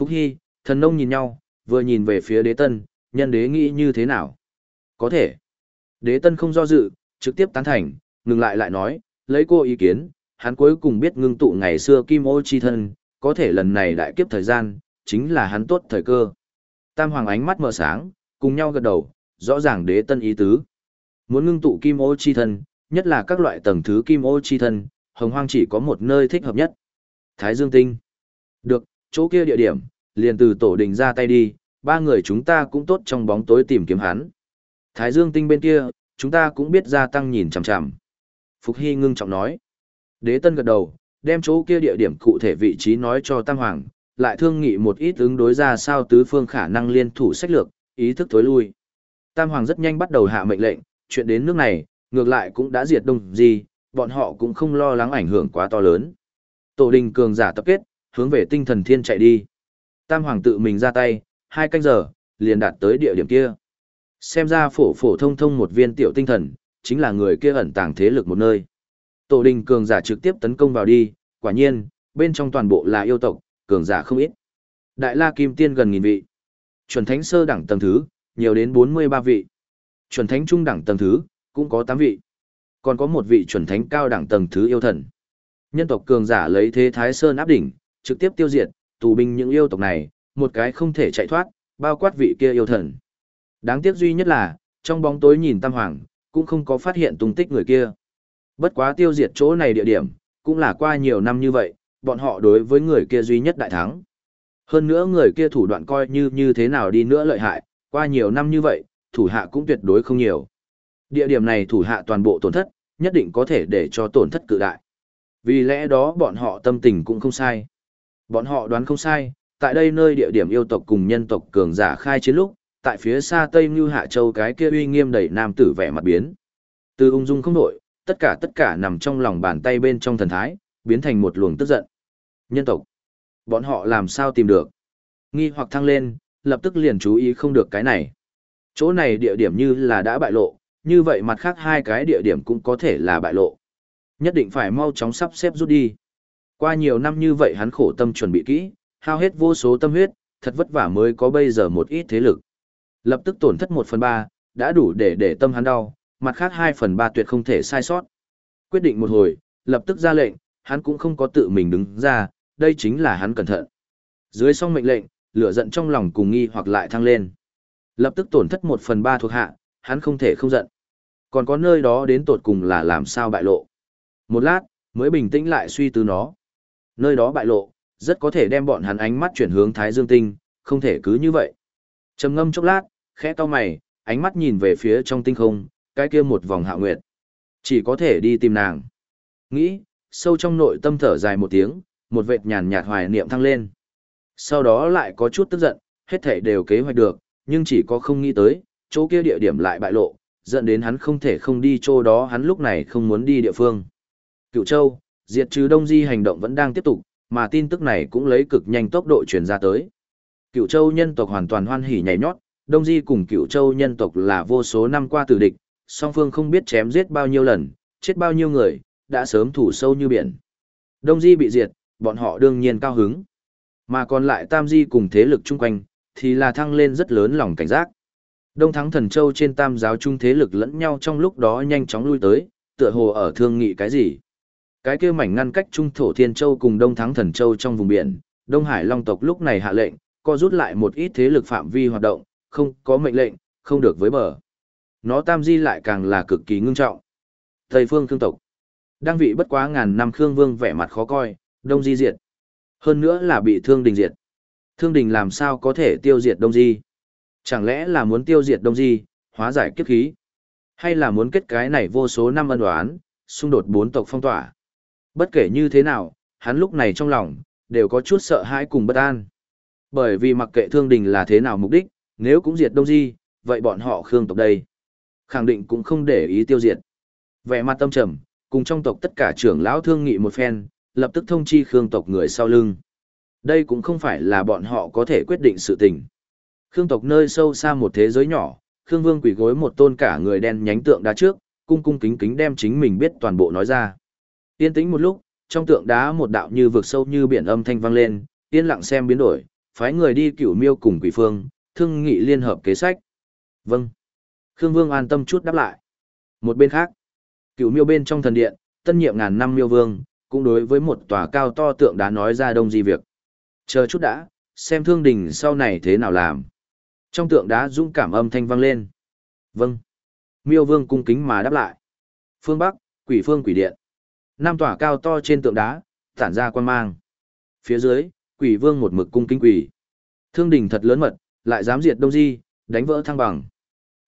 Phúc Hy, thần nông nhìn nhau, vừa nhìn về phía đế tân, nhân đế nghĩ như thế nào? Có thể. Đế tân không do dự, trực tiếp tán thành, ngừng lại lại nói, lấy cô ý kiến, hắn cuối cùng biết ngưng tụ ngày xưa kim ô chi thân, có thể lần này đại kiếp thời gian, chính là hắn tốt thời cơ. Tam hoàng ánh mắt mở sáng, cùng nhau gật đầu, rõ ràng đế tân ý tứ. Muốn ngưng tụ kim ô chi thân, nhất là các loại tầng thứ kim ô chi thân, hồng hoang chỉ có một nơi thích hợp nhất. Thái Dương Tinh. Được, chỗ kia địa điểm, liền từ tổ đình ra tay đi, ba người chúng ta cũng tốt trong bóng tối tìm kiếm hắn. Thái Dương Tinh bên kia, chúng ta cũng biết gia tăng nhìn chằm chằm. Phục Hy ngưng trọng nói. Đế Tân gật đầu, đem chỗ kia địa điểm cụ thể vị trí nói cho Tam Hoàng, lại thương nghị một ít ứng đối ra sao tứ phương khả năng liên thủ sách lược, ý thức tối lui. Tam Hoàng rất nhanh bắt đầu hạ mệnh lệnh, chuyện đến nước này, ngược lại cũng đã diệt đông gì, bọn họ cũng không lo lắng ảnh hưởng quá to lớn. Tổ đình cường giả tập kết, hướng về tinh thần thiên chạy đi. Tam Hoàng tự mình ra tay, hai canh giờ, liền đạt tới địa điểm kia. Xem ra phổ phổ thông thông một viên tiểu tinh thần, chính là người kia ẩn tàng thế lực một nơi. Tổ đình cường giả trực tiếp tấn công vào đi, quả nhiên, bên trong toàn bộ là yêu tộc, cường giả không ít. Đại La Kim Tiên gần nghìn vị. Chuẩn Thánh sơ đẳng tầng thứ, nhiều đến 43 vị. Chuẩn Thánh trung đẳng tầng thứ, cũng có 8 vị. Còn có một vị chuẩn Thánh cao đẳng tầng thứ yêu thần. Nhân tộc cường giả lấy thế Thái Sơn áp đỉnh, trực tiếp tiêu diệt, tù binh những yêu tộc này, một cái không thể chạy thoát, bao quát vị kia yêu thần. Đáng tiếc duy nhất là, trong bóng tối nhìn Tam Hoàng, cũng không có phát hiện tung tích người kia. Bất quá tiêu diệt chỗ này địa điểm, cũng là qua nhiều năm như vậy, bọn họ đối với người kia duy nhất đại thắng. Hơn nữa người kia thủ đoạn coi như như thế nào đi nữa lợi hại, qua nhiều năm như vậy, thủ hạ cũng tuyệt đối không nhiều. Địa điểm này thủ hạ toàn bộ tổn thất, nhất định có thể để cho tổn thất cự đại. Vì lẽ đó bọn họ tâm tình cũng không sai. Bọn họ đoán không sai, tại đây nơi địa điểm yêu tộc cùng nhân tộc cường giả khai chiến lúc, tại phía xa Tây Như Hạ Châu cái kia uy nghiêm đầy nam tử vẻ mặt biến. Từ ung dung không đổi, tất cả tất cả nằm trong lòng bàn tay bên trong thần thái, biến thành một luồng tức giận. Nhân tộc, bọn họ làm sao tìm được? Nghi hoặc thăng lên, lập tức liền chú ý không được cái này. Chỗ này địa điểm như là đã bại lộ, như vậy mặt khác hai cái địa điểm cũng có thể là bại lộ. Nhất định phải mau chóng sắp xếp rút đi. Qua nhiều năm như vậy hắn khổ tâm chuẩn bị kỹ, hao hết vô số tâm huyết, thật vất vả mới có bây giờ một ít thế lực. Lập tức tổn thất một phần ba, đã đủ để để tâm hắn đau, mặt khác hai phần ba tuyệt không thể sai sót. Quyết định một hồi, lập tức ra lệnh, hắn cũng không có tự mình đứng ra, đây chính là hắn cẩn thận. Dưới xong mệnh lệnh, lửa giận trong lòng cùng nghi hoặc lại thăng lên. Lập tức tổn thất một phần ba thuộc hạ, hắn không thể không giận. Còn có nơi đó đến tột cùng là làm sao bại lộ. Một lát, mới bình tĩnh lại suy tư nó. Nơi đó bại lộ, rất có thể đem bọn hắn ánh mắt chuyển hướng Thái Dương Tinh, không thể cứ như vậy. trầm ngâm chốc lát, khẽ cau mày, ánh mắt nhìn về phía trong tinh không, cái kia một vòng hạ nguyệt. Chỉ có thể đi tìm nàng. Nghĩ, sâu trong nội tâm thở dài một tiếng, một vệt nhàn nhạt hoài niệm thăng lên. Sau đó lại có chút tức giận, hết thảy đều kế hoạch được, nhưng chỉ có không nghĩ tới, chỗ kia địa điểm lại bại lộ, dẫn đến hắn không thể không đi chỗ đó hắn lúc này không muốn đi địa phương. Cựu Châu, diệt trừ Đông Di hành động vẫn đang tiếp tục, mà tin tức này cũng lấy cực nhanh tốc độ truyền ra tới. Cựu Châu nhân tộc hoàn toàn hoan hỉ nhảy nhót, Đông Di cùng Cựu Châu nhân tộc là vô số năm qua tử địch, song phương không biết chém giết bao nhiêu lần, chết bao nhiêu người, đã sớm thủ sâu như biển. Đông Di bị diệt, bọn họ đương nhiên cao hứng. Mà còn lại Tam Di cùng thế lực chung quanh, thì là thăng lên rất lớn lòng cảnh giác. Đông Thắng Thần Châu trên tam giáo chung thế lực lẫn nhau trong lúc đó nhanh chóng lui tới, tựa hồ ở thương nghị cái gì. Cái kia mảnh ngăn cách Trung Thổ Thiên Châu cùng Đông Thắng Thần Châu trong vùng biển, Đông Hải Long tộc lúc này hạ lệnh, co rút lại một ít thế lực phạm vi hoạt động, không có mệnh lệnh, không được với bờ. Nó tam di lại càng là cực kỳ ngưng trọng. Tây phương Khương tộc. đang vị bất quá ngàn năm Khương Vương vẻ mặt khó coi, Đông Di diệt. Hơn nữa là bị Thương Đình diệt. Thương Đình làm sao có thể tiêu diệt Đông Di? Chẳng lẽ là muốn tiêu diệt Đông Di, hóa giải kiếp khí? Hay là muốn kết cái này vô số năm ân đoán, xung đột bốn tộc phong tỏa? Bất kể như thế nào, hắn lúc này trong lòng, đều có chút sợ hãi cùng bất an. Bởi vì mặc kệ Thương Đình là thế nào mục đích, nếu cũng diệt Đông Di, vậy bọn họ Khương tộc đây khẳng định cũng không để ý tiêu diệt. Vẻ mặt tâm trầm, cùng trong tộc tất cả trưởng lão thương nghị một phen, lập tức thông chi Khương tộc người sau lưng. Đây cũng không phải là bọn họ có thể quyết định sự tình. Khương tộc nơi sâu xa một thế giới nhỏ, Khương Vương quỳ gối một tôn cả người đen nhánh tượng đá trước, cung cung kính kính đem chính mình biết toàn bộ nói ra. Yên tĩnh một lúc, trong tượng đá một đạo như vực sâu như biển âm thanh vang lên, yên lặng xem biến đổi, phái người đi cửu miêu cùng quỷ phương, thương nghị liên hợp kế sách. Vâng. Khương Vương an tâm chút đáp lại. Một bên khác, cửu miêu bên trong thần điện, tân nhiệm ngàn năm miêu vương, cũng đối với một tòa cao to tượng đá nói ra đông di việc. Chờ chút đã, xem thương đình sau này thế nào làm. Trong tượng đá dũng cảm âm thanh vang lên. Vâng. Miêu vương cung kính mà đáp lại. Phương Bắc, quỷ phương quỷ điện. Nam tòa cao to trên tượng đá, tản ra quan mang. Phía dưới, quỷ vương một mực cung kính quỷ. Thương đình thật lớn mật, lại dám diệt đông di, đánh vỡ thăng bằng.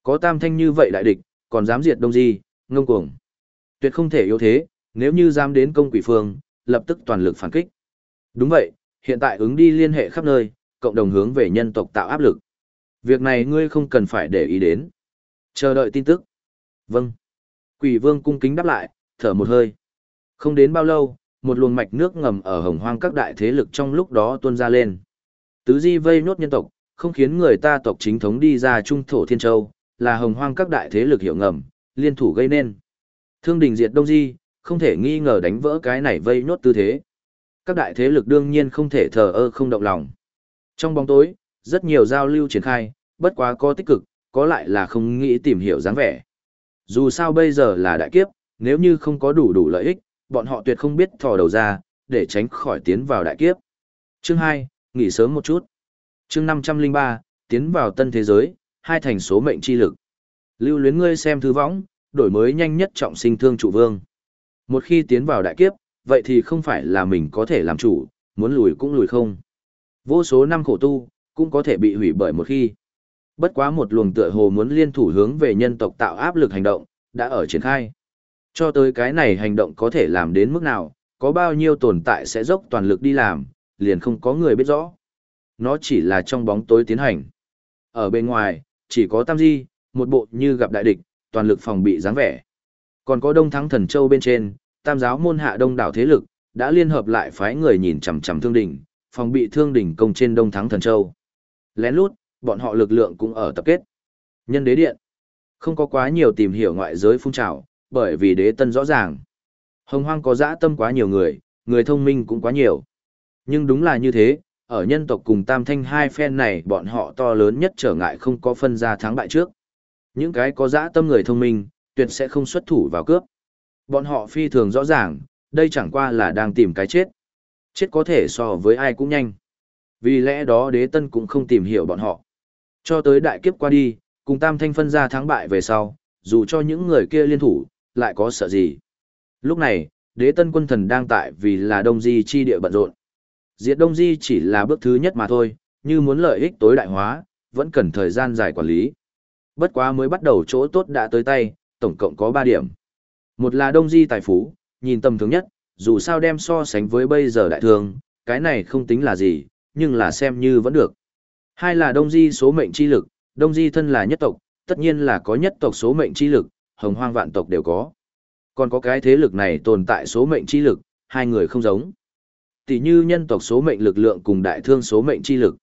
Có tam thanh như vậy đại địch, còn dám diệt đông di, ngông cuồng. Tuyệt không thể yếu thế, nếu như dám đến công quỷ phương, lập tức toàn lực phản kích. Đúng vậy, hiện tại ứng đi liên hệ khắp nơi, cộng đồng hướng về nhân tộc tạo áp lực. Việc này ngươi không cần phải để ý đến. Chờ đợi tin tức. Vâng. Quỷ vương cung kính đáp lại, thở một hơi. Không đến bao lâu, một luồng mạch nước ngầm ở hồng hoang các đại thế lực trong lúc đó tuôn ra lên. Tứ di vây nốt nhân tộc, không khiến người ta tộc chính thống đi ra trung thổ thiên châu, là hồng hoang các đại thế lực hiệu ngầm, liên thủ gây nên. Thương đình diệt đông di, không thể nghi ngờ đánh vỡ cái này vây nốt tư thế. Các đại thế lực đương nhiên không thể thờ ơ không động lòng. Trong bóng tối, rất nhiều giao lưu triển khai, bất quá có tích cực, có lại là không nghĩ tìm hiểu dáng vẻ. Dù sao bây giờ là đại kiếp, nếu như không có đủ đủ lợi ích, bọn họ tuyệt không biết thò đầu ra, để tránh khỏi tiến vào đại kiếp. Chương 2, nghỉ sớm một chút. Chương 503, tiến vào tân thế giới, hai thành số mệnh chi lực. Lưu luyến ngươi xem thư võng, đổi mới nhanh nhất trọng sinh thương trụ vương. Một khi tiến vào đại kiếp, vậy thì không phải là mình có thể làm chủ, muốn lùi cũng lùi không. Vô số năm khổ tu, cũng có thể bị hủy bởi một khi. Bất quá một luồng tựa hồ muốn liên thủ hướng về nhân tộc tạo áp lực hành động, đã ở triển khai. Cho tới cái này hành động có thể làm đến mức nào, có bao nhiêu tồn tại sẽ dốc toàn lực đi làm, liền không có người biết rõ. Nó chỉ là trong bóng tối tiến hành. Ở bên ngoài, chỉ có Tam Di, một bộ như gặp đại địch, toàn lực phòng bị dáng vẻ. Còn có Đông Thắng Thần Châu bên trên, Tam giáo môn hạ đông đảo thế lực, đã liên hợp lại phái người nhìn chằm chằm Thương đỉnh, phòng bị Thương đỉnh công trên Đông Thắng Thần Châu. Lén lút, bọn họ lực lượng cũng ở tập kết. Nhân đế điện, không có quá nhiều tìm hiểu ngoại giới phun trào, bởi vì đế tân rõ ràng. Hồng hoang có dã tâm quá nhiều người, người thông minh cũng quá nhiều. Nhưng đúng là như thế, ở nhân tộc cùng tam thanh hai phen này bọn họ to lớn nhất trở ngại không có phân ra thắng bại trước. Những cái có dã tâm người thông minh, tuyệt sẽ không xuất thủ vào cướp. Bọn họ phi thường rõ ràng, đây chẳng qua là đang tìm cái chết. Chết có thể so với ai cũng nhanh. Vì lẽ đó đế tân cũng không tìm hiểu bọn họ. Cho tới đại kiếp qua đi, cùng tam thanh phân ra thắng bại về sau, dù cho những người kia liên thủ, lại có sợ gì. Lúc này, đế tân quân thần đang tại vì là đông di chi địa bận rộn. Diệt đông di chỉ là bước thứ nhất mà thôi, như muốn lợi ích tối đại hóa, vẫn cần thời gian dài quản lý. Bất quá mới bắt đầu chỗ tốt đã tới tay, tổng cộng có 3 điểm. Một là đông di tài phú, nhìn tầm thường nhất, dù sao đem so sánh với bây giờ đại thương, cái này không tính là gì, nhưng là xem như vẫn được. Hai là đông di số mệnh chi lực, đông di thân là nhất tộc, tất nhiên là có nhất tộc số mệnh chi lực, hồng hoang vạn tộc đều có. Còn có cái thế lực này tồn tại số mệnh chi lực, hai người không giống. Tỷ như nhân tộc số mệnh lực lượng cùng đại thương số mệnh chi lực.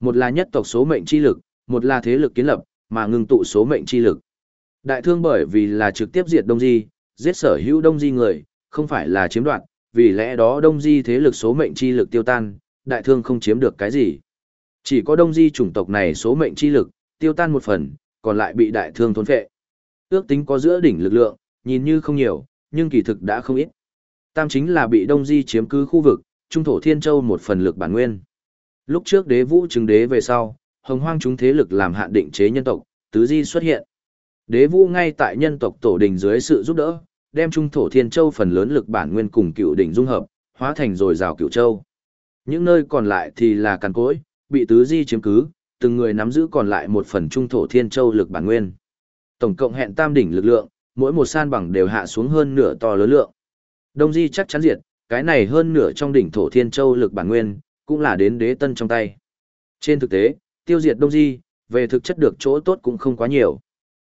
Một là nhất tộc số mệnh chi lực, một là thế lực kiến lập, mà ngừng tụ số mệnh chi lực. Đại thương bởi vì là trực tiếp diệt Đông Di, giết sở hữu Đông Di người, không phải là chiếm đoạt, vì lẽ đó Đông Di thế lực số mệnh chi lực tiêu tan, đại thương không chiếm được cái gì. Chỉ có Đông Di chủng tộc này số mệnh chi lực, tiêu tan một phần, còn lại bị đại thương thôn phệ. Ước tính có giữa đỉnh lực lượng, nhìn như không nhiều, nhưng kỳ thực đã không ít. Tam chính là bị Đông Di chiếm cứ khu vực, trung thổ Thiên Châu một phần lực bản nguyên. Lúc trước đế vũ chứng đế về sau, hồng hoang chúng thế lực làm hạn định chế nhân tộc, tứ di xuất hiện. Đế vũ ngay tại nhân tộc tổ đình dưới sự giúp đỡ, đem trung thổ Thiên Châu phần lớn lực bản nguyên cùng cựu đỉnh dung hợp, hóa thành rồi rào cựu châu. Những nơi còn lại thì là càn cối, bị tứ di chiếm cứ, từng người nắm giữ còn lại một phần trung thổ Thiên Châu lực bản nguyên. Tổng cộng hẹn tam đỉnh lực lượng, mỗi một san bằng đều hạ xuống hơn nửa to lớn lượng. Đông Di chắc chắn diệt, cái này hơn nửa trong đỉnh thổ thiên châu lực bản nguyên, cũng là đến đế tân trong tay. Trên thực tế, tiêu diệt Đông Di, về thực chất được chỗ tốt cũng không quá nhiều.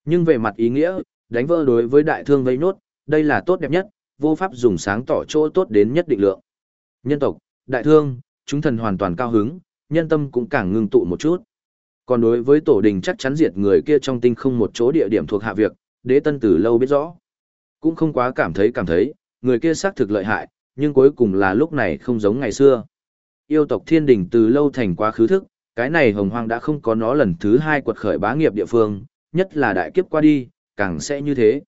Nhưng về mặt ý nghĩa, đánh vỡ đối với đại thương vây nốt, đây là tốt đẹp nhất, vô pháp dùng sáng tỏ chỗ tốt đến nhất định lượng. Nhân tộc, đại thương, chúng thần hoàn toàn cao hứng, nhân tâm cũng càng ngưng tụ một chút. Còn đối với tổ đình chắc chắn diệt người kia trong tinh không một chỗ địa điểm thuộc hạ việc, đế tân từ lâu biết rõ. Cũng không quá cảm thấy cảm thấy, người kia xác thực lợi hại, nhưng cuối cùng là lúc này không giống ngày xưa. yêu tộc thiên đình từ lâu thành quá khứ thức, cái này hồng hoang đã không có nó lần thứ hai quật khởi bá nghiệp địa phương, nhất là đại kiếp qua đi, càng sẽ như thế.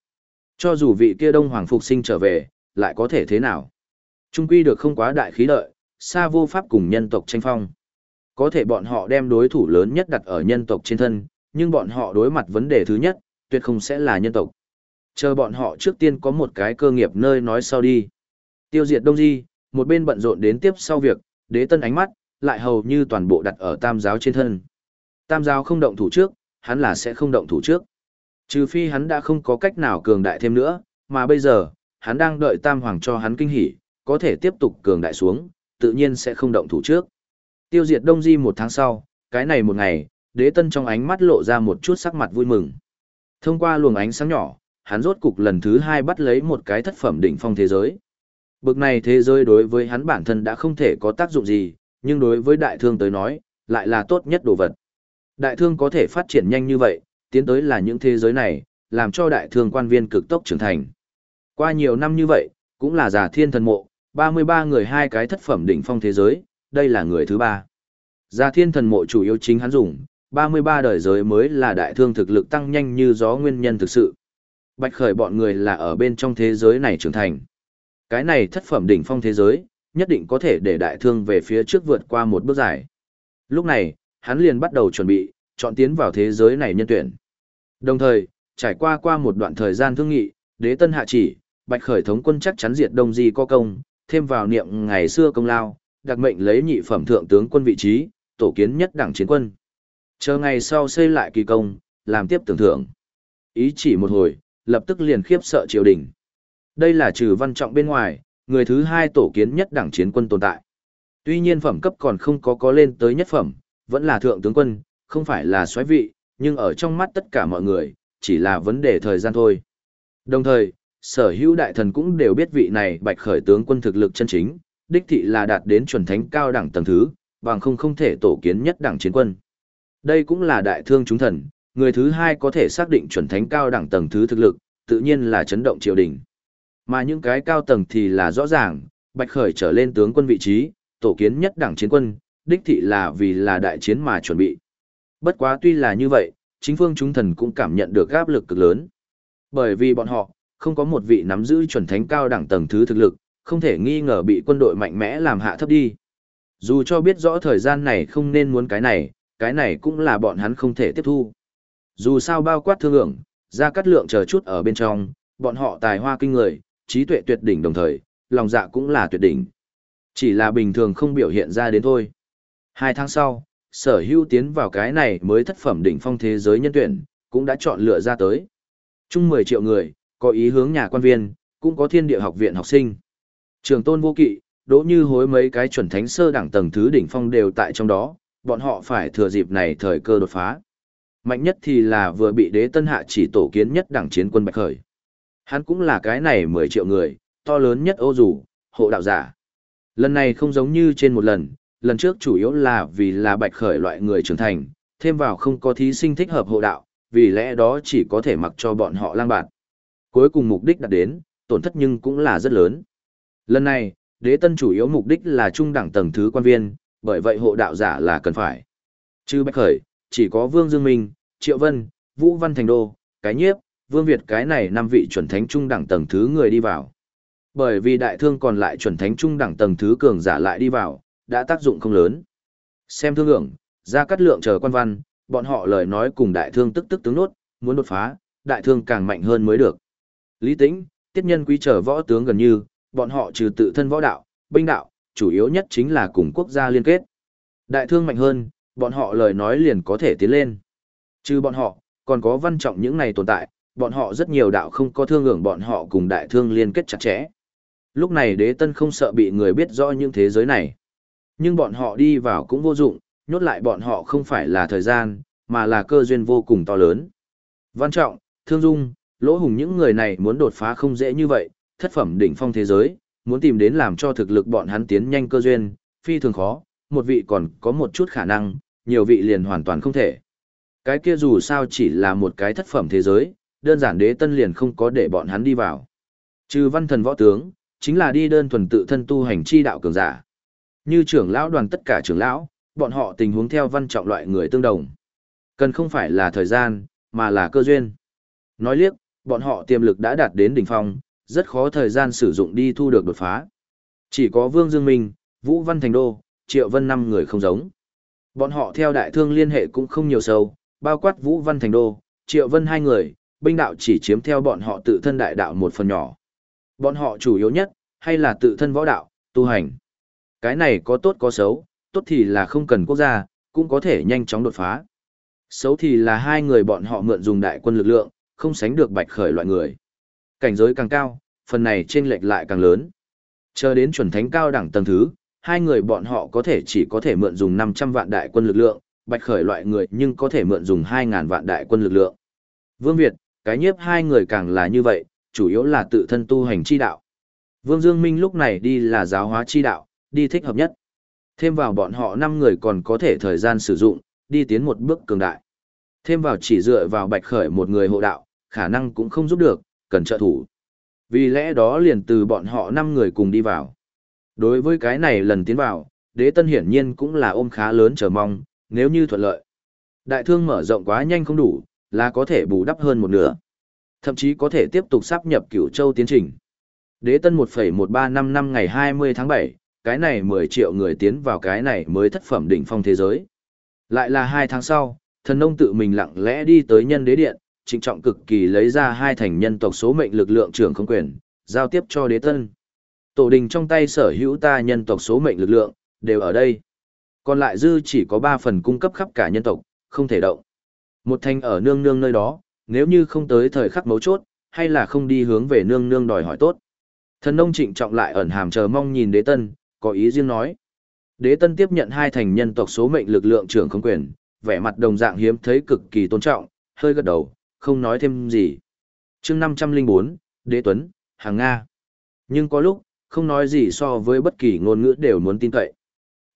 Cho dù vị kia đông hoàng phục sinh trở về, lại có thể thế nào? Trung quy được không quá đại khí lợi, xa vô pháp cùng nhân tộc tranh phong. Có thể bọn họ đem đối thủ lớn nhất đặt ở nhân tộc trên thân, nhưng bọn họ đối mặt vấn đề thứ nhất, tuyệt không sẽ là nhân tộc. Chờ bọn họ trước tiên có một cái cơ nghiệp nơi nói sau đi. Tiêu diệt Đông Di, một bên bận rộn đến tiếp sau việc, đế tân ánh mắt, lại hầu như toàn bộ đặt ở tam giáo trên thân. Tam giáo không động thủ trước, hắn là sẽ không động thủ trước. Trừ phi hắn đã không có cách nào cường đại thêm nữa, mà bây giờ, hắn đang đợi tam hoàng cho hắn kinh hỉ, có thể tiếp tục cường đại xuống, tự nhiên sẽ không động thủ trước. Tiêu diệt Đông Di một tháng sau, cái này một ngày, đế tân trong ánh mắt lộ ra một chút sắc mặt vui mừng. Thông qua luồng ánh sáng nhỏ, hắn rốt cục lần thứ hai bắt lấy một cái thất phẩm đỉnh phong thế giới. Bực này thế giới đối với hắn bản thân đã không thể có tác dụng gì, nhưng đối với đại thương tới nói, lại là tốt nhất đồ vật. Đại thương có thể phát triển nhanh như vậy, tiến tới là những thế giới này, làm cho đại thương quan viên cực tốc trưởng thành. Qua nhiều năm như vậy, cũng là giả thiên thần mộ, 33 người hai cái thất phẩm đỉnh phong thế giới, đây là người thứ ba. Gia thiên thần mộ chủ yếu chính hắn dùng, 33 đời giới mới là đại thương thực lực tăng nhanh như gió nguyên nhân thực sự. Bạch khởi bọn người là ở bên trong thế giới này trưởng thành. Cái này thất phẩm đỉnh phong thế giới, nhất định có thể để đại thương về phía trước vượt qua một bước dài. Lúc này, hắn liền bắt đầu chuẩn bị, chọn tiến vào thế giới này nhân tuyển. Đồng thời, trải qua qua một đoạn thời gian thương nghị, đế tân hạ chỉ, bạch khởi thống quân chắc chắn diệt đông di có công, thêm vào niệm ngày xưa công lao, đặc mệnh lấy nhị phẩm thượng tướng quân vị trí, tổ kiến nhất đảng chiến quân. Chờ ngày sau xây lại kỳ công, làm tiếp tưởng thưởng. Ý chỉ một hồi, lập tức liền khiếp sợ triều đình. Đây là trừ văn trọng bên ngoài, người thứ hai tổ kiến nhất đảng chiến quân tồn tại. Tuy nhiên phẩm cấp còn không có có lên tới nhất phẩm, vẫn là thượng tướng quân, không phải là xoáy vị, nhưng ở trong mắt tất cả mọi người, chỉ là vấn đề thời gian thôi. Đồng thời, sở hữu đại thần cũng đều biết vị này bạch khởi tướng quân thực lực chân chính, đích thị là đạt đến chuẩn thánh cao đẳng tầng thứ, bằng không không thể tổ kiến nhất đẳng chiến quân. Đây cũng là đại thương chúng thần, người thứ hai có thể xác định chuẩn thánh cao đẳng tầng thứ thực lực, tự nhiên là chấn động triều đình. Mà những cái cao tầng thì là rõ ràng, bạch khởi trở lên tướng quân vị trí, tổ kiến nhất đẳng chiến quân, đích thị là vì là đại chiến mà chuẩn bị. Bất quá tuy là như vậy, chính phương chúng thần cũng cảm nhận được áp lực cực lớn. Bởi vì bọn họ, không có một vị nắm giữ chuẩn thánh cao đẳng tầng thứ thực lực, không thể nghi ngờ bị quân đội mạnh mẽ làm hạ thấp đi. Dù cho biết rõ thời gian này không nên muốn cái này, cái này cũng là bọn hắn không thể tiếp thu. Dù sao bao quát thương lượng, ra cắt lượng chờ chút ở bên trong, bọn họ tài hoa kinh người, trí tuệ tuyệt đỉnh đồng thời, lòng dạ cũng là tuyệt đỉnh. Chỉ là bình thường không biểu hiện ra đến thôi. Hai tháng sau, sở hữu tiến vào cái này mới thất phẩm đỉnh phong thế giới nhân tuyển, cũng đã chọn lựa ra tới. Chung 10 triệu người, có ý hướng nhà quan viên, cũng có thiên địa học viện học sinh. Trường tôn vô kỵ, đỗ như hối mấy cái chuẩn thánh sơ đẳng tầng thứ đỉnh phong đều tại trong đó, bọn họ phải thừa dịp này thời cơ đột phá. Mạnh nhất thì là vừa bị đế tân hạ chỉ tổ kiến nhất đẳng chiến quân bạch khởi. Hắn cũng là cái này 10 triệu người, to lớn nhất ô dù, hộ đạo giả. Lần này không giống như trên một lần, lần trước chủ yếu là vì là bạch khởi loại người trưởng thành, thêm vào không có thí sinh thích hợp hộ đạo, vì lẽ đó chỉ có thể mặc cho bọn họ lang bạt. Cuối cùng mục đích đạt đến, tổn thất nhưng cũng là rất lớn. Lần này, đế tân chủ yếu mục đích là trung đẳng tầng thứ quan viên, bởi vậy hộ đạo giả là cần phải. Chứ Bách khởi, chỉ có Vương Dương Minh, Triệu Vân, Vũ Văn Thành Đô, Cái Nhiếp, Vương Việt cái này năm vị chuẩn thánh trung đẳng tầng thứ người đi vào. Bởi vì đại thương còn lại chuẩn thánh trung đẳng tầng thứ cường giả lại đi vào, đã tác dụng không lớn. Xem thương lượng, ra cắt lượng chờ quan văn, bọn họ lời nói cùng đại thương tức tức tướng nốt, muốn đột phá, đại thương càng mạnh hơn mới được. Lý Tĩnh, tiết nhân quý chờ võ tướng gần như, bọn họ trừ tự thân võ đạo, binh đạo, chủ yếu nhất chính là cùng quốc gia liên kết. Đại thương mạnh hơn, bọn họ lời nói liền có thể tiến lên. Trừ bọn họ, còn có văn trọng những này tồn tại, bọn họ rất nhiều đạo không có thương hưởng bọn họ cùng đại thương liên kết chặt chẽ. Lúc này đế tân không sợ bị người biết rõ những thế giới này. Nhưng bọn họ đi vào cũng vô dụng, nhốt lại bọn họ không phải là thời gian, mà là cơ duyên vô cùng to lớn. Văn trọng, thương dung, lỗ hùng những người này muốn đột phá không dễ như vậy, thất phẩm đỉnh phong thế giới, muốn tìm đến làm cho thực lực bọn hắn tiến nhanh cơ duyên, phi thường khó, một vị còn có một chút khả năng, nhiều vị liền hoàn toàn không thể. Cái kia dù sao chỉ là một cái thất phẩm thế giới, đơn giản đế tân liền không có để bọn hắn đi vào. Trừ văn thần võ tướng, chính là đi đơn thuần tự thân tu hành chi đạo cường giả. Như trưởng lão đoàn tất cả trưởng lão, bọn họ tình huống theo văn trọng loại người tương đồng. Cần không phải là thời gian, mà là cơ duyên. Nói liếc, bọn họ tiềm lực đã đạt đến đỉnh phong, rất khó thời gian sử dụng đi thu được đột phá. Chỉ có Vương Dương Minh, Vũ Văn Thành Đô, Triệu Vân năm người không giống. Bọn họ theo đại thương liên hệ cũng không nhiều sâu, bao quát Vũ Văn Thành Đô, Triệu Vân hai người, binh đạo chỉ chiếm theo bọn họ tự thân đại đạo một phần nhỏ. Bọn họ chủ yếu nhất, hay là tự thân võ đạo, tu hành. Cái này có tốt có xấu, tốt thì là không cần quốc gia, cũng có thể nhanh chóng đột phá. Xấu thì là hai người bọn họ mượn dùng đại quân lực lượng, không sánh được bạch khởi loại người. Cảnh giới càng cao, phần này trên lệch lại càng lớn. Chờ đến chuẩn thánh cao đẳng tầng thứ, hai người bọn họ có thể chỉ có thể mượn dùng 500 vạn đại quân lực lượng, bạch khởi loại người nhưng có thể mượn dùng 2.000 vạn đại quân lực lượng. Vương Việt, cái nhiếp hai người càng là như vậy, chủ yếu là tự thân tu hành chi đạo. Vương Dương Minh lúc này đi là giáo hóa chi đạo, đi thích hợp nhất. Thêm vào bọn họ 5 người còn có thể thời gian sử dụng, đi tiến một bước cường đại. Thêm vào chỉ dựa vào bạch khởi một người hộ đạo, khả năng cũng không giúp được, cần trợ thủ. Vì lẽ đó liền từ bọn họ 5 người cùng đi vào. Đối với cái này lần tiến vào, đế tân hiển nhiên cũng là ôm khá lớn chờ mong, nếu như thuận lợi. Đại thương mở rộng quá nhanh không đủ, là có thể bù đắp hơn một nửa. Thậm chí có thể tiếp tục sắp nhập cửu châu tiến trình. Đế tân 1,135 năm ngày 20 tháng 7, cái này 10 triệu người tiến vào cái này mới thất phẩm đỉnh phong thế giới. Lại là hai tháng sau, thần nông tự mình lặng lẽ đi tới nhân đế điện, trịnh trọng cực kỳ lấy ra hai thành nhân tộc số mệnh lực lượng trưởng không quyền, giao tiếp cho đế tân. Tổ đình trong tay sở hữu ta nhân tộc số mệnh lực lượng, đều ở đây. Còn lại dư chỉ có ba phần cung cấp khắp cả nhân tộc, không thể động. Một thành ở nương nương nơi đó, nếu như không tới thời khắc mấu chốt, hay là không đi hướng về nương nương đòi hỏi tốt. Thần nông trịnh trọng lại ẩn hàm chờ mong nhìn đế tân, có ý riêng nói. Đế tân tiếp nhận hai thành nhân tộc số mệnh lực lượng trưởng không quyền, vẻ mặt đồng dạng hiếm thấy cực kỳ tôn trọng, hơi gật đầu, không nói thêm gì. chương 504, Đế Tuấn, Hàng Nga. Nhưng có lúc, không nói gì so với bất kỳ ngôn ngữ đều muốn tin cậy.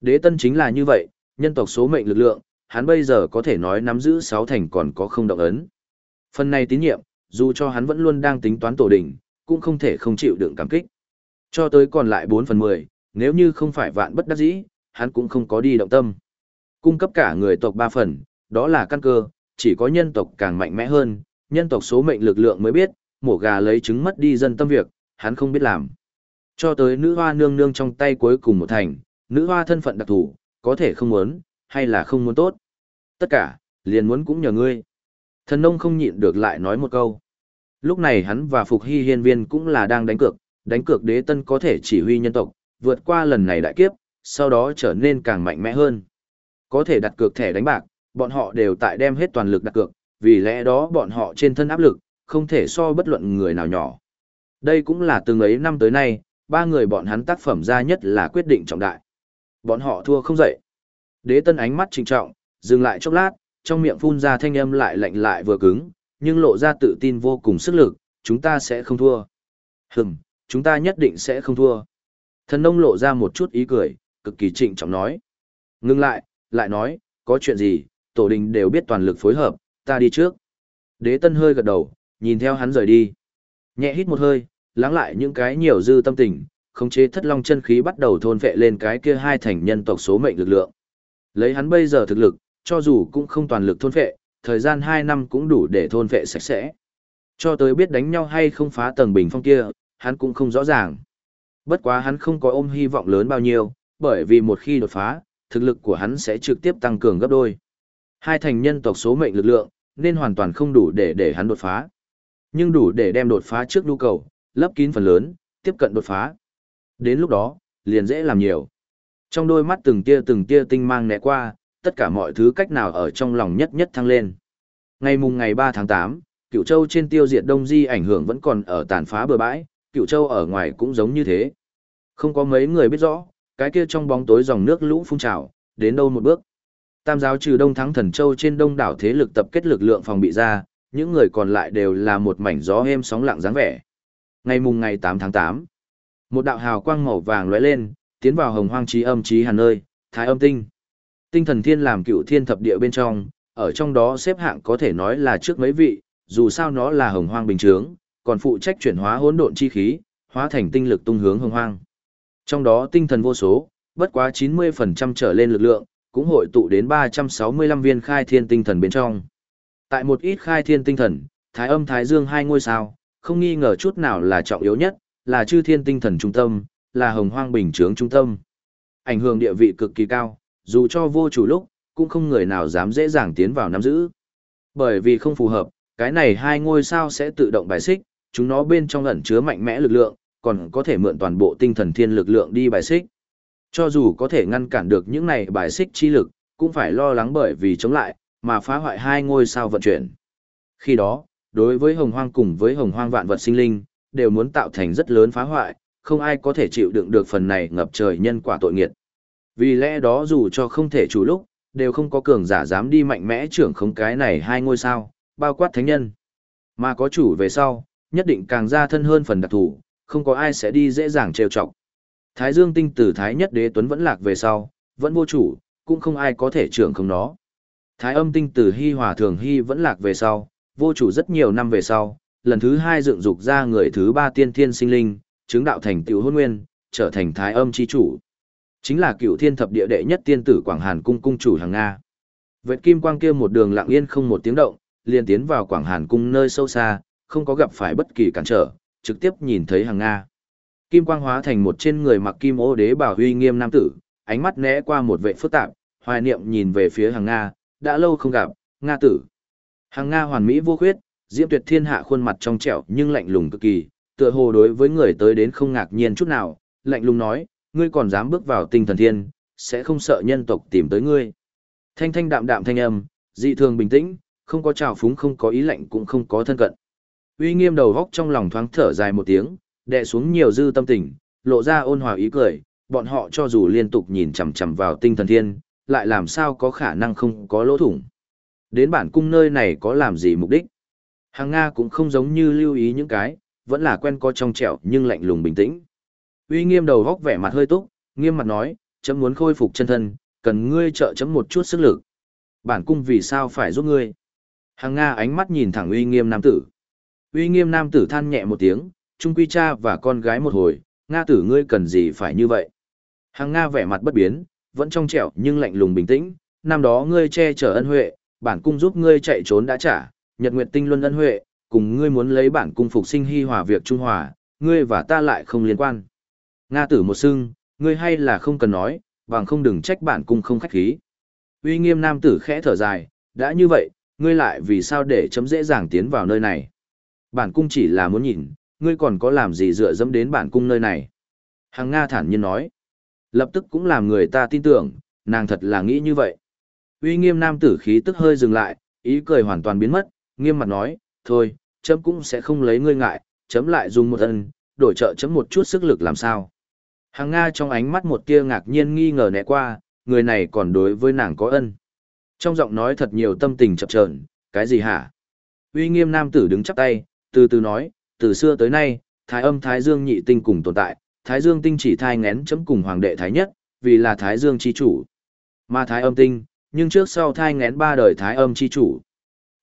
Đế Tân chính là như vậy, nhân tộc số mệnh lực lượng, hắn bây giờ có thể nói nắm giữ sáu thành còn có không động ấn. Phần này tín nhiệm, dù cho hắn vẫn luôn đang tính toán tổ đỉnh, cũng không thể không chịu đựng cảm kích. Cho tới còn lại 4 phần 10, nếu như không phải vạn bất đắc dĩ, hắn cũng không có đi động tâm. Cung cấp cả người tộc 3 phần, đó là căn cơ, chỉ có nhân tộc càng mạnh mẽ hơn, nhân tộc số mệnh lực lượng mới biết, mổ gà lấy trứng mất đi dân tâm việc, hắn không biết làm. Cho tới nữ hoa nương nương trong tay cuối cùng một thành, nữ hoa thân phận đặc thù, có thể không muốn, hay là không muốn tốt. Tất cả, liền muốn cũng nhờ ngươi. Thần nông không nhịn được lại nói một câu. Lúc này hắn và Phục Hy Hiên Viên cũng là đang đánh cược, đánh cược đế tân có thể chỉ huy nhân tộc, vượt qua lần này đại kiếp, sau đó trở nên càng mạnh mẽ hơn. Có thể đặt cược thẻ đánh bạc, bọn họ đều tại đem hết toàn lực đặt cược, vì lẽ đó bọn họ trên thân áp lực, không thể so bất luận người nào nhỏ. Đây cũng là từng ấy năm tới nay, ba người bọn hắn tác phẩm ra nhất là quyết định trọng đại. Bọn họ thua không dậy. Đế tân ánh mắt trịnh trọng, dừng lại chốc lát, trong miệng phun ra thanh âm lại lạnh lại vừa cứng, nhưng lộ ra tự tin vô cùng sức lực, chúng ta sẽ không thua. Hừm, chúng ta nhất định sẽ không thua. Thần nông lộ ra một chút ý cười, cực kỳ trịnh trọng nói. Ngưng lại, lại nói, có chuyện gì, tổ đình đều biết toàn lực phối hợp, ta đi trước. Đế tân hơi gật đầu, nhìn theo hắn rời đi. Nhẹ hít một hơi, lắng lại những cái nhiều dư tâm tình, khống chế thất long chân khí bắt đầu thôn vệ lên cái kia hai thành nhân tộc số mệnh lực lượng. Lấy hắn bây giờ thực lực, cho dù cũng không toàn lực thôn vệ, thời gian 2 năm cũng đủ để thôn vệ sạch sẽ. Cho tới biết đánh nhau hay không phá tầng bình phong kia, hắn cũng không rõ ràng. Bất quá hắn không có ôm hy vọng lớn bao nhiêu, bởi vì một khi đột phá, thực lực của hắn sẽ trực tiếp tăng cường gấp đôi. Hai thành nhân tộc số mệnh lực lượng, nên hoàn toàn không đủ để để hắn đột phá. Nhưng đủ để đem đột phá trước nhu cầu, lấp kín phần lớn, tiếp cận đột phá. Đến lúc đó, liền dễ làm nhiều. Trong đôi mắt từng tia từng tia tinh mang né qua, tất cả mọi thứ cách nào ở trong lòng nhất nhất thăng lên. Ngày mùng ngày 3 tháng 8, Cựu Châu trên tiêu diệt Đông Di ảnh hưởng vẫn còn ở tàn phá bờ bãi, Cựu Châu ở ngoài cũng giống như thế. Không có mấy người biết rõ, cái kia trong bóng tối dòng nước lũ phun trào, đến đâu một bước. Tam giáo trừ Đông Thắng Thần Châu trên đông đảo thế lực tập kết lực lượng phòng bị ra, những người còn lại đều là một mảnh gió êm sóng lặng dáng vẻ. Ngày mùng ngày 8 tháng 8, một đạo hào quang màu vàng lóe lên, tiến vào hồng hoang trí âm trí hàn nơi, thái âm tinh. Tinh thần thiên làm cựu thiên thập địa bên trong, ở trong đó xếp hạng có thể nói là trước mấy vị, dù sao nó là hồng hoang bình trướng, còn phụ trách chuyển hóa hỗn độn chi khí, hóa thành tinh lực tung hướng hồng hoang. Trong đó tinh thần vô số, Bất quá 90% trở lên lực lượng, cũng hội tụ đến 365 viên khai thiên tinh thần bên trong. Tại một ít khai thiên tinh thần, thái âm thái dương hai ngôi sao, không nghi ngờ chút nào là trọng yếu nhất, là chư thiên tinh thần trung tâm, là hồng hoang bình trướng trung tâm. Ảnh hưởng địa vị cực kỳ cao, dù cho vô chủ lúc, cũng không người nào dám dễ dàng tiến vào nắm giữ. Bởi vì không phù hợp, cái này hai ngôi sao sẽ tự động bài xích, chúng nó bên trong ẩn chứa mạnh mẽ lực lượng, còn có thể mượn toàn bộ tinh thần thiên lực lượng đi bài xích. Cho dù có thể ngăn cản được những này bài xích chi lực, cũng phải lo lắng bởi vì chống lại, mà phá hoại hai ngôi sao vận chuyển. Khi đó, đối với hồng hoang cùng với hồng hoang vạn vật sinh linh, đều muốn tạo thành rất lớn phá hoại, không ai có thể chịu đựng được phần này ngập trời nhân quả tội nghiệt. Vì lẽ đó dù cho không thể chủ lúc, đều không có cường giả dám đi mạnh mẽ trưởng không cái này hai ngôi sao, bao quát thánh nhân. Mà có chủ về sau, nhất định càng ra thân hơn phần đặc thủ, không có ai sẽ đi dễ dàng trêu chọc. Thái Dương tinh tử Thái nhất đế tuấn vẫn lạc về sau, vẫn vô chủ, cũng không ai có thể trưởng không nó. Thái âm tinh tử Hy Hòa Thường Hy vẫn lạc về sau, vô chủ rất nhiều năm về sau, lần thứ hai dựng dục ra người thứ ba tiên thiên sinh linh, chứng đạo thành tiểu hôn nguyên, trở thành Thái âm chi chủ. Chính là cựu thiên thập địa đệ nhất tiên tử Quảng Hàn cung cung chủ hàng Nga. Vệt kim quang kia một đường lặng yên không một tiếng động, liền tiến vào Quảng Hàn cung nơi sâu xa, không có gặp phải bất kỳ cản trở, trực tiếp nhìn thấy hàng Nga. Kim quang hóa thành một trên người mặc kim ô đế bảo huy nghiêm nam tử, ánh mắt né qua một vệ phức tạp, hoài niệm nhìn về phía hàng Nga, đã lâu không gặp, Nga tử. Hàng Nga hoàn mỹ vô khuyết, diễm tuyệt thiên hạ khuôn mặt trong trẻo nhưng lạnh lùng cực kỳ, tựa hồ đối với người tới đến không ngạc nhiên chút nào, lạnh lùng nói, ngươi còn dám bước vào tinh thần thiên, sẽ không sợ nhân tộc tìm tới ngươi. Thanh thanh đạm đạm thanh âm, dị thường bình tĩnh, không có trào phúng không có ý lạnh cũng không có thân cận. Uy nghiêm đầu góc trong lòng thoáng thở dài một tiếng, đè xuống nhiều dư tâm tình, lộ ra ôn hòa ý cười, bọn họ cho dù liên tục nhìn chằm chằm vào tinh thần thiên, lại làm sao có khả năng không có lỗ thủng. Đến bản cung nơi này có làm gì mục đích? Hàng Nga cũng không giống như lưu ý những cái, vẫn là quen có trong trẻo nhưng lạnh lùng bình tĩnh. Uy nghiêm đầu góc vẻ mặt hơi túc, nghiêm mặt nói, chấm muốn khôi phục chân thân, cần ngươi trợ chấm một chút sức lực. Bản cung vì sao phải giúp ngươi? Hàng Nga ánh mắt nhìn thẳng uy nghiêm nam tử. Uy nghiêm nam tử than nhẹ một tiếng, trung quy cha và con gái một hồi, Nga tử ngươi cần gì phải như vậy? Hàng Nga vẻ mặt bất biến, vẫn trong trẻo nhưng lạnh lùng bình tĩnh, năm đó ngươi che chở ân huệ, bản cung giúp ngươi chạy trốn đã trả, nhật nguyệt tinh luân ân huệ, cùng ngươi muốn lấy bản cung phục sinh hy hòa việc trung hòa, ngươi và ta lại không liên quan. Nga tử một xưng, ngươi hay là không cần nói, bằng không đừng trách bản cung không khách khí. Uy nghiêm nam tử khẽ thở dài, đã như vậy, ngươi lại vì sao để chấm dễ dàng tiến vào nơi này. Bản cung chỉ là muốn nhìn, ngươi còn có làm gì dựa dẫm đến bản cung nơi này. Hằng Nga thản nhiên nói. Lập tức cũng làm người ta tin tưởng, nàng thật là nghĩ như vậy. Uy nghiêm nam tử khí tức hơi dừng lại, ý cười hoàn toàn biến mất, nghiêm mặt nói, thôi, chấm cũng sẽ không lấy ngươi ngại, chấm lại dùng một ân, đổi trợ chấm một chút sức lực làm sao. Hằng Nga trong ánh mắt một tia ngạc nhiên nghi ngờ né qua, người này còn đối với nàng có ân. Trong giọng nói thật nhiều tâm tình chập chờn, cái gì hả? Uy nghiêm nam tử đứng chắp tay, từ từ nói, từ xưa tới nay, thái âm thái dương nhị tinh cùng tồn tại, thái dương tinh chỉ thai ngén chấm cùng hoàng đệ thái nhất, vì là thái dương chi chủ. Mà thái âm tinh, nhưng trước sau thai ngén ba đời thái âm chi chủ.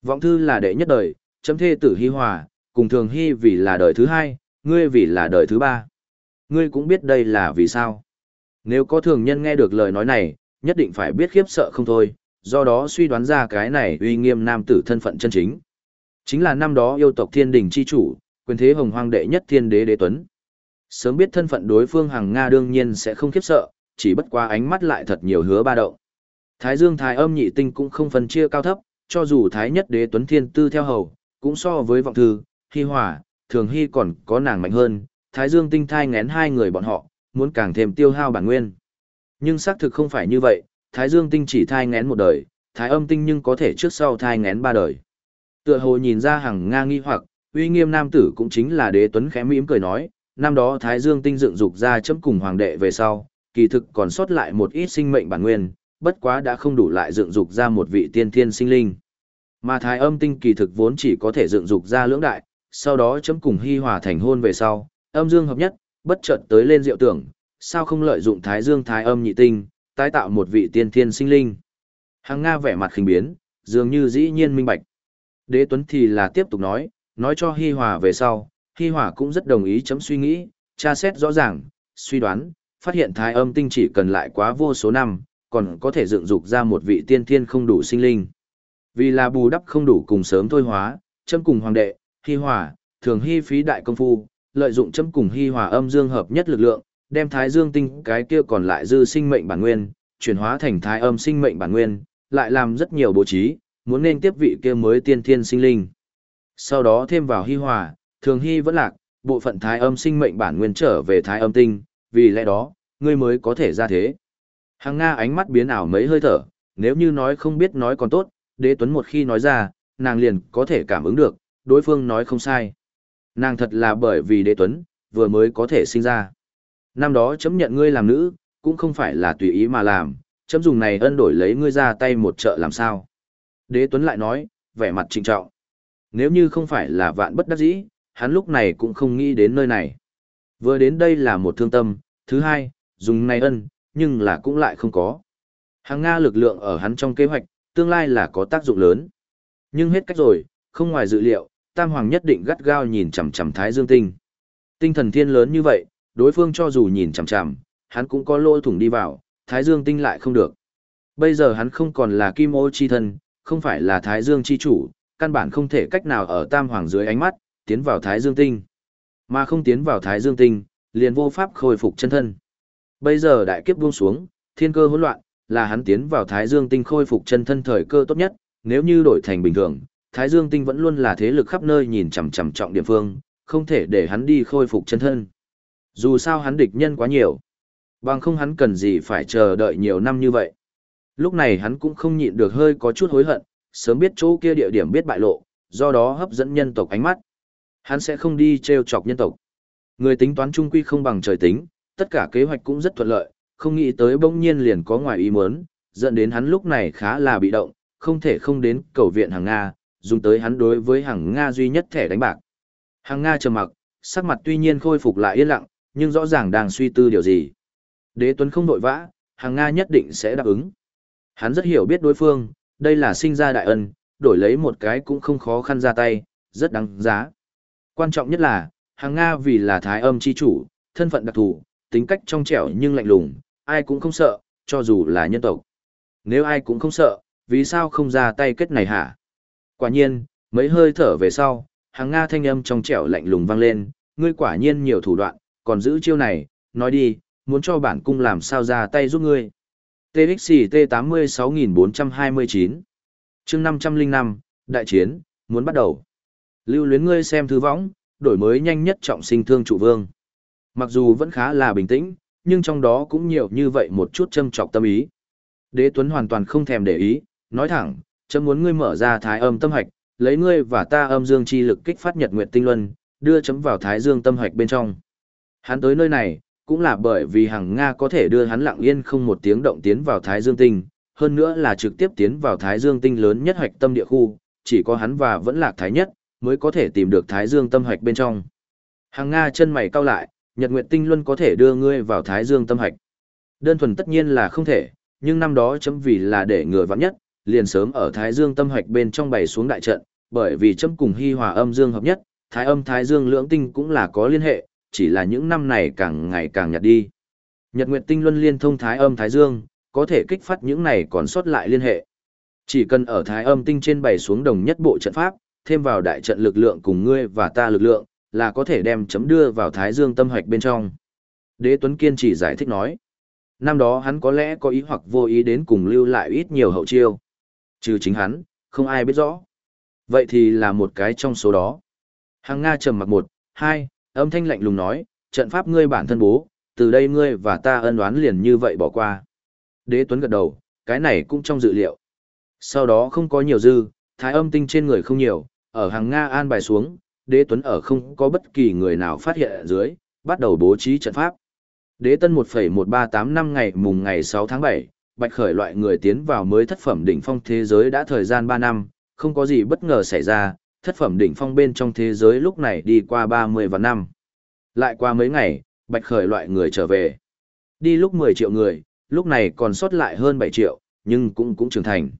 Vọng thư là đệ nhất đời, chấm thê tử hy hòa, cùng thường hy vì là đời thứ hai, ngươi vì là đời thứ ba. Ngươi cũng biết đây là vì sao. Nếu có thường nhân nghe được lời nói này, nhất định phải biết khiếp sợ không thôi, do đó suy đoán ra cái này uy nghiêm nam tử thân phận chân chính. Chính là năm đó yêu tộc thiên đình chi chủ, quyền thế hồng hoang đệ nhất thiên đế đế tuấn. Sớm biết thân phận đối phương hàng Nga đương nhiên sẽ không khiếp sợ, chỉ bất qua ánh mắt lại thật nhiều hứa ba động. Thái dương thái âm nhị tinh cũng không phân chia cao thấp, cho dù thái nhất đế tuấn thiên tư theo hầu, cũng so với vọng thư, hy hỏa, thường hy còn có nàng mạnh hơn, thái dương tinh thai ngén hai người bọn họ, muốn càng thêm tiêu hao bản nguyên. Nhưng xác thực không phải như vậy, thái dương tinh chỉ thai ngén một đời, thái âm tinh nhưng có thể trước sau thai ngén ba đời. Tựa hồ nhìn ra hàng Nga nghi hoặc, uy nghiêm nam tử cũng chính là đế tuấn khẽ mỉm cười nói, năm đó Thái Dương tinh dựng dục ra chấm cùng hoàng đệ về sau, kỳ thực còn sót lại một ít sinh mệnh bản nguyên, bất quá đã không đủ lại dựng dục ra một vị tiên thiên sinh linh. Mà Thái Âm tinh kỳ thực vốn chỉ có thể dựng dục ra lưỡng đại, sau đó chấm cùng hy hòa thành hôn về sau, âm dương hợp nhất, bất chợt tới lên diệu tưởng, sao không lợi dụng Thái Dương Thái Âm nhị tinh, tái tạo một vị tiên thiên sinh linh. Hàng Nga vẻ mặt khinh biến, dường như dĩ nhiên minh bạch. Đế Tuấn thì là tiếp tục nói, nói cho Hi Hòa về sau, Hi Hòa cũng rất đồng ý chấm suy nghĩ, tra xét rõ ràng, suy đoán, phát hiện thái âm tinh chỉ cần lại quá vô số năm, còn có thể dựng dục ra một vị tiên thiên không đủ sinh linh. Vì là bù đắp không đủ cùng sớm thôi hóa, chấm cùng hoàng đệ, Hi hòa, thường hy phí đại công phu, lợi dụng chấm cùng Hi hòa âm dương hợp nhất lực lượng, đem thái dương tinh cái kia còn lại dư sinh mệnh bản nguyên, chuyển hóa thành thái âm sinh mệnh bản nguyên, lại làm rất nhiều bố trí, muốn nên tiếp vị kia mới tiên thiên sinh linh. Sau đó thêm vào hy hòa, thường hy vẫn lạc, bộ phận thái âm sinh mệnh bản nguyên trở về thái âm tinh, vì lẽ đó, ngươi mới có thể ra thế. Hàng Nga ánh mắt biến ảo mấy hơi thở, nếu như nói không biết nói còn tốt, đế tuấn một khi nói ra, nàng liền có thể cảm ứng được, đối phương nói không sai. Nàng thật là bởi vì đế tuấn, vừa mới có thể sinh ra. Năm đó chấm nhận ngươi làm nữ, cũng không phải là tùy ý mà làm, chấm dùng này ân đổi lấy ngươi ra tay một trợ làm sao. Đế tuấn lại nói, vẻ mặt trịnh trọng. Nếu như không phải là vạn bất đắc dĩ, hắn lúc này cũng không nghĩ đến nơi này. Vừa đến đây là một thương tâm, thứ hai, dùng này ân, nhưng là cũng lại không có. Hàng Nga lực lượng ở hắn trong kế hoạch, tương lai là có tác dụng lớn. Nhưng hết cách rồi, không ngoài dự liệu, Tam Hoàng nhất định gắt gao nhìn chằm chằm Thái Dương Tinh. Tinh thần thiên lớn như vậy, đối phương cho dù nhìn chằm chằm, hắn cũng có lỗ thủng đi vào, Thái Dương Tinh lại không được. Bây giờ hắn không còn là Kim Ô chi thân, không phải là Thái Dương chi chủ, căn bản không thể cách nào ở Tam Hoàng dưới ánh mắt, tiến vào Thái Dương Tinh. Mà không tiến vào Thái Dương Tinh, liền vô pháp khôi phục chân thân. Bây giờ đại kiếp buông xuống, thiên cơ hỗn loạn, là hắn tiến vào Thái Dương Tinh khôi phục chân thân thời cơ tốt nhất, nếu như đổi thành bình thường, Thái Dương Tinh vẫn luôn là thế lực khắp nơi nhìn chằm chằm trọng địa phương, không thể để hắn đi khôi phục chân thân. Dù sao hắn địch nhân quá nhiều, bằng không hắn cần gì phải chờ đợi nhiều năm như vậy. Lúc này hắn cũng không nhịn được hơi có chút hối hận, sớm biết chỗ kia địa điểm biết bại lộ, do đó hấp dẫn nhân tộc ánh mắt. Hắn sẽ không đi trêu chọc nhân tộc. Người tính toán trung quy không bằng trời tính, tất cả kế hoạch cũng rất thuận lợi, không nghĩ tới bỗng nhiên liền có ngoài ý muốn, dẫn đến hắn lúc này khá là bị động, không thể không đến cầu viện hàng Nga, dùng tới hắn đối với hàng Nga duy nhất thẻ đánh bạc. Hàng Nga trầm mặc, sắc mặt tuy nhiên khôi phục lại yên lặng, nhưng rõ ràng đang suy tư điều gì. Đế Tuấn không nội vã, hàng Nga nhất định sẽ đáp ứng. Hắn rất hiểu biết đối phương, đây là sinh ra đại ân, đổi lấy một cái cũng không khó khăn ra tay, rất đáng giá. Quan trọng nhất là, hàng Nga vì là thái âm chi chủ, thân phận đặc thù, tính cách trong trẻo nhưng lạnh lùng, ai cũng không sợ, cho dù là nhân tộc. Nếu ai cũng không sợ, vì sao không ra tay kết này hả? Quả nhiên, mấy hơi thở về sau, hàng Nga thanh âm trong trẻo lạnh lùng vang lên, ngươi quả nhiên nhiều thủ đoạn, còn giữ chiêu này, nói đi, muốn cho bản cung làm sao ra tay giúp ngươi. TXT 86429 chương 505, Đại chiến, muốn bắt đầu. Lưu luyến ngươi xem thư võng, đổi mới nhanh nhất trọng sinh thương trụ vương. Mặc dù vẫn khá là bình tĩnh, nhưng trong đó cũng nhiều như vậy một chút châm trọc tâm ý. Đế Tuấn hoàn toàn không thèm để ý, nói thẳng, chấm muốn ngươi mở ra thái âm tâm hạch, lấy ngươi và ta âm dương chi lực kích phát nhật nguyệt tinh luân, đưa chấm vào thái dương tâm hạch bên trong. Hắn tới nơi này, cũng là bởi vì hàng Nga có thể đưa hắn lặng yên không một tiếng động tiến vào thái dương tinh, hơn nữa là trực tiếp tiến vào thái dương tinh lớn nhất hạch tâm địa khu, chỉ có hắn và vẫn lạc thái nhất, mới có thể tìm được thái dương tâm hạch bên trong. Hàng Nga chân mày cau lại, Nhật Nguyệt Tinh Luân có thể đưa ngươi vào Thái Dương tâm hạch. Đơn thuần tất nhiên là không thể, nhưng năm đó chấm vì là để ngừa vắng nhất, liền sớm ở Thái Dương tâm hạch bên trong bày xuống đại trận, bởi vì chấm cùng Hy Hòa âm dương hợp nhất, Thái âm Thái Dương lưỡng tinh cũng là có liên hệ, chỉ là những năm này càng ngày càng nhạt đi. Nhật Nguyệt Tinh Luân liên thông Thái âm Thái Dương, có thể kích phát những này còn sót lại liên hệ. Chỉ cần ở Thái âm tinh trên bày xuống đồng nhất bộ trận pháp, thêm vào đại trận lực lượng cùng ngươi và ta lực lượng, là có thể đem chấm đưa vào thái dương tâm hoạch bên trong. Đế Tuấn kiên chỉ giải thích nói. Năm đó hắn có lẽ có ý hoặc vô ý đến cùng lưu lại ít nhiều hậu chiêu. Trừ chính hắn, không ai biết rõ. Vậy thì là một cái trong số đó. Hàng Nga trầm mặc một, hai, âm thanh lạnh lùng nói, trận pháp ngươi bản thân bố, từ đây ngươi và ta ân oán liền như vậy bỏ qua. Đế Tuấn gật đầu, cái này cũng trong dự liệu. Sau đó không có nhiều dư, thái âm tinh trên người không nhiều, ở hàng Nga an bài xuống, đế tuấn ở không có bất kỳ người nào phát hiện ở dưới, bắt đầu bố trí trận pháp. Đế tân 1,138 năm ngày mùng ngày 6 tháng 7, bạch khởi loại người tiến vào mới thất phẩm đỉnh phong thế giới đã thời gian 3 năm, không có gì bất ngờ xảy ra, thất phẩm đỉnh phong bên trong thế giới lúc này đi qua 30 và năm. Lại qua mấy ngày, bạch khởi loại người trở về. Đi lúc 10 triệu người, lúc này còn sót lại hơn 7 triệu, nhưng cũng cũng trưởng thành.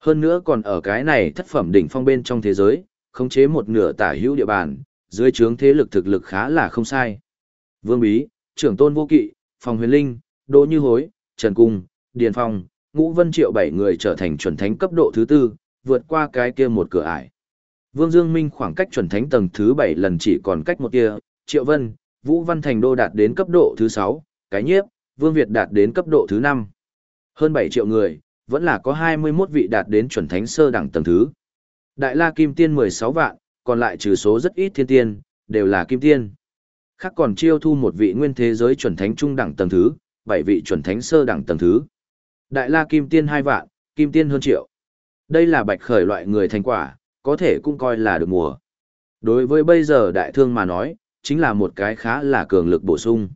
Hơn nữa còn ở cái này thất phẩm đỉnh phong bên trong thế giới, khống chế một nửa tả hữu địa bàn, dưới trướng thế lực thực lực khá là không sai. Vương Bí, trưởng tôn vô kỵ, Phòng Huyền Linh, Đỗ Như Hối, Trần Cung, Điền Phong, Ngũ Vân Triệu bảy người trở thành chuẩn thánh cấp độ thứ tư, vượt qua cái kia một cửa ải. Vương Dương Minh khoảng cách chuẩn thánh tầng thứ bảy lần chỉ còn cách một kia, Triệu Vân, Vũ Văn Thành Đô đạt đến cấp độ thứ sáu, cái nhiếp, Vương Việt đạt đến cấp độ thứ năm. Hơn bảy triệu người, vẫn là có hai mươi 21 vị đạt đến chuẩn thánh sơ đẳng tầng thứ. Đại La Kim Tiên mười sáu vạn, còn lại trừ số rất ít thiên tiên, đều là kim tiên. Khác còn chiêu thu một vị nguyên thế giới chuẩn thánh trung đẳng tầng thứ, bảy vị chuẩn thánh sơ đẳng tầng thứ. Đại La Kim Tiên hai vạn, Kim Tiên hơn triệu. Đây là bạch khởi loại người thành quả, có thể cũng coi là được mùa. Đối với bây giờ đại thương mà nói, chính là một cái khá là cường lực bổ sung.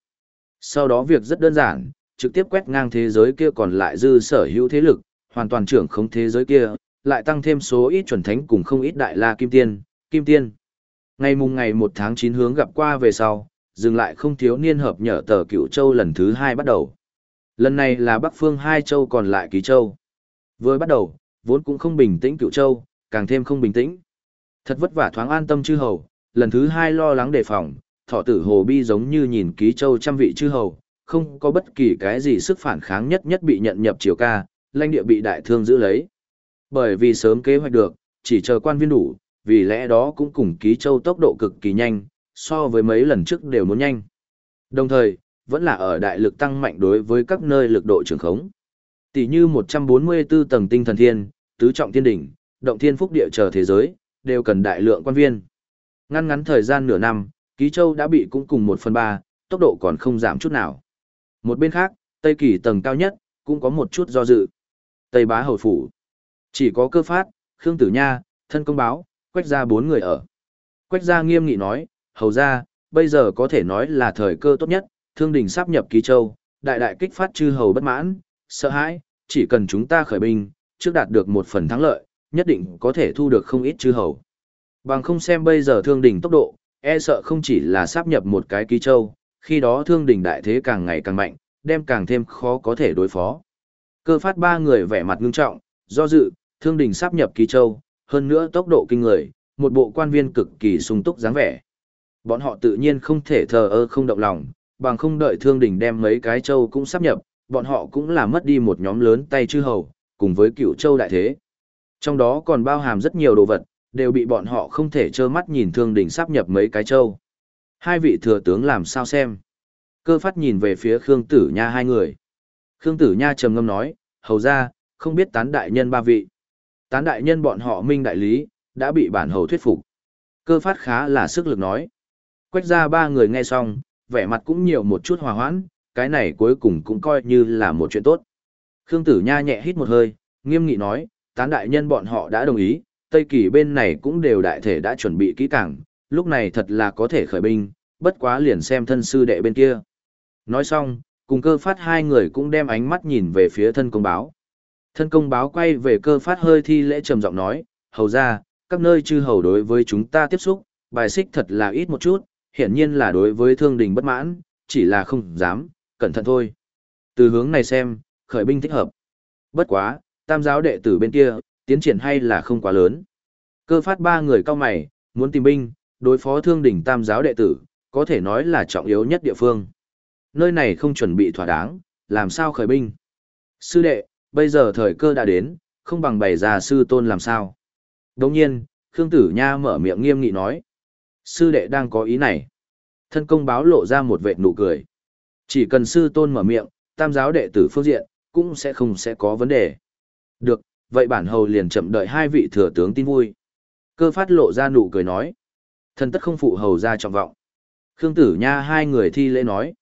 Sau đó việc rất đơn giản, trực tiếp quét ngang thế giới kia còn lại dư sở hữu thế lực, hoàn toàn trưởng không thế giới kia, lại tăng thêm số ít chuẩn thánh cùng không ít đại la kim tiên, kim tiên. Ngày mùng ngày 1 tháng 9 hướng gặp qua về sau, dừng lại không thiếu niên hợp nhở tờ cựu châu lần thứ hai bắt đầu. Lần này là Bắc Phương hai châu còn lại ký châu. Vừa bắt đầu, vốn cũng không bình tĩnh cựu châu, càng thêm không bình tĩnh. Thật vất vả thoáng an tâm chư hầu, lần thứ hai lo lắng đề phòng, thọ tử hồ bi giống như nhìn ký châu trăm vị chư hầu, không có bất kỳ cái gì sức phản kháng nhất nhất bị nhận nhập triều ca, lãnh địa bị đại thương giữ lấy. Bởi vì sớm kế hoạch được, chỉ chờ quan viên đủ, vì lẽ đó cũng cùng ký châu tốc độ cực kỳ nhanh, so với mấy lần trước đều muốn nhanh. Đồng thời, vẫn là ở đại lực tăng mạnh đối với các nơi lực độ trường khống. Tỷ như 144 tầng tinh thần thiên, tứ trọng thiên đỉnh, động thiên phúc địa chờ thế giới, đều cần đại lượng quan viên. Ngăn ngắn thời gian nửa năm, Ký Châu đã bị cũng cùng 1 phần 3, tốc độ còn không giảm chút nào. Một bên khác, Tây Kỳ tầng cao nhất, cũng có một chút do dự. Tây Bá Hầu Phủ. Chỉ có cơ phát, Khương Tử Nha, thân công báo, quách ra bốn người ở. Quách gia nghiêm nghị nói, hầu ra, bây giờ có thể nói là thời cơ tốt nhất, thương đình sắp nhập Ký Châu, đại đại kích phát chư hầu bất mãn, sợ hãi, chỉ cần chúng ta khởi binh, trước đạt được một phần thắng lợi, nhất định có thể thu được không ít chư hầu. Bằng không xem bây giờ thương đình tốc độ, e sợ không chỉ là sắp nhập một cái ký châu, khi đó thương đình đại thế càng ngày càng mạnh, đem càng thêm khó có thể đối phó. Cơ phát ba người vẻ mặt ngưng trọng, do dự, thương đình sắp nhập ký châu, hơn nữa tốc độ kinh người, một bộ quan viên cực kỳ sung túc dáng vẻ. Bọn họ tự nhiên không thể thờ ơ không động lòng, bằng không đợi thương đình đem mấy cái châu cũng sắp nhập, bọn họ cũng là mất đi một nhóm lớn tay chư hầu, cùng với cựu châu đại thế. Trong đó còn bao hàm rất nhiều đồ vật, đều bị bọn họ không thể trơ mắt nhìn thương đỉnh sắp nhập mấy cái châu. Hai vị thừa tướng làm sao xem. Cơ phát nhìn về phía Khương Tử Nha hai người. Khương Tử Nha trầm ngâm nói, hầu ra, không biết tán đại nhân ba vị. Tán đại nhân bọn họ minh đại lý, đã bị bản hầu thuyết phục. Cơ phát khá là sức lực nói. Quách ra ba người nghe xong, vẻ mặt cũng nhiều một chút hòa hoãn, cái này cuối cùng cũng coi như là một chuyện tốt. Khương Tử Nha nhẹ hít một hơi, nghiêm nghị nói, tán đại nhân bọn họ đã đồng ý, Tây Kỳ bên này cũng đều đại thể đã chuẩn bị kỹ càng, lúc này thật là có thể khởi binh, bất quá liền xem thân sư đệ bên kia. Nói xong, cùng cơ phát hai người cũng đem ánh mắt nhìn về phía thân công báo. Thân công báo quay về cơ phát hơi thi lễ trầm giọng nói, hầu ra, các nơi chư hầu đối với chúng ta tiếp xúc, bài xích thật là ít một chút, hiển nhiên là đối với thương đình bất mãn, chỉ là không dám, cẩn thận thôi. Từ hướng này xem, khởi binh thích hợp. Bất quá, tam giáo đệ tử bên kia, tiến triển hay là không quá lớn. Cơ phát ba người cao mày, muốn tìm binh, đối phó thương đỉnh tam giáo đệ tử, có thể nói là trọng yếu nhất địa phương. Nơi này không chuẩn bị thỏa đáng, làm sao khởi binh. Sư đệ, bây giờ thời cơ đã đến, không bằng bày ra sư tôn làm sao. Đồng nhiên, Khương Tử Nha mở miệng nghiêm nghị nói. Sư đệ đang có ý này. Thân công báo lộ ra một vệt nụ cười. Chỉ cần sư tôn mở miệng, tam giáo đệ tử phương diện, cũng sẽ không sẽ có vấn đề. Được, vậy bản hầu liền chậm đợi hai vị thừa tướng tin vui. Cơ phát lộ ra nụ cười nói. Thần tất không phụ hầu ra trọng vọng. Khương Tử Nha hai người thi lễ nói.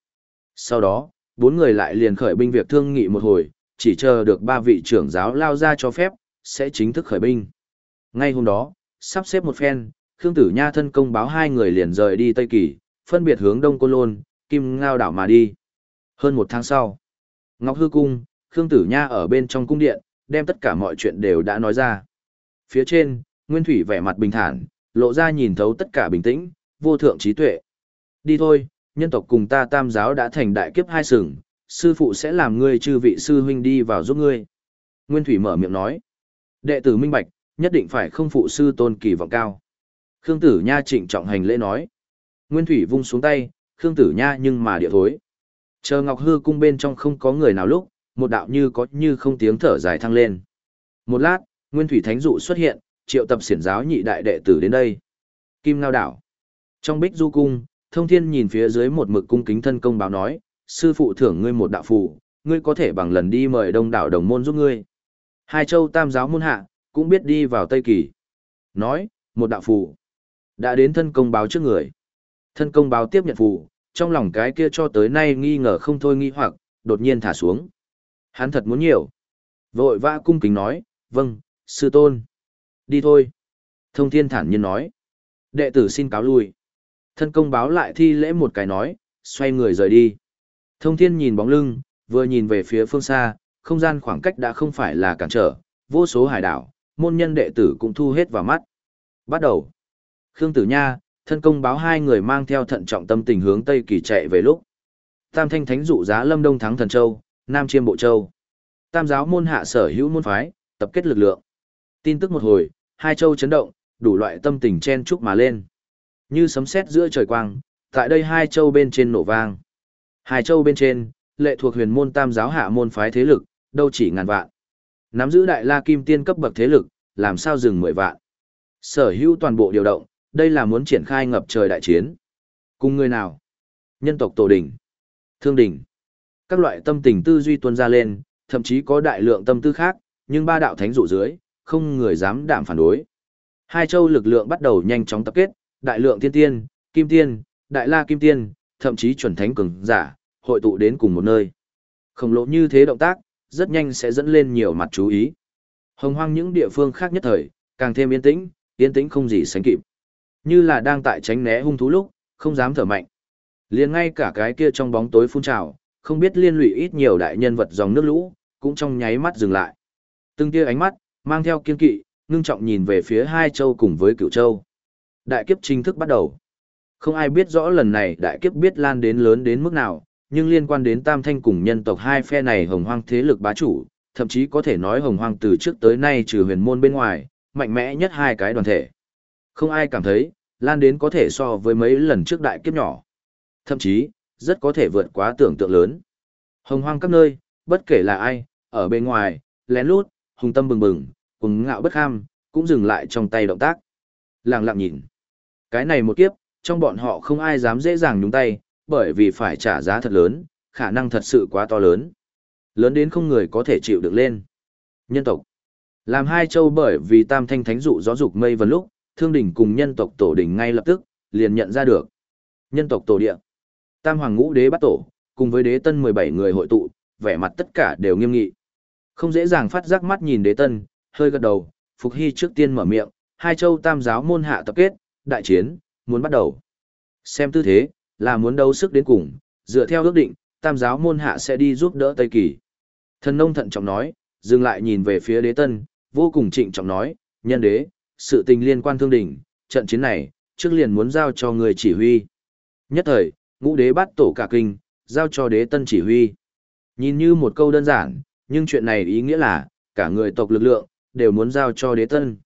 Sau đó, bốn người lại liền khởi binh việc thương nghị một hồi, chỉ chờ được ba vị trưởng giáo lao ra cho phép, sẽ chính thức khởi binh. Ngay hôm đó, sắp xếp một phen, Khương Tử Nha thân công báo hai người liền rời đi Tây Kỳ, phân biệt hướng Đông Côn Lôn, Kim Ngao đảo mà đi. Hơn một tháng sau, Ngọc Hư Cung, Khương Tử Nha ở bên trong cung điện, đem tất cả mọi chuyện đều đã nói ra. Phía trên, Nguyên Thủy vẻ mặt bình thản, lộ ra nhìn thấu tất cả bình tĩnh, vô thượng trí tuệ. Đi thôi, nhân tộc cùng ta tam giáo đã thành đại kiếp hai sừng, sư phụ sẽ làm ngươi chư vị sư huynh đi vào giúp ngươi. Nguyên Thủy mở miệng nói. Đệ tử minh bạch, nhất định phải không phụ sư tôn kỳ vọng cao. Khương Tử Nha trịnh trọng hành lễ nói. Nguyên Thủy vung xuống tay, Khương Tử Nha nhưng mà địa thối. Chờ Ngọc Hư cung bên trong không có người nào lúc, một đạo như có như không tiếng thở dài thăng lên. Một lát, Nguyên Thủy Thánh dụ xuất hiện, triệu tập xiển giáo nhị đại đệ tử đến đây. Kim Ngao đảo. Trong Bích Du cung, Thông Thiên nhìn phía dưới một mực cung kính thân công báo nói, sư phụ thưởng ngươi một đạo phù, ngươi có thể bằng lần đi mời đông đảo đồng môn giúp ngươi. Hai châu tam giáo môn hạ, cũng biết đi vào Tây Kỳ. Nói, một đạo phù, đã đến thân công báo trước người. Thân công báo tiếp nhận phù, trong lòng cái kia cho tới nay nghi ngờ không thôi nghi hoặc, đột nhiên thả xuống. Hắn thật muốn nhiều. Vội vã cung kính nói, vâng, sư tôn. Đi thôi. Thông thiên thản nhiên nói. Đệ tử xin cáo lui. Thân công báo lại thi lễ một cái nói, xoay người rời đi. Thông thiên nhìn bóng lưng, vừa nhìn về phía phương xa, không gian khoảng cách đã không phải là cản trở, vô số hải đảo, môn nhân đệ tử cũng thu hết vào mắt. Bắt đầu. Khương Tử Nha, thân công báo hai người mang theo thận trọng tâm tình hướng Tây Kỳ chạy về lúc. Tam thanh thánh dụ giá Lâm Đông thắng Thần Châu, Nam Chiêm Bộ Châu. Tam giáo môn hạ sở hữu môn phái, tập kết lực lượng. Tin tức một hồi, hai châu chấn động, đủ loại tâm tình chen chúc mà lên. Như sấm sét giữa trời quang, tại đây hai châu bên trên nổ vang. Hai châu bên trên, lệ thuộc huyền môn tam giáo hạ môn phái thế lực, đâu chỉ ngàn vạn. Nắm giữ đại la kim tiên cấp bậc thế lực, làm sao dừng mười vạn. Sở hữu toàn bộ điều động, đây là muốn triển khai ngập trời đại chiến. Cùng người nào? Nhân tộc tổ đỉnh, thương đỉnh. Các loại tâm tình tư duy tuôn ra lên, thậm chí có đại lượng tâm tư khác, nhưng ba đạo thánh dụ dưới, không người dám đảm phản đối. Hai châu lực lượng bắt đầu nhanh chóng tập kết, đại lượng tiên tiên, kim tiên, đại la kim tiên, thậm chí chuẩn thánh cường giả, hội tụ đến cùng một nơi. Khổng lộ như thế động tác, rất nhanh sẽ dẫn lên nhiều mặt chú ý. Hồng hoang những địa phương khác nhất thời, càng thêm yên tĩnh, yên tĩnh không gì sánh kịp. Như là đang tại tránh né hung thú lúc, không dám thở mạnh. liền ngay cả cái kia trong bóng tối phun trào, không biết liên lụy ít nhiều đại nhân vật dòng nước lũ, cũng trong nháy mắt dừng lại. Từng tia ánh mắt, mang theo kiên kỵ, ngưng trọng nhìn về phía hai châu cùng với cựu châu. Đại kiếp chính thức bắt đầu. Không ai biết rõ lần này đại kiếp biết lan đến lớn đến mức nào, nhưng liên quan đến tam thanh cùng nhân tộc hai phe này hồng hoang thế lực bá chủ, thậm chí có thể nói hồng hoang từ trước tới nay trừ huyền môn bên ngoài, mạnh mẽ nhất hai cái đoàn thể. Không ai cảm thấy, lan đến có thể so với mấy lần trước đại kiếp nhỏ. Thậm chí, rất có thể vượt quá tưởng tượng lớn. Hồng hoang các nơi, bất kể là ai, ở bên ngoài, lén lút, hùng tâm bừng bừng, cùng ngạo bất ham cũng dừng lại trong tay động tác. Lặng lặng nhìn. Cái này một kiếp, trong bọn họ không ai dám dễ dàng nhúng tay, bởi vì phải trả giá thật lớn, khả năng thật sự quá to lớn. Lớn đến không người có thể chịu được lên. Nhân tộc. Làm hai châu bởi vì tam thanh thánh dụ gió dục mây vần lúc, thương đỉnh cùng nhân tộc tổ đỉnh ngay lập tức, liền nhận ra được. Nhân tộc tổ địa. Tam hoàng ngũ đế bắt tổ, cùng với đế tân 17 người hội tụ, vẻ mặt tất cả đều nghiêm nghị. Không dễ dàng phát giác mắt nhìn đế tân, hơi gật đầu, Phục Hy trước tiên mở miệng, hai châu tam giáo môn hạ tập kết, đại chiến, muốn bắt đầu. Xem tư thế, là muốn đấu sức đến cùng, dựa theo ước định, tam giáo môn hạ sẽ đi giúp đỡ Tây Kỳ. Thần nông thận trọng nói, dừng lại nhìn về phía đế tân, vô cùng trịnh trọng nói, nhân đế, sự tình liên quan thương đỉnh, trận chiến này, trước liền muốn giao cho người chỉ huy. Nhất thời, ngũ đế bắt tổ cả kinh, giao cho đế tân chỉ huy. Nhìn như một câu đơn giản, nhưng chuyện này ý nghĩa là, cả người tộc lực lượng, đều muốn giao cho đế tân.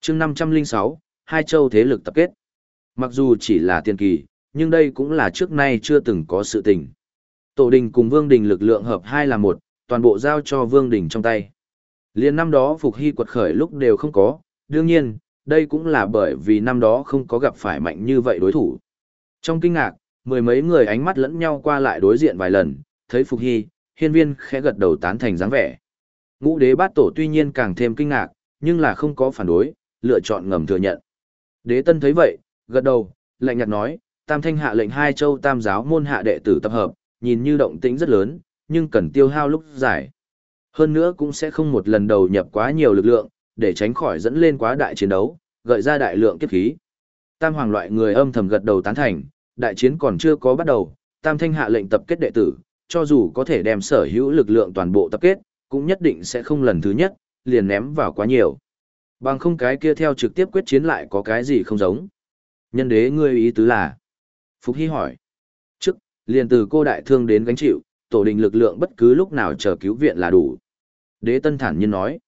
chương 506, hai châu thế lực tập kết. Mặc dù chỉ là tiền kỳ, nhưng đây cũng là trước nay chưa từng có sự tình. Tổ đình cùng vương đình lực lượng hợp hai là một, toàn bộ giao cho vương đình trong tay. Liên năm đó Phục Hy quật khởi lúc đều không có, đương nhiên, đây cũng là bởi vì năm đó không có gặp phải mạnh như vậy đối thủ. Trong kinh ngạc, mười mấy người ánh mắt lẫn nhau qua lại đối diện vài lần, thấy Phục Hy, hiên viên khẽ gật đầu tán thành dáng vẻ. Ngũ đế bát tổ tuy nhiên càng thêm kinh ngạc, nhưng là không có phản đối, lựa chọn ngầm thừa nhận. Đế tân thấy vậy, gật đầu, lạnh nhạt nói, tam thanh hạ lệnh hai châu tam giáo môn hạ đệ tử tập hợp, nhìn như động tĩnh rất lớn, nhưng cần tiêu hao lúc dài. Hơn nữa cũng sẽ không một lần đầu nhập quá nhiều lực lượng, để tránh khỏi dẫn lên quá đại chiến đấu, gợi ra đại lượng kiếp khí. Tam hoàng loại người âm thầm gật đầu tán thành, đại chiến còn chưa có bắt đầu, tam thanh hạ lệnh tập kết đệ tử, cho dù có thể đem sở hữu lực lượng toàn bộ tập kết, cũng nhất định sẽ không lần thứ nhất, liền ném vào quá nhiều. Bằng không cái kia theo trực tiếp quyết chiến lại có cái gì không giống. Nhân đế ngươi ý tứ là. Phục Hy hỏi. Trước, liền từ cô đại thương đến gánh chịu, tổ đình lực lượng bất cứ lúc nào chờ cứu viện là đủ. Đế tân thản nhiên nói.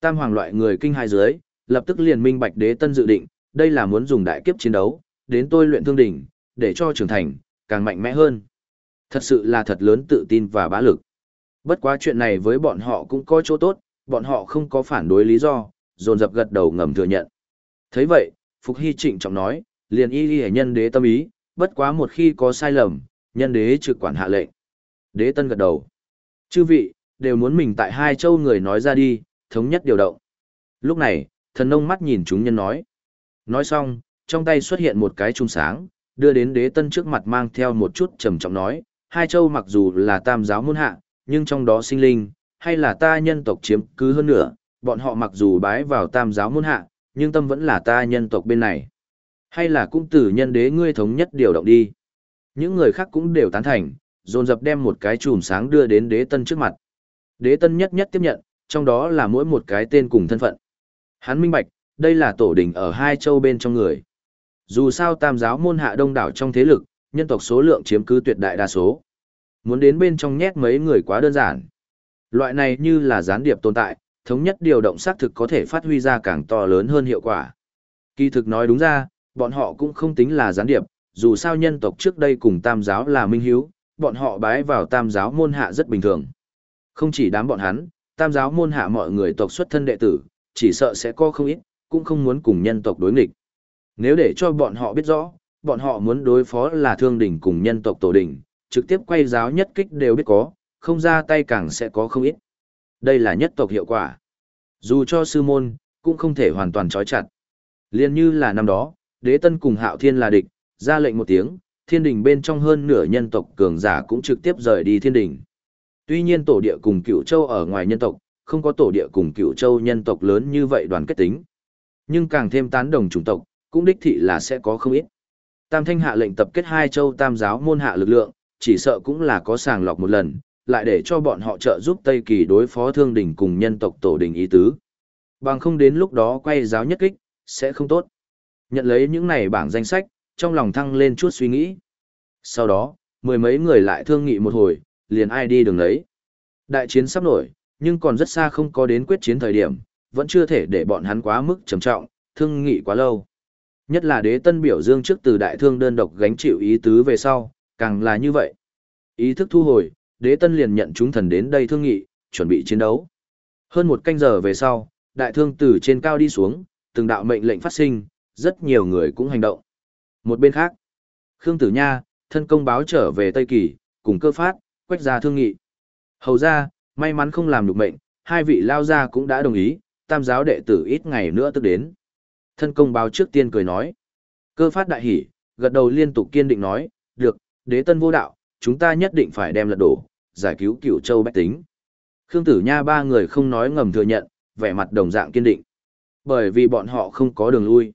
Tam hoàng loại người kinh hai dưới, lập tức liền minh bạch đế tân dự định, đây là muốn dùng đại kiếp chiến đấu, đến tôi luyện thương đỉnh, để cho trưởng thành, càng mạnh mẽ hơn. Thật sự là thật lớn tự tin và bá lực. Bất quá chuyện này với bọn họ cũng có chỗ tốt, bọn họ không có phản đối lý do, dồn dập gật đầu ngầm thừa nhận. thấy vậy, Phục Hy trịnh trọng nói, liền y y nhân đế tâm ý, bất quá một khi có sai lầm, nhân đế trực quản hạ lệnh. Đế tân gật đầu. Chư vị, đều muốn mình tại hai châu người nói ra đi, thống nhất điều động. Lúc này, thần nông mắt nhìn chúng nhân nói. Nói xong, trong tay xuất hiện một cái chung sáng, đưa đến đế tân trước mặt mang theo một chút trầm trọng nói, hai châu mặc dù là tam giáo môn hạ, nhưng trong đó sinh linh, hay là ta nhân tộc chiếm cứ hơn nữa, bọn họ mặc dù bái vào tam giáo môn hạ, nhưng tâm vẫn là ta nhân tộc bên này. Hay là cũng từ nhân đế ngươi thống nhất điều động đi. Những người khác cũng đều tán thành, dồn dập đem một cái chùm sáng đưa đến đế tân trước mặt. Đế tân nhất nhất tiếp nhận, trong đó là mỗi một cái tên cùng thân phận. Hắn minh bạch, đây là tổ đình ở hai châu bên trong người. Dù sao tam giáo môn hạ đông đảo trong thế lực, nhân tộc số lượng chiếm cứ tuyệt đại đa số. Muốn đến bên trong nhét mấy người quá đơn giản. Loại này như là gián điệp tồn tại, thống nhất điều động xác thực có thể phát huy ra càng to lớn hơn hiệu quả. Kỳ thực nói đúng ra, bọn họ cũng không tính là gián điệp, dù sao nhân tộc trước đây cùng tam giáo là minh hiếu, bọn họ bái vào tam giáo môn hạ rất bình thường. Không chỉ đám bọn hắn, tam giáo môn hạ mọi người tộc xuất thân đệ tử, chỉ sợ sẽ có không ít, cũng không muốn cùng nhân tộc đối nghịch. Nếu để cho bọn họ biết rõ, bọn họ muốn đối phó là thương đỉnh cùng nhân tộc tổ đỉnh, trực tiếp quay giáo nhất kích đều biết có, không ra tay càng sẽ có không ít. Đây là nhất tộc hiệu quả. Dù cho sư môn, cũng không thể hoàn toàn trói chặt. Liên như là năm đó, đế tân cùng hạo thiên là địch, ra lệnh một tiếng, thiên đình bên trong hơn nửa nhân tộc cường giả cũng trực tiếp rời đi thiên đình. Tuy nhiên tổ địa cùng cựu châu ở ngoài nhân tộc, không có tổ địa cùng cựu châu nhân tộc lớn như vậy đoàn kết tính. Nhưng càng thêm tán đồng chủng tộc, cũng đích thị là sẽ có không ít. Tam thanh hạ lệnh tập kết hai châu tam giáo môn hạ lực lượng, chỉ sợ cũng là có sàng lọc một lần, lại để cho bọn họ trợ giúp Tây Kỳ đối phó thương đình cùng nhân tộc tổ đình ý tứ. Bằng không đến lúc đó quay giáo nhất kích, sẽ không tốt. Nhận lấy những này bảng danh sách, trong lòng thăng lên chút suy nghĩ. Sau đó, mười mấy người lại thương nghị một hồi, liền ai đi đường lấy. Đại chiến sắp nổi, nhưng còn rất xa không có đến quyết chiến thời điểm, vẫn chưa thể để bọn hắn quá mức trầm trọng, thương nghị quá lâu. Nhất là đế tân biểu dương trước từ đại thương đơn độc gánh chịu ý tứ về sau, càng là như vậy. Ý thức thu hồi, đế tân liền nhận chúng thần đến đây thương nghị, chuẩn bị chiến đấu. Hơn một canh giờ về sau, đại thương từ trên cao đi xuống, từng đạo mệnh lệnh phát sinh, rất nhiều người cũng hành động. Một bên khác, Khương Tử Nha, thân công báo trở về Tây Kỳ, cùng cơ phát, quách ra thương nghị. Hầu ra, may mắn không làm được mệnh, hai vị lao gia cũng đã đồng ý, tam giáo đệ tử ít ngày nữa tức đến. Thân công báo trước tiên cười nói. Cơ phát đại hỉ, gật đầu liên tục kiên định nói, được, đế tân vô đạo, chúng ta nhất định phải đem lật đổ, giải cứu cửu châu bách tính. Khương Tử Nha ba người không nói ngầm thừa nhận, vẻ mặt đồng dạng kiên định. Bởi vì bọn họ không có đường lui.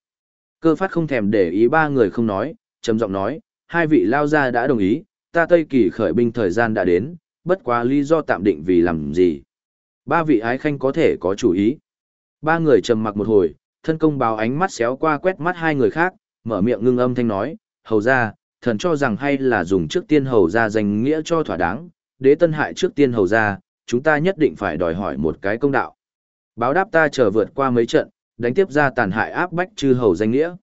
Cơ phát không thèm để ý ba người không nói, trầm giọng nói, hai vị lao gia đã đồng ý, ta Tây Kỳ khởi binh thời gian đã đến, bất quá lý do tạm định vì làm gì. Ba vị ái khanh có thể có chủ ý. Ba người trầm mặc một hồi, thân công báo ánh mắt xéo qua quét mắt hai người khác, mở miệng ngưng âm thanh nói, hầu ra, thần cho rằng hay là dùng trước tiên hầu ra danh nghĩa cho thỏa đáng, đế tân hại trước tiên hầu ra, chúng ta nhất định phải đòi hỏi một cái công đạo. Báo đáp ta chờ vượt qua mấy trận, đánh tiếp ra tàn hại áp bách chư hầu danh nghĩa.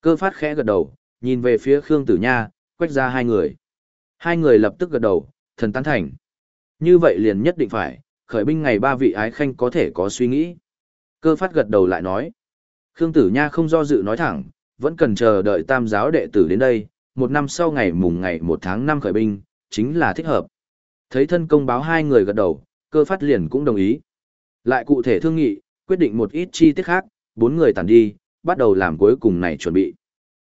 Cơ phát khẽ gật đầu, nhìn về phía Khương Tử Nha, quét ra hai người. Hai người lập tức gật đầu, thần tán thành. Như vậy liền nhất định phải, khởi binh ngày ba vị ái khanh có thể có suy nghĩ. Cơ phát gật đầu lại nói. Khương Tử Nha không do dự nói thẳng, vẫn cần chờ đợi tam giáo đệ tử đến đây, một năm sau ngày mùng ngày một tháng năm khởi binh, chính là thích hợp. Thấy thân công báo hai người gật đầu, cơ phát liền cũng đồng ý. Lại cụ thể thương nghị, quyết định một ít chi tiết khác, bốn người tản đi, bắt đầu làm cuối cùng này chuẩn bị.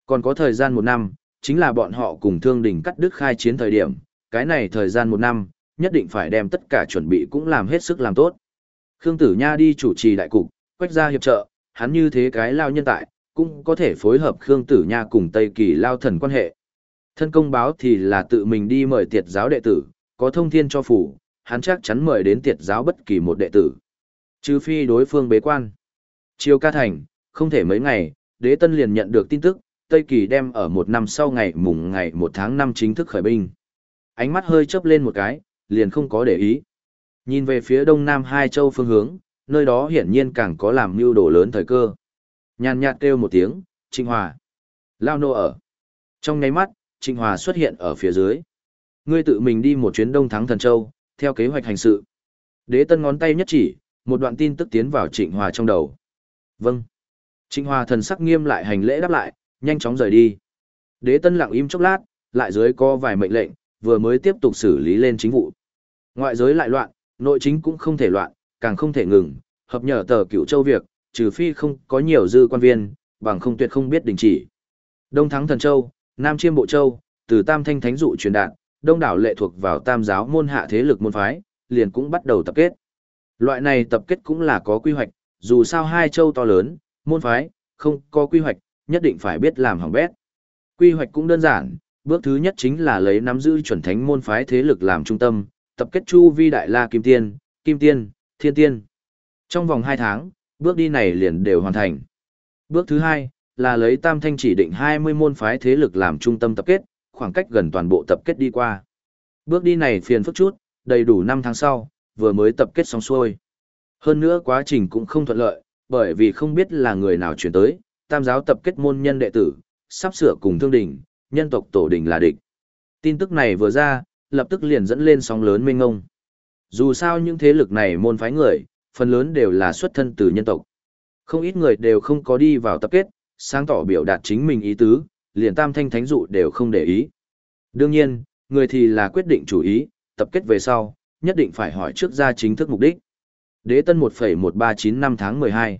Còn có thời gian một năm, chính là bọn họ cùng thương đình cắt đứt khai chiến thời điểm, cái này thời gian một năm, nhất định phải đem tất cả chuẩn bị cũng làm hết sức làm tốt. Khương Tử Nha đi chủ trì đại cục, quách ra hiệp trợ, hắn như thế cái lao nhân tại, cũng có thể phối hợp Khương Tử Nha cùng Tây Kỳ lao thần quan hệ. Thân công báo thì là tự mình đi mời tiệt giáo đệ tử, có thông thiên cho phủ, hắn chắc chắn mời đến tiệt giáo bất kỳ một đệ tử. Trừ phi đối phương bế quan. Chiều ca thành, không thể mấy ngày, đế tân liền nhận được tin tức, Tây Kỳ đem ở một năm sau ngày mùng ngày một tháng năm chính thức khởi binh. Ánh mắt hơi chớp lên một cái, liền không có để ý. Nhìn về phía đông nam hai châu phương hướng, nơi đó hiển nhiên càng có làm mưu đồ lớn thời cơ. Nhàn nhạt kêu một tiếng, Trịnh Hòa. Lao nô ở. Trong nháy mắt, Trịnh Hòa xuất hiện ở phía dưới. Ngươi tự mình đi một chuyến Đông Thắng Thần Châu, theo kế hoạch hành sự. Đế Tân ngón tay nhất chỉ, một đoạn tin tức tiến vào Trịnh Hòa trong đầu. Vâng. Trịnh Hòa thần sắc nghiêm lại hành lễ đáp lại, nhanh chóng rời đi. Đế Tân lặng im chốc lát, lại dưới có vài mệnh lệnh, vừa mới tiếp tục xử lý lên chính vụ. Ngoại giới lại loạn, nội chính cũng không thể loạn, càng không thể ngừng, hợp nhờ tờ cựu châu việc, trừ phi không có nhiều dư quan viên, bằng không tuyệt không biết đình chỉ. Đông Thắng Thần Châu, Nam Chiêm Bộ Châu, từ Tam Thanh Thánh dụ truyền đạt, đông đảo lệ thuộc vào tam giáo môn hạ thế lực môn phái, liền cũng bắt đầu tập kết. Loại này tập kết cũng là có quy hoạch, dù sao hai châu to lớn, môn phái, không có quy hoạch, nhất định phải biết làm hỏng bét. Quy hoạch cũng đơn giản, bước thứ nhất chính là lấy nắm giữ chuẩn thánh môn phái thế lực làm trung tâm, tập kết chu vi đại la kim tiên, kim tiên, thiên tiên. Trong vòng 2 tháng, bước đi này liền đều hoàn thành. Bước thứ hai là lấy tam thanh chỉ định 20 môn phái thế lực làm trung tâm tập kết, khoảng cách gần toàn bộ tập kết đi qua. Bước đi này phiền phức chút, đầy đủ 5 tháng sau, vừa mới tập kết xong xuôi. Hơn nữa quá trình cũng không thuận lợi, bởi vì không biết là người nào chuyển tới, tam giáo tập kết môn nhân đệ tử, sắp sửa cùng thương đình, nhân tộc tổ đình là địch. Tin tức này vừa ra, lập tức liền dẫn lên sóng lớn mênh ngông. Dù sao những thế lực này môn phái người, phần lớn đều là xuất thân từ nhân tộc. Không ít người đều không có đi vào tập kết, sáng tỏ biểu đạt chính mình ý tứ, liền tam thanh thánh dụ đều không để ý. Đương nhiên, người thì là quyết định chủ ý, tập kết về sau, nhất định phải hỏi trước ra chính thức mục đích. Đế tân 1,139 năm tháng 12.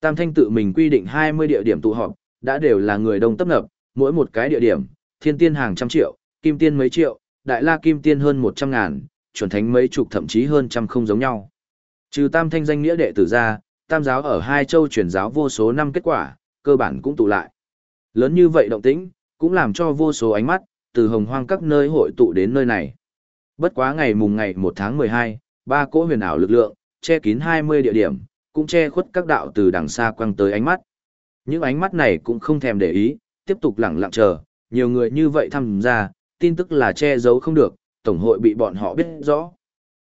Tam thanh tự mình quy định 20 địa điểm tụ họp, đã đều là người đông tấp nập, mỗi một cái địa điểm, thiên tiên hàng trăm triệu, kim tiên mấy triệu, đại la kim tiên hơn 100 ngàn, chuẩn thánh mấy chục thậm chí hơn trăm không giống nhau. Trừ tam thanh danh nghĩa đệ tử ra, tam giáo ở hai châu truyền giáo vô số năm kết quả, cơ bản cũng tụ lại. Lớn như vậy động tĩnh, cũng làm cho vô số ánh mắt, từ hồng hoang các nơi hội tụ đến nơi này. Bất quá ngày mùng ngày 1 tháng 12, ba cỗ huyền ảo lực lượng, che kín 20 địa điểm, cũng che khuất các đạo từ đằng xa quăng tới ánh mắt. Những ánh mắt này cũng không thèm để ý, tiếp tục lặng lặng chờ, nhiều người như vậy tham gia, tin tức là che giấu không được, tổng hội bị bọn họ biết rõ.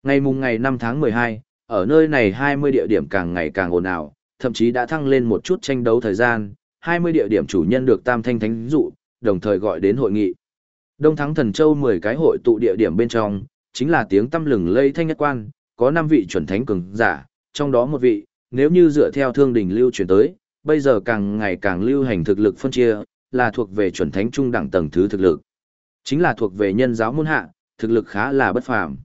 Ngày mùng ngày 5 tháng 12, ở nơi này 20 địa điểm càng ngày càng ồn ào, thậm chí đã thăng lên một chút tranh đấu thời gian, 20 địa điểm chủ nhân được Tam Thanh Thánh dụ, đồng thời gọi đến hội nghị. Đông Thắng Thần Châu 10 cái hội tụ địa điểm bên trong, chính là tiếng tâm lừng lây thanh nhất quan, có 5 vị chuẩn thánh cường giả, trong đó một vị, nếu như dựa theo thương đình lưu truyền tới, bây giờ càng ngày càng lưu hành thực lực phân chia, là thuộc về chuẩn thánh trung đẳng tầng thứ thực lực. Chính là thuộc về nhân giáo môn hạ, thực lực khá là bất phàm.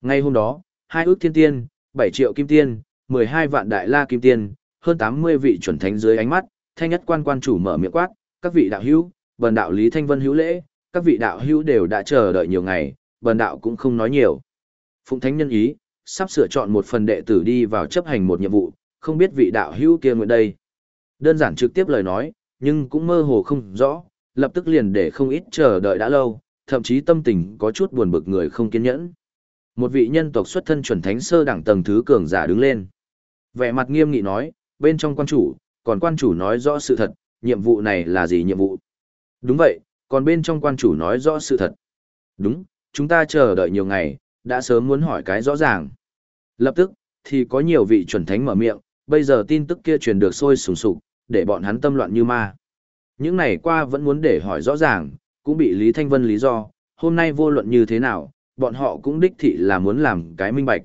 Ngay hôm đó, hai ước thiên tiên, 7 triệu kim tiên, 12 vạn đại la kim tiên, hơn 80 vị chuẩn thánh dưới ánh mắt, thanh nhất quan quan chủ mở miệng quát, các vị đạo hữu, bần đạo Lý Thanh Vân hữu lễ, các vị đạo hữu đều đã chờ đợi nhiều ngày, bần đạo cũng không nói nhiều. Phụng thánh nhân ý, sắp sửa chọn một phần đệ tử đi vào chấp hành một nhiệm vụ, không biết vị đạo hữu kia nguyện đây. Đơn giản trực tiếp lời nói, nhưng cũng mơ hồ không rõ, lập tức liền để không ít chờ đợi đã lâu, thậm chí tâm tình có chút buồn bực người không kiên nhẫn. Một vị nhân tộc xuất thân chuẩn thánh sơ đẳng tầng thứ cường giả đứng lên. Vẻ mặt nghiêm nghị nói, bên trong quan chủ, còn quan chủ nói rõ sự thật, nhiệm vụ này là gì nhiệm vụ? Đúng vậy, còn bên trong quan chủ nói rõ sự thật. Đúng, chúng ta chờ đợi nhiều ngày, đã sớm muốn hỏi cái rõ ràng. Lập tức, thì có nhiều vị chuẩn thánh mở miệng, bây giờ tin tức kia truyền được sôi sùng sục, để bọn hắn tâm loạn như ma. Những này qua vẫn muốn để hỏi rõ ràng, cũng bị Lý Thanh Vân lý do, hôm nay vô luận như thế nào, bọn họ cũng đích thị là muốn làm cái minh bạch.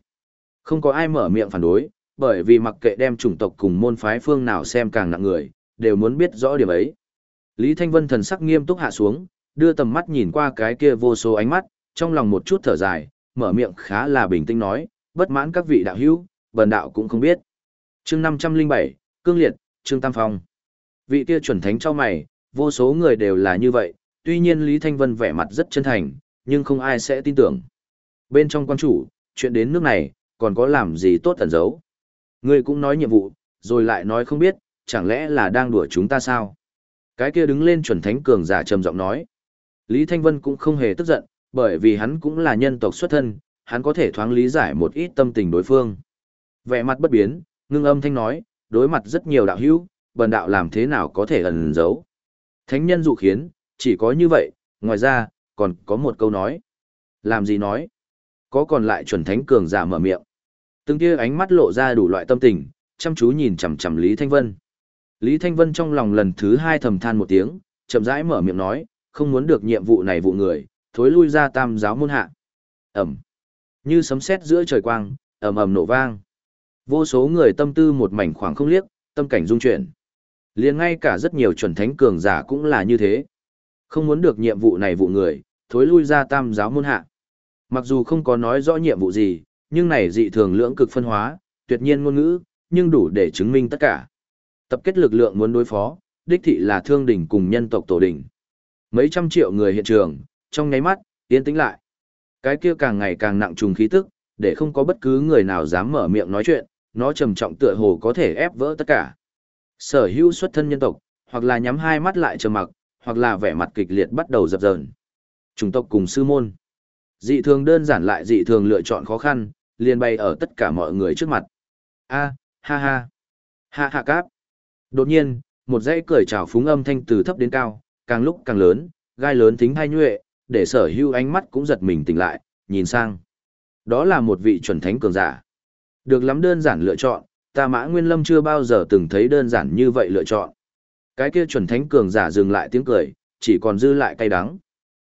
Không có ai mở miệng phản đối, bởi vì mặc kệ đem chủng tộc cùng môn phái phương nào xem càng nặng người, đều muốn biết rõ điểm ấy. Lý Thanh Vân thần sắc nghiêm túc hạ xuống, đưa tầm mắt nhìn qua cái kia vô số ánh mắt, trong lòng một chút thở dài, mở miệng khá là bình tĩnh nói, bất mãn các vị đạo hữu, bần đạo cũng không biết. Chương 507, Cương Liệt, Trương Tam Phong. Vị kia chuẩn thánh cho mày, vô số người đều là như vậy, tuy nhiên Lý Thanh Vân vẻ mặt rất chân thành, nhưng không ai sẽ tin tưởng. Bên trong quan chủ, chuyện đến nước này, còn có làm gì tốt ẩn giấu. Ngươi cũng nói nhiệm vụ, rồi lại nói không biết, chẳng lẽ là đang đùa chúng ta sao? Cái kia đứng lên chuẩn thánh cường giả trầm giọng nói. Lý Thanh Vân cũng không hề tức giận, bởi vì hắn cũng là nhân tộc xuất thân, hắn có thể thoáng lý giải một ít tâm tình đối phương. Vẻ mặt bất biến, ngưng âm thanh nói, đối mặt rất nhiều đạo hữu, bần đạo làm thế nào có thể ẩn giấu. Thánh nhân dụ khiến, chỉ có như vậy, ngoài ra, còn có một câu nói. Làm gì nói? Có còn lại chuẩn thánh cường giả mở miệng. Từng kia ánh mắt lộ ra đủ loại tâm tình, chăm chú nhìn chằm chằm Lý Thanh Vân. Lý Thanh Vân trong lòng lần thứ hai thầm than một tiếng, chậm rãi mở miệng nói, không muốn được nhiệm vụ này vụ người, thối lui ra tam giáo môn hạ. Ẩm. Như sấm sét giữa trời quang, ầm ầm nổ vang. Vô số người tâm tư một mảnh khoảng không liếc, tâm cảnh dung chuyển. Liền ngay cả rất nhiều chuẩn thánh cường giả cũng là như thế. Không muốn được nhiệm vụ này vụ người, thối lui ra tam giáo môn hạ. Mặc dù không có nói rõ nhiệm vụ gì, nhưng này dị thường lưỡng cực phân hóa, tuyệt nhiên ngôn ngữ, nhưng đủ để chứng minh tất cả. Tập kết lực lượng muốn đối phó, đích thị là thương đỉnh cùng nhân tộc tổ đỉnh. Mấy trăm triệu người hiện trường, trong nháy mắt, yên tĩnh lại. Cái kia càng ngày càng nặng trùng khí tức, để không có bất cứ người nào dám mở miệng nói chuyện, nó trầm trọng tựa hồ có thể ép vỡ tất cả. Sở hữu xuất thân nhân tộc, hoặc là nhắm hai mắt lại trầm mặc, hoặc là vẻ mặt kịch liệt bắt đầu dập dờn. Chủng tộc cùng sư môn. Dị thường đơn giản lại dị thường lựa chọn khó khăn, liền bày ở tất cả mọi người trước mặt. A, ha ha. Ha ha cáp. Đột nhiên, một dãy cười chào phúng âm thanh từ thấp đến cao, càng lúc càng lớn, gai lớn thính hai nhuệ, để sở hưu ánh mắt cũng giật mình tỉnh lại, nhìn sang. Đó là một vị chuẩn thánh cường giả. Được lắm đơn giản lựa chọn, ta mã nguyên lâm chưa bao giờ từng thấy đơn giản như vậy lựa chọn. Cái kia chuẩn thánh cường giả dừng lại tiếng cười, chỉ còn dư lại cay đắng.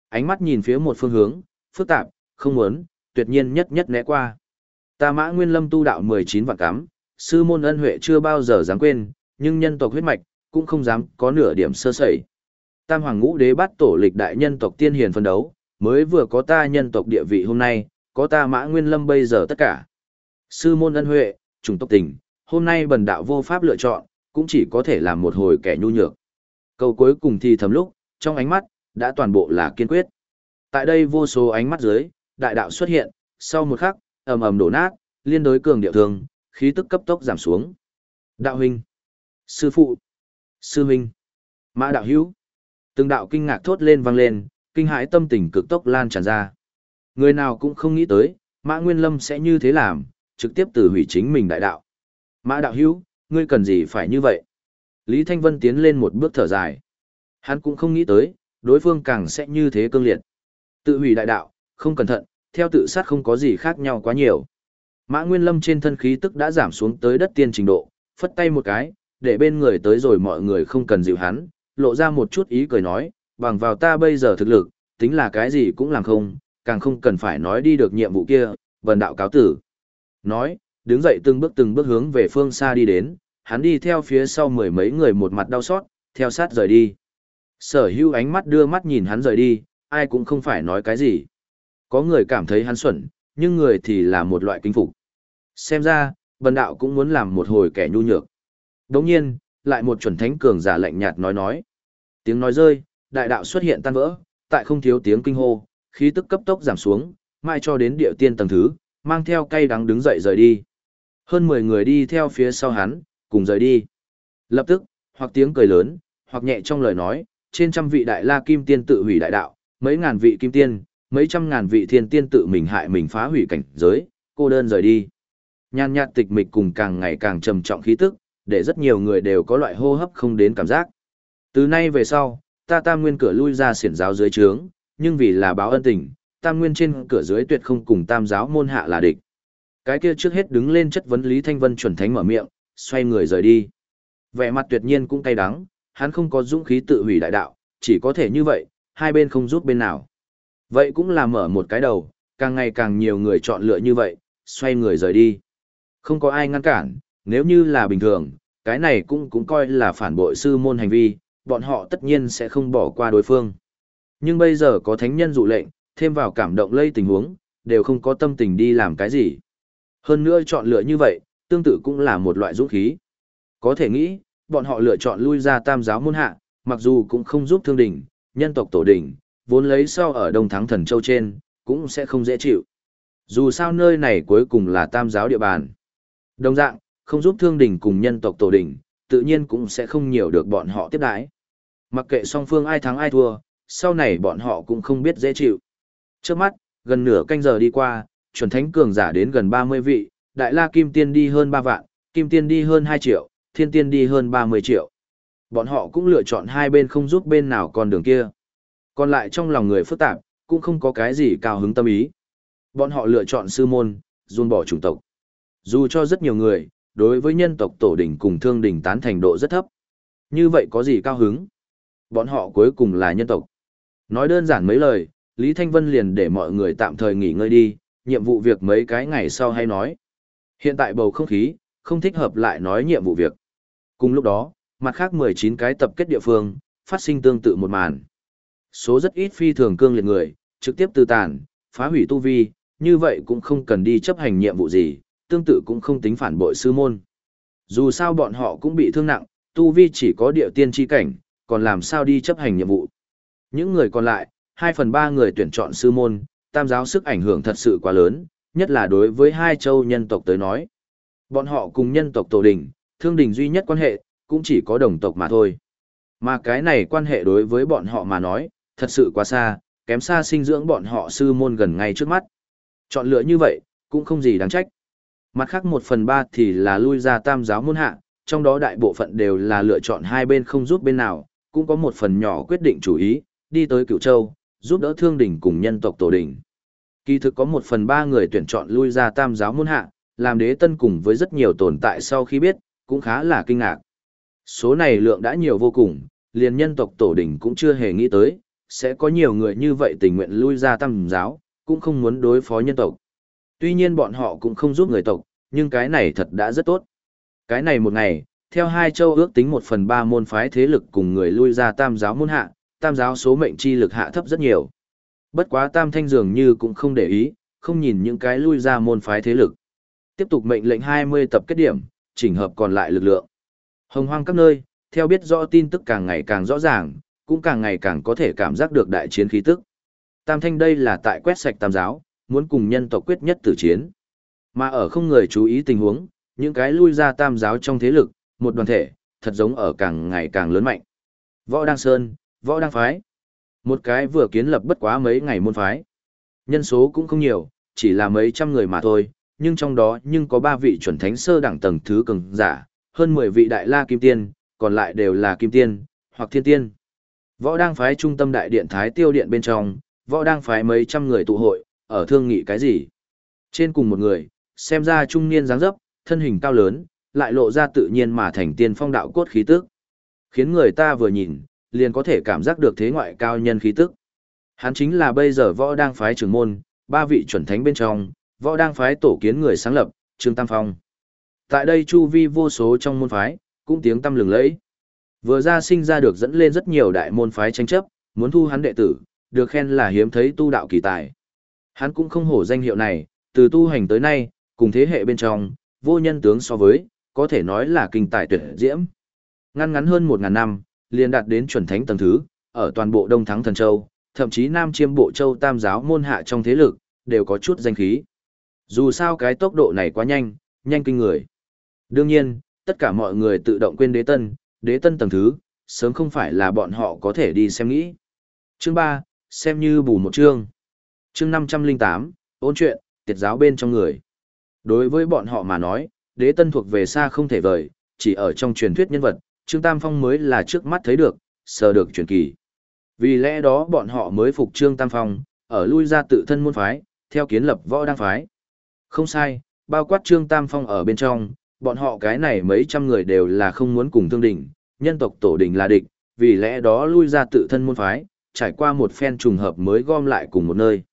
Ánh mắt nhìn phía một phương hướng, phức tạp, không muốn, tuyệt nhiên nhất nhất né qua. Ta mã nguyên lâm tu đạo 19 vạn cắm, sư môn ân huệ chưa bao giờ dám quên, nhưng nhân tộc huyết mạch, cũng không dám có nửa điểm sơ sẩy. Tam hoàng ngũ đế bắt tổ lịch đại nhân tộc tiên hiền phân đấu, mới vừa có ta nhân tộc địa vị hôm nay, có ta mã nguyên lâm bây giờ tất cả. Sư môn ân huệ, chủng tộc tình, hôm nay bần đạo vô pháp lựa chọn, cũng chỉ có thể làm một hồi kẻ nhu nhược. Câu cuối cùng thì thầm lúc, trong ánh mắt, đã toàn bộ là kiên quyết. Tại đây vô số ánh mắt dưới, đại đạo xuất hiện, sau một khắc, ầm ầm đổ nát, liên đối cường điệu thường, khí tức cấp tốc giảm xuống. Đạo huynh, sư phụ, sư huynh, mã đạo hữu. Từng đạo kinh ngạc thốt lên vang lên, kinh hãi tâm tình cực tốc lan tràn ra. Người nào cũng không nghĩ tới, Mã Nguyên Lâm sẽ như thế làm, trực tiếp từ hủy chính mình đại đạo. Mã đạo hữu, ngươi cần gì phải như vậy? Lý Thanh Vân tiến lên một bước thở dài. Hắn cũng không nghĩ tới, đối phương càng sẽ như thế cương liệt. Tự hủy đại đạo, không cẩn thận, theo tự sát không có gì khác nhau quá nhiều. Mã Nguyên Lâm trên thân khí tức đã giảm xuống tới đất tiên trình độ, phất tay một cái, để bên người tới rồi mọi người không cần dịu hắn, lộ ra một chút ý cười nói, bằng vào ta bây giờ thực lực, tính là cái gì cũng làm không, càng không cần phải nói đi được nhiệm vụ kia, vần đạo cáo tử. Nói, đứng dậy từng bước từng bước hướng về phương xa đi đến, hắn đi theo phía sau mười mấy người một mặt đau xót, theo sát rời đi. Sở hưu ánh mắt đưa mắt nhìn hắn rời đi, ai cũng không phải nói cái gì. Có người cảm thấy hắn xuẩn, nhưng người thì là một loại kinh phục. Xem ra, bần đạo cũng muốn làm một hồi kẻ nhu nhược. Đồng nhiên, lại một chuẩn thánh cường giả lạnh nhạt nói nói. Tiếng nói rơi, đại đạo xuất hiện tan vỡ, tại không thiếu tiếng kinh hô, khí tức cấp tốc giảm xuống, mai cho đến địa tiên tầng thứ, mang theo cây đắng đứng dậy rời đi. Hơn 10 người đi theo phía sau hắn, cùng rời đi. Lập tức, hoặc tiếng cười lớn, hoặc nhẹ trong lời nói, trên trăm vị đại la kim tiên tự hủy đại đạo, mấy ngàn vị kim tiên, mấy trăm ngàn vị thiên tiên tự mình hại mình phá hủy cảnh giới, cô đơn rời đi. Nhan nhạt tịch mịch cùng càng ngày càng trầm trọng khí tức, để rất nhiều người đều có loại hô hấp không đến cảm giác. Từ nay về sau, ta tam nguyên cửa lui ra xiển giáo dưới trướng, nhưng vì là báo ân tình, tam nguyên trên cửa dưới tuyệt không cùng tam giáo môn hạ là địch. Cái kia trước hết đứng lên chất vấn Lý Thanh Vân chuẩn thánh mở miệng, xoay người rời đi. Vẻ mặt tuyệt nhiên cũng cay đắng, hắn không có dũng khí tự hủy đại đạo, chỉ có thể như vậy, hai bên không giúp bên nào. Vậy cũng là mở một cái đầu, càng ngày càng nhiều người chọn lựa như vậy, xoay người rời đi. Không có ai ngăn cản, nếu như là bình thường, cái này cũng cũng coi là phản bội sư môn hành vi, bọn họ tất nhiên sẽ không bỏ qua đối phương. Nhưng bây giờ có thánh nhân dụ lệnh, thêm vào cảm động lây tình huống, đều không có tâm tình đi làm cái gì. Hơn nữa chọn lựa như vậy, tương tự cũng là một loại dũng khí. Có thể nghĩ, bọn họ lựa chọn lui ra tam giáo môn hạ, mặc dù cũng không giúp thương đỉnh, nhân tộc tổ đỉnh, vốn lấy sau ở Đông Thắng Thần Châu trên, cũng sẽ không dễ chịu. Dù sao nơi này cuối cùng là tam giáo địa bàn. Đồng dạng, không giúp thương đỉnh cùng nhân tộc tổ đỉnh, tự nhiên cũng sẽ không nhiều được bọn họ tiếp đãi. Mặc kệ song phương ai thắng ai thua, sau này bọn họ cũng không biết dễ chịu. Trước mắt, gần nửa canh giờ đi qua, chuẩn thánh cường giả đến gần 30 vị, đại la kim tiên đi hơn 3 vạn, kim tiên đi hơn 2 triệu, thiên tiên đi hơn 30 triệu. Bọn họ cũng lựa chọn hai bên không giúp bên nào con đường kia. Còn lại trong lòng người phức tạp, cũng không có cái gì cao hứng tâm ý. Bọn họ lựa chọn sư môn, ruôn bỏ chủng tộc. Dù cho rất nhiều người, đối với nhân tộc tổ đỉnh cùng thương đỉnh tán thành độ rất thấp. Như vậy có gì cao hứng? Bọn họ cuối cùng là nhân tộc. Nói đơn giản mấy lời, Lý Thanh Vân liền để mọi người tạm thời nghỉ ngơi đi, nhiệm vụ việc mấy cái ngày sau hay nói. Hiện tại bầu không khí, không thích hợp lại nói nhiệm vụ việc. Cùng lúc đó, mặt khác 19 cái tập kết địa phương, phát sinh tương tự một màn. Số rất ít phi thường cương liệt người, trực tiếp từ tàn, phá hủy tu vi, như vậy cũng không cần đi chấp hành nhiệm vụ gì, tương tự cũng không tính phản bội sư môn. Dù sao bọn họ cũng bị thương nặng, tu vi chỉ có địa tiên chi cảnh, còn làm sao đi chấp hành nhiệm vụ. Những người còn lại, 2 phần 3 người tuyển chọn sư môn, tam giáo sức ảnh hưởng thật sự quá lớn, nhất là đối với hai châu nhân tộc tới nói. Bọn họ cùng nhân tộc tổ đình, thương đình duy nhất quan hệ, cũng chỉ có đồng tộc mà thôi. Mà cái này quan hệ đối với bọn họ mà nói, thật sự quá xa, kém xa sinh dưỡng bọn họ sư môn gần ngay trước mắt. Chọn lựa như vậy, cũng không gì đáng trách. Mặt khác một phần ba thì là lui ra tam giáo môn hạ, trong đó đại bộ phận đều là lựa chọn hai bên không giúp bên nào, cũng có một phần nhỏ quyết định chủ ý, đi tới cựu châu, giúp đỡ thương đỉnh cùng nhân tộc tổ đỉnh. Kỳ thực có một phần ba người tuyển chọn lui ra tam giáo môn hạ, làm đế tân cùng với rất nhiều tồn tại sau khi biết, cũng khá là kinh ngạc. Số này lượng đã nhiều vô cùng, liền nhân tộc tổ đỉnh cũng chưa hề nghĩ tới, sẽ có nhiều người như vậy tình nguyện lui ra tam giáo, cũng không muốn đối phó nhân tộc. Tuy nhiên bọn họ cũng không giúp người tộc, nhưng cái này thật đã rất tốt. Cái này một ngày, theo hai châu ước tính một phần ba môn phái thế lực cùng người lui ra tam giáo môn hạ, tam giáo số mệnh chi lực hạ thấp rất nhiều. Bất quá tam thanh dường như cũng không để ý, không nhìn những cái lui ra môn phái thế lực. Tiếp tục mệnh lệnh 20 tập kết điểm, chỉnh hợp còn lại lực lượng. Hồng hoang các nơi, theo biết rõ tin tức càng ngày càng rõ ràng, cũng càng ngày càng có thể cảm giác được đại chiến khí tức. Tam thanh đây là tại quét sạch tam giáo, muốn cùng nhân tộc quyết nhất tử chiến. Mà ở không người chú ý tình huống, những cái lui ra tam giáo trong thế lực, một đoàn thể, thật giống ở càng ngày càng lớn mạnh. Võ Đăng Sơn, Võ Đăng Phái. Một cái vừa kiến lập bất quá mấy ngày môn phái. Nhân số cũng không nhiều, chỉ là mấy trăm người mà thôi, nhưng trong đó nhưng có ba vị chuẩn thánh sơ đẳng tầng thứ cường giả, hơn 10 vị đại la kim tiên, còn lại đều là kim tiên, hoặc thiên tiên. Võ đang phái trung tâm đại điện Thái Tiêu Điện bên trong, võ đang phái mấy trăm người tụ hội, ở thương nghị cái gì. Trên cùng một người, xem ra trung niên dáng dấp, thân hình cao lớn, lại lộ ra tự nhiên mà thành tiên phong đạo cốt khí tức. Khiến người ta vừa nhìn, liền có thể cảm giác được thế ngoại cao nhân khí tức. Hắn chính là bây giờ võ đang phái trưởng môn, ba vị chuẩn thánh bên trong, võ đang phái tổ kiến người sáng lập, Trương Tam Phong. Tại đây chu vi vô số trong môn phái, cũng tiếng tâm lừng lẫy. Vừa ra sinh ra được dẫn lên rất nhiều đại môn phái tranh chấp, muốn thu hắn đệ tử, được khen là hiếm thấy tu đạo kỳ tài. Hắn cũng không hổ danh hiệu này, từ tu hành tới nay, cùng thế hệ bên trong, vô nhân tướng so với, có thể nói là kinh tài tuyệt diễm. Ngăn ngắn hơn một ngàn năm, liền đạt đến chuẩn thánh tầng thứ, ở toàn bộ Đông Thắng Thần Châu, thậm chí Nam Chiêm Bộ Châu Tam giáo môn hạ trong thế lực, đều có chút danh khí. Dù sao cái tốc độ này quá nhanh, nhanh kinh người. Đương nhiên, tất cả mọi người tự động quên đế tân, đế tân tầng thứ, sớm không phải là bọn họ có thể đi xem nghĩ. Chương 3, xem như bù một chương. Chương 508, ôn chuyện, tiệt giáo bên trong người. Đối với bọn họ mà nói, đế tân thuộc về xa không thể vời, chỉ ở trong truyền thuyết nhân vật, Trương Tam Phong mới là trước mắt thấy được, sờ được truyền kỳ. Vì lẽ đó bọn họ mới phục Trương Tam Phong, ở lui ra tự thân môn phái, theo kiến lập võ đăng phái. Không sai, bao quát Trương Tam Phong ở bên trong, bọn họ cái này mấy trăm người đều là không muốn cùng thương đỉnh, nhân tộc tổ đỉnh là địch, vì lẽ đó lui ra tự thân môn phái, trải qua một phen trùng hợp mới gom lại cùng một nơi.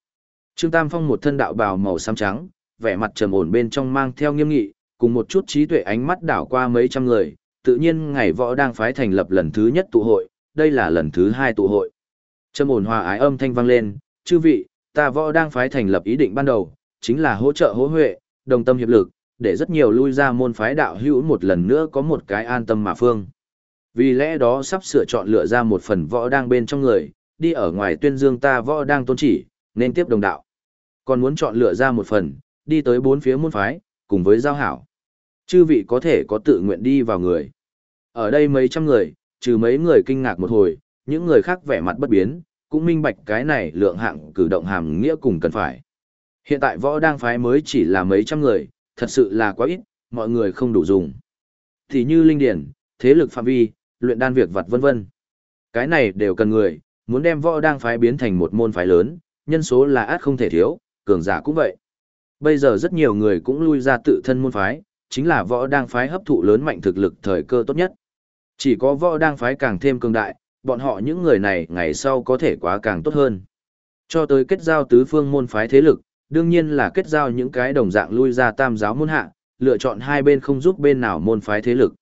Trương Tam Phong một thân đạo bào màu xám trắng, vẻ mặt trầm ổn bên trong mang theo nghiêm nghị, cùng một chút trí tuệ ánh mắt đảo qua mấy trăm người, tự nhiên ngày võ đang phái thành lập lần thứ nhất tụ hội, đây là lần thứ hai tụ hội. Trâm ổn hòa ái âm thanh vang lên, chư vị, ta võ đang phái thành lập ý định ban đầu, chính là hỗ trợ hỗ huệ, đồng tâm hiệp lực, để rất nhiều lui ra môn phái đạo hữu một lần nữa có một cái an tâm mà phương. Vì lẽ đó sắp sửa chọn lựa ra một phần võ đang bên trong người, đi ở ngoài tuyên dương ta võ đang tôn chỉ, nên tiếp đồng đạo. Còn muốn chọn lựa ra một phần, đi tới bốn phía môn phái, cùng với giao hảo. Chư vị có thể có tự nguyện đi vào người. Ở đây mấy trăm người, trừ mấy người kinh ngạc một hồi, những người khác vẻ mặt bất biến, cũng minh bạch cái này lượng hạng cử động hàm nghĩa cùng cần phải. Hiện tại võ đang phái mới chỉ là mấy trăm người, thật sự là quá ít, mọi người không đủ dùng. Thì như linh điển, thế lực phạm vi, luyện đan việc vật vân vân. Cái này đều cần người, muốn đem võ đang phái biến thành một môn phái lớn, nhân số là át không thể thiếu, cường giả cũng vậy. Bây giờ rất nhiều người cũng lui ra tự thân môn phái, chính là võ đang phái hấp thụ lớn mạnh thực lực thời cơ tốt nhất. Chỉ có võ đang phái càng thêm cường đại, bọn họ những người này ngày sau có thể quá càng tốt hơn. Cho tới kết giao tứ phương môn phái thế lực, đương nhiên là kết giao những cái đồng dạng lui ra tam giáo môn hạ, lựa chọn hai bên không giúp bên nào môn phái thế lực.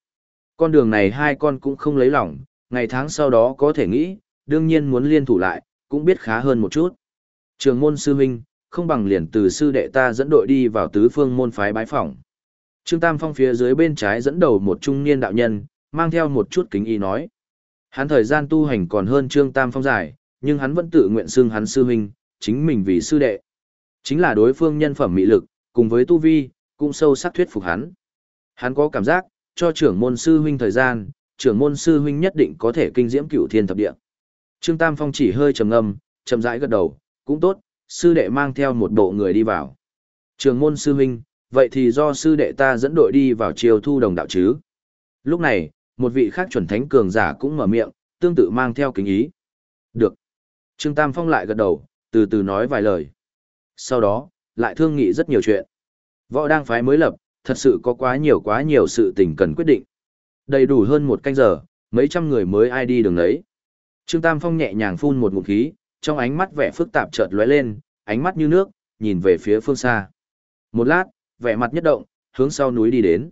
Con đường này hai con cũng không lấy lòng, ngày tháng sau đó có thể nghĩ, đương nhiên muốn liên thủ lại, cũng biết khá hơn một chút. Trường môn sư huynh, không bằng liền từ sư đệ ta dẫn đội đi vào tứ phương môn phái bái phỏng. Trương Tam Phong phía dưới bên trái dẫn đầu một trung niên đạo nhân, mang theo một chút kính ý nói. Hắn thời gian tu hành còn hơn Trương Tam Phong dài, nhưng hắn vẫn tự nguyện xưng hắn sư huynh, chính mình vì sư đệ. Chính là đối phương nhân phẩm mỹ lực, cùng với tu vi, cũng sâu sắc thuyết phục hắn. Hắn có cảm giác, cho trưởng môn sư huynh thời gian, trưởng môn sư huynh nhất định có thể kinh diễm cửu thiên thập địa. Trương Tam Phong chỉ hơi trầm ngâm, chậm rãi gật đầu, cũng tốt, sư đệ mang theo một bộ người đi vào. Trưởng môn sư huynh, vậy thì do sư đệ ta dẫn đội đi vào chiều thu đồng đạo chứ. Lúc này, một vị khác chuẩn thánh cường giả cũng mở miệng, tương tự mang theo kính ý. Được. Trương Tam Phong lại gật đầu, từ từ nói vài lời. Sau đó, lại thương nghị rất nhiều chuyện. Võ đang phái mới lập, thật sự có quá nhiều quá nhiều sự tình cần quyết định. Đầy đủ hơn một canh giờ, mấy trăm người mới ai đi đường đấy. Trương Tam Phong nhẹ nhàng phun một ngụm khí, trong ánh mắt vẻ phức tạp chợt lóe lên, ánh mắt như nước, nhìn về phía phương xa. Một lát, vẻ mặt nhất động, hướng sau núi đi đến.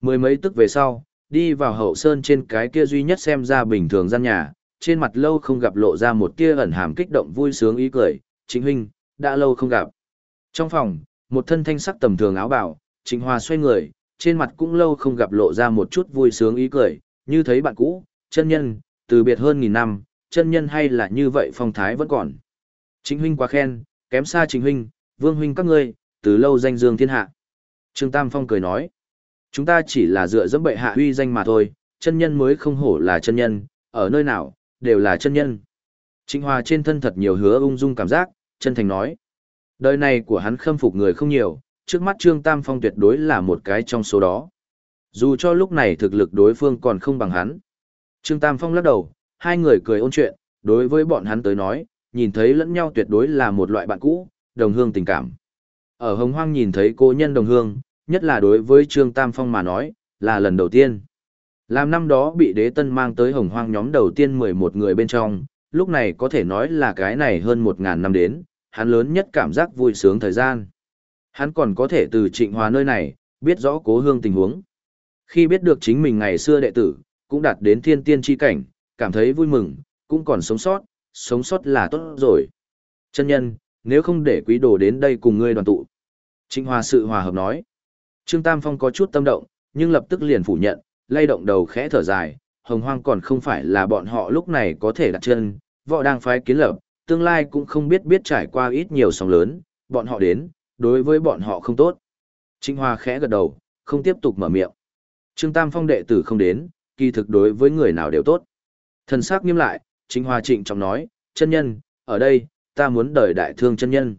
Mười mấy tức về sau, đi vào hậu sơn trên cái kia duy nhất xem ra bình thường gian nhà, trên mặt lâu không gặp lộ ra một tia ẩn hàm kích động vui sướng ý cười, chính huynh, đã lâu không gặp. Trong phòng, một thân thanh sắc tầm thường áo bào, chính Hòa xoay người, trên mặt cũng lâu không gặp lộ ra một chút vui sướng ý cười, như thấy bạn cũ, chân nhân, từ biệt hơn nghìn năm, chân nhân hay là như vậy phong thái vẫn còn. Chính huynh quá khen, kém xa chính huynh, vương huynh các ngươi, từ lâu danh dương thiên hạ. Trương Tam Phong cười nói, chúng ta chỉ là dựa dẫm bệ hạ huy danh mà thôi, chân nhân mới không hổ là chân nhân, ở nơi nào, đều là chân nhân. Trịnh Hòa trên thân thật nhiều hứa ung dung cảm giác, chân thành nói. Đời này của hắn khâm phục người không nhiều, trước mắt Trương Tam Phong tuyệt đối là một cái trong số đó. Dù cho lúc này thực lực đối phương còn không bằng hắn. Trương Tam Phong lắc đầu, hai người cười ôn chuyện, đối với bọn hắn tới nói, nhìn thấy lẫn nhau tuyệt đối là một loại bạn cũ, đồng hương tình cảm. Ở Hồng Hoang nhìn thấy cô nhân đồng hương, nhất là đối với Trương Tam Phong mà nói, là lần đầu tiên. Làm năm đó bị đế tân mang tới Hồng Hoang nhóm đầu tiên 11 người bên trong, lúc này có thể nói là cái này hơn 1.000 năm đến, hắn lớn nhất cảm giác vui sướng thời gian. Hắn còn có thể từ trịnh hòa nơi này, biết rõ cố hương tình huống. Khi biết được chính mình ngày xưa đệ tử, cũng đạt đến thiên tiên chi cảnh, cảm thấy vui mừng, cũng còn sống sót, sống sót là tốt rồi. Chân nhân, nếu không để quý đồ đến đây cùng ngươi đoàn tụ. Trịnh hòa sự hòa hợp nói. Trương Tam Phong có chút tâm động, nhưng lập tức liền phủ nhận, lay động đầu khẽ thở dài, hồng hoang còn không phải là bọn họ lúc này có thể đặt chân, võ đang phái kiến lập, tương lai cũng không biết biết trải qua ít nhiều sóng lớn, bọn họ đến, đối với bọn họ không tốt. Trịnh Hoa khẽ gật đầu, không tiếp tục mở miệng. Trương Tam Phong đệ tử không đến, kỳ thực đối với người nào đều tốt. Thần sắc nghiêm lại, Trịnh Hoa trịnh trọng nói, chân nhân, ở đây, ta muốn đời đại thương chân nhân.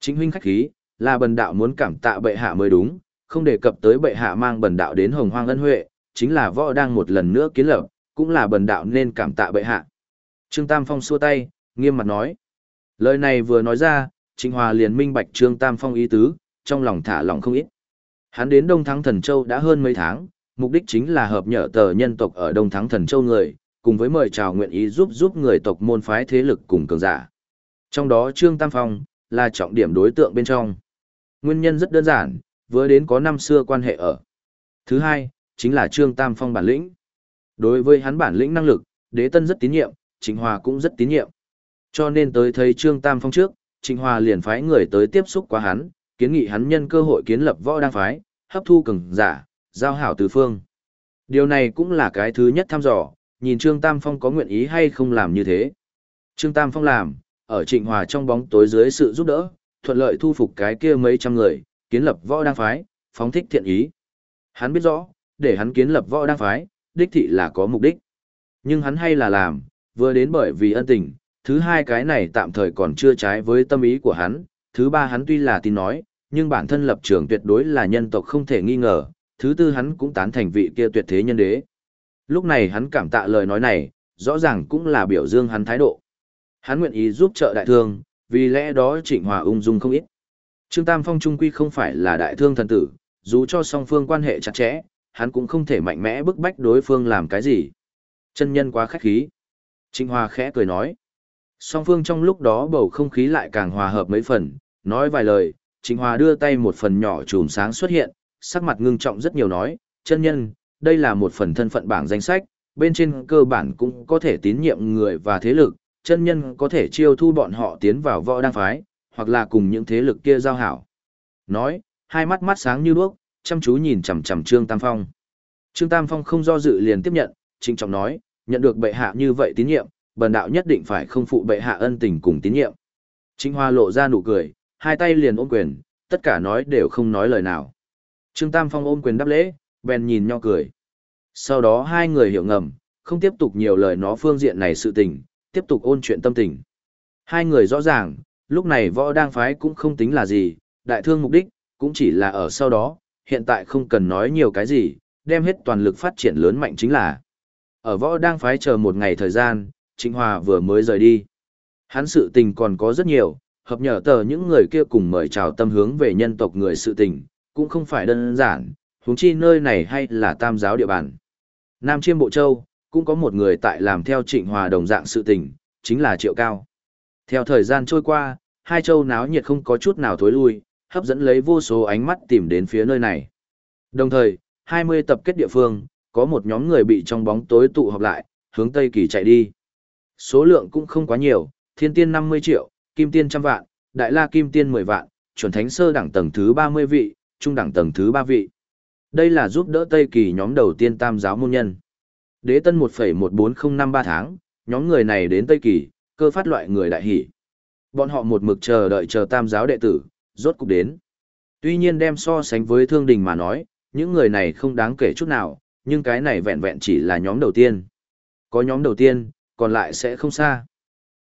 Chính huynh khách khí, là bần đạo muốn cảm tạ bệ hạ mới đúng, không đề cập tới bệ hạ mang bần đạo đến hồng hoang ân huệ, chính là võ đang một lần nữa kiến lập, cũng là bần đạo nên cảm tạ bệ hạ. Trương Tam Phong xua tay, nghiêm mặt nói. Lời này vừa nói ra, Trịnh Hòa liền minh bạch Trương Tam Phong ý tứ, trong lòng thả lòng không ít. Hắn đến Đông Thắng Thần Châu đã hơn mấy tháng, mục đích chính là hợp nhở tờ nhân tộc ở Đông Thắng Thần Châu người, cùng với mời chào nguyện ý giúp giúp người tộc môn phái thế lực cùng cường giả. Trong đó Trương Tam Phong là trọng điểm đối tượng bên trong. Nguyên nhân rất đơn giản, vừa đến có năm xưa quan hệ ở. Thứ hai, chính là Trương Tam Phong bản lĩnh. Đối với hắn bản lĩnh năng lực, đế tân rất tín nhiệm, Trịnh Hòa cũng rất tín nhiệm. Cho nên tới thấy Trương Tam Phong trước, Trịnh Hòa liền phái người tới tiếp xúc qua hắn, kiến nghị hắn nhân cơ hội kiến lập võ đăng phái, hấp thu cường giả, giao hảo tứ phương. Điều này cũng là cái thứ nhất thăm dò, nhìn Trương Tam Phong có nguyện ý hay không làm như thế. Trương Tam Phong làm, ở Trịnh Hòa trong bóng tối dưới sự giúp đỡ, thuận lợi thu phục cái kia mấy trăm người, kiến lập võ đăng phái, phóng thích thiện ý. Hắn biết rõ, để hắn kiến lập võ đăng phái, đích thị là có mục đích. Nhưng hắn hay là làm, vừa đến bởi vì ân tình, thứ hai cái này tạm thời còn chưa trái với tâm ý của hắn, thứ ba hắn tuy là tin nói, nhưng bản thân lập trường tuyệt đối là nhân tộc không thể nghi ngờ, thứ tư hắn cũng tán thành vị kia tuyệt thế nhân đế. Lúc này hắn cảm tạ lời nói này, rõ ràng cũng là biểu dương hắn thái độ. Hắn nguyện ý giúp trợ đại thương, vì lẽ đó trịnh hòa ung dung không ít. Trương Tam Phong trung quy không phải là đại thương thần tử, dù cho song phương quan hệ chặt chẽ, hắn cũng không thể mạnh mẽ bức bách đối phương làm cái gì. Chân nhân quá khách khí. Trịnh Hòa khẽ cười nói. Song phương trong lúc đó bầu không khí lại càng hòa hợp mấy phần, nói vài lời, Trịnh Hòa đưa tay một phần nhỏ chùm sáng xuất hiện, sắc mặt ngưng trọng rất nhiều nói, chân nhân, đây là một phần thân phận bảng danh sách, bên trên cơ bản cũng có thể tín nhiệm người và thế lực, chân nhân có thể chiêu thu bọn họ tiến vào võ đăng phái, hoặc là cùng những thế lực kia giao hảo. Nói, hai mắt mắt sáng như đuốc, chăm chú nhìn chằm chằm Trương Tam Phong. Trương Tam Phong không do dự liền tiếp nhận, trịnh trọng nói, nhận được bệ hạ như vậy tín nhiệm, bần đạo nhất định phải không phụ bệ hạ ân tình cùng tín nhiệm. Trịnh Hoa lộ ra nụ cười, hai tay liền ôm quyền, tất cả nói đều không nói lời nào. Trương Tam Phong ôm quyền đáp lễ, bèn nhìn nhau cười. Sau đó hai người hiểu ngầm, không tiếp tục nhiều lời nó phương diện này sự tình, tiếp tục ôn chuyện tâm tình. Hai người rõ ràng, lúc này võ đang phái cũng không tính là gì, đại thương mục đích, cũng chỉ là ở sau đó, hiện tại không cần nói nhiều cái gì, đem hết toàn lực phát triển lớn mạnh chính là. Ở võ đang phái chờ một ngày thời gian, Trịnh Hòa vừa mới rời đi. Hắn sự tình còn có rất nhiều, hợp nhờ tờ những người kia cùng mời chào tâm hướng về nhân tộc người sự tình, cũng không phải đơn giản, huống chi nơi này hay là tam giáo địa bàn. Nam Chiêm Bộ Châu, cũng có một người tại làm theo trịnh hòa đồng dạng sự tình, chính là Triệu Cao. Theo thời gian trôi qua, hai châu náo nhiệt không có chút nào thối lui, hấp dẫn lấy vô số ánh mắt tìm đến phía nơi này. Đồng thời, 20 tập kết địa phương, có một nhóm người bị trong bóng tối tụ họp lại, hướng Tây Kỳ chạy đi. Số lượng cũng không quá nhiều, thiên tiên 50 triệu, kim tiên trăm vạn, đại la kim tiên 10 vạn, chuẩn thánh sơ đẳng tầng thứ 30 vị, trung đẳng tầng thứ 3 vị. Đây là giúp đỡ Tây Kỳ nhóm đầu tiên tam giáo môn nhân. Đế tân 1,14053 tháng, nhóm người này đến Tây Kỳ, cơ phát loại người đại hỷ. Bọn họ một mực chờ đợi chờ tam giáo đệ tử, rốt cục đến. Tuy nhiên đem so sánh với thương đình mà nói, những người này không đáng kể chút nào, nhưng cái này vẹn vẹn chỉ là nhóm đầu tiên. Có nhóm đầu tiên, còn lại sẽ không xa.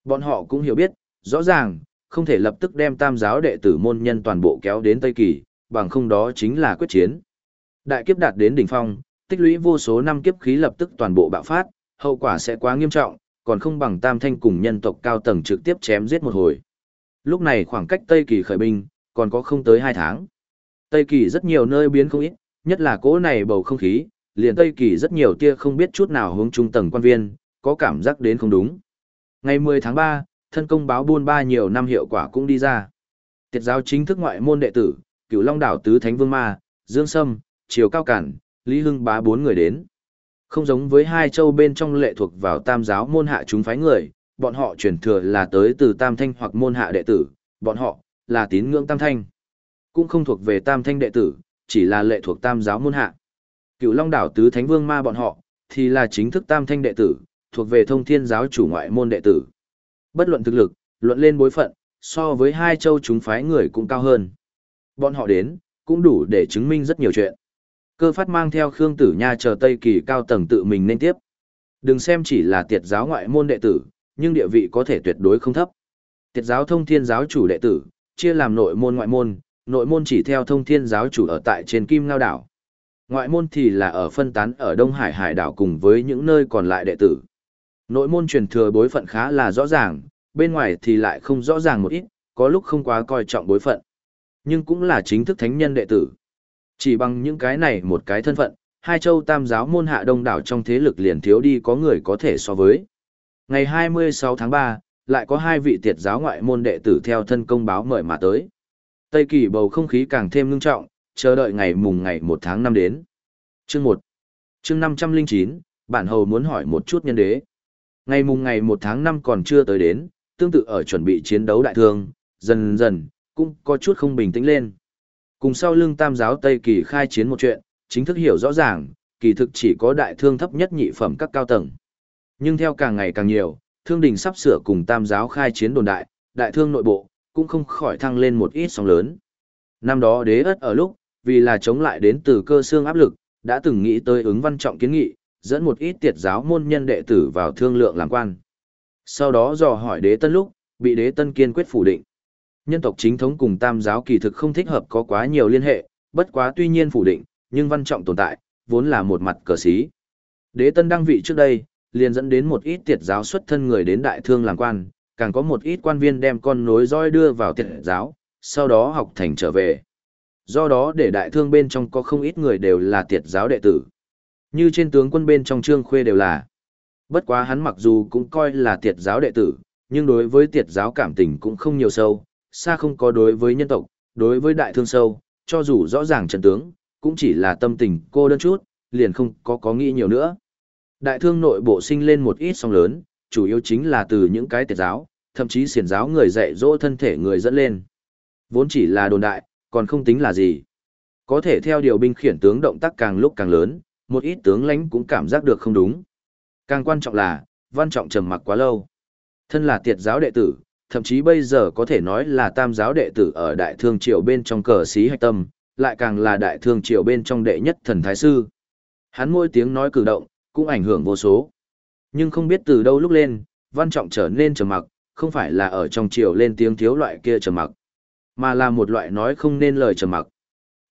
Bọn họ cũng hiểu biết, rõ ràng, không thể lập tức đem tam giáo đệ tử môn nhân toàn bộ kéo đến Tây Kỳ, bằng không đó chính là quyết chiến. Đại kiếp đạt đến đỉnh phong, tích lũy vô số năm kiếp khí lập tức toàn bộ bạo phát, hậu quả sẽ quá nghiêm trọng, còn không bằng tam thanh cùng nhân tộc cao tầng trực tiếp chém giết một hồi. Lúc này khoảng cách Tây Kỳ khởi binh, còn có không tới 2 tháng. Tây Kỳ rất nhiều nơi biến không ít, nhất là cỗ này bầu không khí, liền Tây Kỳ rất nhiều tia không biết chút nào hướng trung tầng quan viên, có cảm giác đến không đúng. Ngày 10 tháng 3, thân công báo buôn ba nhiều năm hiệu quả cũng đi ra. Tiệt giáo chính thức ngoại môn đệ tử, cửu long đảo tứ thánh vương ma, Dương Sâm, Triều Cao Cản, Lý Hưng bá bốn người đến. Không giống với hai châu bên trong lệ thuộc vào tam giáo môn hạ chúng phái người, bọn họ truyền thừa là tới từ tam thanh hoặc môn hạ đệ tử, bọn họ là tín ngưỡng tam thanh. Cũng không thuộc về tam thanh đệ tử, chỉ là lệ thuộc tam giáo môn hạ. Cựu Long đảo tứ thánh vương ma bọn họ thì là chính thức tam thanh đệ tử, thuộc về thông thiên giáo chủ ngoại môn đệ tử. Bất luận thực lực, luận lên bối phận, so với hai châu chúng phái người cũng cao hơn. Bọn họ đến, cũng đủ để chứng minh rất nhiều chuyện. Cơ phát mang theo Khương Tử Nha chờ Tây Kỳ cao tầng tự mình nên tiếp. Đừng xem chỉ là tiệt giáo ngoại môn đệ tử, nhưng địa vị có thể tuyệt đối không thấp. Tiệt giáo thông thiên giáo chủ đệ tử, chia làm nội môn ngoại môn, nội môn chỉ theo thông thiên giáo chủ ở tại trên Kim Ngao Đảo. Ngoại môn thì là ở phân tán ở Đông Hải Hải đảo cùng với những nơi còn lại đệ tử. Nội môn truyền thừa bối phận khá là rõ ràng, bên ngoài thì lại không rõ ràng một ít, có lúc không quá coi trọng bối phận. Nhưng cũng là chính thức thánh nhân đệ tử. Chỉ bằng những cái này một cái thân phận, hai châu tam giáo môn hạ đông đảo trong thế lực liền thiếu đi có người có thể so với. Ngày 26 tháng 3, lại có hai vị tiệt giáo ngoại môn đệ tử theo thân công báo mời mà tới. Tây kỳ bầu không khí càng thêm ngưng trọng, chờ đợi ngày mùng ngày 1 tháng 5 đến. Chương 1 Chương 509, bản hầu muốn hỏi một chút nhân đế. Ngày mùng ngày 1 tháng 5 còn chưa tới đến, tương tự ở chuẩn bị chiến đấu đại thương, dần dần, cũng có chút không bình tĩnh lên. Cùng sau lưng tam giáo Tây Kỳ khai chiến một chuyện, chính thức hiểu rõ ràng, kỳ thực chỉ có đại thương thấp nhất nhị phẩm các cao tầng. Nhưng theo càng ngày càng nhiều, thương đình sắp sửa cùng tam giáo khai chiến đồn đại, đại thương nội bộ, cũng không khỏi thăng lên một ít sóng lớn. Năm đó đế ất ở lúc, vì là chống lại đến từ cơ xương áp lực, đã từng nghĩ tới ứng văn trọng kiến nghị, dẫn một ít tiệt giáo môn nhân đệ tử vào thương lượng làm quan. Sau đó dò hỏi đế tân lúc, bị đế tân kiên quyết phủ định. Nhân tộc chính thống cùng tam giáo kỳ thực không thích hợp có quá nhiều liên hệ, bất quá tuy nhiên phủ định, nhưng văn trọng tồn tại, vốn là một mặt cờ xí. Đế tân đăng vị trước đây, liền dẫn đến một ít tiệt giáo xuất thân người đến đại thương làm quan, càng có một ít quan viên đem con nối roi đưa vào tiệt giáo, sau đó học thành trở về. Do đó để đại thương bên trong có không ít người đều là tiệt giáo đệ tử. Như trên tướng quân bên trong trương khuê đều là. Bất quá hắn mặc dù cũng coi là tiệt giáo đệ tử, nhưng đối với tiệt giáo cảm tình cũng không nhiều sâu, xa không có đối với nhân tộc, đối với đại thương sâu, cho dù rõ ràng trận tướng, cũng chỉ là tâm tình cô đơn chút, liền không có có nghĩ nhiều nữa. Đại thương nội bộ sinh lên một ít song lớn, chủ yếu chính là từ những cái tiệt giáo, thậm chí xiển giáo người dạy dỗ thân thể người dẫn lên. Vốn chỉ là đồn đại, còn không tính là gì. Có thể theo điều binh khiển tướng động tác càng lúc càng lớn, một ít tướng lãnh cũng cảm giác được không đúng. Càng quan trọng là, văn trọng trầm mặc quá lâu. Thân là tiệt giáo đệ tử, thậm chí bây giờ có thể nói là tam giáo đệ tử ở đại thương triều bên trong cờ xí hạch tâm, lại càng là đại thương triều bên trong đệ nhất thần thái sư. Hắn môi tiếng nói cử động, cũng ảnh hưởng vô số. Nhưng không biết từ đâu lúc lên, văn trọng trở nên trầm mặc, không phải là ở trong triều lên tiếng thiếu loại kia trầm mặc, mà là một loại nói không nên lời trầm mặc.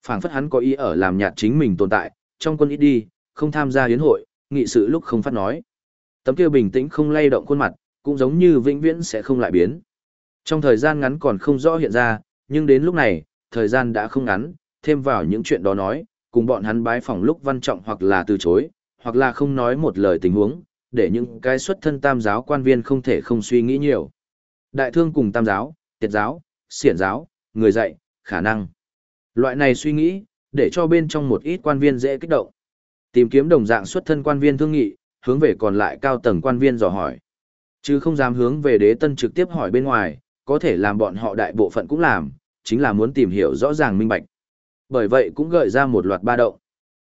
phảng phất hắn có ý ở làm nhạt chính mình tồn tại, trong quân ít đi, không tham gia hiến hội, nghị sự lúc không phát nói. Tấm kia bình tĩnh không lay động khuôn mặt, cũng giống như vĩnh viễn sẽ không lại biến. Trong thời gian ngắn còn không rõ hiện ra, nhưng đến lúc này, thời gian đã không ngắn, thêm vào những chuyện đó nói, cùng bọn hắn bái phòng lúc văn trọng hoặc là từ chối, hoặc là không nói một lời tình huống, để những cái xuất thân tam giáo quan viên không thể không suy nghĩ nhiều. Đại thương cùng tam giáo, tiệt giáo, xiển giáo, người dạy, khả năng. Loại này suy nghĩ, để cho bên trong một ít quan viên dễ kích động. Tìm kiếm đồng dạng xuất thân quan viên thương nghị, hướng về còn lại cao tầng quan viên dò hỏi. Chứ không dám hướng về đế tân trực tiếp hỏi bên ngoài, có thể làm bọn họ đại bộ phận cũng làm, chính là muốn tìm hiểu rõ ràng minh bạch. Bởi vậy cũng gợi ra một loạt ba động.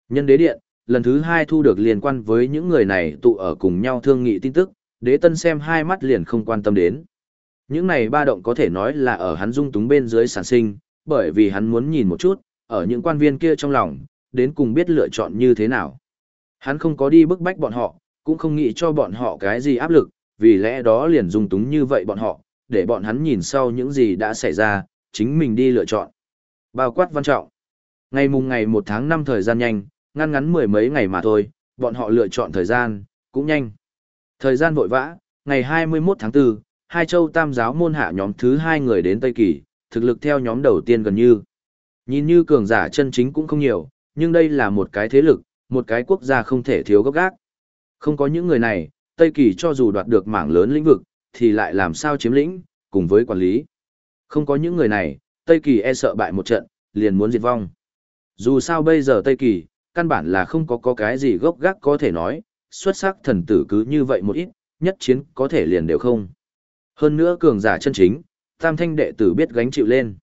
Nhân đế điện, lần thứ hai thu được liên quan với những người này tụ ở cùng nhau thương nghị tin tức, đế tân xem hai mắt liền không quan tâm đến. Những này ba động có thể nói là ở hắn dung túng bên dưới sản sinh, bởi vì hắn muốn nhìn một chút, ở những quan viên kia trong lòng, đến cùng biết lựa chọn như thế nào. Hắn không có đi bức bách bọn họ, cũng không nghĩ cho bọn họ cái gì áp lực, vì lẽ đó liền dung túng như vậy bọn họ, để bọn hắn nhìn sau những gì đã xảy ra, chính mình đi lựa chọn. Bao quát văn trọng. Ngày mùng ngày 1 tháng 5 thời gian nhanh, ngăn ngắn mười mấy ngày mà thôi, bọn họ lựa chọn thời gian, cũng nhanh. Thời gian vội vã, ngày 21 tháng 4, hai châu tam giáo môn hạ nhóm thứ hai người đến Tây Kỳ, thực lực theo nhóm đầu tiên gần như. Nhìn như cường giả chân chính cũng không nhiều, nhưng đây là một cái thế lực, một cái quốc gia không thể thiếu gốc gác. Không có những người này, Tây Kỳ cho dù đoạt được mảng lớn lĩnh vực, thì lại làm sao chiếm lĩnh, cùng với quản lý. Không có những người này, Tây Kỳ e sợ bại một trận, liền muốn diệt vong. Dù sao bây giờ Tây Kỳ, căn bản là không có có cái gì gốc gác có thể nói, xuất sắc thần tử cứ như vậy một ít, nhất chiến có thể liền đều không. Hơn nữa cường giả chân chính, tam thanh đệ tử biết gánh chịu lên.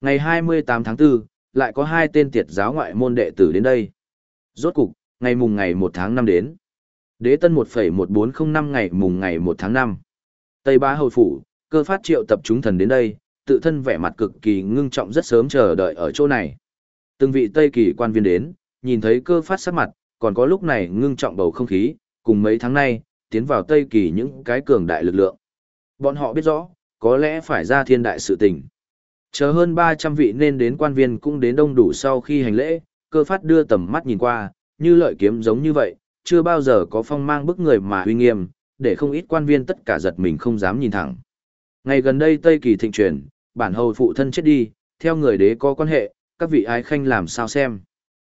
Ngày 28 tháng 4, lại có hai tên tiệt giáo ngoại môn đệ tử đến đây. Rốt cục, ngày mùng ngày 1 tháng 5 đến. Đế tân 1,1405 ngày mùng ngày 1 tháng 5. Tây Bá Hầu Phủ, cơ phát triệu tập chúng thần đến đây, tự thân vẻ mặt cực kỳ ngưng trọng rất sớm chờ đợi ở chỗ này. Từng vị Tây Kỳ quan viên đến, nhìn thấy cơ phát sắc mặt, còn có lúc này ngưng trọng bầu không khí, cùng mấy tháng nay, tiến vào Tây Kỳ những cái cường đại lực lượng. Bọn họ biết rõ, có lẽ phải ra thiên đại sự tình. Chờ hơn 300 vị nên đến quan viên cũng đến đông đủ sau khi hành lễ, cơ phát đưa tầm mắt nhìn qua, như lợi kiếm giống như vậy, chưa bao giờ có phong mang bức người mà uy nghiêm, để không ít quan viên tất cả giật mình không dám nhìn thẳng. Ngày gần đây Tây Kỳ thịnh truyền, bản hầu phụ thân chết đi, theo người đế có quan hệ, các vị ái khanh làm sao xem.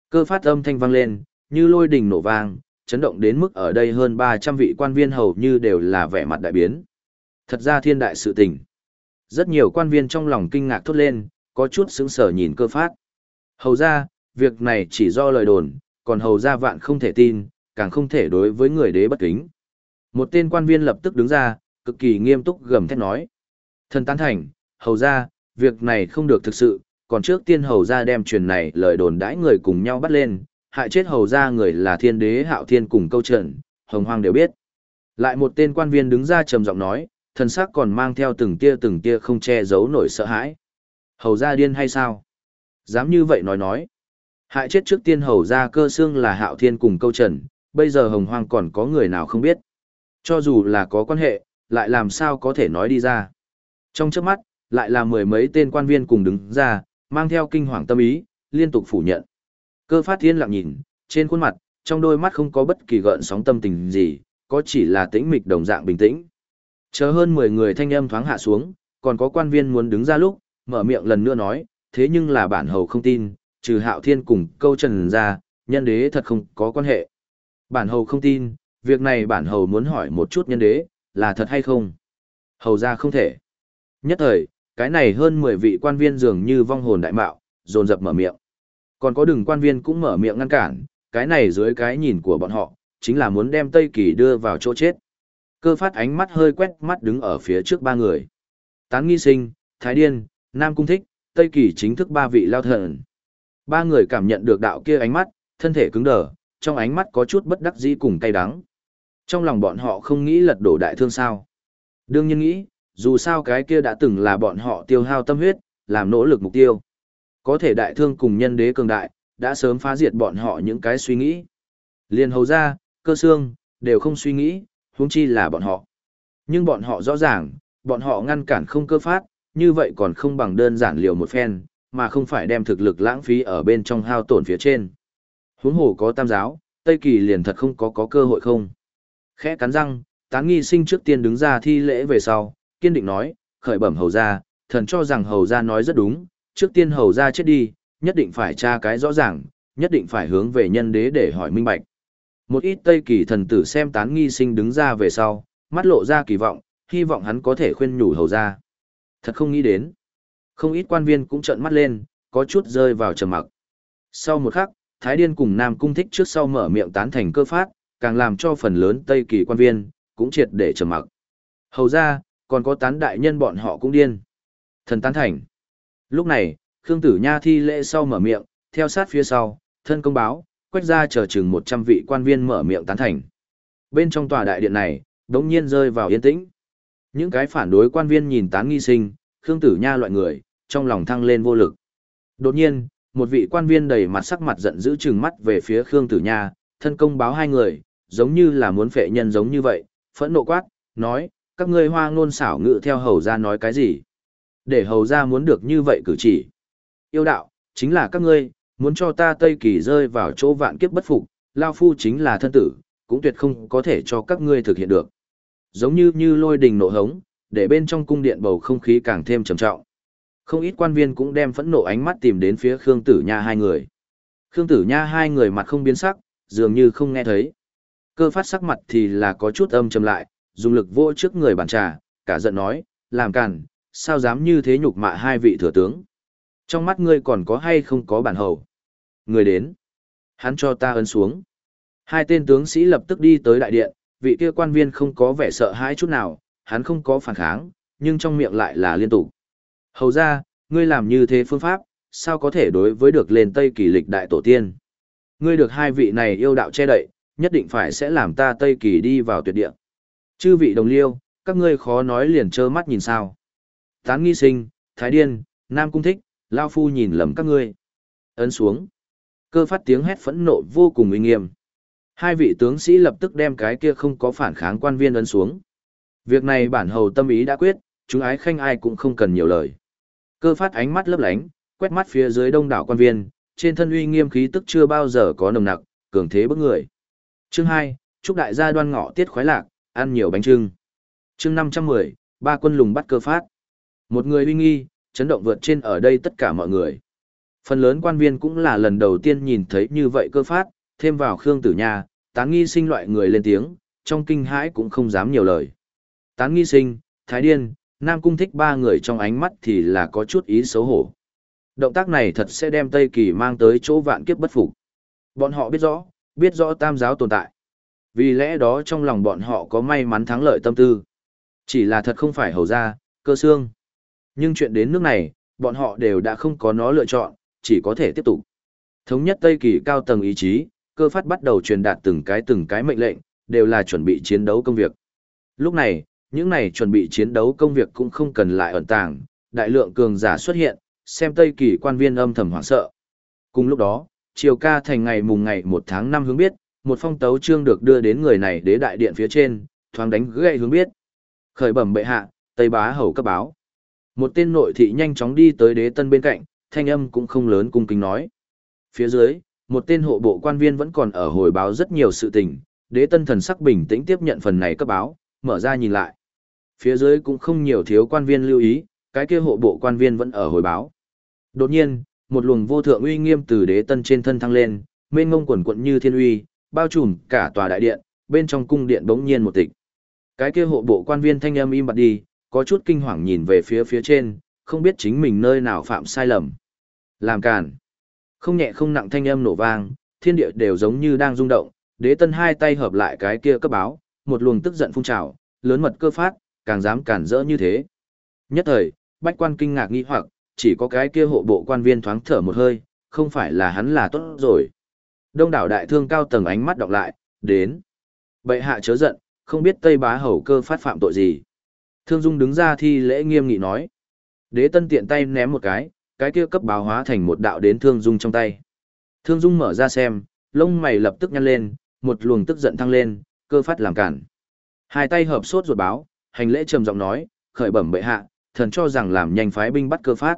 Cơ phát âm thanh vang lên, như lôi đình nổ vang, chấn động đến mức ở đây hơn 300 vị quan viên hầu như đều là vẻ mặt đại biến. Thật ra thiên đại sự tình. Rất nhiều quan viên trong lòng kinh ngạc thốt lên, có chút sững sờ nhìn cơ phát. Hầu ra, việc này chỉ do lời đồn, còn hầu ra vạn không thể tin, càng không thể đối với người đế bất kính. Một tên quan viên lập tức đứng ra, cực kỳ nghiêm túc gầm thét nói. Thần tán thành, hầu ra, việc này không được thực sự, còn trước tiên hầu ra đem truyền này lời đồn đãi người cùng nhau bắt lên, hại chết hầu ra người là thiên đế hạo thiên cùng câu trận, hồng hoang đều biết. Lại một tên quan viên đứng ra trầm giọng nói, thần sắc còn mang theo từng tia từng tia không che giấu nổi sợ hãi. Hầu ra điên hay sao? Dám như vậy nói nói. Hại chết trước tiên hầu ra cơ xương là hạo thiên cùng câu trần, bây giờ hồng hoang còn có người nào không biết. Cho dù là có quan hệ, lại làm sao có thể nói đi ra. Trong trước mắt, lại là mười mấy tên quan viên cùng đứng ra, mang theo kinh hoàng tâm ý, liên tục phủ nhận. Cơ phát thiên lặng nhìn, trên khuôn mặt, trong đôi mắt không có bất kỳ gợn sóng tâm tình gì, có chỉ là tĩnh mịch đồng dạng bình tĩnh. Chờ hơn 10 người thanh âm thoáng hạ xuống, còn có quan viên muốn đứng ra lúc, mở miệng lần nữa nói, thế nhưng là bản hầu không tin, trừ hạo thiên cùng câu trần ra, nhân đế thật không có quan hệ. Bản hầu không tin, việc này bản hầu muốn hỏi một chút nhân đế, là thật hay không? Hầu ra không thể. Nhất thời, cái này hơn 10 vị quan viên dường như vong hồn đại mạo, dồn dập mở miệng. Còn có đừng quan viên cũng mở miệng ngăn cản, cái này dưới cái nhìn của bọn họ, chính là muốn đem Tây Kỳ đưa vào chỗ chết. Cơ phát ánh mắt hơi quét mắt đứng ở phía trước ba người. Tán nghi sinh, Thái Điên, Nam Cung Thích, Tây Kỳ chính thức ba vị lao thần. Ba người cảm nhận được đạo kia ánh mắt, thân thể cứng đờ, trong ánh mắt có chút bất đắc dĩ cùng cay đắng. Trong lòng bọn họ không nghĩ lật đổ đại thương sao. Đương nhiên nghĩ, dù sao cái kia đã từng là bọn họ tiêu hao tâm huyết, làm nỗ lực mục tiêu. Có thể đại thương cùng nhân đế cường đại, đã sớm phá diệt bọn họ những cái suy nghĩ. Liên hầu ra, cơ xương, đều không suy nghĩ, huống chi là bọn họ. Nhưng bọn họ rõ ràng, bọn họ ngăn cản không cơ phát, như vậy còn không bằng đơn giản liều một phen, mà không phải đem thực lực lãng phí ở bên trong hao tổn phía trên. Huống hồ có tam giáo, Tây Kỳ liền thật không có có cơ hội không. Khẽ cắn răng, tán nghi sinh trước tiên đứng ra thi lễ về sau, kiên định nói, khởi bẩm hầu ra, thần cho rằng hầu ra nói rất đúng, trước tiên hầu ra chết đi, nhất định phải tra cái rõ ràng, nhất định phải hướng về nhân đế để hỏi minh bạch. Một ít Tây Kỳ thần tử xem tán nghi sinh đứng ra về sau, mắt lộ ra kỳ vọng, hy vọng hắn có thể khuyên nhủ hầu ra. Thật không nghĩ đến. Không ít quan viên cũng trợn mắt lên, có chút rơi vào trầm mặc. Sau một khắc, Thái Điên cùng Nam Cung Thích trước sau mở miệng tán thành cơ phát, càng làm cho phần lớn Tây Kỳ quan viên, cũng triệt để trầm mặc. Hầu ra, còn có tán đại nhân bọn họ cũng điên. Thần tán thành. Lúc này, Khương Tử Nha thi lễ sau mở miệng, theo sát phía sau, thân công báo, quách ra chờ chừng 100 vị quan viên mở miệng tán thành. Bên trong tòa đại điện này, đống nhiên rơi vào yên tĩnh. Những cái phản đối quan viên nhìn tán nghi sinh, Khương Tử Nha loại người, trong lòng thăng lên vô lực. Đột nhiên, một vị quan viên đầy mặt sắc mặt giận dữ trừng mắt về phía Khương Tử Nha, thân công báo hai người, giống như là muốn phệ nhân giống như vậy, phẫn nộ quát, nói, các ngươi hoa ngôn xảo ngự theo hầu ra nói cái gì? Để hầu ra muốn được như vậy cử chỉ. Yêu đạo, chính là các ngươi, muốn cho ta Tây Kỳ rơi vào chỗ vạn kiếp bất phục, Lao Phu chính là thân tử, cũng tuyệt không có thể cho các ngươi thực hiện được. Giống như như lôi đình nộ hống, để bên trong cung điện bầu không khí càng thêm trầm trọng. Không ít quan viên cũng đem phẫn nộ ánh mắt tìm đến phía Khương Tử Nha hai người. Khương Tử Nha hai người mặt không biến sắc, dường như không nghe thấy. Cơ phát sắc mặt thì là có chút âm trầm lại, dùng lực vô trước người bàn trà, cả giận nói, làm càn, sao dám như thế nhục mạ hai vị thừa tướng. Trong mắt ngươi còn có hay không có bản hầu. Người đến. Hắn cho ta ấn xuống. Hai tên tướng sĩ lập tức đi tới đại điện, vị kia quan viên không có vẻ sợ hãi chút nào, hắn không có phản kháng, nhưng trong miệng lại là liên tục. Hầu ra, ngươi làm như thế phương pháp, sao có thể đối với được lên Tây Kỳ lịch đại tổ tiên. Ngươi được hai vị này yêu đạo che đậy, nhất định phải sẽ làm ta Tây Kỳ đi vào tuyệt địa. Chư vị đồng liêu, các ngươi khó nói liền trơ mắt nhìn sao. Tán nghi sinh, Thái Điên, Nam Cung Thích, Lao Phu nhìn lầm các ngươi. Ấn xuống. Cơ phát tiếng hét phẫn nộ vô cùng uy nghiêm. Hai vị tướng sĩ lập tức đem cái kia không có phản kháng quan viên ấn xuống. Việc này bản hầu tâm ý đã quyết, chúng ái khanh ai cũng không cần nhiều lời. Cơ phát ánh mắt lấp lánh, quét mắt phía dưới đông đảo quan viên, trên thân uy nghiêm khí tức chưa bao giờ có nồng nặc, cường thế bức người. Chương 2, chúc đại gia đoan ngọ tiết khoái lạc, ăn nhiều bánh trưng. Chương 510, ba quân lùng bắt cơ phát. Một người uy nghi, chấn động vượt trên ở đây tất cả mọi người. Phần lớn quan viên cũng là lần đầu tiên nhìn thấy như vậy cơ phát, thêm vào Khương Tử Nha, tán nghi sinh loại người lên tiếng, trong kinh hãi cũng không dám nhiều lời. Tán nghi sinh, Thái Điên, Nam Cung thích ba người trong ánh mắt thì là có chút ý xấu hổ. Động tác này thật sẽ đem Tây Kỳ mang tới chỗ vạn kiếp bất phục. Bọn họ biết rõ, biết rõ tam giáo tồn tại. Vì lẽ đó trong lòng bọn họ có may mắn thắng lợi tâm tư. Chỉ là thật không phải hầu ra, cơ xương. Nhưng chuyện đến nước này, bọn họ đều đã không có nó lựa chọn, chỉ có thể tiếp tục. Thống nhất Tây Kỳ cao tầng ý chí, cơ phát bắt đầu truyền đạt từng cái từng cái mệnh lệnh, đều là chuẩn bị chiến đấu công việc. Lúc này, những này chuẩn bị chiến đấu công việc cũng không cần lại ẩn tàng, đại lượng cường giả xuất hiện, xem Tây Kỳ quan viên âm thầm hoảng sợ. Cùng lúc đó, chiều ca thành ngày mùng ngày 1 tháng 5 hướng biết, một phong tấu chương được đưa đến người này đế đại điện phía trên, thoáng đánh gậy hướng biết. Khởi bẩm bệ hạ, Tây bá hầu cấp báo. Một tên nội thị nhanh chóng đi tới đế tân bên cạnh, thanh âm cũng không lớn cung kính nói. Phía dưới, một tên hộ bộ quan viên vẫn còn ở hồi báo rất nhiều sự tình, đế tân thần sắc bình tĩnh tiếp nhận phần này cấp báo, mở ra nhìn lại. Phía dưới cũng không nhiều thiếu quan viên lưu ý, cái kia hộ bộ quan viên vẫn ở hồi báo. Đột nhiên, một luồng vô thượng uy nghiêm từ đế tân trên thân thăng lên, mênh ngông quần quận như thiên uy, bao trùm cả tòa đại điện, bên trong cung điện bỗng nhiên một tịch. Cái kia hộ bộ quan viên thanh âm im bặt đi, có chút kinh hoàng nhìn về phía phía trên, không biết chính mình nơi nào phạm sai lầm. Làm càn. Không nhẹ không nặng thanh âm nổ vang, thiên địa đều giống như đang rung động, đế tân hai tay hợp lại cái kia cấp báo, một luồng tức giận phun trào, lớn mật cơ phát, càng dám cản rỡ như thế. Nhất thời, bách quan kinh ngạc nghi hoặc, chỉ có cái kia hộ bộ quan viên thoáng thở một hơi, không phải là hắn là tốt rồi. Đông đảo đại thương cao tầng ánh mắt đọc lại, đến. Bệ hạ chớ giận, không biết Tây Bá Hầu cơ phát phạm tội gì. Thương Dung đứng ra thi lễ nghiêm nghị nói. Đế tân tiện tay ném một cái, cái kia cấp báo hóa thành một đạo đến Thương Dung trong tay. Thương Dung mở ra xem, lông mày lập tức nhăn lên, một luồng tức giận thăng lên, cơ phát làm cản. Hai tay hợp sốt ruột báo, hành lễ trầm giọng nói, khởi bẩm bệ hạ, thần cho rằng làm nhanh phái binh bắt cơ phát.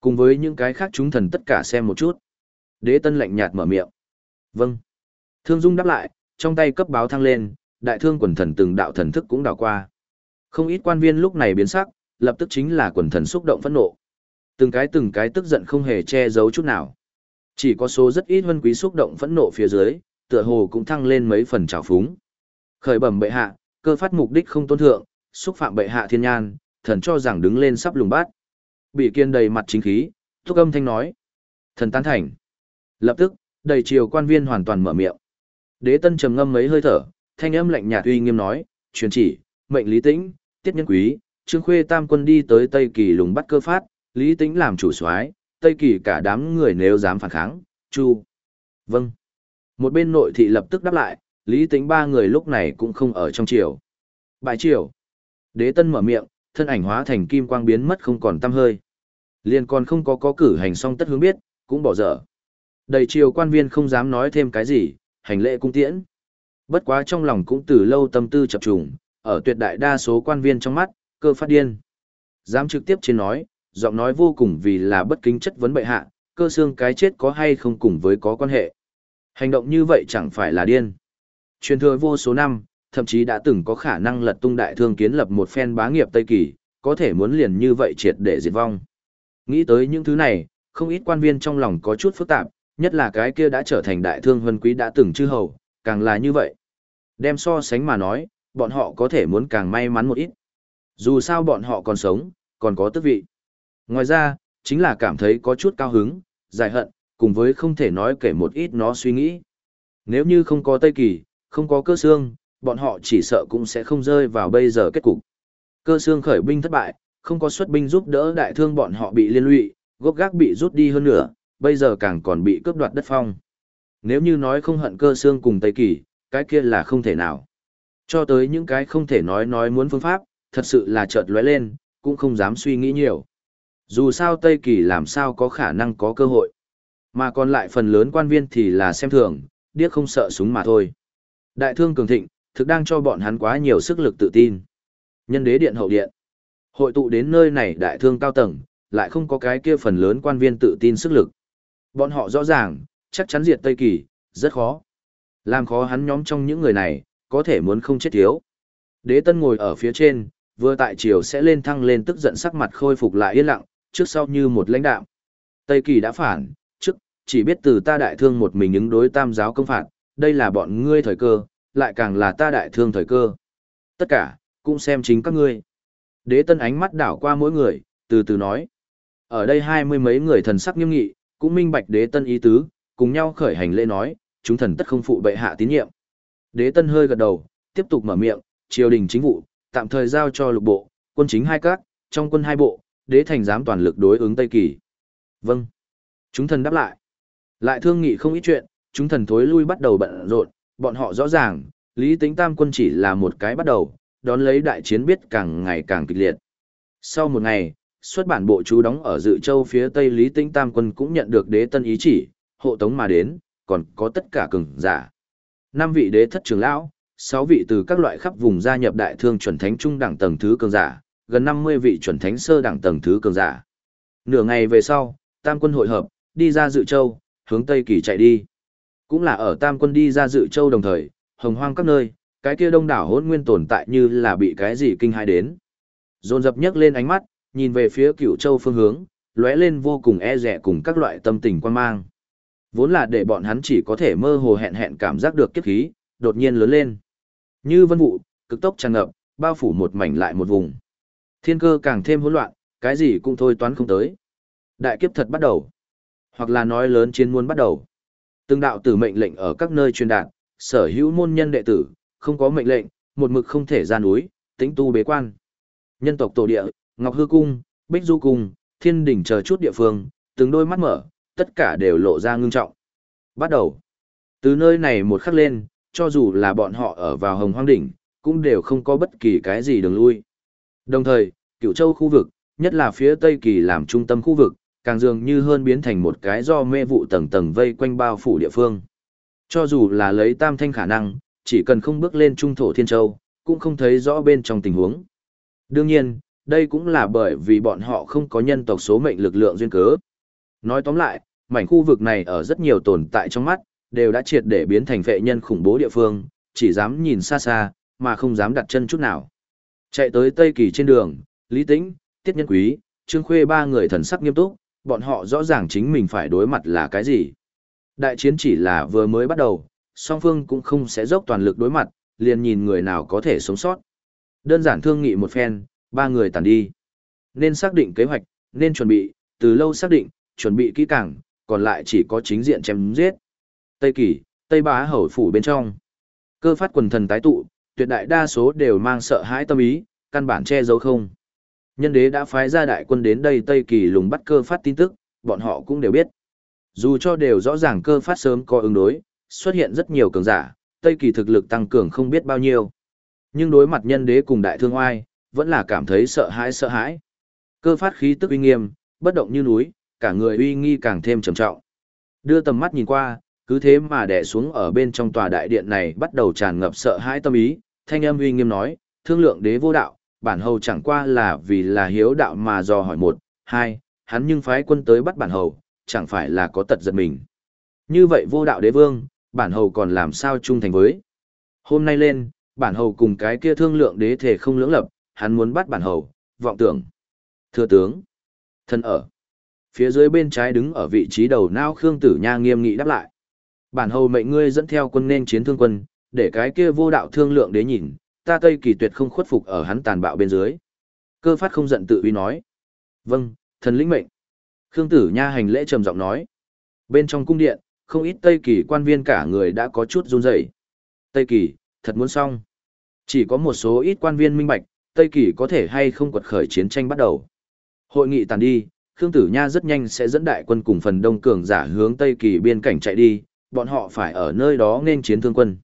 Cùng với những cái khác chúng thần tất cả xem một chút. Đế tân lạnh nhạt mở miệng. Vâng. Thương Dung đáp lại, trong tay cấp báo thăng lên, đại thương quần thần từng đạo thần thức cũng đảo qua. Không ít quan viên lúc này biến sắc, lập tức chính là quần thần xúc động phẫn nộ. Từng cái từng cái tức giận không hề che giấu chút nào. Chỉ có số rất ít vân quý xúc động phẫn nộ phía dưới, tựa hồ cũng thăng lên mấy phần trào phúng. Khởi bẩm bệ hạ, cơ phát mục đích không tôn thượng, xúc phạm bệ hạ thiên nhan, thần cho rằng đứng lên sắp lùng bát. Bị kiên đầy mặt chính khí, thúc âm thanh nói. Thần tán thành. Lập tức, đầy triều quan viên hoàn toàn mở miệng. Đế tân trầm ngâm mấy hơi thở, thanh âm lạnh nhạt uy nghiêm nói, truyền chỉ, mệnh Lý Tĩnh, Tiết Nhân Quý, Trương Khuê tam quân đi tới Tây Kỳ lùng bắt cơ phát, Lý Tĩnh làm chủ soái, Tây Kỳ cả đám người nếu dám phản kháng, chu. Vâng. Một bên nội thị lập tức đáp lại, Lý Tĩnh ba người lúc này cũng không ở trong triều. Bại triều. Đế tân mở miệng, thân ảnh hóa thành kim quang biến mất không còn tăm hơi. Liên còn không có có cử hành xong tất hướng biết, cũng bỏ dở. Đầy triều quan viên không dám nói thêm cái gì, hành lễ cung tiễn. Bất quá trong lòng cũng từ lâu tâm tư chập trùng, ở tuyệt đại đa số quan viên trong mắt, cơ phát điên. Dám trực tiếp trên nói, giọng nói vô cùng vì là bất kính chất vấn bệ hạ, cơ xương cái chết có hay không cùng với có quan hệ. Hành động như vậy chẳng phải là điên. Truyền thừa vô số năm, thậm chí đã từng có khả năng lật tung đại thương kiến lập một phen bá nghiệp Tây Kỳ, có thể muốn liền như vậy triệt để diệt vong. Nghĩ tới những thứ này, không ít quan viên trong lòng có chút phức tạp, nhất là cái kia đã trở thành đại thương huân quý đã từng chư hầu, càng là như vậy. Đem so sánh mà nói, bọn họ có thể muốn càng may mắn một ít. Dù sao bọn họ còn sống, còn có tước vị. Ngoài ra, chính là cảm thấy có chút cao hứng, dài hận, cùng với không thể nói kể một ít nó suy nghĩ. Nếu như không có Tây Kỳ, không có cơ xương, bọn họ chỉ sợ cũng sẽ không rơi vào bây giờ kết cục. Cơ xương khởi binh thất bại, không có xuất binh giúp đỡ đại thương bọn họ bị liên lụy, gốc gác bị rút đi hơn nữa, bây giờ càng còn bị cướp đoạt đất phong. Nếu như nói không hận cơ xương cùng Tây Kỳ, cái kia là không thể nào. Cho tới những cái không thể nói nói muốn phương pháp, thật sự là chợt lóe lên, cũng không dám suy nghĩ nhiều. Dù sao Tây Kỳ làm sao có khả năng có cơ hội. Mà còn lại phần lớn quan viên thì là xem thường, điếc không sợ súng mà thôi. Đại thương cường thịnh, thực đang cho bọn hắn quá nhiều sức lực tự tin. Nhân đế điện hậu điện. Hội tụ đến nơi này đại thương cao tầng, lại không có cái kia phần lớn quan viên tự tin sức lực. Bọn họ rõ ràng, chắc chắn diệt Tây Kỳ, rất khó. Làm khó hắn nhóm trong những người này, có thể muốn không chết thiếu. Đế tân ngồi ở phía trên, vừa tại chiều sẽ lên thăng lên tức giận sắc mặt khôi phục lại yên lặng, trước sau như một lãnh đạo. Tây Kỳ đã phản, trước, chỉ biết từ ta đại thương một mình ứng đối tam giáo công phạt, đây là bọn ngươi thời cơ, lại càng là ta đại thương thời cơ. Tất cả, cũng xem chính các ngươi. Đế tân ánh mắt đảo qua mỗi người, từ từ nói. Ở đây hai mươi mấy người thần sắc nghiêm nghị, cũng minh bạch đế tân ý tứ, cùng nhau khởi hành lễ nói, chúng thần tất không phụ bệ hạ tín nhiệm. Đế tân hơi gật đầu, tiếp tục mở miệng, triều đình chính vụ, tạm thời giao cho lục bộ, quân chính hai các, trong quân hai bộ, đế thành giám toàn lực đối ứng Tây Kỳ. Vâng. Chúng thần đáp lại. Lại thương nghị không ít chuyện, chúng thần thối lui bắt đầu bận rộn, bọn họ rõ ràng, Lý Tính Tam quân chỉ là một cái bắt đầu, đón lấy đại chiến biết càng ngày càng kịch liệt. Sau một ngày, xuất bản bộ chú đóng ở Dự Châu phía Tây Lý Tĩnh Tam quân cũng nhận được đế tân ý chỉ, hộ tống mà đến, còn có tất cả cường giả. Năm vị đế thất trưởng lão, sáu vị từ các loại khắp vùng gia nhập đại thương chuẩn thánh trung đẳng tầng thứ cường giả, gần 50 vị chuẩn thánh sơ đẳng tầng thứ cường giả. Nửa ngày về sau, Tam quân hội hợp, đi ra Dự Châu, hướng Tây Kỳ chạy đi. Cũng là ở Tam quân đi ra Dự Châu đồng thời, hồng hoang các nơi, cái kia đông đảo hỗn nguyên tồn tại như là bị cái gì kinh hãi đến. Dồn dập nhấc lên ánh mắt, nhìn về phía cửu châu phương hướng, lóe lên vô cùng e rẻ cùng các loại tâm tình quan mang. Vốn là để bọn hắn chỉ có thể mơ hồ hẹn hẹn cảm giác được kiếp khí, đột nhiên lớn lên. Như vân vụ, cực tốc tràn ngập, bao phủ một mảnh lại một vùng. Thiên cơ càng thêm hỗn loạn, cái gì cũng thôi toán không tới. Đại kiếp thật bắt đầu. Hoặc là nói lớn chiến muốn bắt đầu. Từng đạo tử mệnh lệnh ở các nơi truyền đạt, sở hữu môn nhân đệ tử, không có mệnh lệnh, một mực không thể ra núi, tính tu bế quan. Nhân tộc tổ địa, Ngọc Hư Cung, Bích Du Cung, Thiên Đỉnh chờ chút địa phương, từng đôi mắt mở, tất cả đều lộ ra ngưng trọng. Bắt đầu. Từ nơi này một khắc lên, cho dù là bọn họ ở vào hồng hoang đỉnh, cũng đều không có bất kỳ cái gì đường lui. Đồng thời, cửu châu khu vực, nhất là phía Tây Kỳ làm trung tâm khu vực, càng dường như hơn biến thành một cái do mê vụ tầng tầng vây quanh bao phủ địa phương. Cho dù là lấy tam thanh khả năng, chỉ cần không bước lên trung thổ thiên châu, cũng không thấy rõ bên trong tình huống. Đương nhiên, đây cũng là bởi vì bọn họ không có nhân tộc số mệnh lực lượng duyên cớ. Nói tóm lại, mảnh khu vực này ở rất nhiều tồn tại trong mắt, đều đã triệt để biến thành vệ nhân khủng bố địa phương, chỉ dám nhìn xa xa, mà không dám đặt chân chút nào. Chạy tới Tây Kỳ trên đường, Lý Tĩnh, Tiết Nhân Quý, Trương Khuê ba người thần sắc nghiêm túc, bọn họ rõ ràng chính mình phải đối mặt là cái gì. Đại chiến chỉ là vừa mới bắt đầu, song phương cũng không sẽ dốc toàn lực đối mặt, liền nhìn người nào có thể sống sót. Đơn giản thương nghị một phen, ba người tản đi. Nên xác định kế hoạch, nên chuẩn bị, từ lâu xác định, chuẩn bị kỹ càng, còn lại chỉ có chính diện chém giết. Tây Kỳ, Tây Bá hầu phủ bên trong. Cơ phát quần thần tái tụ, tuyệt đại đa số đều mang sợ hãi tâm ý, căn bản che giấu không. Nhân đế đã phái ra đại quân đến đây Tây Kỳ lùng bắt cơ phát tin tức, bọn họ cũng đều biết. Dù cho đều rõ ràng cơ phát sớm có ứng đối, xuất hiện rất nhiều cường giả, Tây Kỳ thực lực tăng cường không biết bao nhiêu. Nhưng đối mặt nhân đế cùng đại thương oai, vẫn là cảm thấy sợ hãi sợ hãi. Cơ phát khí tức uy nghiêm, bất động như núi, cả người uy nghi càng thêm trầm trọng. Đưa tầm mắt nhìn qua, cứ thế mà đè xuống ở bên trong tòa đại điện này bắt đầu tràn ngập sợ hãi tâm ý, thanh âm uy nghiêm nói, thương lượng đế vô đạo, bản hầu chẳng qua là vì là hiếu đạo mà do hỏi một, hai, hắn nhưng phái quân tới bắt bản hầu, chẳng phải là có tật giật mình. Như vậy vô đạo đế vương, bản hầu còn làm sao trung thành với. Hôm nay lên, bản hầu cùng cái kia thương lượng đế thể không lưỡng lập, hắn muốn bắt bản hầu, vọng tưởng. Thưa tướng, thân ở. Phía dưới bên trái đứng ở vị trí đầu nao Khương Tử Nha nghiêm nghị đáp lại. Bản hầu mệnh ngươi dẫn theo quân nên chiến thương quân, để cái kia vô đạo thương lượng đế nhìn, ta Tây Kỳ tuyệt không khuất phục ở hắn tàn bạo bên dưới. Cơ phát không giận tự uy nói. Vâng, thần lĩnh mệnh. Khương Tử Nha hành lễ trầm giọng nói. Bên trong cung điện, không ít Tây Kỳ quan viên cả người đã có chút run rẩy. Tây Kỳ, thật muốn xong. Chỉ có một số ít quan viên minh bạch, Tây Kỳ có thể hay không quật khởi chiến tranh bắt đầu. Hội nghị tàn đi, Khương Tử Nha rất nhanh sẽ dẫn đại quân cùng phần đông cường giả hướng Tây Kỳ biên cảnh chạy đi, bọn họ phải ở nơi đó nên chiến thương quân.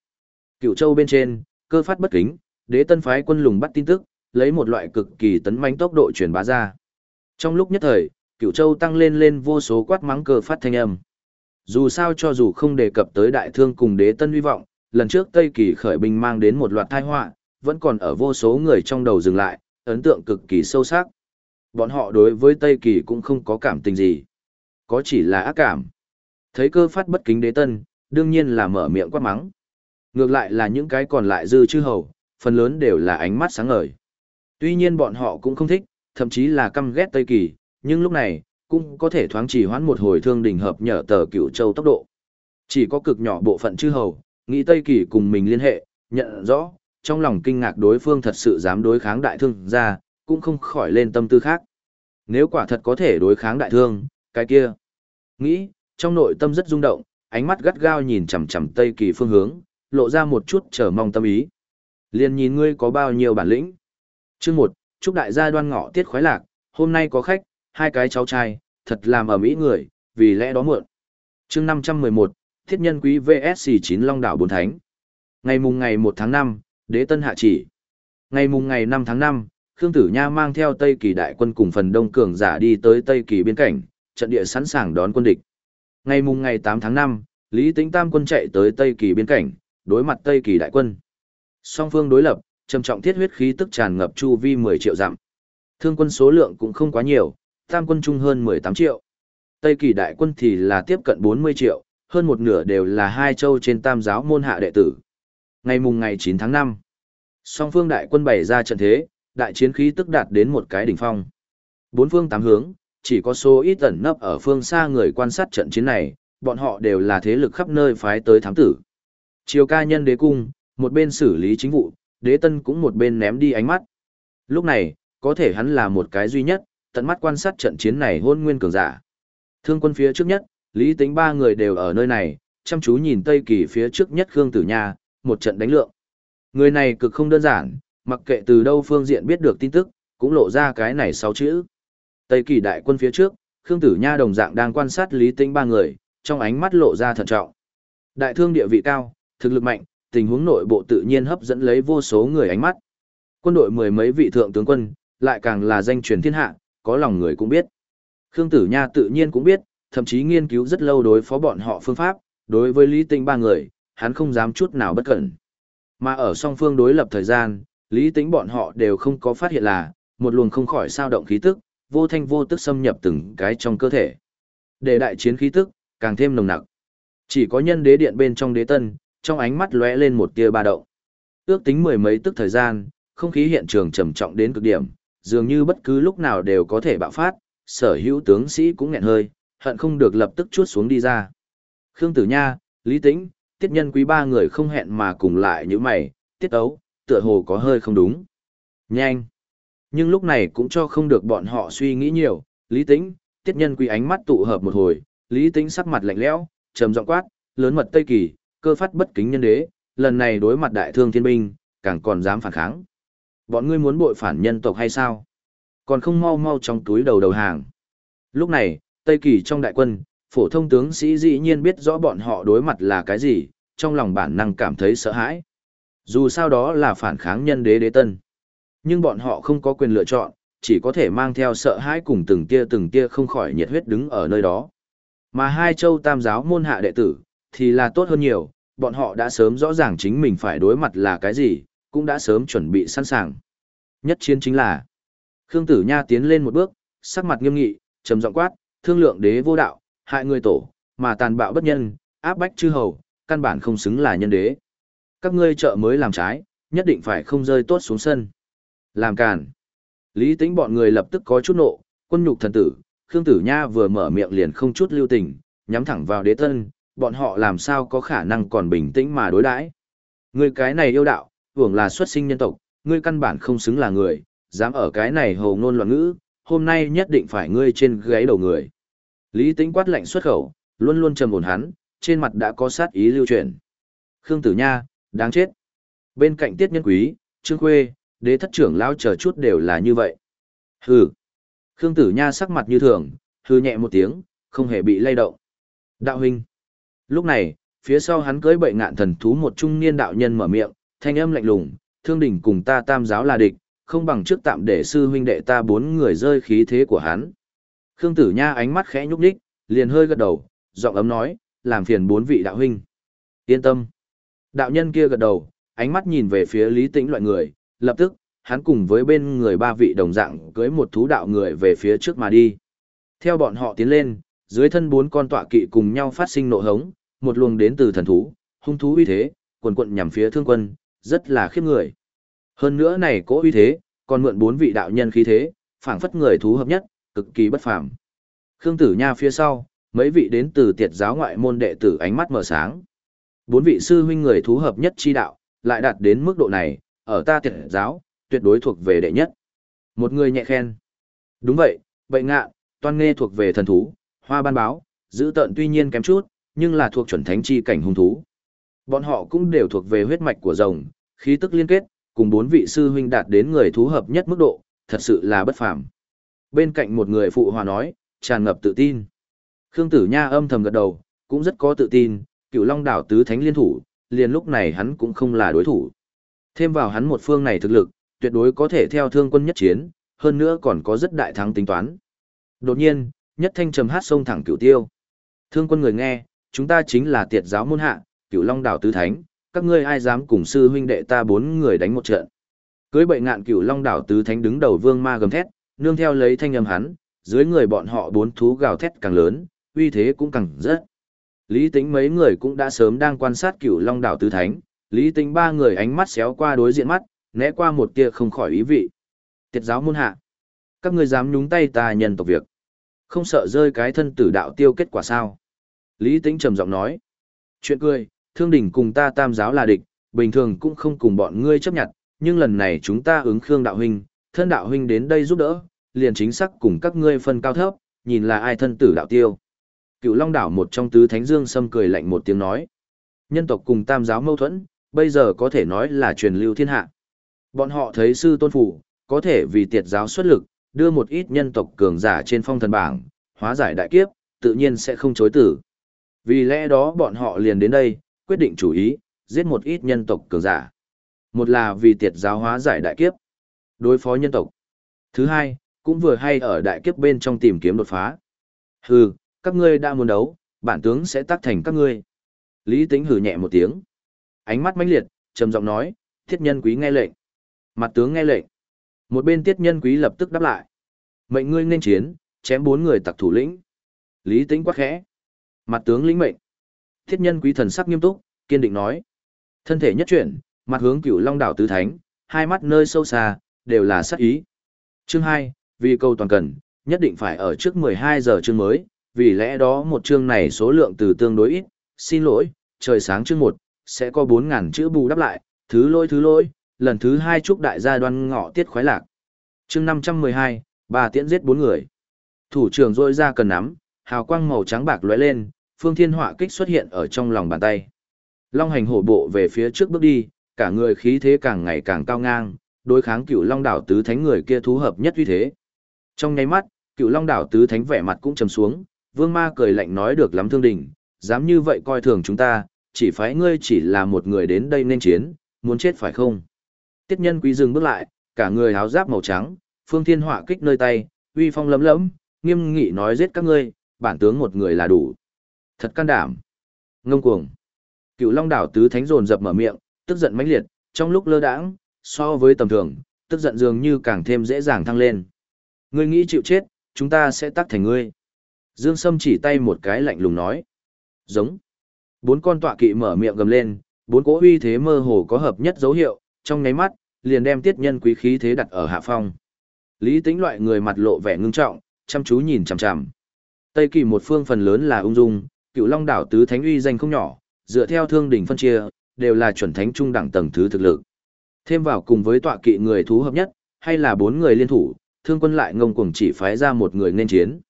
Cựu Châu bên trên, cơ phát bất kính, đế tân phái quân lùng bắt tin tức, lấy một loại cực kỳ tấn mãnh tốc độ truyền bá ra. Trong lúc nhất thời, Cựu Châu tăng lên lên vô số quát mắng cơ phát thanh âm. Dù sao cho dù không đề cập tới đại thương cùng đế tân hy vọng, lần trước Tây Kỳ khởi binh mang đến một loạt tai họa, vẫn còn ở vô số người trong đầu dừng lại, ấn tượng cực kỳ sâu sắc. Bọn họ đối với Tây Kỳ cũng không có cảm tình gì. Có chỉ là ác cảm. Thấy cơ phát bất kính đế tân, đương nhiên là mở miệng quát mắng. Ngược lại là những cái còn lại dư chư hầu, phần lớn đều là ánh mắt sáng ngời. Tuy nhiên bọn họ cũng không thích, thậm chí là căm ghét Tây Kỳ, nhưng lúc này, cũng có thể thoáng chỉ hoãn một hồi thương đình hợp nhờ tờ cửu châu tốc độ. Chỉ có cực nhỏ bộ phận chư hầu, nghĩ Tây Kỳ cùng mình liên hệ, nhận rõ, trong lòng kinh ngạc đối phương thật sự dám đối kháng đại thương ra, cũng không khỏi lên tâm tư khác. Nếu quả thật có thể đối kháng đại thương, cái kia. Nghĩ, trong nội tâm rất rung động, ánh mắt gắt gao nhìn chằm chằm Tây Kỳ phương hướng, lộ ra một chút chờ mong tâm ý. Liền nhìn ngươi có bao nhiêu bản lĩnh. Chương một, chúc đại gia đoan ngọ tiết khoái lạc, hôm nay có khách, hai cái cháu trai, thật làm ở mỹ người, vì lẽ đó muộn. Chương năm trăm mười một, Thiết nhân quý VSC chín Long đảo bốn thánh. Ngày mùng ngày một tháng năm, Đế Tân hạ chỉ. Ngày mùng ngày năm tháng năm, Khương Tử Nha mang theo Tây Kỳ đại quân cùng phần đông cường giả đi tới Tây Kỳ biên cảnh, trận địa sẵn sàng đón quân địch. Ngày mùng ngày 8 tháng 5, Lý Tĩnh Tam quân chạy tới Tây Kỳ biên cảnh, đối mặt Tây Kỳ đại quân. Song phương đối lập, trầm trọng thiết huyết khí tức tràn ngập chu vi 10 triệu dặm. Thương quân số lượng cũng không quá nhiều, Tam quân chung hơn 18 triệu. Tây Kỳ đại quân thì là tiếp cận 40 triệu, hơn một nửa đều là hai châu trên Tam giáo môn hạ đệ tử. Ngày mùng ngày 9 tháng 5, song phương đại quân bày ra trận thế, đại chiến khí tức đạt đến một cái đỉnh phong. Bốn phương tám hướng, chỉ có số ít ẩn nấp ở phương xa người quan sát trận chiến này, bọn họ đều là thế lực khắp nơi phái tới thám tử. Triều ca nhân đế cung, một bên xử lý chính vụ, đế tân cũng một bên ném đi ánh mắt. Lúc này, có thể hắn là một cái duy nhất, tận mắt quan sát trận chiến này hôn nguyên cường giả. Thương quân phía trước nhất, Lý Tính ba người đều ở nơi này, chăm chú nhìn Tây Kỳ phía trước nhất Khương Tử Nha, một trận đánh lượng. Người này cực không đơn giản, mặc kệ từ đâu phương diện biết được tin tức, cũng lộ ra cái này sáu chữ. Tây Kỳ đại quân phía trước, Khương Tử Nha đồng dạng đang quan sát Lý Tĩnh ba người, trong ánh mắt lộ ra thận trọng. Đại thương địa vị cao, thực lực mạnh, tình huống nội bộ tự nhiên hấp dẫn lấy vô số người ánh mắt. Quân đội mười mấy vị thượng tướng quân, lại càng là danh truyền thiên hạ, có lòng người cũng biết. Khương Tử Nha tự nhiên cũng biết, thậm chí nghiên cứu rất lâu đối phó bọn họ phương pháp, đối với Lý Tĩnh ba người, hắn không dám chút nào bất cẩn. Mà ở song phương đối lập thời gian, Lý Tĩnh bọn họ đều không có phát hiện là, một luồng không khỏi sao động khí tức, vô thanh vô tức xâm nhập từng cái trong cơ thể. Để đại chiến khí tức, càng thêm nồng nặc. Chỉ có nhân đế điện bên trong đế tân, trong ánh mắt lóe lên một tia ba động. Ước tính mười mấy tức thời gian, không khí hiện trường trầm trọng đến cực điểm, dường như bất cứ lúc nào đều có thể bạo phát, sở hữu tướng sĩ cũng nghẹn hơi, hận không được lập tức chuốt xuống đi ra. Khương Tử Nha, Lý Tĩnh, Tiết Nhân Quý ba người không hẹn mà cùng lại như mày, tiết ấu, tựa hồ có hơi không đúng. Nhanh! Nhưng lúc này cũng cho không được bọn họ suy nghĩ nhiều, Lý Tĩnh, Tiết Nhân Quý ánh mắt tụ hợp một hồi, Lý Tĩnh sắc mặt lạnh lẽo, trầm giọng quát, lớn mật Tây Kỳ, cơ phát bất kính nhân đế, lần này đối mặt đại thương thiên binh, càng còn dám phản kháng. Bọn ngươi muốn bội phản nhân tộc hay sao? Còn không mau mau trong túi đầu đầu hàng. Lúc này, Tây Kỳ trong đại quân, phổ thông tướng sĩ dĩ nhiên biết rõ bọn họ đối mặt là cái gì, trong lòng bản năng cảm thấy sợ hãi. Dù sao đó là phản kháng nhân đế đế tân. Nhưng bọn họ không có quyền lựa chọn, chỉ có thể mang theo sợ hãi cùng từng tia từng tia không khỏi nhiệt huyết đứng ở nơi đó. Mà hai châu tam giáo môn hạ đệ tử, thì là tốt hơn nhiều, bọn họ đã sớm rõ ràng chính mình phải đối mặt là cái gì, cũng đã sớm chuẩn bị sẵn sàng. Nhất chiến chính là, Khương Tử Nha tiến lên một bước, sắc mặt nghiêm nghị, trầm giọng quát, thương lượng đế vô đạo, hại người tổ, mà tàn bạo bất nhân, áp bách chư hầu, căn bản không xứng là nhân đế. Các ngươi trợ mới làm trái, nhất định phải không rơi tốt xuống sân. Làm càn. Lý tính bọn người lập tức có chút nộ, quân nhục thần tử, Khương Tử Nha vừa mở miệng liền không chút lưu tình, nhắm thẳng vào đế tân, bọn họ làm sao có khả năng còn bình tĩnh mà đối đãi. người cái này yêu đạo, hưởng là xuất sinh nhân tộc, ngươi căn bản không xứng là người, dám ở cái này hồ ngôn loạn ngữ, hôm nay nhất định phải ngươi trên gáy đầu người. Lý Tĩnh quát lạnh xuất khẩu, luôn luôn trầm ổn hắn, trên mặt đã có sát ý lưu truyền. Khương Tử Nha, đáng chết. Bên cạnh Tiết Nhân Quý, Trương Khuê, đế thất trưởng lão chờ chút đều là như vậy. Hừ. Khương Tử Nha sắc mặt như thường, hừ nhẹ một tiếng, không hề bị lay động. Đạo huynh. Lúc này, phía sau hắn cưỡi bậy ngạn thần thú một trung niên đạo nhân mở miệng, thanh âm lạnh lùng, thương đỉnh cùng ta tam giáo là địch, không bằng trước tạm để sư huynh đệ ta bốn người rơi khí thế của hắn. Khương Tử Nha ánh mắt khẽ nhúc nhích, liền hơi gật đầu, giọng ấm nói, làm phiền bốn vị đạo huynh. Yên tâm. Đạo nhân kia gật đầu, ánh mắt nhìn về phía Lý Tĩnh loại người, lập tức, hắn cùng với bên người ba vị đồng dạng cưới một thú đạo người về phía trước mà đi. Theo bọn họ tiến lên, dưới thân bốn con tọa kỵ cùng nhau phát sinh nộ hống, một luồng đến từ thần thú, hung thú uy thế, quần quận nhằm phía thương quân, rất là khiếp người. Hơn nữa này cố uy thế, còn mượn bốn vị đạo nhân khí thế, phảng phất người thú hợp nhất, cực kỳ bất phàm. Khương Tử Nha phía sau, mấy vị đến từ tiệt giáo ngoại môn đệ tử ánh mắt mở sáng. Bốn vị sư huynh người thú hợp nhất chi đạo, lại đạt đến mức độ này, ở ta tiệt giáo, tuyệt đối thuộc về đệ nhất. Một người nhẹ khen. Đúng vậy, bệnh ngạ, toan nghe thuộc về thần thú, hoa ban báo, giữ tận tuy nhiên kém chút, nhưng là thuộc chuẩn thánh chi cảnh hung thú. Bọn họ cũng đều thuộc về huyết mạch của rồng, khí tức liên kết, cùng bốn vị sư huynh đạt đến người thú hợp nhất mức độ, thật sự là bất phàm. Bên cạnh một người phụ hòa nói, tràn ngập tự tin. Khương Tử Nha âm thầm gật đầu, cũng rất có tự tin, cựu long đảo tứ thánh liên thủ, liền lúc này hắn cũng không là đối thủ. Thêm vào hắn một phương này thực lực, tuyệt đối có thể theo thương quân nhất chiến, hơn nữa còn có rất đại thắng tính toán. Đột nhiên, nhất thanh trầm hát sông thẳng cửu tiêu. Thương quân người nghe, chúng ta chính là tiệt giáo môn hạ, cửu long đảo tứ thánh, các ngươi ai dám cùng sư huynh đệ ta bốn người đánh một trận. Cưới bệ ngạn cửu long đảo tứ thánh đứng đầu vương ma gầm thét, nương theo lấy thanh âm hắn, dưới người bọn họ bốn thú gào thét càng lớn, uy thế cũng càng rất. Lý tính mấy người cũng đã sớm đang quan sát cửu long đảo tứ thánh, lý tính ba người ánh mắt xéo qua đối diện mắt, né qua một tia không khỏi ý vị. Tiệt giáo môn hạ. Các ngươi dám nhúng tay ta nhân tộc việc. Không sợ rơi cái thân tử đạo tiêu kết quả sao. Lý tính trầm giọng nói. Chuyện cười, thương đỉnh cùng ta tam giáo là địch, bình thường cũng không cùng bọn ngươi chấp nhận, nhưng lần này chúng ta ứng khương đạo huynh, thân đạo huynh đến đây giúp đỡ, liền chính xác cùng các ngươi phân cao thấp, nhìn là ai thân tử đạo tiêu. Cựu Long đảo một trong tứ thánh dương sâm cười lạnh một tiếng nói. Nhân tộc cùng tam giáo mâu thuẫn, bây giờ có thể nói là truyền lưu thiên hạ. Bọn họ thấy sư tôn phủ, có thể vì tiệt giáo xuất lực, đưa một ít nhân tộc cường giả trên phong thần bảng, hóa giải đại kiếp, tự nhiên sẽ không chối tử. Vì lẽ đó bọn họ liền đến đây, quyết định chủ ý, giết một ít nhân tộc cường giả. Một là vì tiệt giáo hóa giải đại kiếp, đối phó nhân tộc. Thứ hai, cũng vừa hay ở đại kiếp bên trong tìm kiếm đột phá. Hừ, các ngươi đã muốn đấu, bản tướng sẽ tác thành các ngươi. Lý Tĩnh hừ nhẹ một tiếng. Ánh mắt mãnh liệt, trầm giọng nói, thiết nhân quý nghe lệnh. Mặt tướng nghe lệnh. Một bên tiết nhân quý lập tức đáp lại. Mệnh ngươi nên chiến, chém bốn người tặc thủ lĩnh. Lý Tĩnh quát khẽ. Mặt tướng lĩnh mệnh. Thiết nhân quý thần sắc nghiêm túc, kiên định nói. Thân thể nhất chuyển, mặt hướng cửu long đảo tứ thánh, hai mắt nơi sâu xa, đều là sắc ý. Chương 2, vì câu toàn cần, nhất định phải ở trước 12 giờ chương mới, vì lẽ đó một chương này số lượng từ tương đối ít, xin lỗi, trời sáng chương 1, sẽ có 4.000 chữ bù đắp lại, thứ lỗi thứ lỗi, lần thứ hai chúc đại gia đoan ngọ tiết khoái lạc. chương 512, bà tiễn giết bốn người. Thủ trưởng rôi ra cần nắm, hào quang màu trắng bạc lóe lên, phương thiên họa kích xuất hiện ở trong lòng bàn tay. Long hành hổ bộ về phía trước bước đi, cả người khí thế càng ngày càng cao ngang, đối kháng cựu long đảo tứ thánh người kia thú hợp nhất uy thế. Trong nháy mắt, cựu long đảo tứ thánh vẻ mặt cũng trầm xuống, vương ma cười lạnh nói được lắm thương đình, dám như vậy coi thường chúng ta, chỉ phái ngươi chỉ là một người đến đây nên chiến, muốn chết phải không? Tiết nhân quý dừng bước lại, cả người áo giáp màu trắng, phương thiên họa kích nơi tay, uy phong lấm lấm, nghiêm nghị nói giết các ngươi, bản tướng một người là đủ. Thật can đảm. Ngông cuồng. Cựu Long đảo tứ thánh rồn dập mở miệng, tức giận mãnh liệt, trong lúc lơ đãng, so với tầm thường, tức giận dường như càng thêm dễ dàng thăng lên. Ngươi nghĩ chịu chết, chúng ta sẽ tắt thành ngươi. Dương Sâm chỉ tay một cái lạnh lùng nói. Giống. Bốn con tọa kỵ mở miệng gầm lên, bốn cỗ uy thế mơ hồ có hợp nhất dấu hiệu, trong nháy mắt, liền đem tiết nhân quý khí thế đặt ở hạ phong. Lý tính loại người mặt lộ vẻ ngưng trọng, chăm chú nhìn chằm chằm. Tây kỳ một phương phần lớn là ung dung, cựu long đảo tứ thánh uy danh không nhỏ, dựa theo thương đỉnh phân chia, đều là chuẩn thánh trung đẳng tầng thứ thực lực. Thêm vào cùng với tọa kỵ người thú hợp nhất, hay là bốn người liên thủ, thương quân lại ngông cuồng chỉ phái ra một người nên chiến.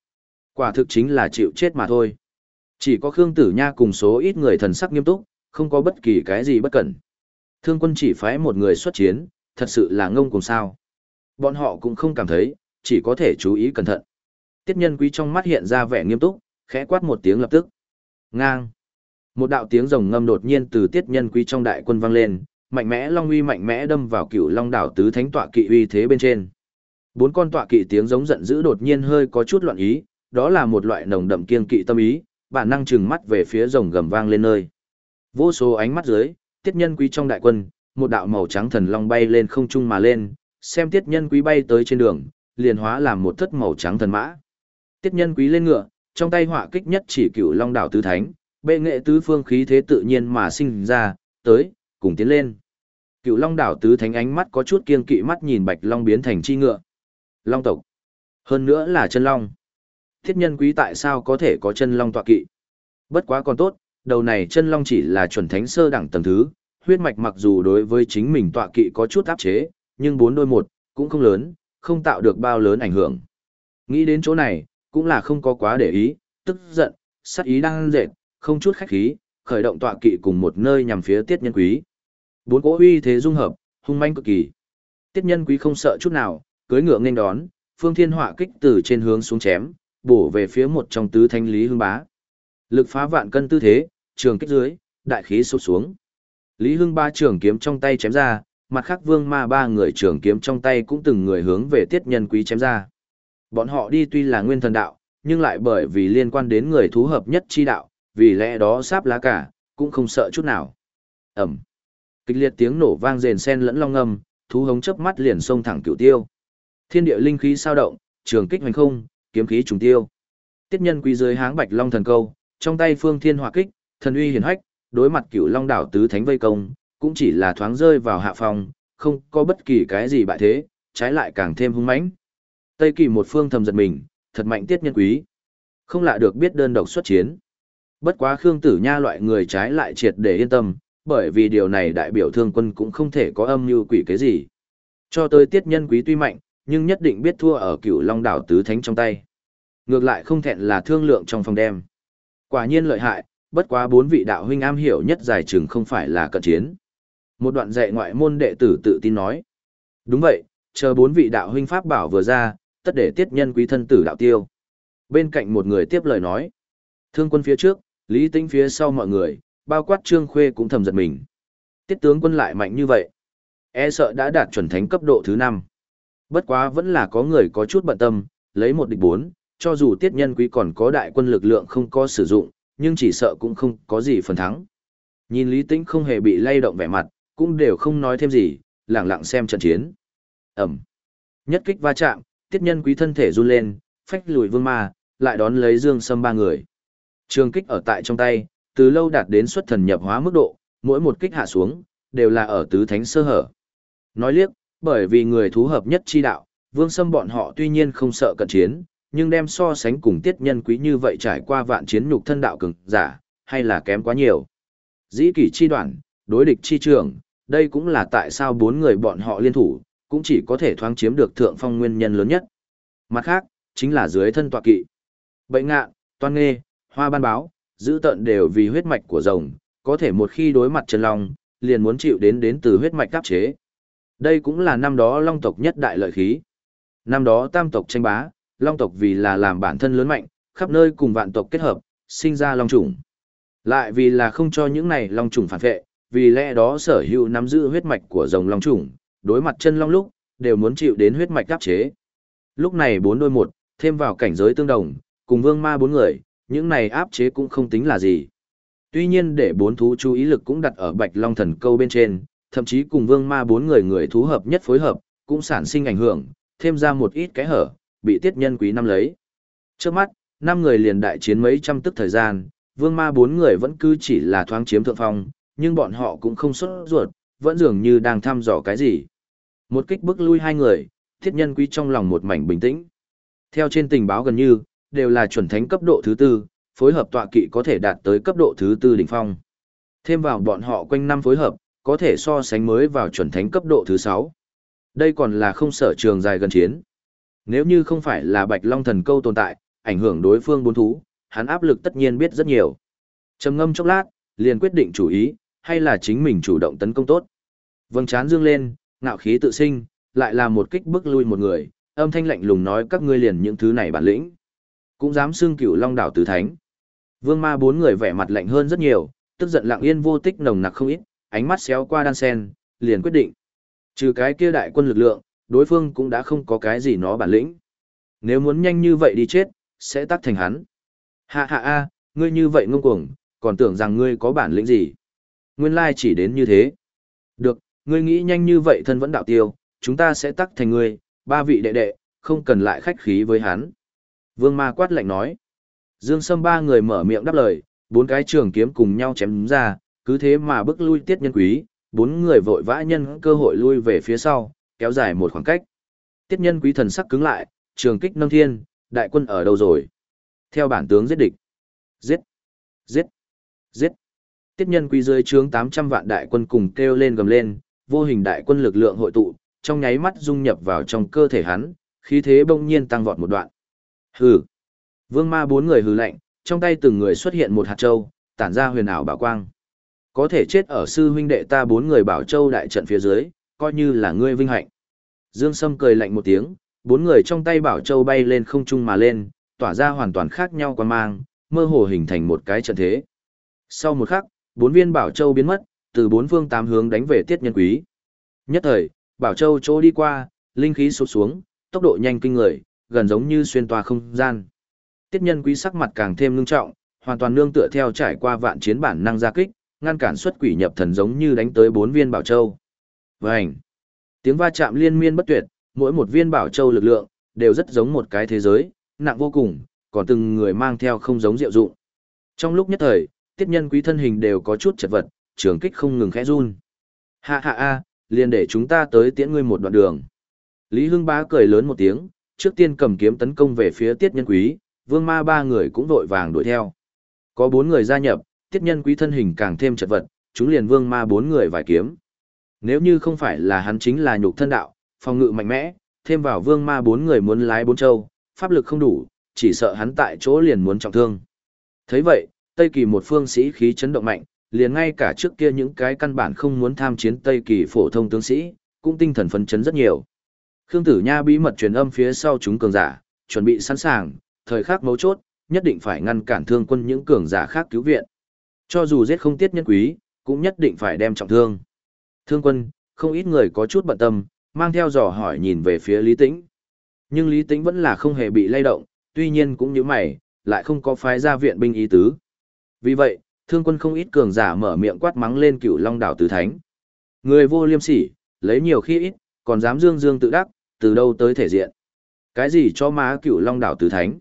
Quả thực chính là chịu chết mà thôi. Chỉ có Khương Tử Nha cùng số ít người thần sắc nghiêm túc, không có bất kỳ cái gì bất cẩn. Thương quân chỉ phái một người xuất chiến, thật sự là ngông cùng sao. Bọn họ cũng không cảm thấy, chỉ có thể chú ý cẩn thận. Tiết nhân quý trong mắt hiện ra vẻ nghiêm túc, khẽ quát một tiếng lập tức. Ngang. Một đạo tiếng rồng ngâm đột nhiên từ tiết nhân quý trong đại quân vang lên, mạnh mẽ long uy mạnh mẽ đâm vào cựu long đảo tứ thánh tọa kỵ uy thế bên trên. Bốn con tọa kỵ tiếng giống giận dữ đột nhiên hơi có chút loạn ý, đó là một loại nồng đậm kiên kỵ tâm ý, bản năng chừng mắt về phía rồng gầm vang lên nơi. Vô số ánh mắt dưới, tiết nhân quý trong đại quân, một đạo màu trắng thần long bay lên không trung mà lên, xem tiết nhân quý bay tới trên đường, liền hóa làm một thất màu trắng thần mã. Tiết nhân quý lên ngựa, trong tay họa kích nhất chỉ cựu long đảo tứ thánh, bệ nghệ tứ phương khí thế tự nhiên mà sinh ra, tới, cùng tiến lên. Cựu long đảo tứ thánh ánh mắt có chút kiên kỵ mắt nhìn bạch long biến thành chi ngựa. Long tộc. Hơn nữa là chân long. Thiết nhân quý tại sao có thể có chân long tọa kỵ? Bất quá còn tốt, đầu này chân long chỉ là chuẩn thánh sơ đẳng tầng thứ, huyết mạch mặc dù đối với chính mình tọa kỵ có chút áp chế, nhưng bốn đôi một, cũng không lớn, không tạo được bao lớn ảnh hưởng. Nghĩ đến chỗ này, cũng là không có quá để ý, tức giận, sát ý đang dệt, không chút khách khí, khởi động tọa kỵ cùng một nơi nhằm phía tiết nhân quý. Bốn cỗ uy thế dung hợp, hung manh cực kỳ. Tiết nhân quý không sợ chút nào, cưới ngựa nghênh đón, phương thiên họa kích từ trên hướng xuống chém, bổ về phía một trong tứ thanh lý hương bá. Lực phá vạn cân tư thế, trường kích dưới, đại khí sụp xuống. Lý Hưng ba trường kiếm trong tay chém ra, mặt khác vương ma ba người trường kiếm trong tay cũng từng người hướng về tiết nhân quý chém ra. Bọn họ đi tuy là nguyên thần đạo, nhưng lại bởi vì liên quan đến người thú hợp nhất chi đạo, vì lẽ đó sáp lá cả, cũng không sợ chút nào. Ẩm. Kịch liệt tiếng nổ vang rền sen lẫn long ngâm, thú hống chớp mắt liền xông thẳng cửu tiêu. Thiên địa linh khí sao động, trường kích hoành không, kiếm khí trùng tiêu. Tiết nhân quý dưới háng bạch long thần câu, trong tay phương thiên hỏa kích, thần uy hiển hách, đối mặt cửu long đảo tứ thánh vây công, cũng chỉ là thoáng rơi vào hạ phòng, không có bất kỳ cái gì bại thế, trái lại càng thêm hung mãnh. Tây kỳ một phương thầm giật mình, thật mạnh tiết nhân quý. Không lạ được biết đơn độc xuất chiến. Bất quá Khương Tử Nha loại người trái lại triệt để yên tâm, bởi vì điều này đại biểu thương quân cũng không thể có âm mưu quỷ cái gì. Cho tới tiết nhân quý tuy mạnh, nhưng nhất định biết thua ở cựu long đảo tứ thánh trong tay. Ngược lại không thẹn là thương lượng trong phòng đem. Quả nhiên lợi hại, bất quá bốn vị đạo huynh am hiểu nhất giải chừng không phải là cận chiến. Một đoạn dạy ngoại môn đệ tử tự tin nói. Đúng vậy, chờ bốn vị đạo huynh pháp bảo vừa ra, tất để tiết nhân quý thân tử đạo tiêu. Bên cạnh một người tiếp lời nói. Thương quân phía trước, Lý Tĩnh phía sau mọi người, bao quát Trương Khuê cũng thầm giật mình. Tiết tướng quân lại mạnh như vậy. E sợ đã đạt chuẩn thánh cấp độ thứ 5. Bất quá vẫn là có người có chút bận tâm, lấy một địch bốn, cho dù tiết nhân quý còn có đại quân lực lượng không có sử dụng, nhưng chỉ sợ cũng không có gì phần thắng. Nhìn Lý Tĩnh không hề bị lay động vẻ mặt, cũng đều không nói thêm gì, lặng lặng xem trận chiến. Ẩm. Nhất kích va chạm, tiết nhân quý thân thể run lên, phách lùi vương ma, lại đón lấy dương sâm ba người. Trường kích ở tại trong tay, từ lâu đạt đến xuất thần nhập hóa mức độ, mỗi một kích hạ xuống, đều là ở tứ thánh sơ hở. Nói liếc, bởi vì người thú hợp nhất chi đạo, vương sâm bọn họ tuy nhiên không sợ cận chiến, nhưng đem so sánh cùng tiết nhân quý như vậy trải qua vạn chiến nhục thân đạo cường giả, hay là kém quá nhiều. Dĩ kỷ chi đoạn, đối địch chi trường, đây cũng là tại sao bốn người bọn họ liên thủ, cũng chỉ có thể thoáng chiếm được thượng phong nguyên nhân lớn nhất. Mặt khác, chính là dưới thân tọa kỵ. Bệnh ngạ, toan nghê, hoa ban báo, giữ tận đều vì huyết mạch của rồng, có thể một khi đối mặt chân long, liền muốn chịu đến đến từ huyết mạch áp chế. Đây cũng là năm đó long tộc nhất đại lợi khí. Năm đó tam tộc tranh bá, long tộc vì là làm bản thân lớn mạnh, khắp nơi cùng vạn tộc kết hợp, sinh ra long chủng. Lại vì là không cho những này long chủng phản vệ, vì lẽ đó sở hữu nắm giữ huyết mạch của rồng long chủng, đối mặt chân long lúc, đều muốn chịu đến huyết mạch áp chế. Lúc này bốn đôi một, thêm vào cảnh giới tương đồng, cùng vương ma bốn người, những này áp chế cũng không tính là gì. Tuy nhiên để bốn thú chú ý lực cũng đặt ở bạch long thần câu bên trên, thậm chí cùng vương ma bốn người người thú hợp nhất phối hợp, cũng sản sinh ảnh hưởng, thêm ra một ít cái hở, bị tiết nhân quý năm lấy. Trước mắt, năm người liền đại chiến mấy trăm tức thời gian, vương ma bốn người vẫn cứ chỉ là thoáng chiếm thượng phong, nhưng bọn họ cũng không xuất ruột, vẫn dường như đang thăm dò cái gì. Một kích bức lui hai người, thiết nhân quý trong lòng một mảnh bình tĩnh. Theo trên tình báo gần như, đều là chuẩn thánh cấp độ thứ tư, phối hợp tọa kỵ có thể đạt tới cấp độ thứ tư đỉnh phong. Thêm vào bọn họ quanh năm phối hợp, có thể so sánh mới vào chuẩn thánh cấp độ thứ sáu. Đây còn là không sở trường dài gần chiến. Nếu như không phải là Bạch Long thần câu tồn tại, ảnh hưởng đối phương bốn thú, hắn áp lực tất nhiên biết rất nhiều. Trầm ngâm chốc lát, liền quyết định chủ ý, hay là chính mình chủ động tấn công tốt. Vâng chán dương lên, ngạo khí tự sinh, lại là một kích bước lui một người, âm thanh lạnh lùng nói các ngươi liền những thứ này bản lĩnh. Cũng dám xưng cửu long đảo tứ thánh. Vương ma bốn người vẻ mặt lạnh hơn rất nhiều, tức giận lặng yên vô tích nồng nặc không ít, ánh mắt xéo qua đan sen, liền quyết định. Trừ cái kia đại quân lực lượng, đối phương cũng đã không có cái gì nó bản lĩnh. Nếu muốn nhanh như vậy đi chết, sẽ tắt thành hắn. Hạ hạ a, ngươi như vậy ngông cuồng, còn tưởng rằng ngươi có bản lĩnh gì. Nguyên lai chỉ đến như thế. Được, ngươi nghĩ nhanh như vậy thân vẫn đạo tiêu, chúng ta sẽ tắc thành ngươi, ba vị đệ đệ, không cần lại khách khí với hắn. Vương ma quát lạnh nói. Dương Sâm ba người mở miệng đáp lời, bốn cái trường kiếm cùng nhau chém ra, cứ thế mà bước lui tiết nhân quý, bốn người vội vã nhân cơ hội lui về phía sau, kéo dài một khoảng cách. Tiết nhân quý thần sắc cứng lại, trường kích nâng thiên, đại quân ở đâu rồi? Theo bản tướng giết địch. Giết! Giết! Giết! Tiết nhân quý dưới trướng 800 vạn đại quân cùng kêu lên gầm lên, vô hình đại quân lực lượng hội tụ, trong nháy mắt dung nhập vào trong cơ thể hắn, khí thế bỗng nhiên tăng vọt một đoạn. Hừ. Vương ma bốn người hừ lạnh, trong tay từng người xuất hiện một hạt châu, tản ra huyền ảo bảo quang. Có thể chết ở sư huynh đệ ta bốn người bảo châu đại trận phía dưới, coi như là ngươi vinh hạnh. Dương Sâm cười lạnh một tiếng, bốn người trong tay bảo châu bay lên không trung mà lên, tỏa ra hoàn toàn khác nhau quan mang, mơ hồ hình thành một cái trận thế. Sau một khắc, bốn viên bảo châu biến mất, từ bốn phương tám hướng đánh về tiết nhân quý. Nhất thời, bảo châu chỗ đi qua, linh khí sụt xuống, tốc độ nhanh kinh người, gần giống như xuyên toa không gian. Tiết nhân quý sắc mặt càng thêm ngưng trọng, hoàn toàn nương tựa theo trải qua vạn chiến bản năng gia kích, ngăn cản xuất quỷ nhập thần giống như đánh tới bốn viên bảo châu. Vành! Tiếng va chạm liên miên bất tuyệt, mỗi một viên bảo châu lực lượng, đều rất giống một cái thế giới, nặng vô cùng, còn từng người mang theo không giống diệu dụng. Trong lúc nhất thời, tiết nhân quý thân hình đều có chút chật vật, trường kích không ngừng khẽ run. Hạ hạ a, liền để chúng ta tới tiễn ngươi một đoạn đường. Lý Hưng Bá cười lớn một tiếng, trước tiên cầm kiếm tấn công về phía tiết nhân quý, vương ma ba người cũng vội vàng đuổi theo. Có bốn người gia nhập, tiết nhân quý thân hình càng thêm chật vật, chúng liền vương ma bốn người vài kiếm. Nếu như không phải là hắn chính là nhục thân đạo, phòng ngự mạnh mẽ, thêm vào vương ma bốn người muốn lái bốn châu, pháp lực không đủ, chỉ sợ hắn tại chỗ liền muốn trọng thương. thấy vậy, Tây Kỳ một phương sĩ khí chấn động mạnh, liền ngay cả trước kia những cái căn bản không muốn tham chiến Tây Kỳ phổ thông tướng sĩ, cũng tinh thần phấn chấn rất nhiều. Khương Tử Nha bí mật truyền âm phía sau chúng cường giả, chuẩn bị sẵn sàng, thời khắc mấu chốt, nhất định phải ngăn cản thương quân những cường giả khác cứu viện. Cho dù giết không tiết nhân quý, cũng nhất định phải đem trọng thương. Thương quân, không ít người có chút bận tâm, mang theo dò hỏi nhìn về phía Lý Tĩnh. Nhưng Lý Tĩnh vẫn là không hề bị lay động, tuy nhiên cũng như mày, lại không có phái ra viện binh ý tứ. Vì vậy, thương quân không ít cường giả mở miệng quát mắng lên cựu long đảo tứ thánh. Người vô liêm sỉ, lấy nhiều khi ít, còn dám dương dương tự đắc, từ đâu tới thể diện. Cái gì cho má cựu long đảo tứ thánh?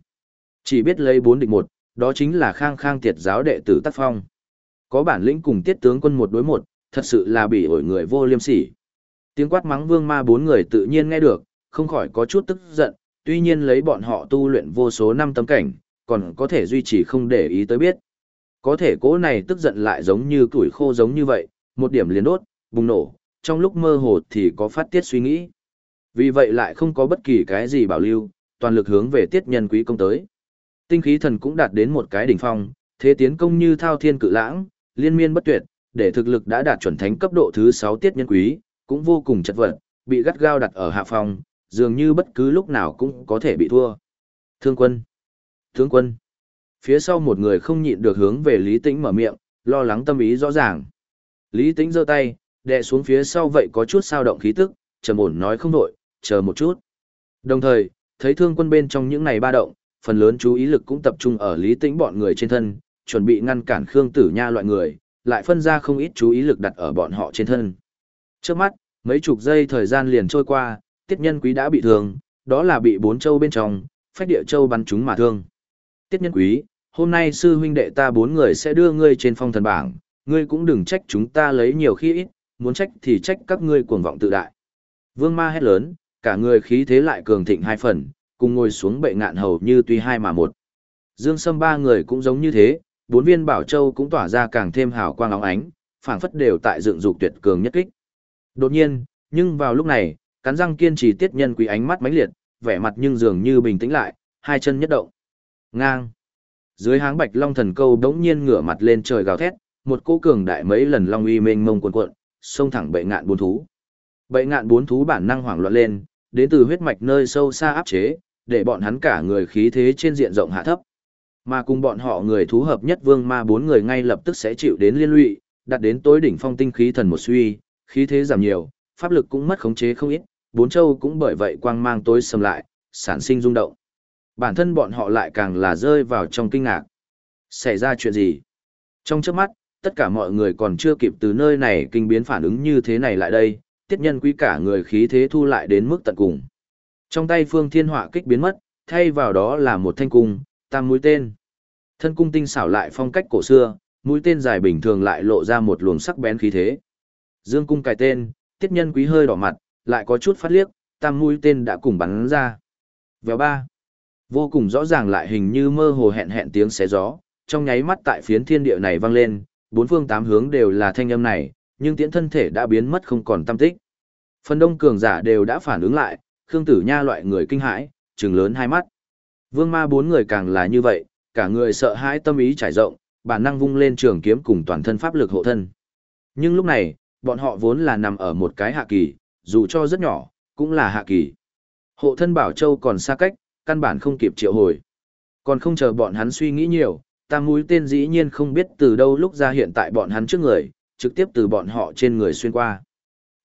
Chỉ biết lấy bốn địch một, đó chính là khang khang tiệt giáo đệ tử tác phong. Có bản lĩnh cùng tiết tướng quân một đối một, thật sự là bị ổi người vô liêm sỉ. Tiếng quát mắng vương ma bốn người tự nhiên nghe được, không khỏi có chút tức giận, tuy nhiên lấy bọn họ tu luyện vô số năm tấm cảnh, còn có thể duy trì không để ý tới biết. Có thể cỗ này tức giận lại giống như tuổi khô giống như vậy, một điểm liền đốt, bùng nổ, trong lúc mơ hồ thì có phát tiết suy nghĩ. Vì vậy lại không có bất kỳ cái gì bảo lưu, toàn lực hướng về tiết nhân quý công tới. Tinh khí thần cũng đạt đến một cái đỉnh phong, thế tiến công như thao thiên cự lãng, liên miên bất tuyệt, để thực lực đã đạt chuẩn thánh cấp độ thứ 6 tiết nhân quý, cũng vô cùng chật vật, bị gắt gao đặt ở hạ phong, dường như bất cứ lúc nào cũng có thể bị thua. Thương quân, tướng quân, phía sau một người không nhịn được hướng về Lý Tĩnh mở miệng, lo lắng tâm ý rõ ràng. Lý Tĩnh giơ tay, đè xuống phía sau vậy có chút sao động khí tức, trầm ổn nói không đổi, chờ một chút. Đồng thời, thấy thương quân bên trong những này ba động, phần lớn chú ý lực cũng tập trung ở Lý Tĩnh bọn người trên thân, chuẩn bị ngăn cản Khương Tử Nha loại người, lại phân ra không ít chú ý lực đặt ở bọn họ trên thân. Trước mắt, mấy chục giây thời gian liền trôi qua, Tiết Nhân Quý đã bị thương, đó là bị bốn châu bên trong, phách địa châu bắn chúng mà thương. Tiết Nhân Quý, hôm nay sư huynh đệ ta bốn người sẽ đưa ngươi trên phong thần bảng, ngươi cũng đừng trách chúng ta lấy nhiều khi ít, muốn trách thì trách các ngươi cuồng vọng tự đại. Vương ma hét lớn, cả người khí thế lại cường thịnh hai phần, cùng ngồi xuống bệ ngạn hầu như tuy hai mà một. Dương Sâm ba người cũng giống như thế, bốn viên bảo châu cũng tỏa ra càng thêm hào quang óng ánh, phảng phất đều tại dựng dục tuyệt cường nhất kích. Đột nhiên, nhưng vào lúc này, cắn răng kiên trì tiết nhân quý ánh mắt mãnh liệt, vẻ mặt nhưng dường như bình tĩnh lại, hai chân nhất động. Ngang. Dưới háng bạch long thần câu đống nhiên ngửa mặt lên trời gào thét, một cỗ cường đại mấy lần long uy mênh mông cuộn cuộn, xông thẳng bệ ngạn bốn thú. Bệ ngạn bốn thú bản năng hoảng loạn lên, đến từ huyết mạch nơi sâu xa áp chế, để bọn hắn cả người khí thế trên diện rộng hạ thấp. Mà cùng bọn họ người thú hợp nhất vương ma bốn người ngay lập tức sẽ chịu đến liên lụy, đạt đến tối đỉnh phong tinh khí thần một suy, khí thế giảm nhiều, pháp lực cũng mất khống chế không ít, bốn châu cũng bởi vậy quang mang tối sầm lại, sản sinh rung động. Bản thân bọn họ lại càng là rơi vào trong kinh ngạc. Xảy ra chuyện gì? Trong trước mắt, tất cả mọi người còn chưa kịp từ nơi này kinh biến phản ứng như thế này lại đây, tiết nhân quý cả người khí thế thu lại đến mức tận cùng. Trong tay phương thiên họa kích biến mất, thay vào đó là một thanh cung, tam mũi tên. Thân cung tinh xảo lại phong cách cổ xưa, mũi tên dài bình thường lại lộ ra một luồng sắc bén khí thế. Dương cung cài tên, tiết nhân quý hơi đỏ mặt, lại có chút phát liếc, tam mũi tên đã cùng bắn ra. Vèo ba. Vô cùng rõ ràng lại hình như mơ hồ hẹn hẹn tiếng xé gió, trong nháy mắt tại phiến thiên địa này vang lên, bốn phương tám hướng đều là thanh âm này, nhưng tiễn thân thể đã biến mất không còn tâm tích. Phần đông cường giả đều đã phản ứng lại, Khương Tử Nha loại người kinh hãi, trừng lớn hai mắt. Vương ma bốn người càng là như vậy, cả người sợ hãi tâm ý trải rộng, bản năng vung lên trường kiếm cùng toàn thân pháp lực hộ thân. Nhưng lúc này, bọn họ vốn là nằm ở một cái hạ kỳ, dù cho rất nhỏ, cũng là hạ kỳ. Hộ thân Bảo Châu còn xa cách, căn bản không kịp triệu hồi. Còn không chờ bọn hắn suy nghĩ nhiều, tam mũi tên dĩ nhiên không biết từ đâu lúc ra hiện tại bọn hắn trước người, trực tiếp từ bọn họ trên người xuyên qua.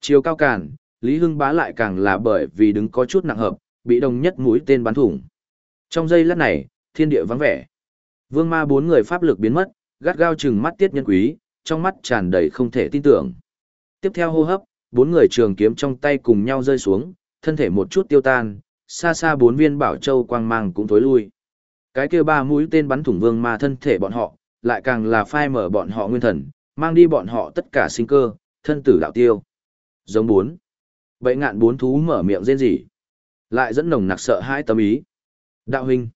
Chiều cao cản, Lý Hưng bá lại càng là bởi vì đứng có chút nặng hợp, bị đồng nhất mũi tên bắn thủng. Trong giây lát này, thiên địa vắng vẻ. Vương ma bốn người pháp lực biến mất, gắt gao chừng mắt tiết nhân quý, trong mắt tràn đầy không thể tin tưởng. Tiếp theo hô hấp, bốn người trường kiếm trong tay cùng nhau rơi xuống, thân thể một chút tiêu tan, xa xa bốn viên bảo châu quang mang cũng thối lui. Cái kia ba mũi tên bắn thủng vương ma thân thể bọn họ, lại càng là phai mở bọn họ nguyên thần, mang đi bọn họ tất cả sinh cơ, thân tử đạo tiêu. Giống bốn. Vậy ngạn bốn thú mở miệng rên rỉ. Lại dẫn nồng nặc sợ hai tâm ý. Đạo huynh.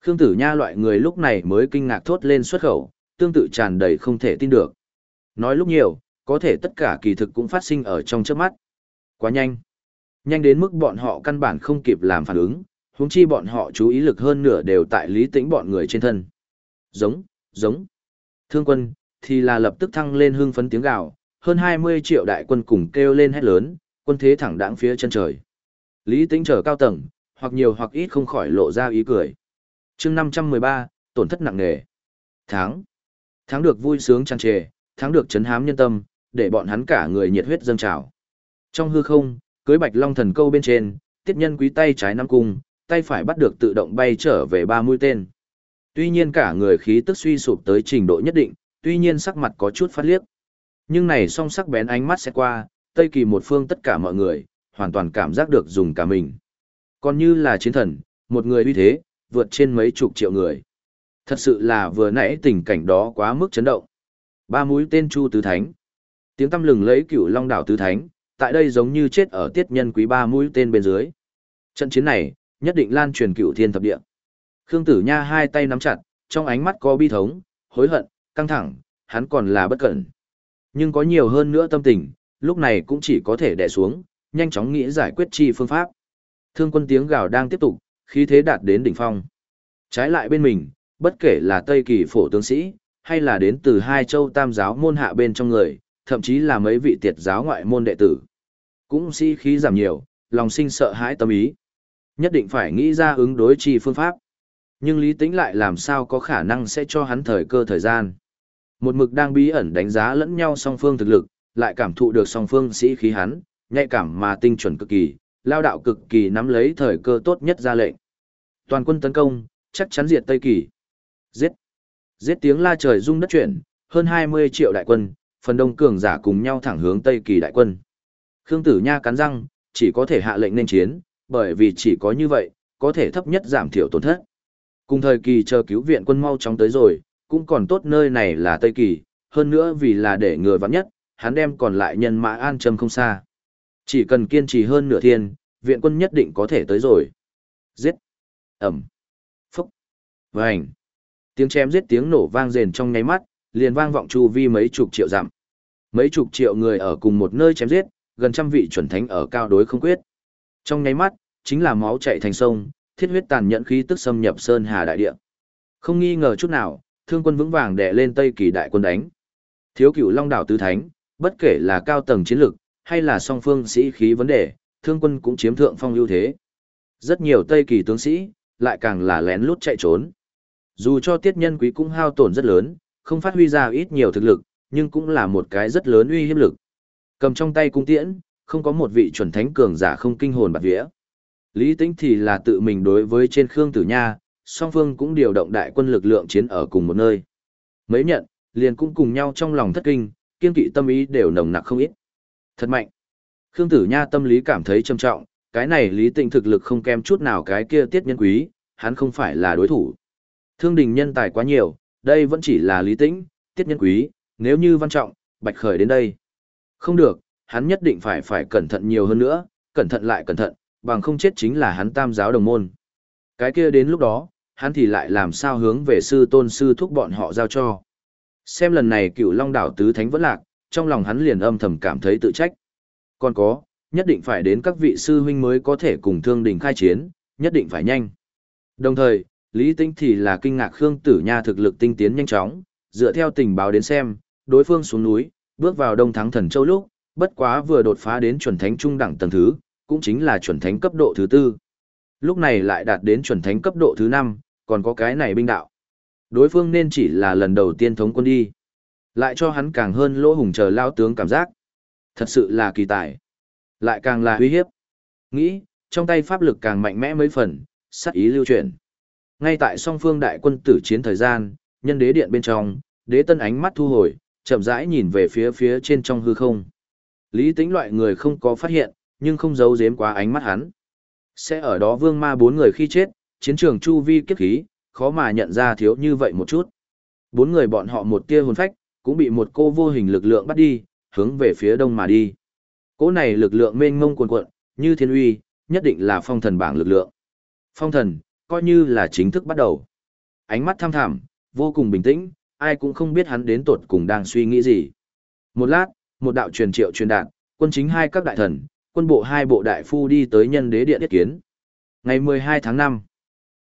Khương tử nha loại người lúc này mới kinh ngạc thốt lên xuất khẩu, tương tự tràn đầy không thể tin được. Nói lúc nhiều, có thể tất cả kỳ thực cũng phát sinh ở trong trước mắt. Quá nhanh. Nhanh đến mức bọn họ căn bản không kịp làm phản ứng, huống chi bọn họ chú ý lực hơn nửa đều tại lý tĩnh bọn người trên thân. Giống, giống. Thương quân, thì là lập tức thăng lên hưng phấn tiếng gào, hơn 20 triệu đại quân cùng kêu lên hét lớn, quân thế thẳng đáng phía chân trời. Lý tĩnh trở cao tầng, hoặc nhiều hoặc ít không khỏi lộ ra ý cười. chương 513, tổn thất nặng nề. Tháng. Tháng được vui sướng tràn trề, tháng được chấn hám nhân tâm, để bọn hắn cả người nhiệt huyết dâng trào. Trong hư không, cưới bạch long thần câu bên trên, tiết nhân quý tay trái nắm cung, tay phải bắt được tự động bay trở về ba mũi tên. Tuy nhiên cả người khí tức suy sụp tới trình độ nhất định, tuy nhiên sắc mặt có chút phát liếc. Nhưng này song sắc bén ánh mắt sẽ qua, Tây Kỳ một phương tất cả mọi người, hoàn toàn cảm giác được dùng cả mình. Còn như là chiến thần, một người uy thế, vượt trên mấy chục triệu người. Thật sự là vừa nãy tình cảnh đó quá mức chấn động. Ba mũi tên Chu Tứ Thánh. Tiếng tâm lừng lấy cửu long đảo Tứ Thánh, tại đây giống như chết ở tiết nhân quý ba mũi tên bên dưới. Trận chiến này, nhất định lan truyền cửu thiên thập địa. Khương Tử Nha hai tay nắm chặt, trong ánh mắt có bi thống, hối hận, căng thẳng, hắn còn là bất cẩn. Nhưng có nhiều hơn nữa tâm tình, lúc này cũng chỉ có thể đè xuống, nhanh chóng nghĩ giải quyết chi phương pháp. Thương quân tiếng gào đang tiếp tục, khí thế đạt đến đỉnh phong. Trái lại bên mình, bất kể là Tây Kỳ phổ tướng sĩ, hay là đến từ hai châu tam giáo môn hạ bên trong người, thậm chí là mấy vị tiệt giáo ngoại môn đệ tử. Cũng si khí giảm nhiều, lòng sinh sợ hãi tâm ý. Nhất định phải nghĩ ra ứng đối chi phương pháp. Nhưng Lý Tĩnh lại làm sao có khả năng sẽ cho hắn thời cơ thời gian. Một mực đang bí ẩn đánh giá lẫn nhau song phương thực lực, lại cảm thụ được song phương sĩ khí hắn, nhạy cảm mà tinh chuẩn cực kỳ, lao đạo cực kỳ nắm lấy thời cơ tốt nhất ra lệnh. Toàn quân tấn công, chắc chắn diệt Tây Kỳ. Giết! Giết tiếng la trời rung đất chuyển, hơn 20 triệu đại quân, phần đông cường giả cùng nhau thẳng hướng Tây Kỳ đại quân. Khương Tử Nha cắn răng, chỉ có thể hạ lệnh nên chiến, bởi vì chỉ có như vậy, có thể thấp nhất giảm thiểu tổn thất. Cùng thời kỳ chờ cứu viện quân mau chóng tới rồi, cũng còn tốt nơi này là Tây Kỳ, hơn nữa vì là để người vắng nhất, hắn đem còn lại nhân mã an châm không xa. Chỉ cần kiên trì hơn nửa thiên, viện quân nhất định có thể tới rồi. Giết! Ẩm! Phúc! Vành! Tiếng chém giết tiếng nổ vang rền trong nháy mắt, liền vang vọng chu vi mấy chục triệu dặm. Mấy chục triệu người ở cùng một nơi chém giết, gần trăm vị chuẩn thánh ở cao đối không quyết. Trong nháy mắt, chính là máu chảy thành sông, thiết huyết tàn nhẫn khí tức xâm nhập sơn hà đại địa. Không nghi ngờ chút nào, thương quân vững vàng đè lên Tây Kỳ đại quân đánh. Thiếu cửu Long đảo tứ thánh, bất kể là cao tầng chiến lược hay là song phương sĩ khí vấn đề, thương quân cũng chiếm thượng phong ưu thế. Rất nhiều Tây Kỳ tướng sĩ, lại càng là lén lút chạy trốn. Dù cho tiết nhân quý cũng hao tổn rất lớn, không phát huy ra ít nhiều thực lực, nhưng cũng là một cái rất lớn uy hiếp lực. Cầm trong tay cung tiễn, không có một vị chuẩn thánh cường giả không kinh hồn bạt vía. Lý Tĩnh thì là tự mình đối với trên Khương Tử Nha, song phương cũng điều động đại quân lực lượng chiến ở cùng một nơi. Mấy nhận, liền cũng cùng nhau trong lòng thất kinh, kiên kỵ tâm ý đều nồng nặc không ít. Thật mạnh. Khương Tử Nha tâm lý cảm thấy trầm trọng, cái này Lý Tĩnh thực lực không kém chút nào cái kia tiết nhân quý, hắn không phải là đối thủ. Thương đình nhân tài quá nhiều, đây vẫn chỉ là Lý Tĩnh, tiết nhân quý, nếu như văn trọng, bạch khởi đến đây. Không được, hắn nhất định phải phải cẩn thận nhiều hơn nữa, cẩn thận lại cẩn thận, bằng không chết chính là hắn tam giáo đồng môn. Cái kia đến lúc đó, hắn thì lại làm sao hướng về sư tôn sư thúc bọn họ giao cho. Xem lần này cựu long đảo tứ thánh vẫn lạc, trong lòng hắn liền âm thầm cảm thấy tự trách. Còn có, nhất định phải đến các vị sư huynh mới có thể cùng thương đình khai chiến, nhất định phải nhanh. Đồng thời, Lý Tinh thì là kinh ngạc Khương Tử Nha thực lực tinh tiến nhanh chóng, dựa theo tình báo đến xem, đối phương xuống núi, bước vào Đông Thắng Thần Châu lúc, bất quá vừa đột phá đến chuẩn thánh trung đẳng tầng thứ, cũng chính là chuẩn thánh cấp độ thứ tư. Lúc này lại đạt đến chuẩn thánh cấp độ thứ năm, còn có cái này binh đạo. Đối phương nên chỉ là lần đầu tiên thống quân đi. Lại cho hắn càng hơn lỗ hùng chờ lao tướng cảm giác. Thật sự là kỳ tài. Lại càng là uy hiếp. Nghĩ, trong tay pháp lực càng mạnh mẽ mấy phần, sát ý lưu chuyển. Ngay tại song phương đại quân tử chiến thời gian, nhân đế điện bên trong, đế tân ánh mắt thu hồi, chậm rãi nhìn về phía phía trên trong hư không. Lý tính loại người không có phát hiện, nhưng không giấu giếm quá ánh mắt hắn. Sẽ ở đó vương ma bốn người khi chết, chiến trường chu vi kiếp khí, khó mà nhận ra thiếu như vậy một chút. Bốn người bọn họ một tia hồn phách, cũng bị một cô vô hình lực lượng bắt đi, hướng về phía đông mà đi. Cỗ này lực lượng mênh mông cuồn cuộn, như thiên uy, nhất định là phong thần bảng lực lượng. Phong thần, coi như là chính thức bắt đầu. Ánh mắt tham thẳm, vô cùng bình tĩnh, ai cũng không biết hắn đến tột cùng đang suy nghĩ gì. Một lát, một đạo truyền triệu truyền đạt, quân chính hai các đại thần, quân bộ hai bộ đại phu đi tới nhân đế điện yết kiến. Ngày 12 tháng 5,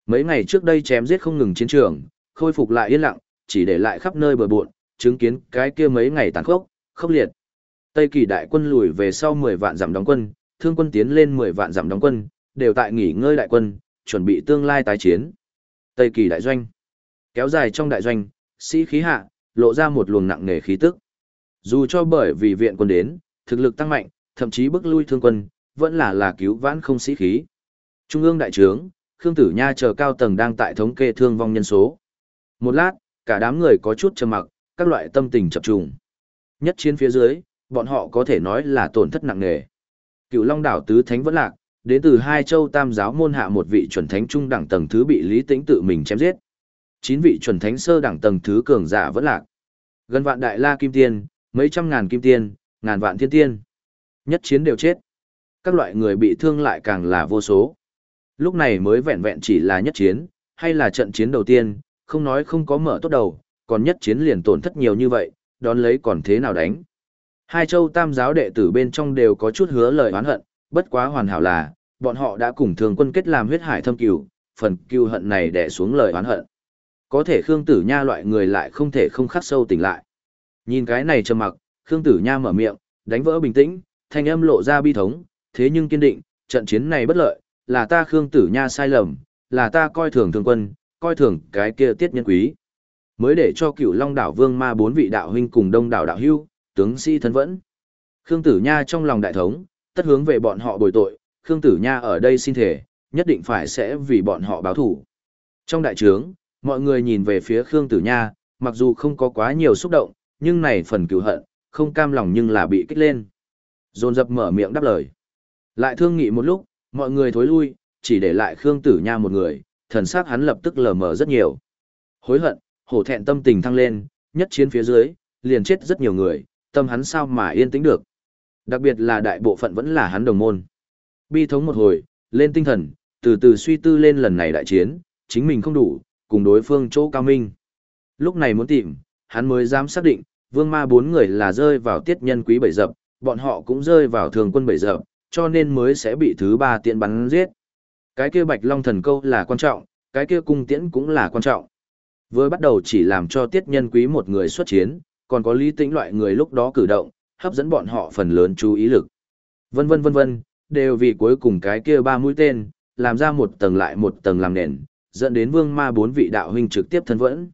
mấy ngày trước đây chém giết không ngừng chiến trường, khôi phục lại yên lặng, chỉ để lại khắp nơi bờ bộn, chứng kiến cái kia mấy ngày tàn khốc, khốc liệt. Tây kỳ đại quân lùi về sau 10 vạn giảm đóng quân, thương quân tiến lên 10 vạn giảm đóng quân, đều tại nghỉ ngơi đại quân, chuẩn bị tương lai tái chiến. Tây kỳ đại doanh, kéo dài trong đại doanh, sĩ khí hạ, lộ ra một luồng nặng nề khí tức. Dù cho bởi vì viện quân đến, thực lực tăng mạnh, thậm chí bức lui thương quân, vẫn là là cứu vãn không sĩ khí. Trung ương đại trướng, Khương Tử Nha chờ cao tầng đang tại thống kê thương vong nhân số. Một lát, cả đám người có chút trầm mặc, các loại tâm tình chập trùng. Nhất chiến phía dưới, bọn họ có thể nói là tổn thất nặng nề. Cựu Long đảo tứ thánh vẫn lạc, đến từ hai châu tam giáo môn hạ một vị chuẩn thánh trung đẳng tầng thứ bị Lý Tĩnh tự mình chém giết. Chín vị chuẩn thánh sơ đẳng tầng thứ cường giả vẫn lạc. Gần vạn đại la kim tiên, mấy trăm ngàn kim tiên, ngàn vạn thiên tiên. Nhất chiến đều chết. Các loại người bị thương lại càng là vô số. Lúc này mới vẹn vẹn chỉ là nhất chiến, hay là trận chiến đầu tiên, không nói không có mở tốt đầu, còn nhất chiến liền tổn thất nhiều như vậy, đón lấy còn thế nào đánh. Hai châu tam giáo đệ tử bên trong đều có chút hứa lời oán hận, bất quá hoàn hảo là, bọn họ đã cùng thường quân kết làm huyết hải thâm cừu, phần cừu hận này đè xuống lời oán hận. Có thể Khương Tử Nha loại người lại không thể không khắc sâu tỉnh lại. Nhìn cái này trầm mặc, Khương Tử Nha mở miệng, đánh vỡ bình tĩnh, thanh âm lộ ra bi thống, thế nhưng kiên định, trận chiến này bất lợi, là ta Khương Tử Nha sai lầm, là ta coi thường thương quân, coi thường cái kia tiết nhân quý. Mới để cho cựu Long đảo Vương Ma bốn vị đạo huynh cùng đông đảo đạo hưu, tướng sĩ si thân vẫn. Khương Tử Nha trong lòng đại thống, tất hướng về bọn họ bồi tội, Khương Tử Nha ở đây xin thể, nhất định phải sẽ vì bọn họ báo thủ. Trong đại trướng, mọi người nhìn về phía Khương Tử Nha, mặc dù không có quá nhiều xúc động, nhưng này phần cửu hận, không cam lòng nhưng là bị kích lên. Dồn dập mở miệng đáp lời. Lại thương nghị một lúc, mọi người thối lui, chỉ để lại Khương Tử Nha một người, thần sắc hắn lập tức lờ mờ rất nhiều. Hối hận, hổ thẹn tâm tình thăng lên, nhất chiến phía dưới, liền chết rất nhiều người, tâm hắn sao mà yên tĩnh được. Đặc biệt là đại bộ phận vẫn là hắn đồng môn. Bi thống một hồi, lên tinh thần, từ từ suy tư lên lần này đại chiến, chính mình không đủ, cùng đối phương chỗ cao minh. Lúc này muốn tìm, hắn mới dám xác định, vương ma bốn người là rơi vào tiết nhân quý bảy dập, bọn họ cũng rơi vào thường quân bảy dập, cho nên mới sẽ bị thứ ba tiện bắn giết. Cái kia bạch long thần câu là quan trọng, cái kia cung tiễn cũng là quan trọng. Vừa bắt đầu chỉ làm cho tiết nhân quý một người xuất chiến, còn có lý tĩnh loại người lúc đó cử động, hấp dẫn bọn họ phần lớn chú ý lực. Vân vân vân vân, đều vì cuối cùng cái kia ba mũi tên, làm ra một tầng lại một tầng làm nền, dẫn đến vương ma bốn vị đạo huynh trực tiếp thân vẫn.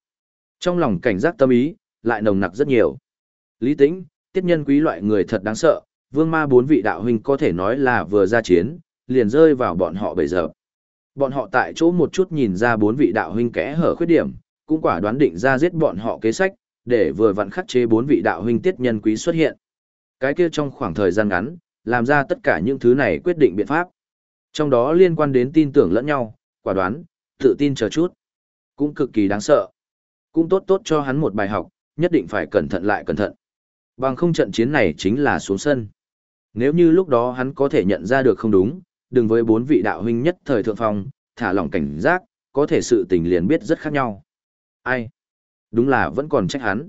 Trong lòng cảnh giác tâm ý, lại nồng nặc rất nhiều. Lý tĩnh, tiết nhân quý loại người thật đáng sợ, vương ma bốn vị đạo huynh có thể nói là vừa ra chiến, liền rơi vào bọn họ bây giờ. Bọn họ tại chỗ một chút nhìn ra bốn vị đạo huynh kẽ hở khuyết điểm, cũng quả đoán định ra giết bọn họ kế sách, để vừa vặn khắc chế bốn vị đạo huynh tiết nhân quý xuất hiện. Cái kia trong khoảng thời gian ngắn, làm ra tất cả những thứ này quyết định biện pháp. Trong đó liên quan đến tin tưởng lẫn nhau, quả đoán, tự tin chờ chút. Cũng cực kỳ đáng sợ. Cũng tốt tốt cho hắn một bài học, nhất định phải cẩn thận lại cẩn thận. Bằng không trận chiến này chính là xuống sân. Nếu như lúc đó hắn có thể nhận ra được không đúng, đừng với bốn vị đạo huynh nhất thời thượng phong, thả lỏng cảnh giác, có thể sự tình liền biết rất khác nhau. Ai? Đúng là vẫn còn trách hắn.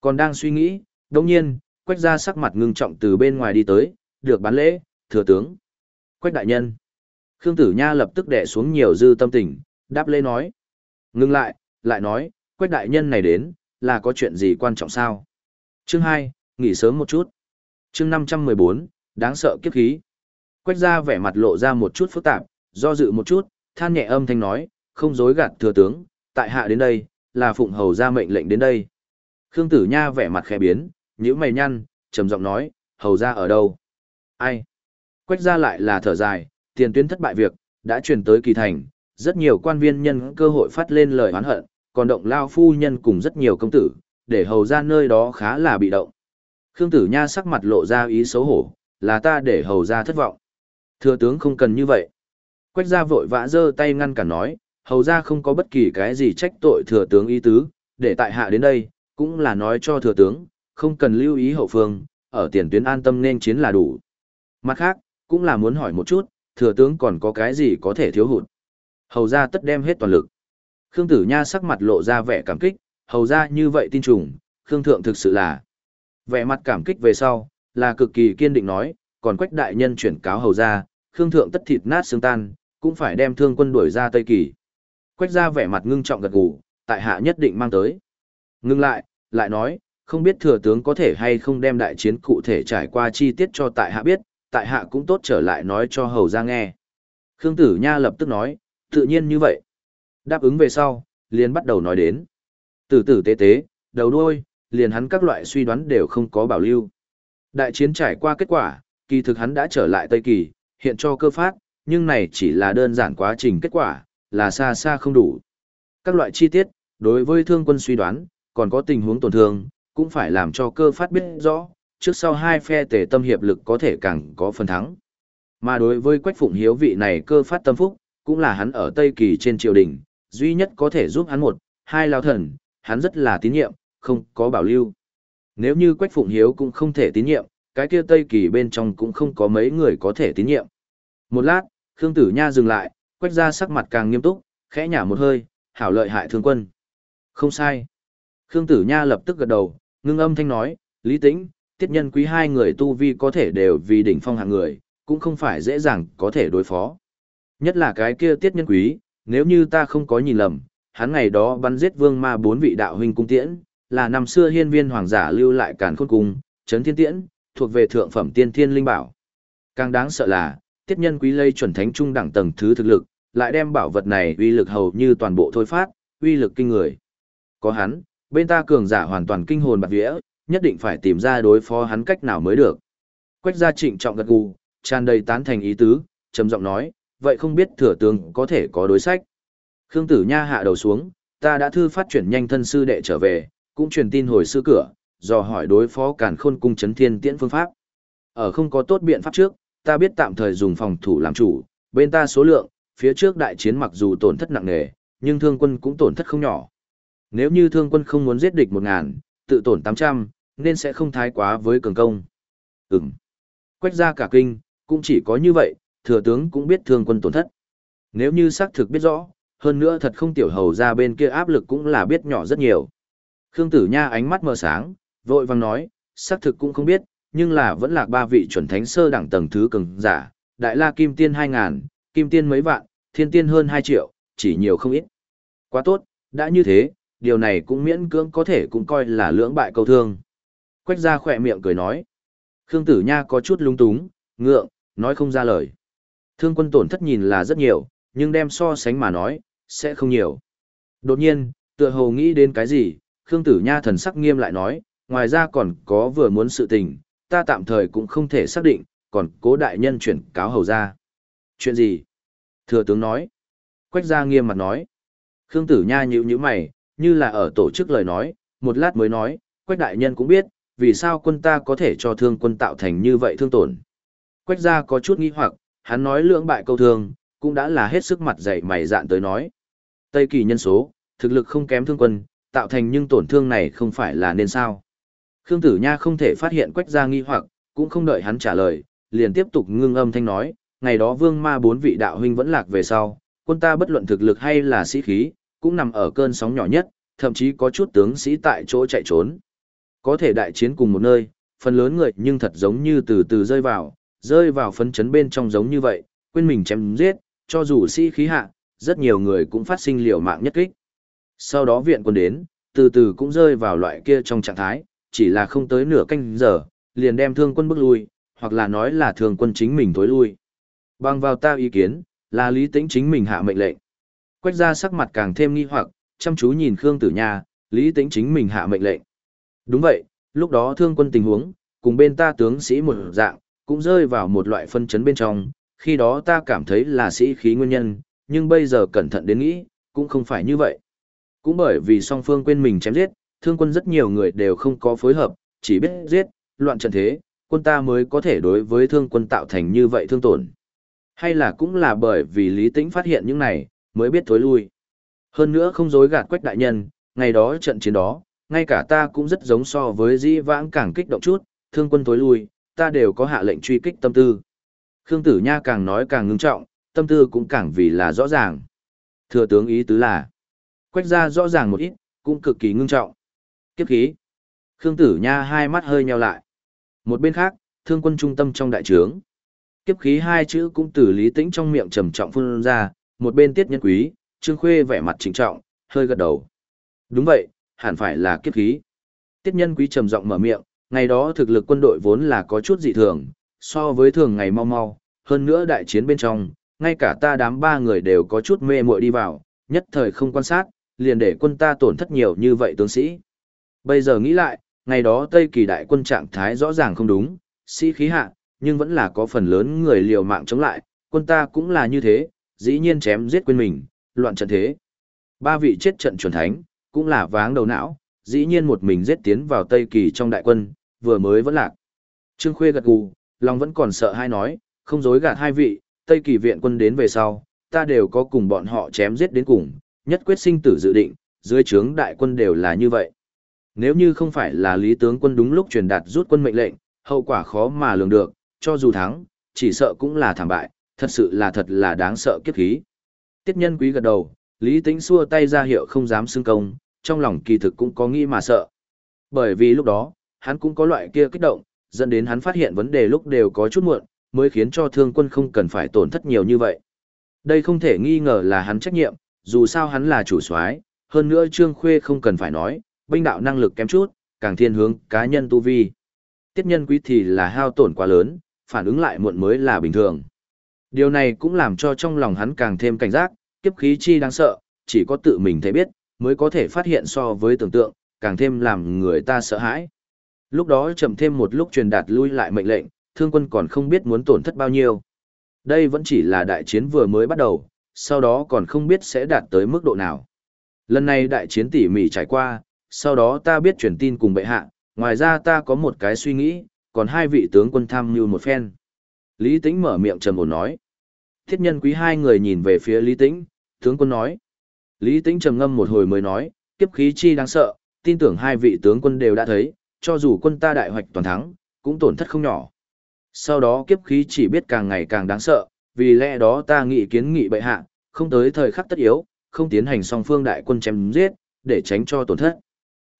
Còn đang suy nghĩ, đồng nhiên, quách ra sắc mặt ngưng trọng từ bên ngoài đi tới, được bán lễ, thừa tướng. Quách đại nhân. Khương Tử Nha lập tức đẻ xuống nhiều dư tâm tình, đáp lễ nói. Ngưng lại, lại nói, quách đại nhân này đến, là có chuyện gì quan trọng sao? Chương 2, nghỉ sớm một chút. Chương 514, đáng sợ kiếp khí. Quách ra vẻ mặt lộ ra một chút phức tạp, do dự một chút, than nhẹ âm thanh nói, không dối gạt thừa tướng, tại hạ đến đây, là phụng hầu ra mệnh lệnh đến đây. Khương Tử Nha vẻ mặt khẽ biến, nhữ mày nhăn, trầm giọng nói, hầu ra ở đâu? Ai? Quách ra lại là thở dài, tiền tuyến thất bại việc, đã truyền tới kỳ thành, rất nhiều quan viên nhân cơ hội phát lên lời oán hận, còn động lao phu nhân cùng rất nhiều công tử, để hầu ra nơi đó khá là bị động. Khương Tử Nha sắc mặt lộ ra ý xấu hổ, là ta để hầu ra thất vọng. Thừa tướng không cần như vậy. Quách gia vội vã giơ tay ngăn cản nói, hầu ra không có bất kỳ cái gì trách tội thừa tướng ý tứ, để tại hạ đến đây, cũng là nói cho thừa tướng, không cần lưu ý hậu phương, ở tiền tuyến an tâm nên chiến là đủ. Mặt khác, cũng là muốn hỏi một chút, thừa tướng còn có cái gì có thể thiếu hụt. Hầu ra tất đem hết toàn lực. Khương Tử Nha sắc mặt lộ ra vẻ cảm kích, hầu ra như vậy tin trùng, Khương Thượng thực sự là. Vẻ mặt cảm kích về sau, là cực kỳ kiên định nói, còn quách đại nhân chuyển cáo hầu ra, khương thượng tất thịt nát xương tan, cũng phải đem thương quân đuổi ra Tây Kỳ. Quách ra vẻ mặt ngưng trọng gật gù, tại hạ nhất định mang tới. Ngưng lại, lại nói, không biết thừa tướng có thể hay không đem đại chiến cụ thể trải qua chi tiết cho tại hạ biết, tại hạ cũng tốt trở lại nói cho hầu ra nghe. Khương Tử Nha lập tức nói, tự nhiên như vậy. Đáp ứng về sau, liền bắt đầu nói đến. Tử tử tế tế, đầu đuôi, liền hắn các loại suy đoán đều không có bảo lưu. Đại chiến trải qua kết quả, kỳ thực hắn đã trở lại Tây Kỳ, hiện cho cơ phát, nhưng này chỉ là đơn giản quá trình kết quả, là xa xa không đủ. Các loại chi tiết, đối với thương quân suy đoán, còn có tình huống tổn thương, cũng phải làm cho cơ phát biết rõ, trước sau hai phe tề tâm hiệp lực có thể càng có phần thắng. Mà đối với Quách Phụng Hiếu vị này cơ phát tâm phúc, cũng là hắn ở Tây Kỳ trên triều đình, duy nhất có thể giúp hắn một, hai lao thần, hắn rất là tín nhiệm, không có bảo lưu. Nếu như Quách Phụng Hiếu cũng không thể tín nhiệm, cái kia Tây Kỳ bên trong cũng không có mấy người có thể tín nhiệm. Một lát, Khương Tử Nha dừng lại, Quách ra sắc mặt càng nghiêm túc, khẽ nhả một hơi, hảo lợi hại thương quân. Không sai. Khương Tử Nha lập tức gật đầu, ngưng âm thanh nói, Lý Tĩnh, tiết nhân quý hai người tu vi có thể đều vì đỉnh phong hạng người, cũng không phải dễ dàng có thể đối phó. Nhất là cái kia tiết nhân quý, nếu như ta không có nhìn lầm, hắn ngày đó bắn giết vương ma bốn vị đạo huynh cung tiễn, là năm xưa hiên viên hoàng giả lưu lại càn khôn cung, chấn thiên tiễn, thuộc về thượng phẩm tiên thiên linh bảo. Càng đáng sợ là, tiết nhân quý lây chuẩn thánh trung đẳng tầng thứ thực lực, lại đem bảo vật này uy lực hầu như toàn bộ thôi phát, uy lực kinh người. Có hắn, bên ta cường giả hoàn toàn kinh hồn bạc vía, nhất định phải tìm ra đối phó hắn cách nào mới được. Quách gia trịnh trọng gật gù, tràn đầy tán thành ý tứ, trầm giọng nói, vậy không biết thừa tướng có thể có đối sách. Khương Tử Nha hạ đầu xuống, ta đã thư phát chuyển nhanh thân sư đệ trở về, cũng truyền tin hồi sư cửa, dò hỏi đối phó càn khôn cung chấn thiên tiễn phương pháp. Ở không có tốt biện pháp trước, ta biết tạm thời dùng phòng thủ làm chủ, bên ta số lượng, phía trước đại chiến mặc dù tổn thất nặng nề, nhưng thương quân cũng tổn thất không nhỏ. Nếu như thương quân không muốn giết địch một ngàn, tự tổn tám trăm, nên sẽ không thái quá với cường công. Ừm. Quách ra cả kinh, cũng chỉ có như vậy, thừa tướng cũng biết thương quân tổn thất. Nếu như xác thực biết rõ, hơn nữa thật không tiểu hầu ra bên kia áp lực cũng là biết nhỏ rất nhiều. Khương Tử Nha ánh mắt mờ sáng, vội vàng nói, xác thực cũng không biết, nhưng là vẫn là ba vị chuẩn thánh sơ đẳng tầng thứ cường giả, đại la kim tiên hai ngàn, kim tiên mấy vạn, thiên tiên hơn 2 triệu, chỉ nhiều không ít. Quá tốt, đã như thế, điều này cũng miễn cưỡng có thể cũng coi là lưỡng bại câu thương. Quách ra khỏe miệng cười nói. Khương Tử Nha có chút lung túng, ngượng, nói không ra lời. Thương quân tổn thất nhìn là rất nhiều, nhưng đem so sánh mà nói, sẽ không nhiều. Đột nhiên, tựa hồ nghĩ đến cái gì, Khương Tử Nha thần sắc nghiêm lại nói, ngoài ra còn có vừa muốn sự tình, ta tạm thời cũng không thể xác định, còn cố đại nhân chuyển cáo hầu ra. Chuyện gì? Thừa tướng nói. Quách gia nghiêm mặt nói. Khương Tử Nha nhíu nhíu mày, như là ở tổ chức lời nói, một lát mới nói, Quách đại nhân cũng biết, vì sao quân ta có thể cho thương quân tạo thành như vậy thương tổn. Quách gia có chút nghi hoặc, hắn nói lưỡng bại câu thương, cũng đã là hết sức mặt dày mày dạn tới nói. Tây kỳ nhân số, thực lực không kém thương quân, tạo thành nhưng tổn thương này không phải là nên sao. Khương Tử Nha không thể phát hiện quách gia nghi hoặc, cũng không đợi hắn trả lời, liền tiếp tục ngưng âm thanh nói, ngày đó vương ma bốn vị đạo huynh vẫn lạc về sau, quân ta bất luận thực lực hay là sĩ khí, cũng nằm ở cơn sóng nhỏ nhất, thậm chí có chút tướng sĩ tại chỗ chạy trốn. Có thể đại chiến cùng một nơi, phần lớn người nhưng thật giống như từ từ rơi vào, rơi vào phấn chấn bên trong giống như vậy, quên mình chém giết, cho dù sĩ khí hạ, rất nhiều người cũng phát sinh liều mạng nhất kích. Sau đó viện quân đến, từ từ cũng rơi vào loại kia trong trạng thái, chỉ là không tới nửa canh giờ, liền đem thương quân bước lui, hoặc là nói là thương quân chính mình tối lui. Bằng vào ta ý kiến, là lý tĩnh chính mình hạ mệnh lệnh. Quách ra sắc mặt càng thêm nghi hoặc, chăm chú nhìn Khương Tử Nha, lý tĩnh chính mình hạ mệnh lệnh. Đúng vậy, lúc đó thương quân tình huống, cùng bên ta tướng sĩ một dạng, cũng rơi vào một loại phân chấn bên trong, khi đó ta cảm thấy là sĩ khí nguyên nhân, nhưng bây giờ cẩn thận đến nghĩ, cũng không phải như vậy. Cũng bởi vì song phương quên mình chém giết, thương quân rất nhiều người đều không có phối hợp, chỉ biết giết, loạn trận thế, quân ta mới có thể đối với thương quân tạo thành như vậy thương tổn. Hay là cũng là bởi vì Lý Tĩnh phát hiện những này, mới biết thối lui. Hơn nữa không dối gạt quách đại nhân, ngày đó trận chiến đó, ngay cả ta cũng rất giống so với dĩ vãng càng kích động chút, thương quân thối lui, ta đều có hạ lệnh truy kích tâm tư. Khương Tử Nha càng nói càng ngưng trọng, tâm tư cũng càng vì là rõ ràng. Thừa tướng ý tứ là, quách ra rõ ràng một ít, cũng cực kỳ ngưng trọng. Kiếp khí. Khương Tử Nha hai mắt hơi nheo lại. Một bên khác, thương quân trung tâm trong đại trướng. Kiếp khí hai chữ cũng từ lý tĩnh trong miệng trầm trọng phun ra, một bên tiết nhân quý, Trương Khuê vẻ mặt trịnh trọng, hơi gật đầu. Đúng vậy, hẳn phải là kiếp khí. Tiết nhân quý trầm giọng mở miệng, ngày đó thực lực quân đội vốn là có chút dị thường, so với thường ngày mau mau, hơn nữa đại chiến bên trong, ngay cả ta đám ba người đều có chút mê muội đi vào, nhất thời không quan sát, liền để quân ta tổn thất nhiều như vậy tướng sĩ. Bây giờ nghĩ lại, ngày đó Tây Kỳ đại quân trạng thái rõ ràng không đúng, sĩ khí hạ, nhưng vẫn là có phần lớn người liều mạng chống lại, quân ta cũng là như thế, dĩ nhiên chém giết quên mình, loạn trận thế. Ba vị chết trận chuẩn thánh, cũng là váng đầu não, dĩ nhiên một mình giết tiến vào Tây Kỳ trong đại quân, vừa mới vẫn lạc. Trương Khuê gật gù, lòng vẫn còn sợ hai nói, không dối gạt hai vị, Tây Kỳ viện quân đến về sau, ta đều có cùng bọn họ chém giết đến cùng, nhất quyết sinh tử dự định, dưới trướng đại quân đều là như vậy. Nếu như không phải là lý tướng quân đúng lúc truyền đạt rút quân mệnh lệnh, hậu quả khó mà lường được, cho dù thắng, chỉ sợ cũng là thảm bại, thật sự là thật là đáng sợ kiếp khí. Tiết nhân quý gật đầu, Lý Tĩnh xua tay ra hiệu không dám xưng công, trong lòng kỳ thực cũng có nghĩ mà sợ. Bởi vì lúc đó, hắn cũng có loại kia kích động, dẫn đến hắn phát hiện vấn đề lúc đều có chút muộn, mới khiến cho thương quân không cần phải tổn thất nhiều như vậy. Đây không thể nghi ngờ là hắn trách nhiệm, dù sao hắn là chủ soái, hơn nữa Trương Khuê không cần phải nói, binh đạo năng lực kém chút, càng thiên hướng cá nhân tu vi. Tiết nhân quý thì là hao tổn quá lớn, phản ứng lại muộn mới là bình thường. Điều này cũng làm cho trong lòng hắn càng thêm cảnh giác, kiếp khí chi đáng sợ, chỉ có tự mình thấy biết, mới có thể phát hiện so với tưởng tượng, càng thêm làm người ta sợ hãi. Lúc đó chậm thêm một lúc truyền đạt lui lại mệnh lệnh, thương quân còn không biết muốn tổn thất bao nhiêu. Đây vẫn chỉ là đại chiến vừa mới bắt đầu, sau đó còn không biết sẽ đạt tới mức độ nào. Lần này đại chiến tỉ mỉ trải qua, sau đó ta biết truyền tin cùng bệ hạ, ngoài ra ta có một cái suy nghĩ, còn hai vị tướng quân tham mưu một phen. Lý Tĩnh mở miệng trầm ổn nói. Thiết nhân quý hai người nhìn về phía Lý Tĩnh, tướng quân nói. Lý Tĩnh trầm ngâm một hồi mới nói, kiếp khí chi đáng sợ, tin tưởng hai vị tướng quân đều đã thấy, cho dù quân ta đại hoạch toàn thắng, cũng tổn thất không nhỏ. Sau đó kiếp khí chỉ biết càng ngày càng đáng sợ, vì lẽ đó ta nghị kiến nghị bệ hạ, không tới thời khắc tất yếu, không tiến hành song phương đại quân chém giết, để tránh cho tổn thất.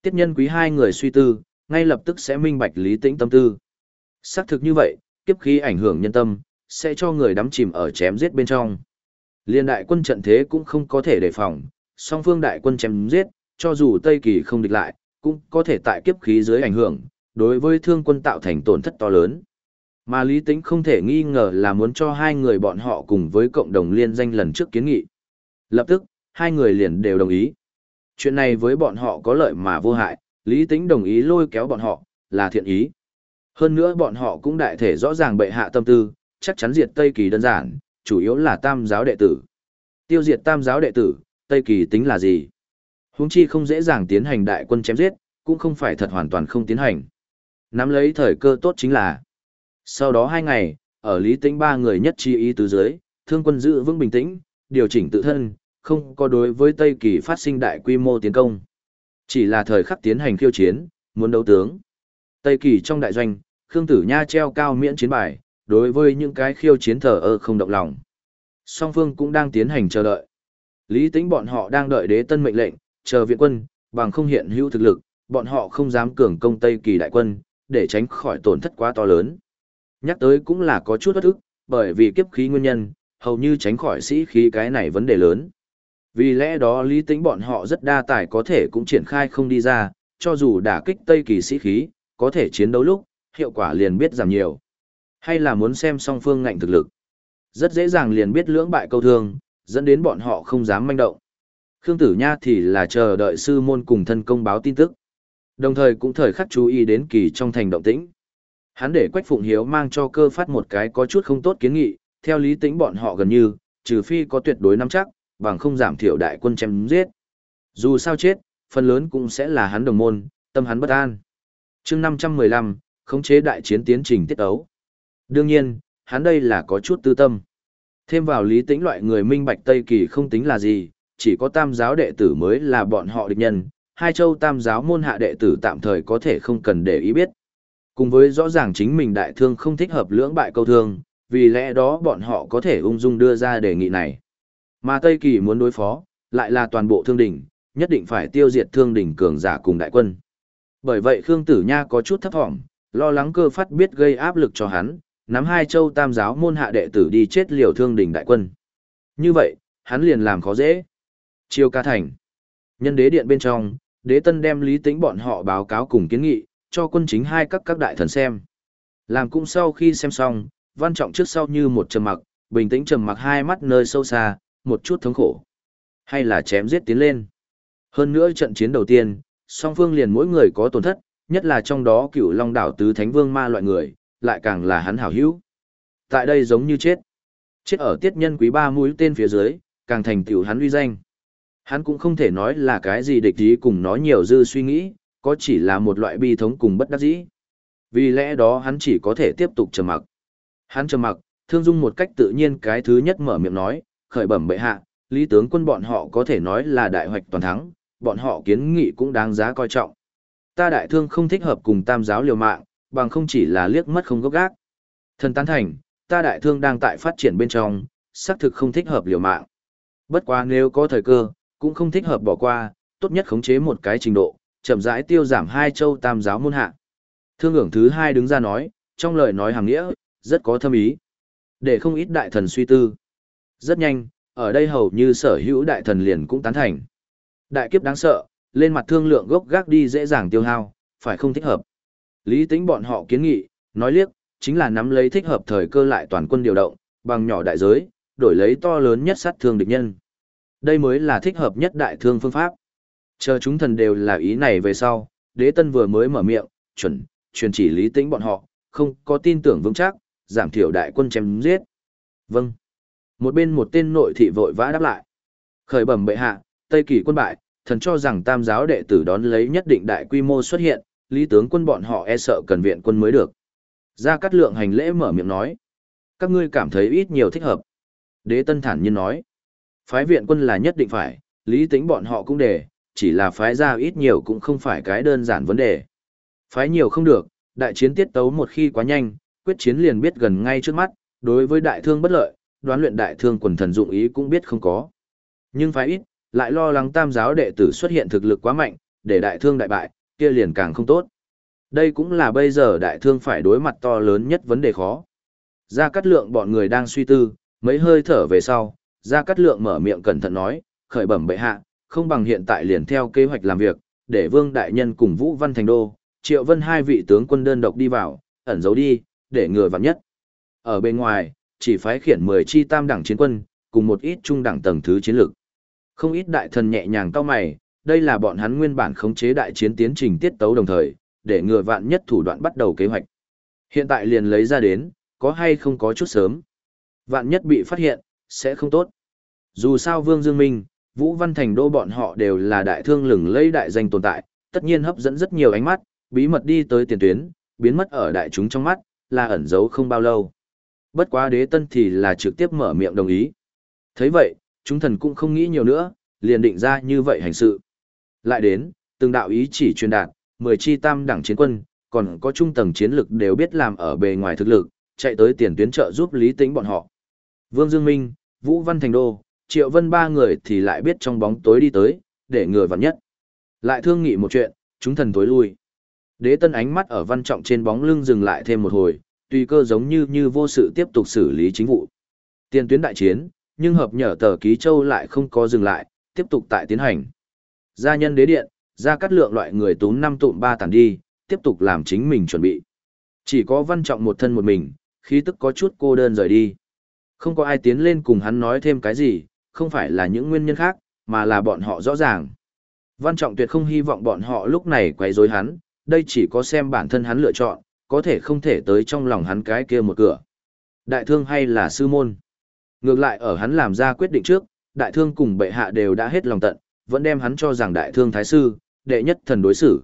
Tiết nhân quý hai người suy tư, ngay lập tức sẽ minh bạch lý tĩnh tâm tư. Xác thực như vậy, kiếp khí ảnh hưởng nhân tâm, sẽ cho người đắm chìm ở chém giết bên trong. Liên đại quân trận thế cũng không có thể đề phòng, song phương đại quân chém giết, cho dù Tây Kỳ không địch lại, cũng có thể tại kiếp khí dưới ảnh hưởng, đối với thương quân tạo thành tổn thất to lớn. Mà Lý Tĩnh không thể nghi ngờ là muốn cho hai người bọn họ cùng với cộng đồng liên danh lần trước kiến nghị. Lập tức, hai người liền đều đồng ý. Chuyện này với bọn họ có lợi mà vô hại, Lý Tĩnh đồng ý lôi kéo bọn họ, là thiện ý. Hơn nữa bọn họ cũng đại thể rõ ràng bệ hạ tâm tư, chắc chắn diệt Tây Kỳ đơn giản, chủ yếu là tam giáo đệ tử. Tiêu diệt tam giáo đệ tử, Tây Kỳ tính là gì? Huống chi không dễ dàng tiến hành đại quân chém giết, cũng không phải thật hoàn toàn không tiến hành. Nắm lấy thời cơ tốt chính là. Sau đó hai ngày, ở Lý Tĩnh ba người nhất chi ý tứ dưới, thương quân giữ vững bình tĩnh, điều chỉnh tự thân, không có đối với Tây Kỳ phát sinh đại quy mô tiến công. Chỉ là thời khắc tiến hành khiêu chiến, muốn đấu tướng. Tây Kỳ trong đại doanh, Khương Tử Nha treo cao miễn chiến bài, đối với những cái khiêu chiến thờ ơ không động lòng. Song phương cũng đang tiến hành chờ đợi. Lý Tĩnh bọn họ đang đợi đế tân mệnh lệnh, chờ viện quân, bằng không hiện hữu thực lực, bọn họ không dám cường công Tây Kỳ đại quân, để tránh khỏi tổn thất quá to lớn. Nhắc tới cũng là có chút bất ức, bởi vì kiếp khí nguyên nhân, hầu như tránh khỏi sĩ khí cái này vấn đề lớn. Vì lẽ đó lý tính bọn họ rất đa tài có thể cũng triển khai không đi ra, cho dù đả kích Tây Kỳ sĩ khí, có thể chiến đấu lúc, hiệu quả liền biết giảm nhiều. Hay là muốn xem song phương ngạnh thực lực. Rất dễ dàng liền biết lưỡng bại câu thương, dẫn đến bọn họ không dám manh động. Khương Tử Nha thì là chờ đợi sư môn cùng thân công báo tin tức. Đồng thời cũng thời khắc chú ý đến kỳ trong thành động tĩnh. Hắn để Quách Phụng Hiếu mang cho cơ phát một cái có chút không tốt kiến nghị, theo lý tính bọn họ gần như, trừ phi có tuyệt đối nắm chắc, bằng không giảm thiểu đại quân chém giết. Dù sao chết, phần lớn cũng sẽ là hắn đồng môn, tâm hắn bất an. chương 515, khống chế đại chiến tiến trình tiết ấu. Đương nhiên, hắn đây là có chút tư tâm. Thêm vào lý tính loại người minh bạch Tây Kỳ không tính là gì, chỉ có tam giáo đệ tử mới là bọn họ địch nhân, hai châu tam giáo môn hạ đệ tử tạm thời có thể không cần để ý biết. Cùng với rõ ràng chính mình đại thương không thích hợp lưỡng bại câu thương, vì lẽ đó bọn họ có thể ung dung đưa ra đề nghị này. Mà Tây Kỳ muốn đối phó, lại là toàn bộ thương đỉnh, nhất định phải tiêu diệt thương đỉnh cường giả cùng đại quân. Bởi vậy Khương Tử Nha có chút thấp thỏm, lo lắng cơ phát biết gây áp lực cho hắn, nắm hai châu tam giáo môn hạ đệ tử đi chết liều thương đình đại quân. Như vậy, hắn liền làm khó dễ. Chiêu ca thành. Nhân đế điện bên trong, đế tân đem lý tính bọn họ báo cáo cùng kiến nghị, cho quân chính hai các các đại thần xem. Làm cũng sau khi xem xong, văn trọng trước sau như một trầm mặc, bình tĩnh trầm mặc hai mắt nơi sâu xa, một chút thống khổ. Hay là chém giết tiến lên. Hơn nữa trận chiến đầu tiên, song phương liền mỗi người có tổn thất, nhất là trong đó cựu long đảo tứ thánh vương ma loại người, lại càng là hắn hảo hữu. Tại đây giống như chết. Chết ở tiết nhân quý ba mũi tên phía dưới, càng thành tiểu hắn uy danh. Hắn cũng không thể nói là cái gì địch ý cùng nói nhiều dư suy nghĩ, có chỉ là một loại bi thống cùng bất đắc dĩ. Vì lẽ đó hắn chỉ có thể tiếp tục trầm mặc. Hắn trầm mặc, thương dung một cách tự nhiên cái thứ nhất mở miệng nói, khởi bẩm bệ hạ, lý tướng quân bọn họ có thể nói là đại hoạch toàn thắng, bọn họ kiến nghị cũng đáng giá coi trọng. Ta đại thương không thích hợp cùng tam giáo liều mạng, bằng không chỉ là liếc mất không gốc gác. Thần tán thành, ta đại thương đang tại phát triển bên trong, xác thực không thích hợp liều mạng. Bất quá nếu có thời cơ, cũng không thích hợp bỏ qua, tốt nhất khống chế một cái trình độ, chậm rãi tiêu giảm hai châu tam giáo môn hạ. Thương ngưỡng thứ hai đứng ra nói, trong lời nói hàng nghĩa, rất có thâm ý. Để không ít đại thần suy tư. Rất nhanh, ở đây hầu như sở hữu đại thần liền cũng tán thành. Đại kiếp đáng sợ, lên mặt thương lượng gốc gác đi dễ dàng tiêu hao, phải không thích hợp. Lý tính bọn họ kiến nghị, nói liếc, chính là nắm lấy thích hợp thời cơ lại toàn quân điều động, bằng nhỏ đại giới, đổi lấy to lớn nhất sát thương địch nhân. Đây mới là thích hợp nhất đại thương phương pháp. Chờ chúng thần đều là ý này về sau, đế tân vừa mới mở miệng, chuẩn, truyền chỉ lý tính bọn họ, không có tin tưởng vững chắc, giảm thiểu đại quân chém giết. Vâng. Một bên một tên nội thị vội vã đáp lại. Khởi bẩm bệ hạ, Tây Kỳ quân bại, thần cho rằng tam giáo đệ tử đón lấy nhất định đại quy mô xuất hiện, lý tướng quân bọn họ e sợ cần viện quân mới được. Gia Cát Lượng hành lễ mở miệng nói. Các ngươi cảm thấy ít nhiều thích hợp. Đế Tân thản nhiên nói. Phái viện quân là nhất định phải, lý tính bọn họ cũng để, chỉ là phái ra ít nhiều cũng không phải cái đơn giản vấn đề. Phái nhiều không được, đại chiến tiết tấu một khi quá nhanh, quyết chiến liền biết gần ngay trước mắt, đối với đại thương bất lợi, đoán luyện đại thương quần thần dụng ý cũng biết không có. Nhưng phái ít, lại lo lắng tam giáo đệ tử xuất hiện thực lực quá mạnh, để đại thương đại bại, kia liền càng không tốt. Đây cũng là bây giờ đại thương phải đối mặt to lớn nhất vấn đề khó. Gia Cát Lượng bọn người đang suy tư, mấy hơi thở về sau, Gia Cát Lượng mở miệng cẩn thận nói, khởi bẩm bệ hạ, không bằng hiện tại liền theo kế hoạch làm việc, để Vương Đại Nhân cùng Vũ Văn Thành Đô, Triệu Vân hai vị tướng quân đơn độc đi vào, ẩn giấu đi, để ngừa vào nhất. Ở bên ngoài, chỉ phái khiển 10 chi tam đẳng chiến quân, cùng một ít trung đẳng tầng thứ chiến lược. Không ít đại thần nhẹ nhàng cao mày, đây là bọn hắn nguyên bản khống chế đại chiến tiến trình tiết tấu đồng thời, để ngừa vạn nhất thủ đoạn bắt đầu kế hoạch. Hiện tại liền lấy ra đến, có hay không có chút sớm. Vạn nhất bị phát hiện, sẽ không tốt. Dù sao Vương Dương Minh, Vũ Văn Thành Đô bọn họ đều là đại thương lừng lây đại danh tồn tại, tất nhiên hấp dẫn rất nhiều ánh mắt, bí mật đi tới tiền tuyến, biến mất ở đại chúng trong mắt, là ẩn giấu không bao lâu. Bất quá đế tân thì là trực tiếp mở miệng đồng ý. thấy vậy, chúng thần cũng không nghĩ nhiều nữa, liền định ra như vậy hành sự. Lại đến, từng đạo ý chỉ truyền đạt, 10 chi tam đẳng chiến quân, còn có trung tầng chiến lực đều biết làm ở bề ngoài thực lực, chạy tới tiền tuyến trợ giúp Lý Tĩnh bọn họ. Vương Dương Minh, Vũ Văn Thành Đô, Triệu Vân ba người thì lại biết trong bóng tối đi tới, để người vặn nhất. Lại thương nghị một chuyện, chúng thần tối lui. Đế tân ánh mắt ở văn trọng trên bóng lưng dừng lại thêm một hồi, tùy cơ giống như như vô sự tiếp tục xử lý chính vụ. Tiền tuyến đại chiến, nhưng hợp nhở tờ ký châu lại không có dừng lại, tiếp tục tại tiến hành. Gia nhân đế điện, ra cắt lượng loại người tún năm tụm ba tản đi, tiếp tục làm chính mình chuẩn bị. Chỉ có văn trọng một thân một mình, khí tức có chút cô đơn rời đi. Không có ai tiến lên cùng hắn nói thêm cái gì, không phải là những nguyên nhân khác, mà là bọn họ rõ ràng. Văn trọng tuyệt không hy vọng bọn họ lúc này quấy rối hắn, đây chỉ có xem bản thân hắn lựa chọn, có thể không thể tới trong lòng hắn cái kia một cửa. Đại thương hay là sư môn? Ngược lại ở hắn làm ra quyết định trước, đại thương cùng bệ hạ đều đã hết lòng tận, vẫn đem hắn cho rằng đại thương thái sư, đệ nhất thần đối xử.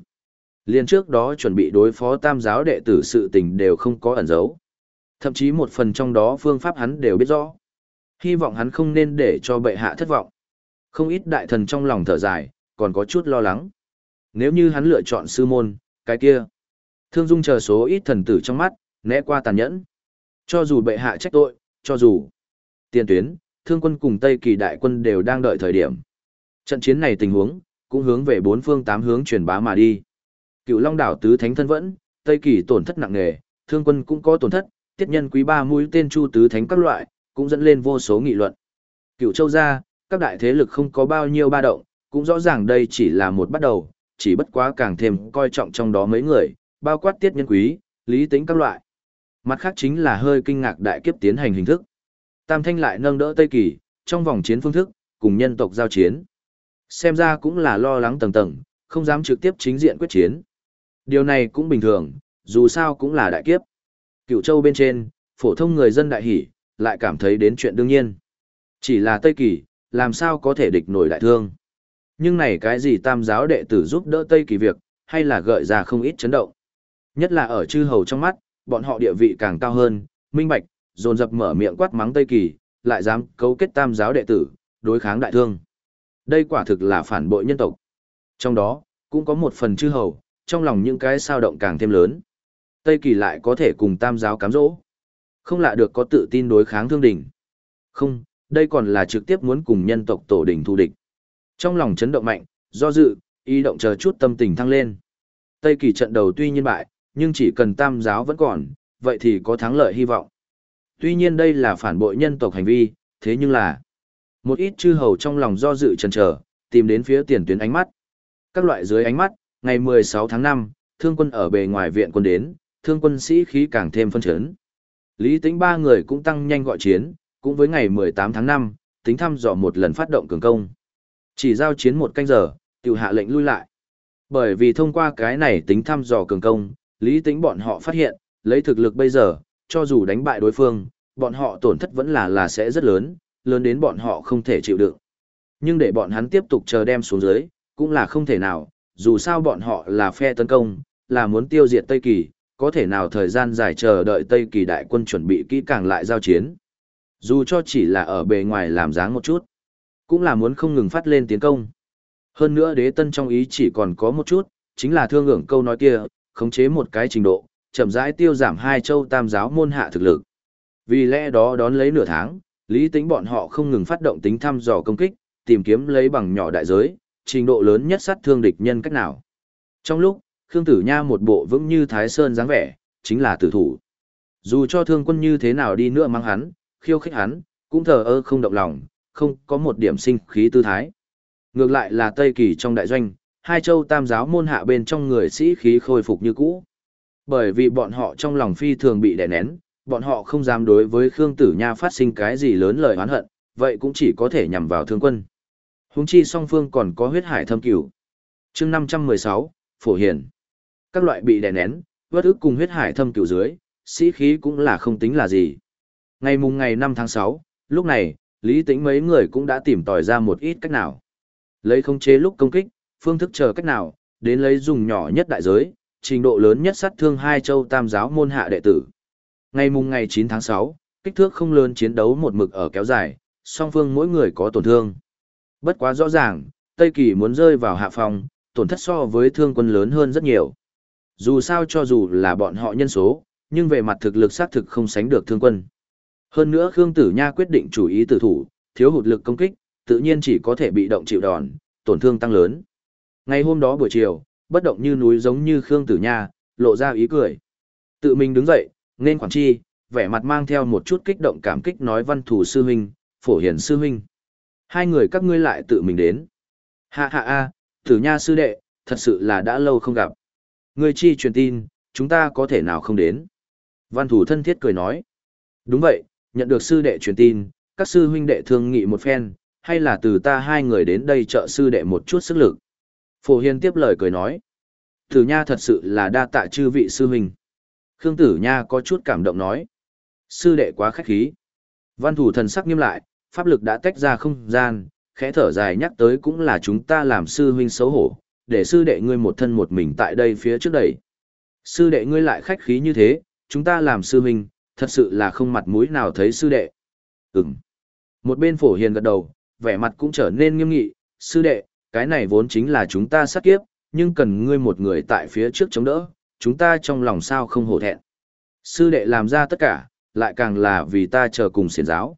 Liên trước đó chuẩn bị đối phó tam giáo đệ tử sự tình đều không có ẩn giấu. Thậm chí một phần trong đó phương pháp hắn đều biết rõ. Hy vọng hắn không nên để cho bệ hạ thất vọng. Không ít đại thần trong lòng thở dài, còn có chút lo lắng. Nếu như hắn lựa chọn sư môn, cái kia. Thương Dung chờ số ít thần tử trong mắt, né qua tàn nhẫn. Cho dù bệ hạ trách tội, cho dù tiền tuyến, thương quân cùng Tây kỳ đại quân đều đang đợi thời điểm. Trận chiến này tình huống, cũng hướng về bốn phương tám hướng truyền bá mà đi. Cựu Long đảo tứ thánh thân vẫn, Tây Kỳ tổn thất nặng nề, thương quân cũng có tổn thất, tiết nhân quý ba mũi tên chu tứ thánh các loại, cũng dẫn lên vô số nghị luận. Cựu châu gia, các đại thế lực không có bao nhiêu ba động, cũng rõ ràng đây chỉ là một bắt đầu, chỉ bất quá càng thêm coi trọng trong đó mấy người, bao quát tiết nhân quý, lý tính các loại. Mặt khác chính là hơi kinh ngạc đại kiếp tiến hành hình thức. Tam Thanh lại nâng đỡ Tây Kỳ, trong vòng chiến phương thức, cùng nhân tộc giao chiến. Xem ra cũng là lo lắng tầng tầng, không dám trực tiếp chính diện quyết chiến. Điều này cũng bình thường, dù sao cũng là đại kiếp. Cựu châu bên trên, phổ thông người dân đại hỷ, lại cảm thấy đến chuyện đương nhiên. Chỉ là Tây Kỳ, làm sao có thể địch nổi đại thương. Nhưng này cái gì tam giáo đệ tử giúp đỡ Tây Kỳ việc, hay là gợi ra không ít chấn động. Nhất là ở chư hầu trong mắt, bọn họ địa vị càng cao hơn, minh bạch, dồn dập mở miệng quát mắng Tây Kỳ, lại dám cấu kết tam giáo đệ tử, đối kháng đại thương. Đây quả thực là phản bội nhân tộc. Trong đó, cũng có một phần chư hầu, trong lòng những cái sao động càng thêm lớn. Tây Kỳ lại có thể cùng tam giáo cám dỗ. Không lạ được có tự tin đối kháng thương đỉnh. Không, đây còn là trực tiếp muốn cùng nhân tộc tổ đỉnh thù địch. Trong lòng chấn động mạnh, do dự, ý động chờ chút tâm tình thăng lên. Tây Kỳ trận đầu tuy nhiên bại, nhưng chỉ cần tam giáo vẫn còn, vậy thì có thắng lợi hy vọng. Tuy nhiên đây là phản bội nhân tộc hành vi, thế nhưng là một ít chư hầu trong lòng do dự chần chờ, tìm đến phía tiền tuyến ánh mắt. Các loại dưới ánh mắt, ngày 16 tháng 5, thương quân ở bề ngoài viện quân đến, thương quân sĩ khí càng thêm phân chấn. Lý tính ba người cũng tăng nhanh gọi chiến, cũng với ngày 18 tháng 5, tính thăm dò một lần phát động cường công. Chỉ giao chiến một canh giờ, tiểu hạ lệnh lui lại. Bởi vì thông qua cái này tính thăm dò cường công, lý tính bọn họ phát hiện, lấy thực lực bây giờ, cho dù đánh bại đối phương, bọn họ tổn thất vẫn là là sẽ rất lớn, lớn đến bọn họ không thể chịu đựng. Nhưng để bọn hắn tiếp tục chờ đem xuống dưới, cũng là không thể nào, dù sao bọn họ là phe tấn công, là muốn tiêu diệt Tây Kỳ, có thể nào thời gian dài chờ đợi Tây Kỳ đại quân chuẩn bị kỹ càng lại giao chiến. Dù cho chỉ là ở bề ngoài làm dáng một chút, cũng là muốn không ngừng phát lên tiến công. Hơn nữa đế tân trong ý chỉ còn có một chút, chính là thương ngưỡng câu nói kia, khống chế một cái trình độ, chậm rãi tiêu giảm hai châu tam giáo môn hạ thực lực. Vì lẽ đó đón lấy nửa tháng, lý tính bọn họ không ngừng phát động tính thăm dò công kích, tìm kiếm lấy bằng nhỏ đại giới, trình độ lớn nhất sát thương địch nhân cách nào. Trong lúc, Khương Tử Nha một bộ vững như Thái Sơn dáng vẻ, chính là tử thủ. Dù cho thương quân như thế nào đi nữa mang hắn, khiêu khích hắn, cũng thờ ơ không động lòng, không có một điểm sinh khí tư thái. Ngược lại là Tây Kỳ trong đại doanh, hai châu tam giáo môn hạ bên trong người sĩ khí khôi phục như cũ. Bởi vì bọn họ trong lòng phi thường bị đè nén, bọn họ không dám đối với Khương Tử Nha phát sinh cái gì lớn lời oán hận, vậy cũng chỉ có thể nhằm vào thương quân. Húng chi song phương còn có huyết hải thâm cửu. chương 516, Phổ Hiền. Các loại bị đè nén, vất ức cùng huyết hải thâm cửu dưới, sĩ khí cũng là không tính là gì. Ngày mùng ngày 5 tháng 6, lúc này, Lý Tĩnh mấy người cũng đã tìm tòi ra một ít cách nào. Lấy không chế lúc công kích, phương thức chờ cách nào, đến lấy dùng nhỏ nhất đại giới, trình độ lớn nhất sát thương hai châu tam giáo môn hạ đệ tử. Ngày mùng ngày 9 tháng 6, kích thước không lớn chiến đấu một mực ở kéo dài, song phương mỗi người có tổn thương. Bất quá rõ ràng, Tây Kỳ muốn rơi vào hạ phòng, tổn thất so với thương quân lớn hơn rất nhiều. Dù sao cho dù là bọn họ nhân số, nhưng về mặt thực lực xác thực không sánh được thương quân. Hơn nữa Khương Tử Nha quyết định chủ ý tử thủ, thiếu hụt lực công kích, tự nhiên chỉ có thể bị động chịu đòn, tổn thương tăng lớn. Ngày hôm đó buổi chiều, bất động như núi giống như Khương Tử Nha, lộ ra ý cười. Tự mình đứng dậy, nên quản chi, vẻ mặt mang theo một chút kích động cảm kích nói văn thủ sư huynh, phổ hiển sư huynh. Hai người các ngươi lại tự mình đến. Hạ hạ a, Tử Nha sư đệ, thật sự là đã lâu không gặp. người chi truyền tin, chúng ta có thể nào không đến. Văn thủ thân thiết cười nói. Đúng vậy, nhận được sư đệ truyền tin, các sư huynh đệ thương nghị một phen, hay là từ ta hai người đến đây trợ sư đệ một chút sức lực. Phổ Hiên tiếp lời cười nói. Tử Nha thật sự là đa tạ chư vị sư huynh. Khương Tử Nha có chút cảm động nói. Sư đệ quá khách khí. Văn thủ thần sắc nghiêm lại, pháp lực đã tách ra không gian, khẽ thở dài nhắc tới cũng là chúng ta làm sư huynh xấu hổ, để sư đệ ngươi một thân một mình tại đây phía trước đây. Sư đệ ngươi lại khách khí như thế, chúng ta làm sư huynh, thật sự là không mặt mũi nào thấy sư đệ. Ừm. Một bên phổ hiền gật đầu, vẻ mặt cũng trở nên nghiêm nghị, sư đệ, cái này vốn chính là chúng ta sát kiếp, nhưng cần ngươi một người tại phía trước chống đỡ, chúng ta trong lòng sao không hổ thẹn. Sư đệ làm ra tất cả, lại càng là vì ta chờ cùng xiển giáo.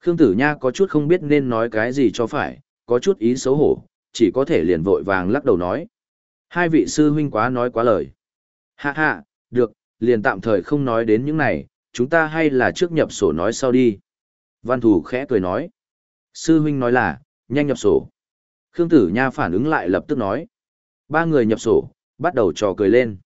Khương Tử Nha có chút không biết nên nói cái gì cho phải, có chút ý xấu hổ, chỉ có thể liền vội vàng lắc đầu nói. Hai vị sư huynh quá nói quá lời. Hạ hạ, được, liền tạm thời không nói đến những này, chúng ta hay là trước nhập sổ nói sau đi. Văn thủ khẽ cười nói. Sư huynh nói là, nhanh nhập sổ. Khương Tử Nha phản ứng lại lập tức nói. Ba người nhập sổ, bắt đầu trò cười lên.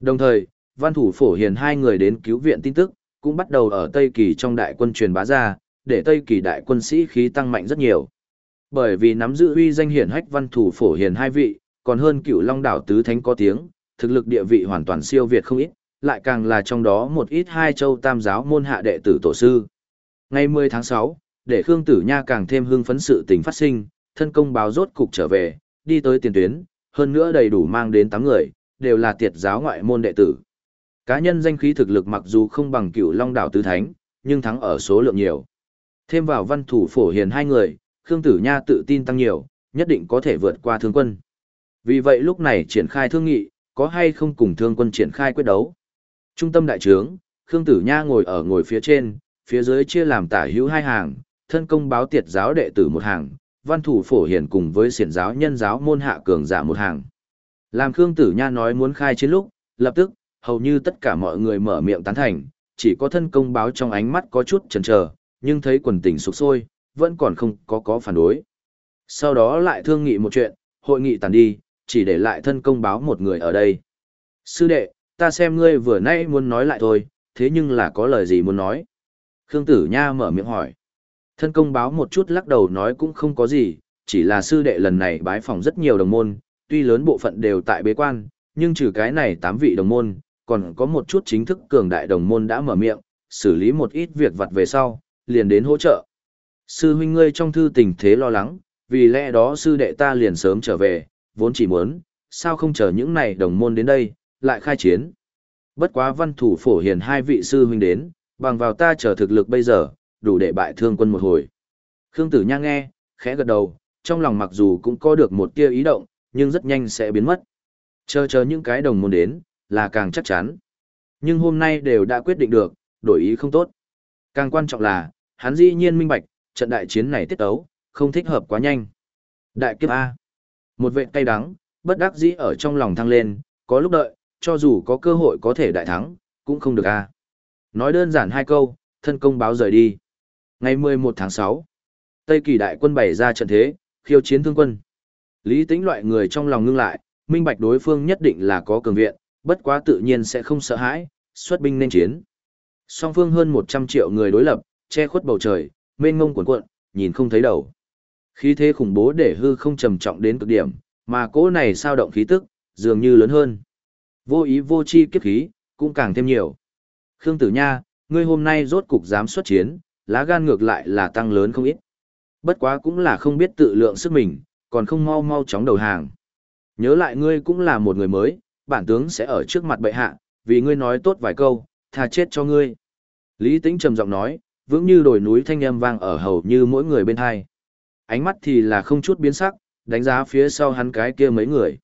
Đồng thời, văn thủ phổ hiền hai người đến cứu viện tin tức, cũng bắt đầu ở Tây Kỳ trong đại quân truyền bá ra, để Tây Kỳ đại quân sĩ khí tăng mạnh rất nhiều. Bởi vì nắm giữ uy danh hiển hách văn thủ phổ hiền hai vị, còn hơn cựu long đảo tứ thánh có tiếng, thực lực địa vị hoàn toàn siêu việt không ít, lại càng là trong đó một ít hai châu tam giáo môn hạ đệ tử tổ sư. Ngày 10 tháng 6, để Khương Tử Nha càng thêm hưng phấn sự tình phát sinh, thân công báo rốt cục trở về, đi tới tiền tuyến, hơn nữa đầy đủ mang đến 8 người, đều là tiệt giáo ngoại môn đệ tử. Cá nhân danh khí thực lực mặc dù không bằng cửu long đảo tứ thánh, nhưng thắng ở số lượng nhiều. Thêm vào văn thủ phổ hiền hai người, Khương Tử Nha tự tin tăng nhiều, nhất định có thể vượt qua thương quân. Vì vậy lúc này triển khai thương nghị, có hay không cùng thương quân triển khai quyết đấu. Trung tâm đại trướng, Khương Tử Nha ngồi ở ngồi phía trên, phía dưới chia làm tả hữu hai hàng, thân công báo tiệt giáo đệ tử một hàng, văn thủ phổ hiền cùng với xiển giáo nhân giáo môn hạ cường giả một hàng. Làm Khương Tử Nha nói muốn khai chiến lúc, lập tức, hầu như tất cả mọi người mở miệng tán thành, chỉ có thân công báo trong ánh mắt có chút chần chờ, nhưng thấy quần tình sụp sôi, vẫn còn không có có phản đối. Sau đó lại thương nghị một chuyện, hội nghị tàn đi, chỉ để lại thân công báo một người ở đây. Sư đệ, ta xem ngươi vừa nay muốn nói lại thôi, thế nhưng là có lời gì muốn nói? Khương Tử Nha mở miệng hỏi. Thân công báo một chút lắc đầu nói cũng không có gì, chỉ là sư đệ lần này bái phỏng rất nhiều đồng môn, tuy lớn bộ phận đều tại bế quan, nhưng trừ cái này tám vị đồng môn, còn có một chút chính thức cường đại đồng môn đã mở miệng, xử lý một ít việc vặt về sau, liền đến hỗ trợ. Sư huynh ngươi trong thư tình thế lo lắng, vì lẽ đó sư đệ ta liền sớm trở về, vốn chỉ muốn, sao không chờ những này đồng môn đến đây, lại khai chiến. Bất quá văn thủ phổ hiền hai vị sư huynh đến, bằng vào ta chờ thực lực bây giờ, đủ để bại thương quân một hồi. Khương Tử Nha nghe, khẽ gật đầu, trong lòng mặc dù cũng có được một tia ý động, nhưng rất nhanh sẽ biến mất. Chờ chờ những cái đồng môn đến, là càng chắc chắn. Nhưng hôm nay đều đã quyết định được, đổi ý không tốt. Càng quan trọng là, hắn dĩ nhiên minh bạch, trận đại chiến này tiết ấu, không thích hợp quá nhanh. Đại kiếp A. Một vệ cay đắng, bất đắc dĩ ở trong lòng thăng lên, có lúc đợi, cho dù có cơ hội có thể đại thắng, cũng không được A. Nói đơn giản hai câu, thân công báo rời đi. Ngày 11 tháng 6, Tây kỳ đại quân bày ra trận thế, khiêu chiến thương quân. Lý tính loại người trong lòng ngưng lại, minh bạch đối phương nhất định là có cường viện, bất quá tự nhiên sẽ không sợ hãi, xuất binh nên chiến. Song phương hơn 100 triệu người đối lập, che khuất bầu trời, mênh ngông cuộn cuộn, nhìn không thấy đầu. Khí thế khủng bố để hư không trầm trọng đến cực điểm, mà cỗ này sao động khí tức, dường như lớn hơn. Vô ý vô chi kiếp khí, cũng càng thêm nhiều. Khương Tử Nha, ngươi hôm nay rốt cục dám xuất chiến, lá gan ngược lại là tăng lớn không ít. Bất quá cũng là không biết tự lượng sức mình, còn không mau mau chóng đầu hàng. Nhớ lại ngươi cũng là một người mới, bản tướng sẽ ở trước mặt bệ hạ, vì ngươi nói tốt vài câu, tha chết cho ngươi. Lý Tĩnh trầm giọng nói, vững như đồi núi thanh âm vang ở hầu như mỗi người bên hai. Ánh mắt thì là không chút biến sắc, đánh giá phía sau hắn cái kia mấy người.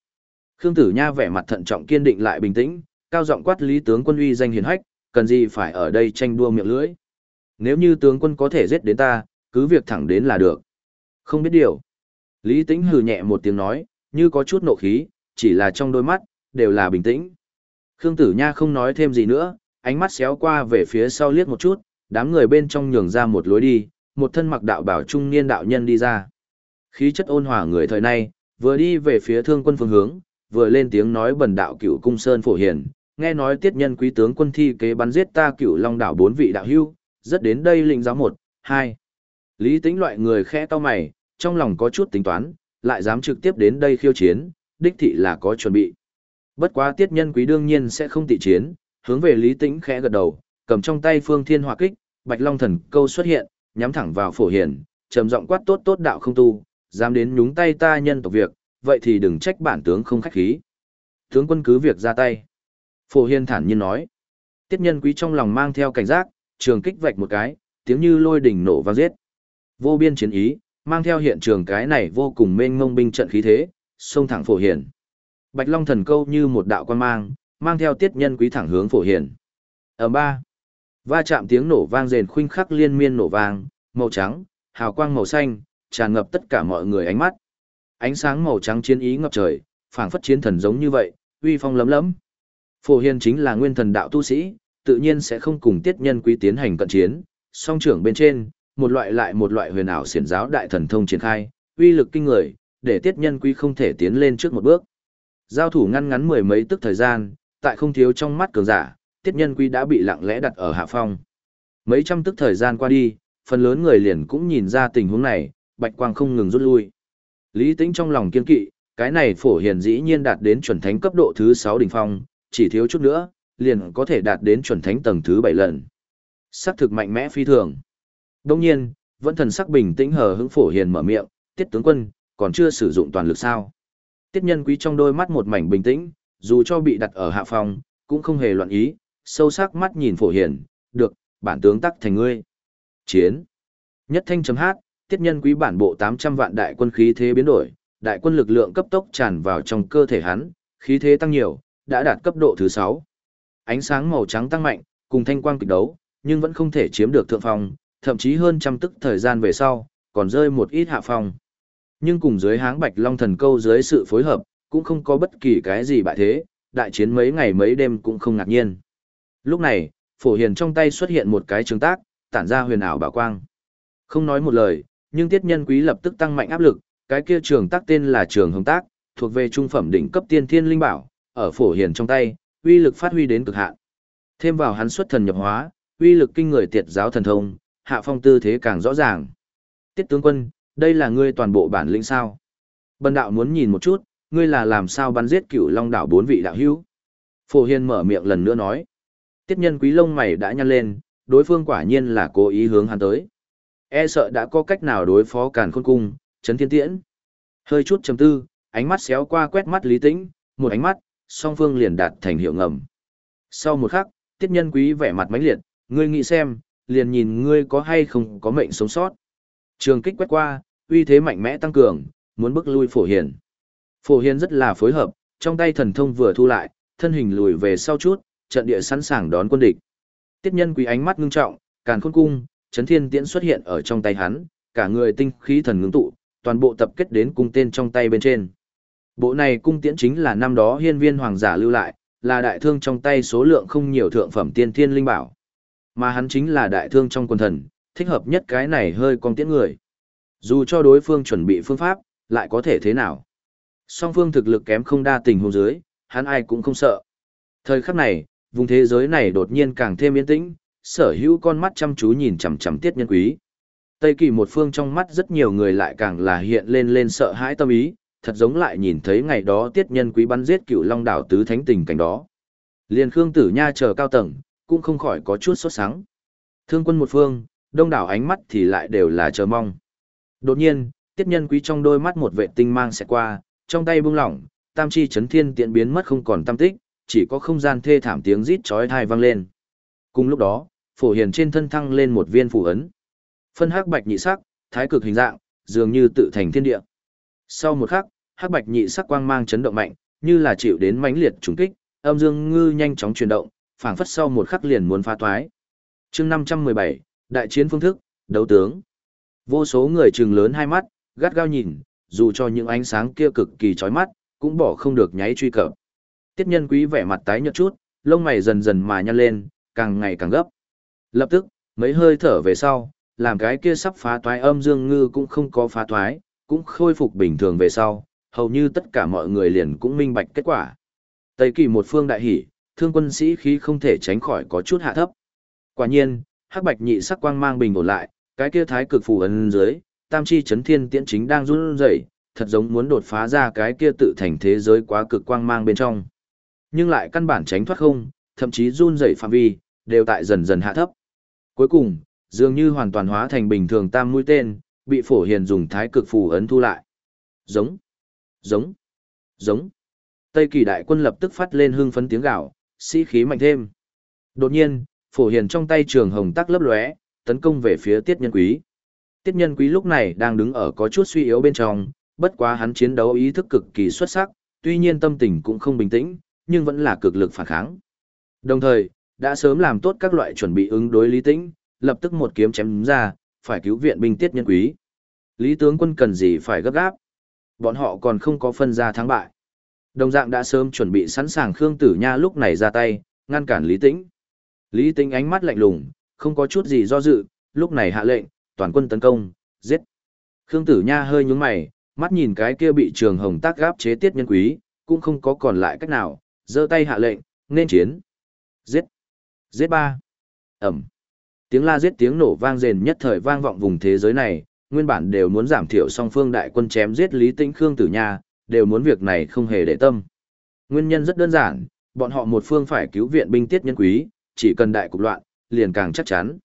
Khương Tử Nha vẻ mặt thận trọng kiên định lại bình tĩnh, cao giọng quát Lý tướng quân uy danh hiển hách, cần gì phải ở đây tranh đua miệng lưỡi. Nếu như tướng quân có thể giết đến ta, cứ việc thẳng đến là được. Không biết điều. Lý Tĩnh hừ nhẹ một tiếng nói, như có chút nộ khí, chỉ là trong đôi mắt, đều là bình tĩnh. Khương Tử Nha không nói thêm gì nữa, ánh mắt xéo qua về phía sau liếc một chút, đám người bên trong nhường ra một lối đi, một thân mặc đạo bảo trung niên đạo nhân đi ra. Khí chất ôn hòa người thời nay, vừa đi về phía thương quân phương hướng, vừa lên tiếng nói bần đạo cửu cung sơn phổ hiền, nghe nói tiết nhân quý tướng quân thi kế bắn giết ta cửu long đảo bốn vị đạo hưu, rất đến đây lĩnh giáo một, hai. Lý tính loại người khẽ to mày, trong lòng có chút tính toán, lại dám trực tiếp đến đây khiêu chiến, đích thị là có chuẩn bị. Bất quá tiết nhân quý đương nhiên sẽ không tị chiến, hướng về Lý Tĩnh khẽ gật đầu, cầm trong tay phương thiên hỏa kích, bạch long thần câu xuất hiện, nhắm thẳng vào phổ hiền, trầm giọng quát tốt tốt đạo không tu, dám đến nhúng tay ta nhân tộc việc, vậy thì đừng trách bản tướng không khách khí. Tướng quân cứ việc ra tay. Phổ hiền thản nhiên nói. Tiết nhân quý trong lòng mang theo cảnh giác, trường kích vạch một cái, tiếng như lôi đỉnh nổ vang giết. Vô biên chiến ý, mang theo hiện trường cái này vô cùng mênh mông binh trận khí thế, xông thẳng phổ hiền. Bạch Long thần câu như một đạo quan mang, mang theo tiết nhân quý thẳng hướng phổ hiền. Ở ba, va chạm tiếng nổ vang rền khuynh khắc liên miên nổ vang, màu trắng, hào quang màu xanh, tràn ngập tất cả mọi người ánh mắt. Ánh sáng màu trắng chiến ý ngập trời, phảng phất chiến thần giống như vậy, uy phong lấm lấm. Phổ Hiền chính là nguyên thần đạo tu sĩ, tự nhiên sẽ không cùng tiết nhân quý tiến hành cận chiến, song trưởng bên trên, một loại lại một loại huyền ảo xiển giáo đại thần thông triển khai, uy lực kinh người, để tiết nhân quý không thể tiến lên trước một bước. Giao thủ ngăn ngắn mười mấy tức thời gian, tại không thiếu trong mắt cường giả, tiết nhân quý đã bị lặng lẽ đặt ở hạ phong. Mấy trăm tức thời gian qua đi, phần lớn người liền cũng nhìn ra tình huống này, bạch quang không ngừng rút lui. Lý Tĩnh trong lòng kiên kỵ, cái này phổ hiền dĩ nhiên đạt đến chuẩn thánh cấp độ thứ 6 đỉnh phong, chỉ thiếu chút nữa, liền có thể đạt đến chuẩn thánh tầng thứ 7 lần. Sắc thực mạnh mẽ phi thường. Đồng nhiên, vẫn thần sắc bình tĩnh hờ hững phổ hiền mở miệng, tiết tướng quân, còn chưa sử dụng toàn lực sao. Tiết nhân quý trong đôi mắt một mảnh bình tĩnh, dù cho bị đặt ở hạ phòng, cũng không hề loạn ý, sâu sắc mắt nhìn phổ hiền, được, bản tướng tắc thành ngươi. Chiến. Nhất thanh chấm hát, tiết nhân quý bản bộ 800 vạn đại quân khí thế biến đổi, đại quân lực lượng cấp tốc tràn vào trong cơ thể hắn, khí thế tăng nhiều, đã đạt cấp độ thứ 6. Ánh sáng màu trắng tăng mạnh, cùng thanh quang kịch đấu, nhưng vẫn không thể chiếm được thượng phong, thậm chí hơn trăm tức thời gian về sau, còn rơi một ít hạ phong. Nhưng cùng dưới háng Bạch Long thần câu dưới sự phối hợp, cũng không có bất kỳ cái gì bại thế, đại chiến mấy ngày mấy đêm cũng không ngạc nhiên. Lúc này, Phổ Hiền trong tay xuất hiện một cái trường tác, tản ra huyền ảo bảo quang. Không nói một lời, nhưng Tiết Nhân Quý lập tức tăng mạnh áp lực, cái kia trường tác tên là Trường Hồng Tác, thuộc về trung phẩm đỉnh cấp tiên thiên linh bảo, ở Phổ Hiền trong tay, uy lực phát huy đến cực hạn. Thêm vào hắn xuất thần nhập hóa, uy lực kinh người tiệt giáo thần thông, hạ phong tư thế càng rõ ràng. Tiết tướng quân, đây là ngươi toàn bộ bản lĩnh sao? Bần đạo muốn nhìn một chút, ngươi là làm sao bắn giết cửu long đảo bốn vị đạo hữu? Phổ Hiên mở miệng lần nữa nói. Tiết nhân quý lông mày đã nhăn lên, đối phương quả nhiên là cố ý hướng hắn tới. E sợ đã có cách nào đối phó càn khôn cung, chấn thiên tiễn. Hơi chút chầm tư, ánh mắt xéo qua quét mắt lý tĩnh, một ánh mắt, song phương liền đạt thành hiệu ngầm. Sau một khắc, tiết nhân quý vẻ mặt mãnh liệt, ngươi nghĩ xem, liền nhìn ngươi có hay không có mệnh sống sót. Trường kích quét qua, uy thế mạnh mẽ tăng cường, muốn bức lui phổ hiền. Phổ hiền rất là phối hợp, trong tay thần thông vừa thu lại, thân hình lùi về sau chút, trận địa sẵn sàng đón quân địch. Tiết nhân quý ánh mắt ngưng trọng, càn khôn cung, chấn thiên tiễn xuất hiện ở trong tay hắn, cả người tinh khí thần ngưng tụ, toàn bộ tập kết đến cung tên trong tay bên trên. Bộ này cung tiễn chính là năm đó hiên viên hoàng giả lưu lại, là đại thương trong tay số lượng không nhiều thượng phẩm tiên thiên linh bảo. Mà hắn chính là đại thương trong quân thần, thích hợp nhất cái này hơi con tiễn người. Dù cho đối phương chuẩn bị phương pháp, lại có thể thế nào. Song phương thực lực kém không đa tình huống dưới, hắn ai cũng không sợ. Thời khắc này, vùng thế giới này đột nhiên càng thêm yên tĩnh, sở hữu con mắt chăm chú nhìn chằm chằm tiết nhân quý. Tây kỳ một phương trong mắt rất nhiều người lại càng là hiện lên lên sợ hãi tâm ý, thật giống lại nhìn thấy ngày đó tiết nhân quý bắn giết cựu long đảo tứ thánh tình cảnh đó. Liên Khương Tử Nha chờ cao tầng, cũng không khỏi có chút sốt sáng. Thương quân một phương, đông đảo ánh mắt thì lại đều là chờ mong. Đột nhiên, tiết nhân quý trong đôi mắt một vệ tinh mang sẽ qua, trong tay bung lỏng, tam chi chấn thiên tiện biến mất không còn tâm tích, chỉ có không gian thê thảm tiếng rít chói tai vang lên. Cùng lúc đó, phổ hiền trên thân thăng lên một viên phù ấn. Phân hắc bạch nhị sắc, thái cực hình dạng, dường như tự thành thiên địa. Sau một khắc, hắc bạch nhị sắc quang mang chấn động mạnh, như là chịu đến mãnh liệt trùng kích, âm dương ngư nhanh chóng chuyển động, phảng phất sau một khắc liền muốn phá toái. Chương 517, đại chiến phương thức, đấu tướng. Vô số người trừng lớn hai mắt, gắt gao nhìn, dù cho những ánh sáng kia cực kỳ chói mắt, cũng bỏ không được nháy truy cập. Tiết nhân quý vẻ mặt tái nhợt chút, lông mày dần dần mà nhăn lên, càng ngày càng gấp. Lập tức, mấy hơi thở về sau, làm cái kia sắp phá toái âm dương ngư cũng không có phá toái, cũng khôi phục bình thường về sau, hầu như tất cả mọi người liền cũng minh bạch kết quả. Tây kỳ một phương đại hỉ thương quân sĩ khí không thể tránh khỏi có chút hạ thấp. Quả nhiên, hắc bạch nhị sắc quang mang bình ổn lại, cái kia thái cực phù ấn dưới, tam chi chấn thiên tiễn chính đang run rẩy, thật giống muốn đột phá ra cái kia tự thành thế giới quá cực quang mang bên trong. Nhưng lại căn bản tránh thoát không, thậm chí run rẩy phạm vi, đều tại dần dần hạ thấp. Cuối cùng, dường như hoàn toàn hóa thành bình thường tam mũi tên, bị phổ hiền dùng thái cực phù ấn thu lại. Giống, giống, giống. Tây kỳ đại quân lập tức phát lên hưng phấn tiếng gào sĩ khí mạnh thêm. Đột nhiên, phổ hiền trong tay trường hồng tắc lấp lóe, tấn công về phía tiết nhân quý. Tiết nhân quý lúc này đang đứng ở có chút suy yếu bên trong, bất quá hắn chiến đấu ý thức cực kỳ xuất sắc, tuy nhiên tâm tình cũng không bình tĩnh, nhưng vẫn là cực lực phản kháng. Đồng thời, đã sớm làm tốt các loại chuẩn bị ứng đối lý tĩnh, lập tức một kiếm chém ra, phải cứu viện binh tiết nhân quý. Lý tướng quân cần gì phải gấp gáp. Bọn họ còn không có phân ra thắng bại. Đồng dạng đã sớm chuẩn bị sẵn sàng Khương Tử Nha lúc này ra tay, ngăn cản Lý Tĩnh. Lý Tĩnh ánh mắt lạnh lùng, không có chút gì do dự, lúc này hạ lệnh, toàn quân tấn công, giết. Khương Tử Nha hơi nhướng mày, mắt nhìn cái kia bị Trường Hồng tác gáp chế tiết nhân quý, cũng không có còn lại cách nào, giơ tay hạ lệnh, nên chiến. Giết. Giết ba. Ẩm. Tiếng la giết tiếng nổ vang rền nhất thời vang vọng vùng thế giới này, nguyên bản đều muốn giảm thiểu song phương đại quân chém giết Lý Tĩnh Khương Tử Nha, đều muốn việc này không hề để tâm. Nguyên nhân rất đơn giản, bọn họ một phương phải cứu viện binh tiết nhân quý, chỉ cần đại cục loạn, liền càng chắc chắn.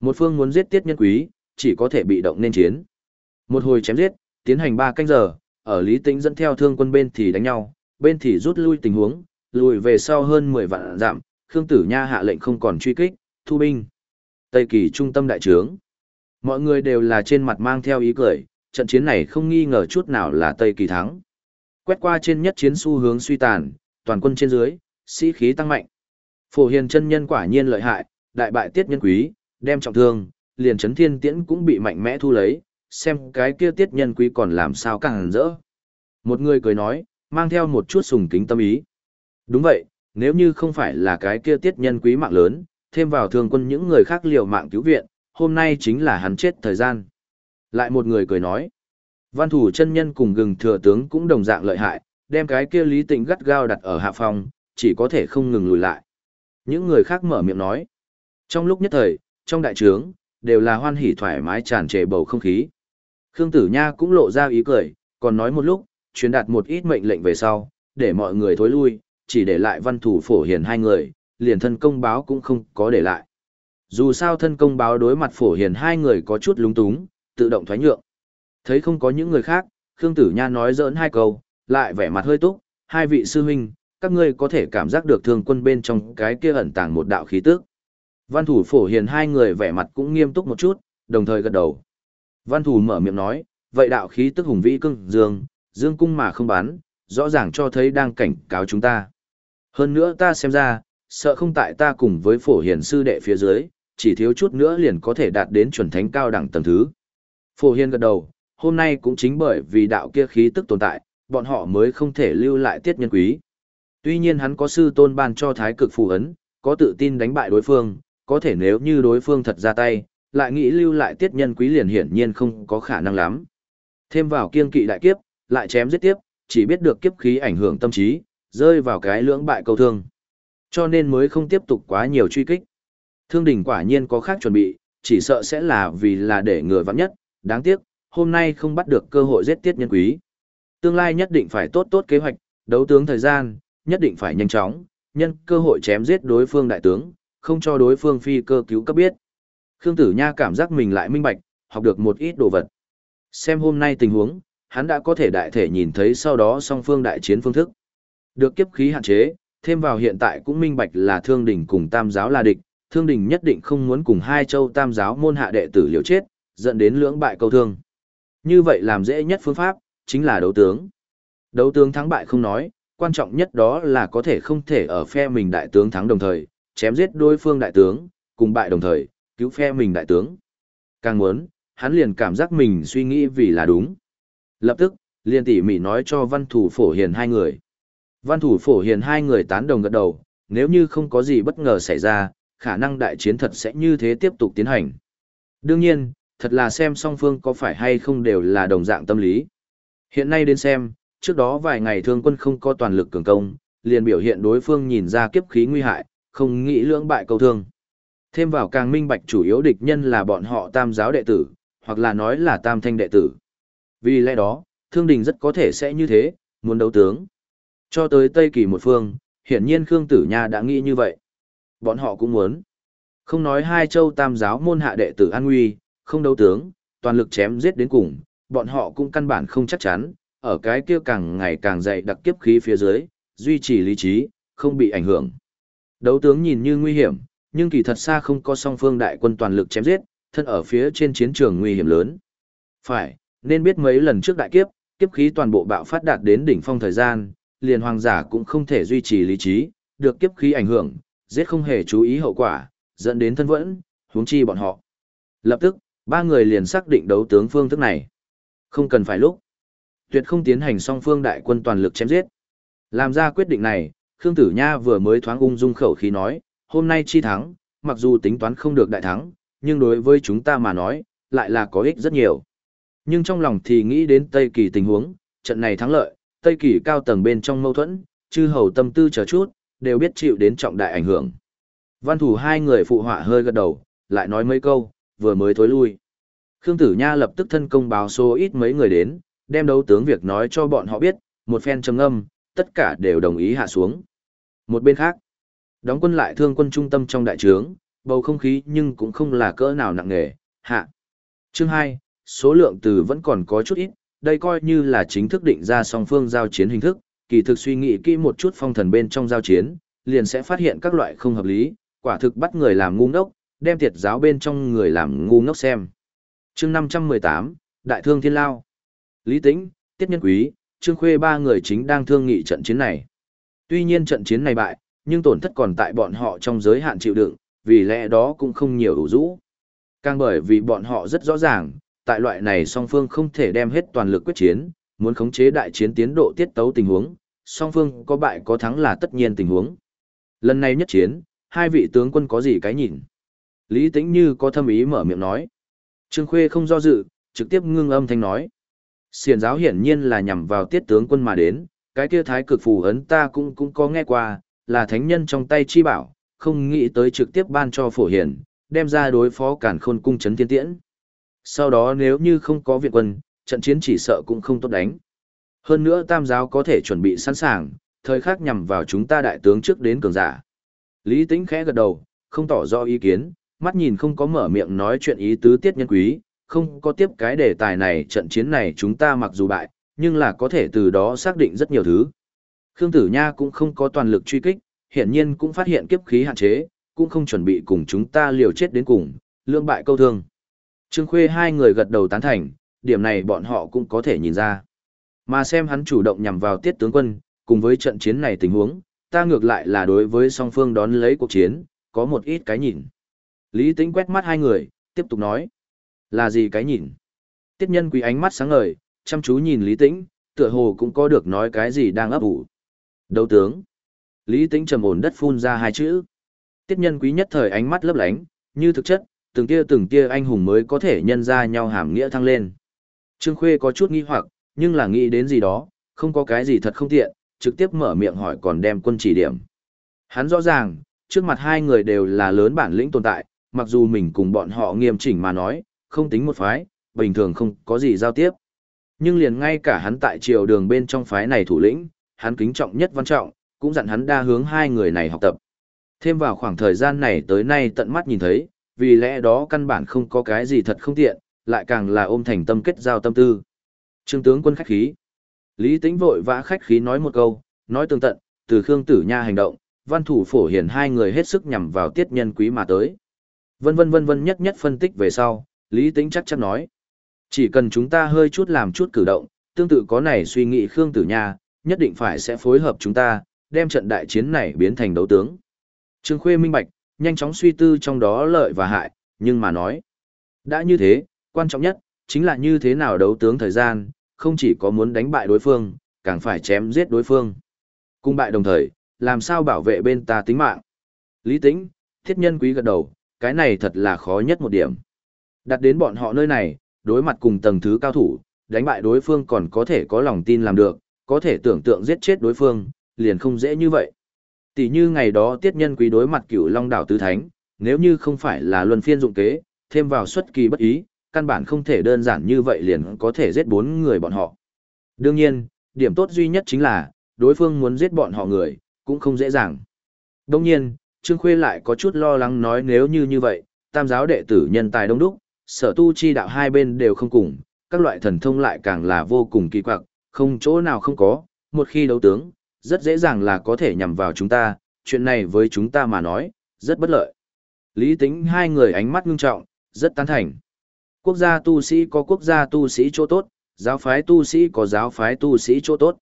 Một phương muốn giết tiết nhân quý, chỉ có thể bị động nên chiến. Một hồi chém giết, tiến hành 3 canh giờ, ở Lý Tĩnh dẫn theo thương quân bên thì đánh nhau, bên thì rút lui tình huống, lùi về sau hơn 10 vạn giảm, Khương Tử Nha hạ lệnh không còn truy kích, thu binh. Tây Kỳ trung tâm đại trướng. Mọi người đều là trên mặt mang theo ý cười, trận chiến này không nghi ngờ chút nào là Tây Kỳ thắng. Quét qua trên nhất chiến xu hướng suy tàn, toàn quân trên dưới, sĩ khí tăng mạnh. Phổ Hiền chân nhân quả nhiên lợi hại, đại bại tiết nhân quý, đem trọng thương, liền chấn thiên tiễn cũng bị mạnh mẽ thu lấy, xem cái kia tiết nhân quý còn làm sao càng rỡ. Một người cười nói, mang theo một chút sùng kính tâm ý. Đúng vậy, nếu như không phải là cái kia tiết nhân quý mạng lớn, thêm vào thường quân những người khác liều mạng cứu viện, hôm nay chính là hắn chết thời gian. Lại một người cười nói, văn thủ chân nhân cùng gừng thừa tướng cũng đồng dạng lợi hại, đem cái kia lý tịnh gắt gao đặt ở hạ phòng, chỉ có thể không ngừng lùi lại. Những người khác mở miệng nói, trong lúc nhất thời, trong đại trướng, đều là hoan hỉ thoải mái tràn trề bầu không khí. Khương Tử Nha cũng lộ ra ý cười, còn nói một lúc, truyền đạt một ít mệnh lệnh về sau, để mọi người thối lui, chỉ để lại văn thủ phổ hiền hai người, liền thân công báo cũng không có để lại. Dù sao thân công báo đối mặt phổ hiền hai người có chút lúng túng, tự động thoái nhượng. Thấy không có những người khác, Khương Tử Nha nói giỡn hai câu, lại vẻ mặt hơi túc, hai vị sư huynh, các ngươi có thể cảm giác được thương quân bên trong cái kia ẩn tàng một đạo khí tức. Văn thủ phổ hiền hai người vẻ mặt cũng nghiêm túc một chút, đồng thời gật đầu. Văn thủ mở miệng nói, vậy đạo khí tức hùng vĩ cưng, dương, dương cung mà không bán, rõ ràng cho thấy đang cảnh cáo chúng ta. Hơn nữa ta xem ra, sợ không tại ta cùng với phổ hiền sư đệ phía dưới, chỉ thiếu chút nữa liền có thể đạt đến chuẩn thánh cao đẳng tầng thứ. Phổ hiền gật đầu, hôm nay cũng chính bởi vì đạo kia khí tức tồn tại, bọn họ mới không thể lưu lại tiết nhân quý. Tuy nhiên hắn có sư tôn ban cho thái cực phù ấn, có tự tin đánh bại đối phương, có thể nếu như đối phương thật ra tay, lại nghĩ lưu lại tiết nhân quý liền hiển nhiên không có khả năng lắm. Thêm vào kiên kỵ đại kiếp, lại chém giết tiếp, chỉ biết được kiếp khí ảnh hưởng tâm trí, rơi vào cái lưỡng bại câu thương. Cho nên mới không tiếp tục quá nhiều truy kích. Thương đình quả nhiên có khác chuẩn bị, chỉ sợ sẽ là vì là để người vắng nhất, đáng tiếc, hôm nay không bắt được cơ hội giết tiết nhân quý. Tương lai nhất định phải tốt tốt kế hoạch, đấu tướng thời gian, nhất định phải nhanh chóng, nhân cơ hội chém giết đối phương đại tướng, không cho đối phương phi cơ cứu cấp biết. Khương Tử Nha cảm giác mình lại minh bạch, học được một ít đồ vật. Xem hôm nay tình huống, hắn đã có thể đại thể nhìn thấy sau đó song phương đại chiến phương thức. Được kiếp khí hạn chế, thêm vào hiện tại cũng minh bạch là thương đỉnh cùng tam giáo là địch, thương đỉnh nhất định không muốn cùng hai châu tam giáo môn hạ đệ tử liều chết, dẫn đến lưỡng bại câu thương. Như vậy làm dễ nhất phương pháp, chính là đấu tướng. Đấu tướng thắng bại không nói, quan trọng nhất đó là có thể không thể ở phe mình đại tướng thắng đồng thời, chém giết đối phương đại tướng, cùng bại đồng thời, cứu phe mình đại tướng. Càng muốn, hắn liền cảm giác mình suy nghĩ vì là đúng. Lập tức, liền tỉ mỉ nói cho văn thủ phổ hiền hai người. Văn thủ phổ hiền hai người tán đồng gật đầu, nếu như không có gì bất ngờ xảy ra, khả năng đại chiến thật sẽ như thế tiếp tục tiến hành. Đương nhiên, thật là xem song phương có phải hay không đều là đồng dạng tâm lý. Hiện nay đến xem, trước đó vài ngày thương quân không có toàn lực cường công, liền biểu hiện đối phương nhìn ra kiếp khí nguy hại, không nghĩ lưỡng bại câu thương. Thêm vào càng minh bạch chủ yếu địch nhân là bọn họ tam giáo đệ tử, hoặc là nói là tam thanh đệ tử. Vì lẽ đó, thương đình rất có thể sẽ như thế, muốn đấu tướng. Cho tới Tây Kỳ một phương, hiển nhiên Khương Tử Nha đã nghĩ như vậy. Bọn họ cũng muốn. Không nói hai châu tam giáo môn hạ đệ tử an nguy, không đấu tướng, toàn lực chém giết đến cùng, bọn họ cũng căn bản không chắc chắn, ở cái kia càng ngày càng dày đặc kiếp khí phía dưới, duy trì lý trí, không bị ảnh hưởng. Đấu tướng nhìn như nguy hiểm, nhưng kỳ thật xa không có song phương đại quân toàn lực chém giết, thân ở phía trên chiến trường nguy hiểm lớn. Phải, nên biết mấy lần trước đại kiếp, kiếp khí toàn bộ bạo phát đạt đến đỉnh phong thời gian, liền hoàng giả cũng không thể duy trì lý trí, được kiếp khí ảnh hưởng, giết không hề chú ý hậu quả, dẫn đến thân vẫn, huống chi bọn họ. Lập tức, ba người liền xác định đấu tướng phương thức này. Không cần phải lúc. Tuyệt không tiến hành song phương đại quân toàn lực chém giết. Làm ra quyết định này, Khương Tử Nha vừa mới thoáng ung dung khẩu khí nói, hôm nay chi thắng, mặc dù tính toán không được đại thắng, nhưng đối với chúng ta mà nói, lại là có ích rất nhiều. Nhưng trong lòng thì nghĩ đến Tây Kỳ tình huống, trận này thắng lợi, Tây Kỳ cao tầng bên trong mâu thuẫn, chư hầu tâm tư chờ chút, đều biết chịu đến trọng đại ảnh hưởng. Văn thủ hai người phụ họa hơi gật đầu, lại nói mấy câu, vừa mới thối lui. Khương Tử Nha lập tức thân công báo số ít mấy người đến, đem đấu tướng việc nói cho bọn họ biết, một phen trầm âm, tất cả đều đồng ý hạ xuống. Một bên khác, đóng quân lại thương quân trung tâm trong đại trướng, bầu không khí nhưng cũng không là cỡ nào nặng nề, hạ. Chương 2, số lượng từ vẫn còn có chút ít, đây coi như là chính thức định ra song phương giao chiến hình thức, kỳ thực suy nghĩ kỹ một chút phong thần bên trong giao chiến, liền sẽ phát hiện các loại không hợp lý, quả thực bắt người làm ngu ngốc, đem thiệt giáo bên trong người làm ngu ngốc xem. Chương 518, Đại thương thiên lao. Lý Tĩnh, Tiết Nhân Quý, Trương Khuê ba người chính đang thương nghị trận chiến này. Tuy nhiên trận chiến này bại, nhưng tổn thất còn tại bọn họ trong giới hạn chịu đựng, vì lẽ đó cũng không nhiều đủ rũ. Càng bởi vì bọn họ rất rõ ràng, tại loại này song phương không thể đem hết toàn lực quyết chiến, muốn khống chế đại chiến tiến độ tiết tấu tình huống, song phương có bại có thắng là tất nhiên tình huống. Lần này nhất chiến, hai vị tướng quân có gì cái nhìn? Lý Tĩnh Như có thâm ý mở miệng nói. Trương Khuê không do dự, trực tiếp ngưng âm thanh nói. Xiển giáo hiển nhiên là nhằm vào tiết tướng quân mà đến, cái kia thái cực phù ấn ta cũng cũng có nghe qua, là thánh nhân trong tay chi bảo, không nghĩ tới trực tiếp ban cho phổ hiển, đem ra đối phó cản khôn cung chấn thiên tiễn. Sau đó nếu như không có viện quân, trận chiến chỉ sợ cũng không tốt đánh. Hơn nữa tam giáo có thể chuẩn bị sẵn sàng, thời khắc nhằm vào chúng ta đại tướng trước đến cường giả. Lý Tĩnh khẽ gật đầu, không tỏ rõ ý kiến, mắt nhìn không có mở miệng nói chuyện ý tứ tiết nhân quý, không có tiếp cái đề tài này trận chiến này chúng ta mặc dù bại, nhưng là có thể từ đó xác định rất nhiều thứ. Khương Tử Nha cũng không có toàn lực truy kích, hiển nhiên cũng phát hiện kiếp khí hạn chế, cũng không chuẩn bị cùng chúng ta liều chết đến cùng, lương bại câu thương. Trương Khuê hai người gật đầu tán thành, điểm này bọn họ cũng có thể nhìn ra. Mà xem hắn chủ động nhằm vào tiết tướng quân, cùng với trận chiến này tình huống, ta ngược lại là đối với song phương đón lấy cuộc chiến, có một ít cái nhìn. Lý Tĩnh quét mắt hai người, tiếp tục nói. Là gì cái nhìn? Tiết nhân quý ánh mắt sáng ngời, chăm chú nhìn Lý Tĩnh, tựa hồ cũng có được nói cái gì đang ấp ủ. Đấu tướng. Lý Tĩnh trầm ổn đất phun ra hai chữ. Tiết nhân quý nhất thời ánh mắt lấp lánh, như thực chất, từng tia từng tia anh hùng mới có thể nhân ra nhau hàm nghĩa thăng lên. Trương Khuê có chút nghi hoặc, nhưng là nghĩ đến gì đó, không có cái gì thật không tiện, trực tiếp mở miệng hỏi còn đem quân chỉ điểm. Hắn rõ ràng, trước mặt hai người đều là lớn bản lĩnh tồn tại, mặc dù mình cùng bọn họ nghiêm chỉnh mà nói, không tính một phái, bình thường không có gì giao tiếp. Nhưng liền ngay cả hắn tại triều đường bên trong phái này thủ lĩnh, hắn kính trọng nhất văn trọng, cũng dặn hắn đa hướng hai người này học tập. Thêm vào khoảng thời gian này tới nay tận mắt nhìn thấy, vì lẽ đó căn bản không có cái gì thật không tiện, lại càng là ôm thành tâm kết giao tâm tư. Trương tướng quân khách khí. Lý Tĩnh vội vã khách khí nói một câu, nói tương tận, từ Khương Tử Nha hành động, văn thủ phổ hiển hai người hết sức nhằm vào tiết nhân quý mà tới. Vân vân vân vân nhất nhất phân tích về sau, Lý Tĩnh chắc chắn nói. Chỉ cần chúng ta hơi chút làm chút cử động, tương tự có này suy nghĩ Khương Tử Nha, nhất định phải sẽ phối hợp chúng ta, đem trận đại chiến này biến thành đấu tướng. Trương Khuê minh bạch, nhanh chóng suy tư trong đó lợi và hại, nhưng mà nói. Đã như thế, quan trọng nhất, chính là như thế nào đấu tướng thời gian, không chỉ có muốn đánh bại đối phương, càng phải chém giết đối phương. Cung bại đồng thời, làm sao bảo vệ bên ta tính mạng. Lý tĩnh, thiết nhân quý gật đầu, cái này thật là khó nhất một điểm. Đặt đến bọn họ nơi này, đối mặt cùng tầng thứ cao thủ, đánh bại đối phương còn có thể có lòng tin làm được, có thể tưởng tượng giết chết đối phương, liền không dễ như vậy. Tỷ như ngày đó tiết nhân quý đối mặt cửu long đảo tứ thánh, nếu như không phải là luân phiên dụng kế, thêm vào xuất kỳ bất ý, căn bản không thể đơn giản như vậy liền có thể giết bốn người bọn họ. Đương nhiên, điểm tốt duy nhất chính là, đối phương muốn giết bọn họ người, cũng không dễ dàng. Đồng nhiên, Trương Khuê lại có chút lo lắng nói nếu như như vậy, tam giáo đệ tử nhân tài đông đúc, sở tu chi đạo hai bên đều không cùng, các loại thần thông lại càng là vô cùng kỳ quặc, không chỗ nào không có, một khi đấu tướng, rất dễ dàng là có thể nhằm vào chúng ta, chuyện này với chúng ta mà nói, rất bất lợi. Lý tính hai người ánh mắt ngưng trọng, rất tán thành. Quốc gia tu sĩ có quốc gia tu sĩ chỗ tốt, giáo phái tu sĩ có giáo phái tu sĩ chỗ tốt.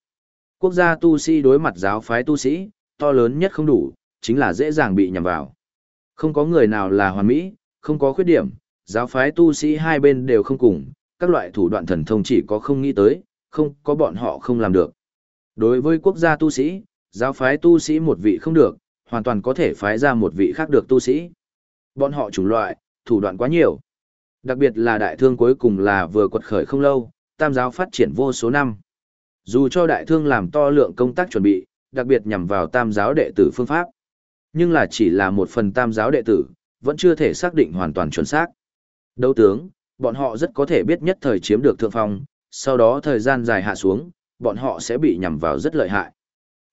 Quốc gia tu sĩ đối mặt giáo phái tu sĩ, to lớn nhất không đủ, chính là dễ dàng bị nhầm vào. Không có người nào là hoàn mỹ, không có khuyết điểm, giáo phái tu sĩ hai bên đều không cùng, các loại thủ đoạn thần thông chỉ có không nghĩ tới, không có bọn họ không làm được. Đối với quốc gia tu sĩ, giáo phái tu sĩ một vị không được, hoàn toàn có thể phái ra một vị khác được tu sĩ. Bọn họ chủng loại, thủ đoạn quá nhiều. Đặc biệt là đại thương cuối cùng là vừa quật khởi không lâu, tam giáo phát triển vô số năm. Dù cho đại thương làm to lượng công tác chuẩn bị, đặc biệt nhằm vào tam giáo đệ tử phương pháp, nhưng là chỉ là một phần tam giáo đệ tử, vẫn chưa thể xác định hoàn toàn chuẩn xác. Đấu tướng, bọn họ rất có thể biết nhất thời chiếm được thượng phong, sau đó thời gian dài hạ xuống, bọn họ sẽ bị nhằm vào rất lợi hại.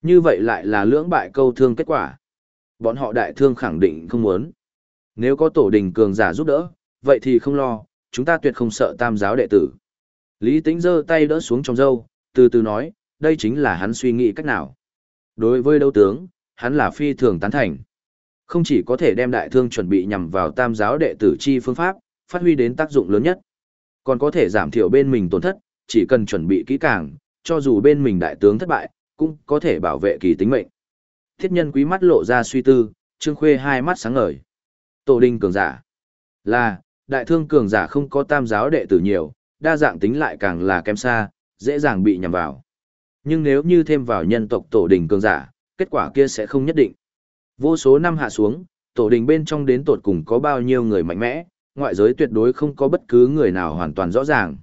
Như vậy lại là lưỡng bại câu thương kết quả. Bọn họ đại thương khẳng định không muốn. Nếu có tổ đình cường giả giúp đỡ, vậy thì không lo, chúng ta tuyệt không sợ tam giáo đệ tử. Lý Tĩnh giơ tay đỡ xuống trong dâu, từ từ nói, đây chính là hắn suy nghĩ cách nào. Đối với đấu tướng, hắn là phi thường tán thành. Không chỉ có thể đem đại thương chuẩn bị nhằm vào tam giáo đệ tử chi phương pháp, phát huy đến tác dụng lớn nhất, còn có thể giảm thiểu bên mình tổn thất, chỉ cần chuẩn bị kỹ càng, cho dù bên mình đại tướng thất bại, cũng có thể bảo vệ kỳ tính mệnh. Thiết nhân quý mắt lộ ra suy tư, Trương Khuê hai mắt sáng ngời. Tổ đình cường giả là, đại thương cường giả không có tam giáo đệ tử nhiều, đa dạng tính lại càng là kém xa, dễ dàng bị nhằm vào. Nhưng nếu như thêm vào nhân tộc tổ đình cường giả, kết quả kia sẽ không nhất định. Vô số năm hạ xuống, tổ đình bên trong đến tột cùng có bao nhiêu người mạnh mẽ, ngoại giới tuyệt đối không có bất cứ người nào hoàn toàn rõ ràng.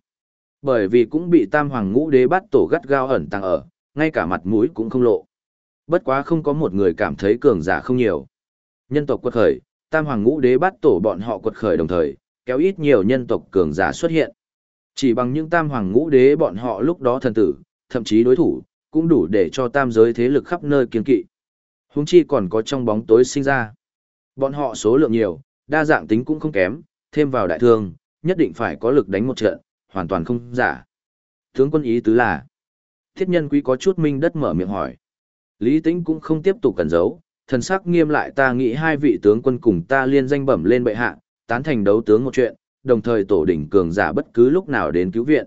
Bởi vì cũng bị tam hoàng ngũ đế bắt tổ gắt gao ẩn tăng ở, ngay cả mặt mũi cũng không lộ. Bất quá không có một người cảm thấy cường giả không nhiều. Nhân tộc quật khởi, tam hoàng ngũ đế bắt tổ bọn họ quật khởi đồng thời, kéo ít nhiều nhân tộc cường giả xuất hiện. Chỉ bằng những tam hoàng ngũ đế bọn họ lúc đó thần tử, thậm chí đối thủ, cũng đủ để cho tam giới thế lực khắp nơi kiên kỵ. Húng chi còn có trong bóng tối sinh ra. Bọn họ số lượng nhiều, đa dạng tính cũng không kém, thêm vào đại thương, nhất định phải có lực đánh một trận, hoàn toàn không giả. Tướng quân ý tứ là, thiết nhân quý có chút minh đất mở miệng hỏi. Lý tĩnh cũng không tiếp tục cẩn giấu, thần sắc nghiêm lại ta nghĩ hai vị tướng quân cùng ta liên danh bẩm lên bệ hạ, tán thành đấu tướng một chuyện, đồng thời tổ đỉnh cường giả bất cứ lúc nào đến cứu viện.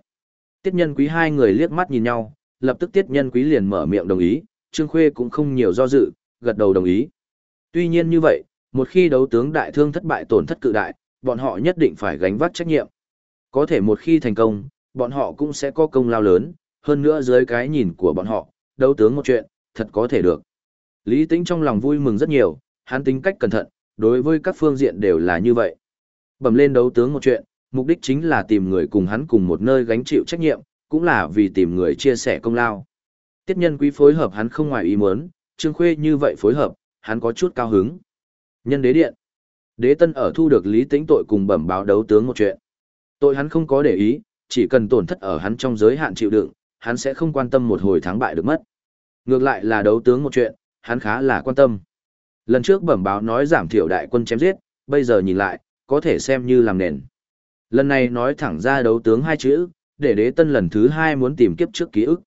Tiết nhân quý hai người liếc mắt nhìn nhau, lập tức tiết nhân quý liền mở miệng đồng ý, Trương Khuê cũng không nhiều do dự, gật đầu đồng ý. Tuy nhiên như vậy, một khi đấu tướng đại thương thất bại tổn thất cự đại, bọn họ nhất định phải gánh vác trách nhiệm. Có thể một khi thành công, bọn họ cũng sẽ có công lao lớn, hơn nữa dưới cái nhìn của bọn họ, đấu tướng một chuyện, thật có thể được. Lý Tĩnh trong lòng vui mừng rất nhiều, hắn tính cách cẩn thận, đối với các phương diện đều là như vậy. Bẩm lên đấu tướng một chuyện, mục đích chính là tìm người cùng hắn cùng một nơi gánh chịu trách nhiệm, cũng là vì tìm người chia sẻ công lao. Tiết nhân quý phối hợp hắn không ngoài ý muốn, Trương Khuê như vậy phối hợp, hắn có chút cao hứng. Nhân đế điện. Đế tân ở thu được lý tĩnh tội cùng bẩm báo đấu tướng một chuyện. Tội hắn không có để ý, chỉ cần tổn thất ở hắn trong giới hạn chịu đựng, hắn sẽ không quan tâm một hồi thắng bại được mất. Ngược lại là đấu tướng một chuyện, hắn khá là quan tâm. Lần trước bẩm báo nói giảm thiểu đại quân chém giết, bây giờ nhìn lại, có thể xem như làm nền. Lần này nói thẳng ra đấu tướng hai chữ, để đế tân lần thứ hai muốn tìm kiếp trước ký ức.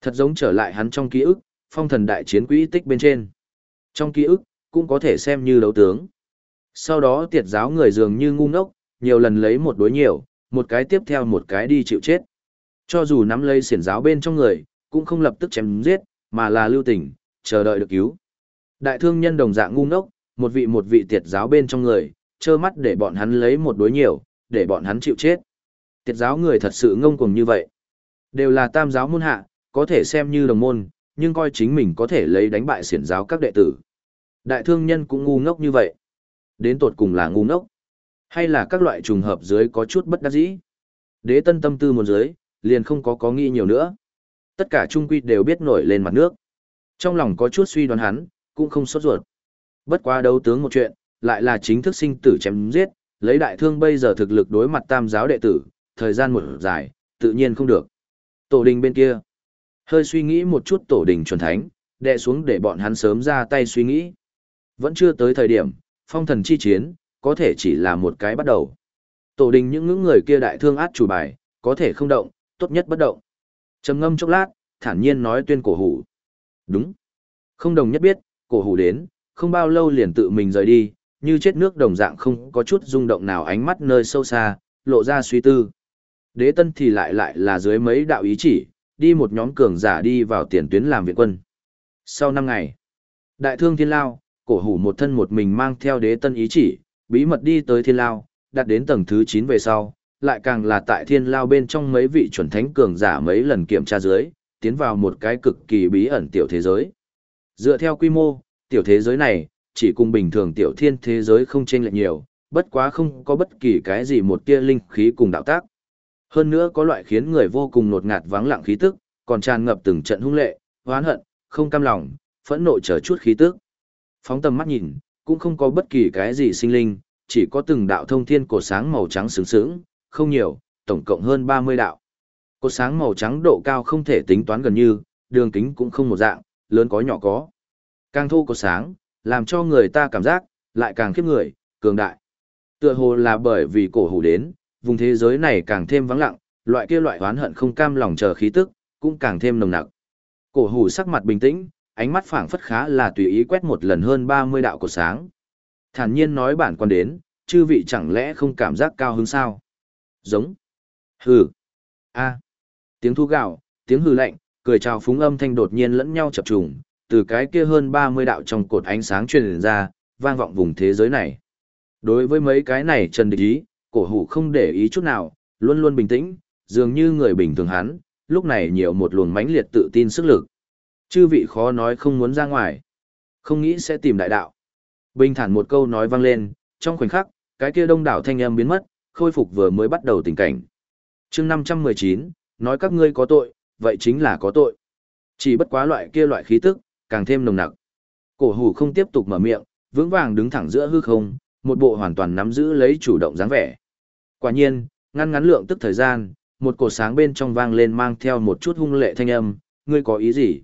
Thật giống trở lại hắn trong ký ức, phong thần đại chiến quỹ tích bên trên. Trong ký ức, cũng có thể xem như đấu tướng. Sau đó tiệt giáo người dường như ngu ngốc, nhiều lần lấy một đối nhiều, một cái tiếp theo một cái đi chịu chết. Cho dù nắm lấy xiển giáo bên trong người, cũng không lập tức chém giết, mà là lưu tình, chờ đợi được cứu. Đại thương nhân đồng dạng ngu ngốc, một vị một vị tiệt giáo bên trong người, trơ mắt để bọn hắn lấy một đối nhiều, để bọn hắn chịu chết. Tiệt giáo người thật sự ngông cuồng như vậy. Đều là tam giáo môn hạ, có thể xem như đồng môn, nhưng coi chính mình có thể lấy đánh bại xiển giáo các đệ tử. Đại thương nhân cũng ngu ngốc như vậy. Đến tột cùng là ngu ngốc. Hay là các loại trùng hợp dưới có chút bất đắc dĩ. Đế tân tâm tư một dưới, liền không có có nghi nhiều nữa. Tất cả trung quy đều biết nổi lên mặt nước. Trong lòng có chút suy đoán hắn, cũng không sốt ruột. Bất quá đấu tướng một chuyện, lại là chính thức sinh tử chém giết, lấy đại thương bây giờ thực lực đối mặt tam giáo đệ tử, thời gian một dài, tự nhiên không được. Tổ đình bên kia, hơi suy nghĩ một chút tổ đình chuẩn thánh, đệ xuống để bọn hắn sớm ra tay suy nghĩ. Vẫn chưa tới thời điểm, phong thần chi chiến, có thể chỉ là một cái bắt đầu. Tổ đình những ngưỡng người kia đại thương át chủ bài, có thể không động, tốt nhất bất động. trầm ngâm chốc lát, thản nhiên nói tuyên cổ hủ. Đúng. Không đồng nhất biết, cổ hủ đến, không bao lâu liền tự mình rời đi, như chết nước đồng dạng không có chút rung động nào ánh mắt nơi sâu xa, lộ ra suy tư. Đế tân thì lại lại là dưới mấy đạo ý chỉ, đi một nhóm cường giả đi vào tiền tuyến làm viện quân. Sau năm ngày, đại thương thiên lao, cổ hủ một thân một mình mang theo đế tân ý chỉ, bí mật đi tới thiên lao, đặt đến tầng thứ 9 về sau, lại càng là tại thiên lao bên trong mấy vị chuẩn thánh cường giả mấy lần kiểm tra dưới, tiến vào một cái cực kỳ bí ẩn tiểu thế giới. Dựa theo quy mô, tiểu thế giới này, chỉ cùng bình thường tiểu thiên thế giới không chênh lệch nhiều, bất quá không có bất kỳ cái gì một tia linh khí cùng đạo tác. Hơn nữa có loại khiến người vô cùng nột ngạt vắng lặng khí tức, còn tràn ngập từng trận hung lệ, oán hận, không cam lòng, phẫn nộ chờ chút khí tức. Phóng tầm mắt nhìn, cũng không có bất kỳ cái gì sinh linh, chỉ có từng đạo thông thiên cổ sáng màu trắng sướng sướng, không nhiều, tổng cộng hơn 30 đạo. Cổ sáng màu trắng độ cao không thể tính toán gần như, đường kính cũng không một dạng, lớn có nhỏ có. Càng thu cổ sáng, làm cho người ta cảm giác, lại càng khiếp người, cường đại. Tựa hồ là bởi vì cổ hủ đến, vùng thế giới này càng thêm vắng lặng, loại kia loại oán hận không cam lòng chờ khí tức, cũng càng thêm nồng nặc. Cổ hủ sắc mặt bình tĩnh, ánh mắt phảng phất khá là tùy ý quét một lần hơn 30 đạo của sáng. Thản nhiên nói bản quan đến, chư vị chẳng lẽ không cảm giác cao hứng sao? Giống. Hừ. A. Tiếng thu gạo, tiếng hừ lạnh, cười chào phúng âm thanh đột nhiên lẫn nhau chập trùng, từ cái kia hơn 30 đạo trong cột ánh sáng truyền ra, vang vọng vùng thế giới này. Đối với mấy cái này Trần Địch Ý, cổ hủ không để ý chút nào, luôn luôn bình tĩnh, dường như người bình thường hắn, lúc này nhiều một luồng mãnh liệt tự tin sức lực. Chư vị khó nói không muốn ra ngoài, không nghĩ sẽ tìm đại đạo. Bình thản một câu nói vang lên, trong khoảnh khắc, cái kia đông đảo thanh âm biến mất, khôi phục vừa mới bắt đầu tình cảnh. chương 519, nói các ngươi có tội, vậy chính là có tội. Chỉ bất quá loại kia loại khí tức, càng thêm nồng nặc. Cổ hủ không tiếp tục mở miệng, vững vàng đứng thẳng giữa hư không, một bộ hoàn toàn nắm giữ lấy chủ động dáng vẻ. Quả nhiên, ngăn ngắn lượng tức thời gian, một cổ sáng bên trong vang lên mang theo một chút hung lệ thanh âm, ngươi có ý gì?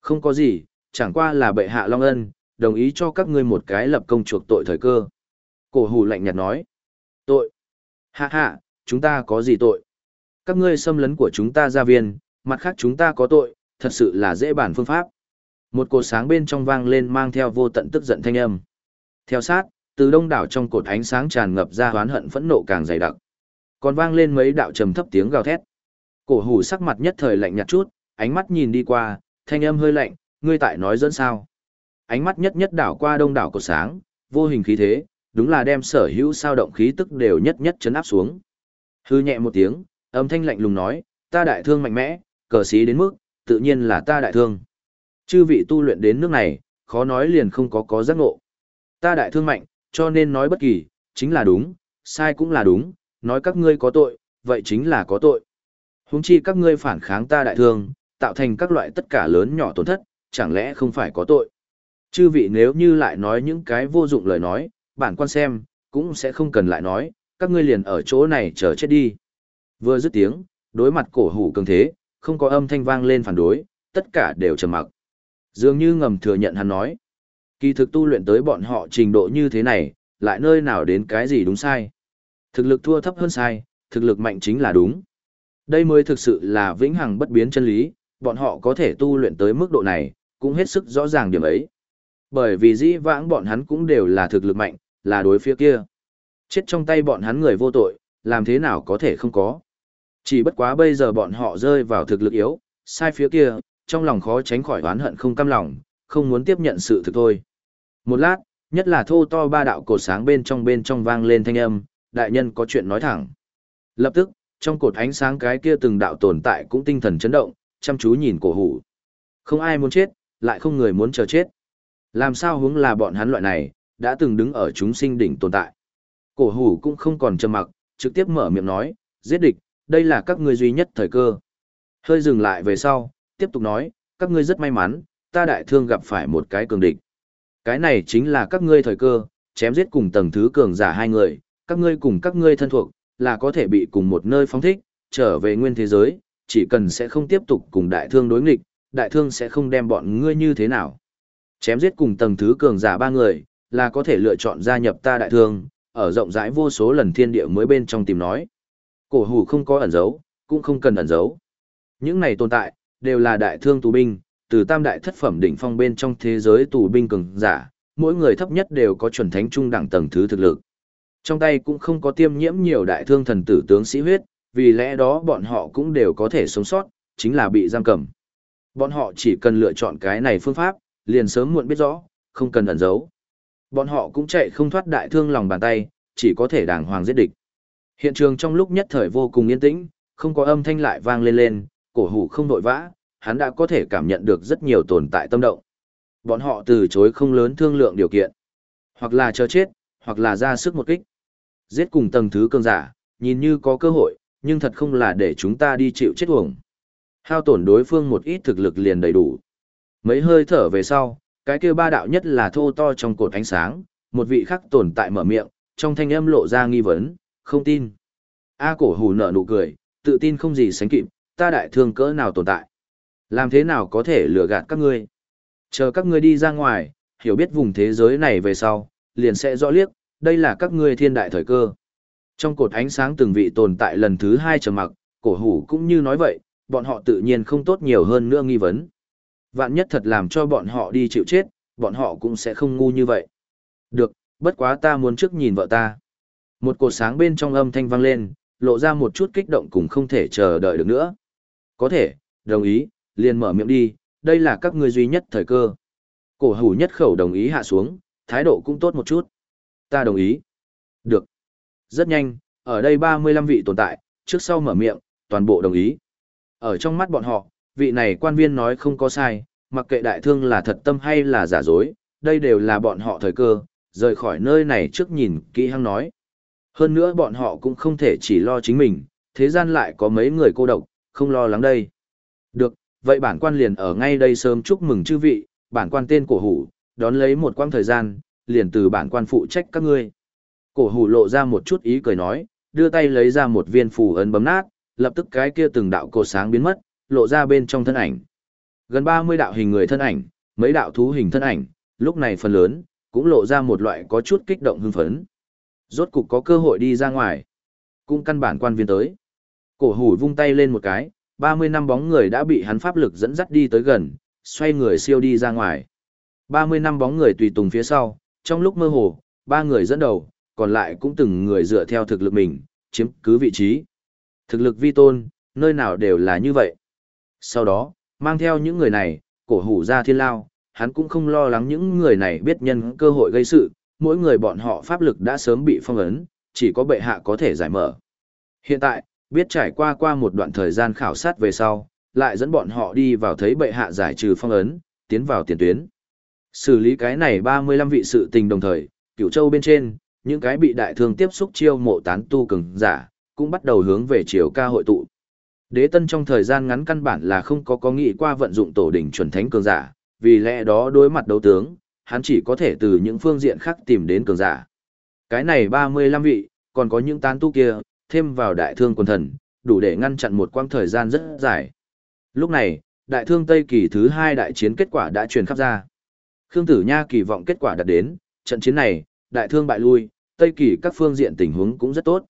Không có gì, chẳng qua là bệ hạ Long Ân, đồng ý cho các ngươi một cái lập công chuộc tội thời cơ. Cổ hủ lạnh nhạt nói. Tội? Hạ hạ, chúng ta có gì tội? Các ngươi xâm lấn của chúng ta gia viên, mặt khác chúng ta có tội, thật sự là dễ bản phương pháp. Một cột sáng bên trong vang lên mang theo vô tận tức giận thanh âm. Theo sát, từ đông đảo trong cột ánh sáng tràn ngập ra oán hận phẫn nộ càng dày đặc. Còn vang lên mấy đạo trầm thấp tiếng gào thét. Cổ hủ sắc mặt nhất thời lạnh nhạt chút, ánh mắt nhìn đi qua, thanh âm hơi lạnh, ngươi tại nói dẫn sao? Ánh mắt nhất nhất đảo qua đông đảo cột sáng, vô hình khí thế, đúng là đem sở hữu sao động khí tức đều nhất nhất chấn áp xuống. Hư nhẹ một tiếng, âm thanh lạnh lùng nói, ta đại thương mạnh mẽ, cờ sĩ đến mức, tự nhiên là ta đại thương. Chư vị tu luyện đến nước này, khó nói liền không có có giác ngộ. Ta đại thương mạnh, cho nên nói bất kỳ, chính là đúng, sai cũng là đúng, nói các ngươi có tội, vậy chính là có tội. Huống chi các ngươi phản kháng ta đại thương, tạo thành các loại tất cả lớn nhỏ tổn thất, chẳng lẽ không phải có tội. Chư vị nếu như lại nói những cái vô dụng lời nói, bản quan xem, cũng sẽ không cần lại nói, các ngươi liền ở chỗ này chờ chết đi. Vừa dứt tiếng, đối mặt cổ hủ cường thế, không có âm thanh vang lên phản đối, tất cả đều trầm mặc. Dường như ngầm thừa nhận hắn nói. Kỳ thực tu luyện tới bọn họ trình độ như thế này, lại nơi nào đến cái gì đúng sai. Thực lực thua thấp hơn sai, thực lực mạnh chính là đúng. Đây mới thực sự là vĩnh hằng bất biến chân lý, bọn họ có thể tu luyện tới mức độ này, cũng hết sức rõ ràng điểm ấy. Bởi vì dĩ vãng bọn hắn cũng đều là thực lực mạnh, là đối phía kia. Chết trong tay bọn hắn người vô tội, làm thế nào có thể không có. Chỉ bất quá bây giờ bọn họ rơi vào thực lực yếu, sai phía kia, trong lòng khó tránh khỏi oán hận không cam lòng, không muốn tiếp nhận sự thực thôi. Một lát, nhất là thô to ba đạo cột sáng bên trong bên trong vang lên thanh âm, đại nhân có chuyện nói thẳng. Lập tức, trong cột ánh sáng cái kia từng đạo tồn tại cũng tinh thần chấn động, chăm chú nhìn cổ hủ. Không ai muốn chết, lại không người muốn chờ chết. Làm sao hướng là bọn hắn loại này, đã từng đứng ở chúng sinh đỉnh tồn tại. Cổ hủ cũng không còn trầm mặc, trực tiếp mở miệng nói, giết địch, đây là các ngươi duy nhất thời cơ. Hơi dừng lại về sau, tiếp tục nói, các ngươi rất may mắn, ta đại thương gặp phải một cái cường địch. Cái này chính là các ngươi thời cơ, chém giết cùng tầng thứ cường giả hai người, các ngươi cùng các ngươi thân thuộc, là có thể bị cùng một nơi phóng thích, trở về nguyên thế giới, chỉ cần sẽ không tiếp tục cùng đại thương đối nghịch, đại thương sẽ không đem bọn ngươi như thế nào. Chém giết cùng tầng thứ cường giả ba người, là có thể lựa chọn gia nhập ta đại thương, ở rộng rãi vô số lần thiên địa mới bên trong tìm nói. Cổ hủ không có ẩn giấu, cũng không cần ẩn giấu. Những này tồn tại, đều là đại thương tù binh, từ tam đại thất phẩm đỉnh phong bên trong thế giới tù binh cường giả, mỗi người thấp nhất đều có chuẩn thánh trung đẳng tầng thứ thực lực. Trong tay cũng không có tiêm nhiễm nhiều đại thương thần tử tướng sĩ huyết, vì lẽ đó bọn họ cũng đều có thể sống sót, chính là bị giam cầm. Bọn họ chỉ cần lựa chọn cái này phương pháp, liền sớm muộn biết rõ, không cần ẩn giấu. Bọn họ cũng chạy không thoát đại thương lòng bàn tay, chỉ có thể đàng hoàng giết địch. Hiện trường trong lúc nhất thời vô cùng yên tĩnh, không có âm thanh lại vang lên lên, cổ hủ không đội vã, hắn đã có thể cảm nhận được rất nhiều tồn tại tâm động. Bọn họ từ chối không lớn thương lượng điều kiện. Hoặc là chờ chết, hoặc là ra sức một kích. Giết cùng tầng thứ cường giả, nhìn như có cơ hội, nhưng thật không là để chúng ta đi chịu chết uổng. Hao tổn đối phương một ít thực lực liền đầy đủ. Mấy hơi thở về sau, cái kia ba đạo nhất là thô to trong cột ánh sáng, một vị khác tồn tại mở miệng, trong thanh âm lộ ra nghi vấn, không tin. A cổ hù nở nụ cười, tự tin không gì sánh kịp, ta đại thương cỡ nào tồn tại. Làm thế nào có thể lừa gạt các ngươi? Chờ các ngươi đi ra ngoài, hiểu biết vùng thế giới này về sau, liền sẽ rõ liếc, đây là các ngươi thiên đại thời cơ. Trong cột ánh sáng từng vị tồn tại lần thứ hai trầm mặc, cổ hủ cũng như nói vậy, bọn họ tự nhiên không tốt nhiều hơn nữa nghi vấn. Vạn nhất thật làm cho bọn họ đi chịu chết, bọn họ cũng sẽ không ngu như vậy. Được, bất quá ta muốn trước nhìn vợ ta. Một cột sáng bên trong âm thanh vang lên, lộ ra một chút kích động cũng không thể chờ đợi được nữa. Có thể, đồng ý, liền mở miệng đi, đây là các ngươi duy nhất thời cơ. Cổ hủ nhất khẩu đồng ý hạ xuống, thái độ cũng tốt một chút. Ta đồng ý. Được. Rất nhanh, ở đây 35 vị tồn tại, trước sau mở miệng, toàn bộ đồng ý. Ở trong mắt bọn họ, vị này quan viên nói không có sai, mặc kệ đại thương là thật tâm hay là giả dối, đây đều là bọn họ thời cơ, rời khỏi nơi này trước nhìn kỹ hăng nói. Hơn nữa bọn họ cũng không thể chỉ lo chính mình, thế gian lại có mấy người cô độc, không lo lắng đây. Được, vậy bản quan liền ở ngay đây sớm chúc mừng chư vị, bản quan tên cổ hủ, đón lấy một quãng thời gian, liền từ bản quan phụ trách các ngươi. Cổ hủ lộ ra một chút ý cười nói, đưa tay lấy ra một viên phù ấn bấm nát, lập tức cái kia từng đạo cột sáng biến mất, lộ ra bên trong thân ảnh. Gần 30 đạo hình người thân ảnh, mấy đạo thú hình thân ảnh, lúc này phần lớn, cũng lộ ra một loại có chút kích động hưng phấn. Rốt cục có cơ hội đi ra ngoài. Cũng căn bản quan viên tới. Cổ hủ vung tay lên một cái, 30 năm bóng người đã bị hắn pháp lực dẫn dắt đi tới gần, xoay người siêu đi ra ngoài. 30 năm bóng người tùy tùng phía sau, trong lúc mơ hồ, ba người dẫn đầu, còn lại cũng từng người dựa theo thực lực mình, chiếm cứ vị trí. Thực lực vi tôn, nơi nào đều là như vậy. Sau đó, mang theo những người này, cổ hủ ra thiên lao, hắn cũng không lo lắng những người này biết nhân cơ hội gây sự, mỗi người bọn họ pháp lực đã sớm bị phong ấn, chỉ có bệ hạ có thể giải mở. Hiện tại, biết trải qua qua một đoạn thời gian khảo sát về sau, lại dẫn bọn họ đi vào thấy bệ hạ giải trừ phong ấn, tiến vào tiền tuyến. Xử lý cái này 35 vị sự tình đồng thời, cửu châu bên trên, những cái bị đại thương tiếp xúc chiêu mộ tán tu cường giả, cũng bắt đầu hướng về chiều ca hội tụ. Đế tân trong thời gian ngắn căn bản là không có có nghĩ qua vận dụng tổ đỉnh chuẩn thánh cường giả, vì lẽ đó đối mặt đấu tướng, hắn chỉ có thể từ những phương diện khác tìm đến cường giả. Cái này 35 vị, còn có những tán tu kia, thêm vào đại thương quân thần, đủ để ngăn chặn một quãng thời gian rất dài. Lúc này, đại thương Tây kỳ thứ hai đại chiến kết quả đã truyền khắp ra. Khương Tử Nha kỳ vọng kết quả đạt đến, trận chiến này, đại thương bại lui, Tây kỳ các phương diện tình huống cũng rất tốt.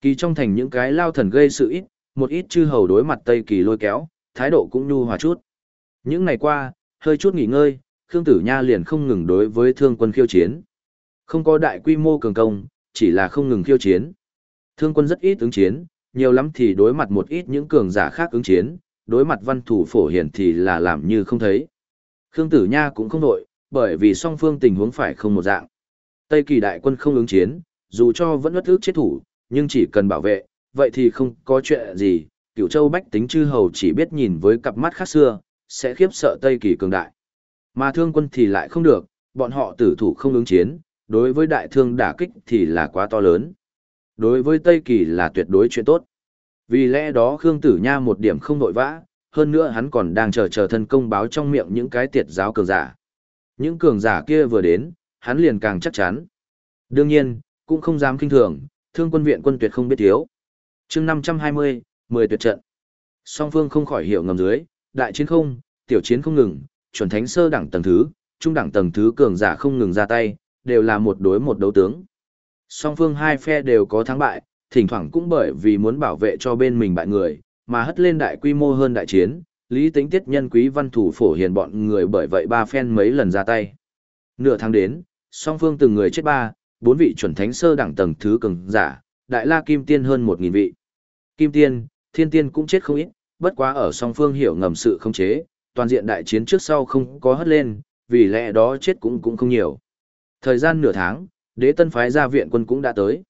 Kỳ trong thành những cái lao thần gây sự ít, một ít chư hầu đối mặt Tây kỳ lôi kéo, thái độ cũng nhu hòa chút. Những ngày qua, hơi chút nghỉ ngơi, Khương Tử Nha liền không ngừng đối với thương quân khiêu chiến. Không có đại quy mô cường công, chỉ là không ngừng khiêu chiến. Thương quân rất ít ứng chiến, nhiều lắm thì đối mặt một ít những cường giả khác ứng chiến, đối mặt văn thủ phổ hiển thì là làm như không thấy. Khương Tử Nha cũng không đội, bởi vì song phương tình huống phải không một dạng. Tây kỳ đại quân không ứng chiến, dù cho vẫn bất ước chết thủ, nhưng chỉ cần bảo vệ, vậy thì không có chuyện gì, cửu châu bách tính chư hầu chỉ biết nhìn với cặp mắt khác xưa, sẽ khiếp sợ Tây kỳ cường đại. Mà thương quân thì lại không được, bọn họ tử thủ không ứng chiến, đối với đại thương đả kích thì là quá to lớn. Đối với Tây kỳ là tuyệt đối chuyện tốt. Vì lẽ đó Khương Tử Nha một điểm không nội vã, hơn nữa hắn còn đang chờ chờ thân công báo trong miệng những cái tiệt giáo cường giả. Những cường giả kia vừa đến, hắn liền càng chắc chắn. Đương nhiên, cũng không dám kinh thường, thương quân viện quân tuyệt không biết thiếu. chương 520, 10 tuyệt trận. Song phương không khỏi hiểu ngầm dưới, đại chiến không, tiểu chiến không ngừng, chuẩn thánh sơ đẳng tầng thứ, trung đẳng tầng thứ cường giả không ngừng ra tay, đều là một đối một đấu tướng. Song phương hai phe đều có thắng bại, thỉnh thoảng cũng bởi vì muốn bảo vệ cho bên mình bại người, mà hất lên đại quy mô hơn đại chiến, lý tính tiết nhân quý văn thủ phổ hiền bọn người bởi vậy ba phen mấy lần ra tay. Nửa tháng đến, song phương từng người chết ba, bốn vị chuẩn thánh sơ đẳng tầng thứ cường giả, đại la kim tiên hơn một nghìn vị. Kim tiên, thiên tiên cũng chết không ít, bất quá ở song phương hiểu ngầm sự không chế, toàn diện đại chiến trước sau không có hất lên, vì lẽ đó chết cũng cũng không nhiều. Thời gian nửa tháng, đế tân phái ra viện quân cũng đã tới.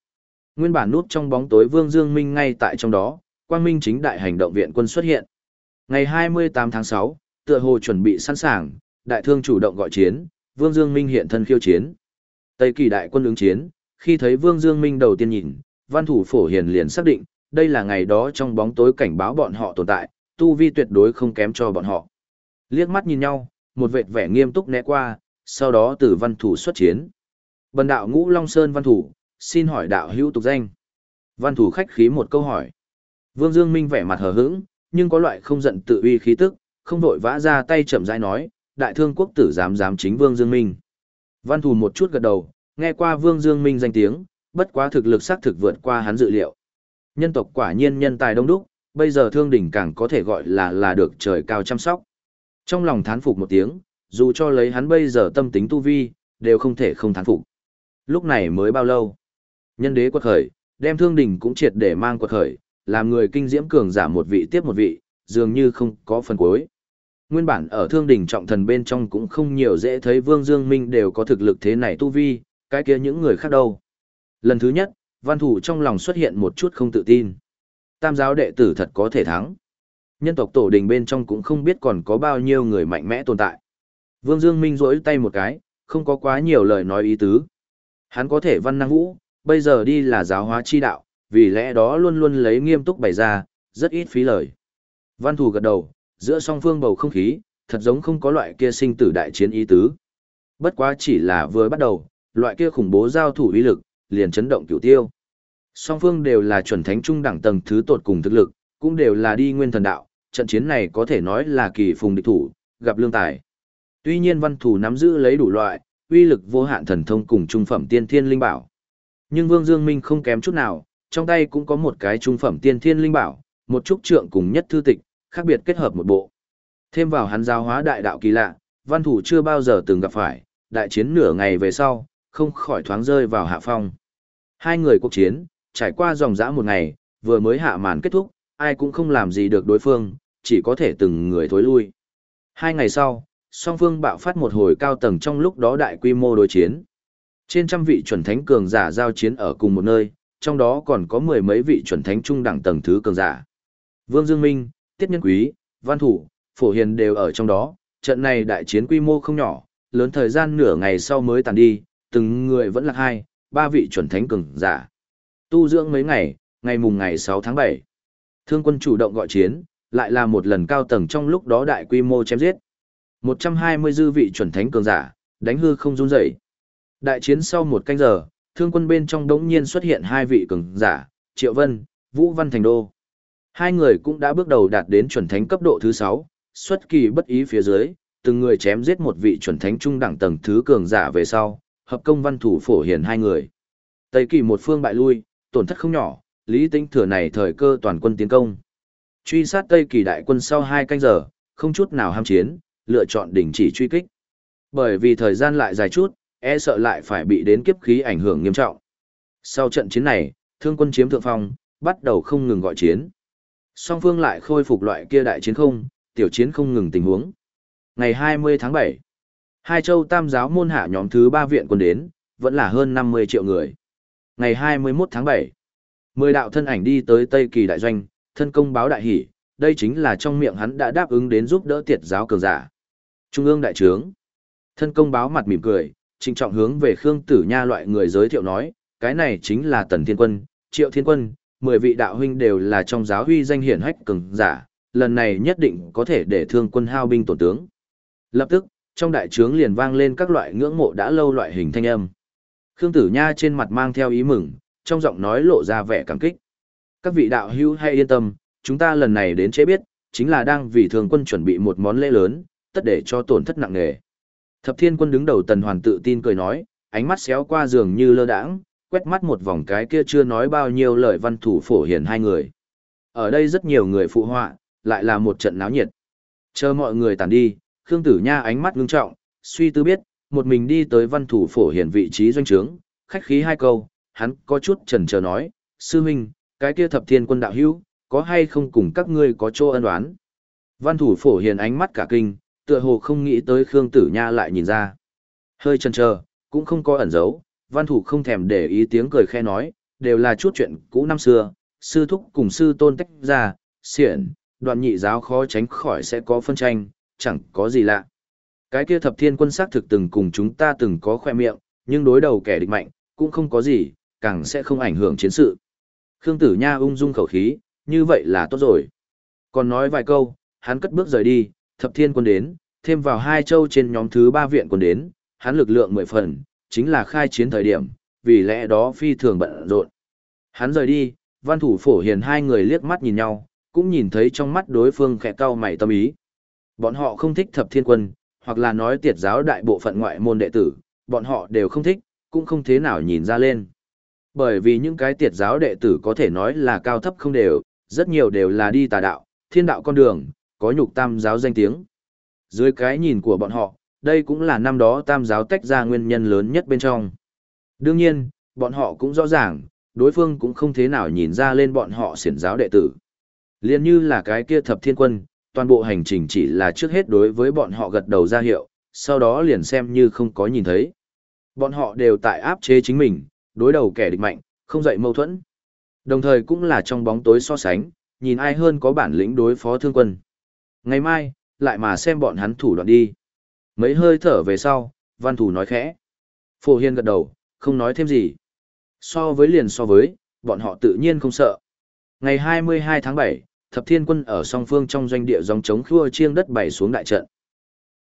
Nguyên bản nút trong bóng tối Vương Dương Minh ngay tại trong đó, Quang Minh chính đại hành động viện quân xuất hiện. Ngày 28 tháng 6, tựa hồ chuẩn bị sẵn sàng, đại thương chủ động gọi chiến, Vương Dương Minh hiện thân khiêu chiến. Tây kỳ đại quân ứng chiến, khi thấy Vương Dương Minh đầu tiên nhìn, văn thủ phổ hiền liền xác định, đây là ngày đó trong bóng tối cảnh báo bọn họ tồn tại, tu vi tuyệt đối không kém cho bọn họ. Liếc mắt nhìn nhau, một vệt vẻ nghiêm túc né qua, sau đó từ văn thủ xuất chiến. Bần đạo ngũ Long Sơn văn thủ, xin hỏi đạo hữu tục danh. Văn thủ khách khí một câu hỏi. Vương Dương Minh vẻ mặt hờ hững, nhưng có loại không giận tự uy khí tức, không vội vã ra tay chậm rãi nói, đại thương quốc tử dám dám chính Vương Dương Minh. Văn thủ một chút gật đầu, nghe qua Vương Dương Minh danh tiếng, bất quá thực lực xác thực vượt qua hắn dự liệu. Nhân tộc quả nhiên nhân tài đông đúc, bây giờ thương đỉnh càng có thể gọi là là được trời cao chăm sóc. Trong lòng thán phục một tiếng, dù cho lấy hắn bây giờ tâm tính tu vi, đều không thể không thán phục. Lúc này mới bao lâu? Nhân đế quật khởi, đem thương đỉnh cũng triệt để mang quật khởi, làm người kinh diễm cường giả một vị tiếp một vị, dường như không có phần cuối. Nguyên bản ở thương đỉnh trọng thần bên trong cũng không nhiều dễ thấy Vương Dương Minh đều có thực lực thế này tu vi, cái kia những người khác đâu. Lần thứ nhất, văn thủ trong lòng xuất hiện một chút không tự tin. Tam giáo đệ tử thật có thể thắng. Nhân tộc tổ đình bên trong cũng không biết còn có bao nhiêu người mạnh mẽ tồn tại. Vương Dương Minh rỗi tay một cái, không có quá nhiều lời nói ý tứ. Hắn có thể văn năng vũ, bây giờ đi là giáo hóa chi đạo, vì lẽ đó luôn luôn lấy nghiêm túc bày ra, rất ít phí lời. Văn thủ gật đầu, giữa song phương bầu không khí, thật giống không có loại kia sinh tử đại chiến ý tứ. Bất quá chỉ là vừa bắt đầu, loại kia khủng bố giao thủ uy lực, liền chấn động cửu tiêu. Song phương đều là chuẩn thánh trung đẳng tầng thứ tột cùng thực lực, cũng đều là đi nguyên thần đạo, trận chiến này có thể nói là kỳ phùng địch thủ, gặp lương tài. Tuy nhiên văn thủ nắm giữ lấy đủ loại, uy lực vô hạn thần thông cùng trung phẩm tiên thiên linh bảo. Nhưng Vương Dương Minh không kém chút nào, trong tay cũng có một cái trung phẩm tiên thiên linh bảo, một trúc trượng cùng nhất thư tịch, khác biệt kết hợp một bộ. Thêm vào hắn giáo hóa đại đạo kỳ lạ, văn thủ chưa bao giờ từng gặp phải, đại chiến nửa ngày về sau, không khỏi thoáng rơi vào hạ phong. Hai người cuộc chiến, trải qua dòng dã một ngày, vừa mới hạ màn kết thúc, ai cũng không làm gì được đối phương, chỉ có thể từng người thối lui. Hai ngày sau, song phương bạo phát một hồi cao tầng trong lúc đó đại quy mô đối chiến. Trên trăm vị chuẩn thánh cường giả giao chiến ở cùng một nơi, trong đó còn có mười mấy vị chuẩn thánh trung đẳng tầng thứ cường giả. Vương Dương Minh, Tiết Nhân Quý, Văn Thủ, Phổ Hiền đều ở trong đó, trận này đại chiến quy mô không nhỏ, lớn thời gian nửa ngày sau mới tàn đi, từng người vẫn là hai, ba vị chuẩn thánh cường giả. Tu dưỡng mấy ngày, ngày mùng ngày 6 tháng 7. Thương quân chủ động gọi chiến, lại là một lần cao tầng trong lúc đó đại quy mô chém giết. 120 dư vị chuẩn thánh cường giả, đánh hư không run rẩy. Đại chiến sau một canh giờ, thương quân bên trong đống nhiên xuất hiện hai vị cường giả, Triệu Vân, Vũ Văn Thành Đô. Hai người cũng đã bước đầu đạt đến chuẩn thánh cấp độ thứ 6, xuất kỳ bất ý phía dưới, từng người chém giết một vị chuẩn thánh trung đẳng tầng thứ cường giả về sau, hợp công văn thủ phổ hiển hai người. Tây kỳ một phương bại lui, tổn thất không nhỏ, Lý Tĩnh thừa này thời cơ toàn quân tiến công. Truy sát Tây kỳ đại quân sau hai canh giờ, không chút nào ham chiến, lựa chọn đình chỉ truy kích. Bởi vì thời gian lại dài chút, e sợ lại phải bị đến kiếp khí ảnh hưởng nghiêm trọng. Sau trận chiến này, thương quân chiếm thượng phong, bắt đầu không ngừng gọi chiến. Song phương lại khôi phục loại kia đại chiến không, tiểu chiến không ngừng tình huống. Ngày 20 tháng 7, hai châu tam giáo môn hạ nhóm thứ ba viện quân đến, vẫn là hơn 50 triệu người. Ngày 21 tháng 7, mười đạo thân ảnh đi tới Tây Kỳ đại doanh, thân công báo đại hỷ, đây chính là trong miệng hắn đã đáp ứng đến giúp đỡ tiệt giáo cường giả. Trung ương đại trướng. Thân công báo mặt mỉm cười, trịnh trọng hướng về Khương Tử Nha loại người giới thiệu nói, cái này chính là Tần Thiên Quân, Triệu Thiên Quân, mười vị đạo huynh đều là trong giáo huy danh hiển hách cường giả, lần này nhất định có thể để thương quân hao binh tổn tướng. Lập tức, trong đại trướng liền vang lên các loại ngưỡng mộ đã lâu loại hình thanh âm. Khương Tử Nha trên mặt mang theo ý mừng, trong giọng nói lộ ra vẻ cảm kích. Các vị đạo hữu hay yên tâm, chúng ta lần này đến chế biết, chính là đang vì thường quân chuẩn bị một món lễ lớn, tất để cho tổn thất nặng nề. Thập Thiên Quân đứng đầu Tần Hoàn tự tin cười nói, ánh mắt xéo qua giường như lơ đãng, quét mắt một vòng cái kia chưa nói bao nhiêu lời văn thủ phổ hiển hai người. Ở đây rất nhiều người phụ họa, lại là một trận náo nhiệt. Chờ mọi người tàn đi, Khương Tử Nha ánh mắt ngưng trọng, suy tư biết, một mình đi tới văn thủ phổ hiển vị trí doanh trướng, khách khí hai câu, hắn có chút chần chờ nói, sư huynh, cái kia thập thiên quân đạo hữu, có hay không cùng các ngươi có chỗ ân oán? Văn thủ phổ hiền ánh mắt cả kinh, tựa hồ không nghĩ tới Khương Tử Nha lại nhìn ra. Hơi chần chờ, cũng không có ẩn giấu, văn thủ không thèm để ý tiếng cười khe nói, đều là chút chuyện cũ năm xưa, sư thúc cùng sư tôn tách ra, xiển, đoạn nhị giáo khó tránh khỏi sẽ có phân tranh, chẳng có gì lạ. Cái kia thập thiên quân xác thực từng cùng chúng ta từng có khoe miệng, nhưng đối đầu kẻ địch mạnh, cũng không có gì, càng sẽ không ảnh hưởng chiến sự. Khương Tử Nha ung dung khẩu khí, như vậy là tốt rồi. Còn nói vài câu, hắn cất bước rời đi, thập thiên quân đến, thêm vào hai châu trên nhóm thứ ba viện quân đến, hắn lực lượng mười phần, chính là khai chiến thời điểm, vì lẽ đó phi thường bận rộn. Hắn rời đi, văn thủ phổ hiền hai người liếc mắt nhìn nhau, cũng nhìn thấy trong mắt đối phương khẽ cau mày tâm ý. Bọn họ không thích thập thiên quân, hoặc là nói tiệt giáo đại bộ phận ngoại môn đệ tử, bọn họ đều không thích, cũng không thế nào nhìn ra lên. Bởi vì những cái tiệt giáo đệ tử có thể nói là cao thấp không đều, rất nhiều đều là đi tà đạo, thiên đạo con đường, có nhục tam giáo danh tiếng. Dưới cái nhìn của bọn họ, đây cũng là năm đó tam giáo tách ra nguyên nhân lớn nhất bên trong. Đương nhiên, bọn họ cũng rõ ràng, đối phương cũng không thế nào nhìn ra lên bọn họ siển giáo đệ tử. Liên như là cái kia thập thiên quân, toàn bộ hành trình chỉ là trước hết đối với bọn họ gật đầu ra hiệu, sau đó liền xem như không có nhìn thấy. Bọn họ đều tại áp chế chính mình, đối đầu kẻ địch mạnh, không dậy mâu thuẫn. Đồng thời cũng là trong bóng tối so sánh, nhìn ai hơn có bản lĩnh đối phó thương quân. Ngày mai, lại mà xem bọn hắn thủ đoạn đi. Mấy hơi thở về sau, văn thủ nói khẽ. Phổ Hiên gật đầu, không nói thêm gì. So với liền so với, bọn họ tự nhiên không sợ. Ngày 22 tháng 7, Thập Thiên Quân ở song phương trong doanh địa dòng chống khua chiêng đất bày xuống đại trận.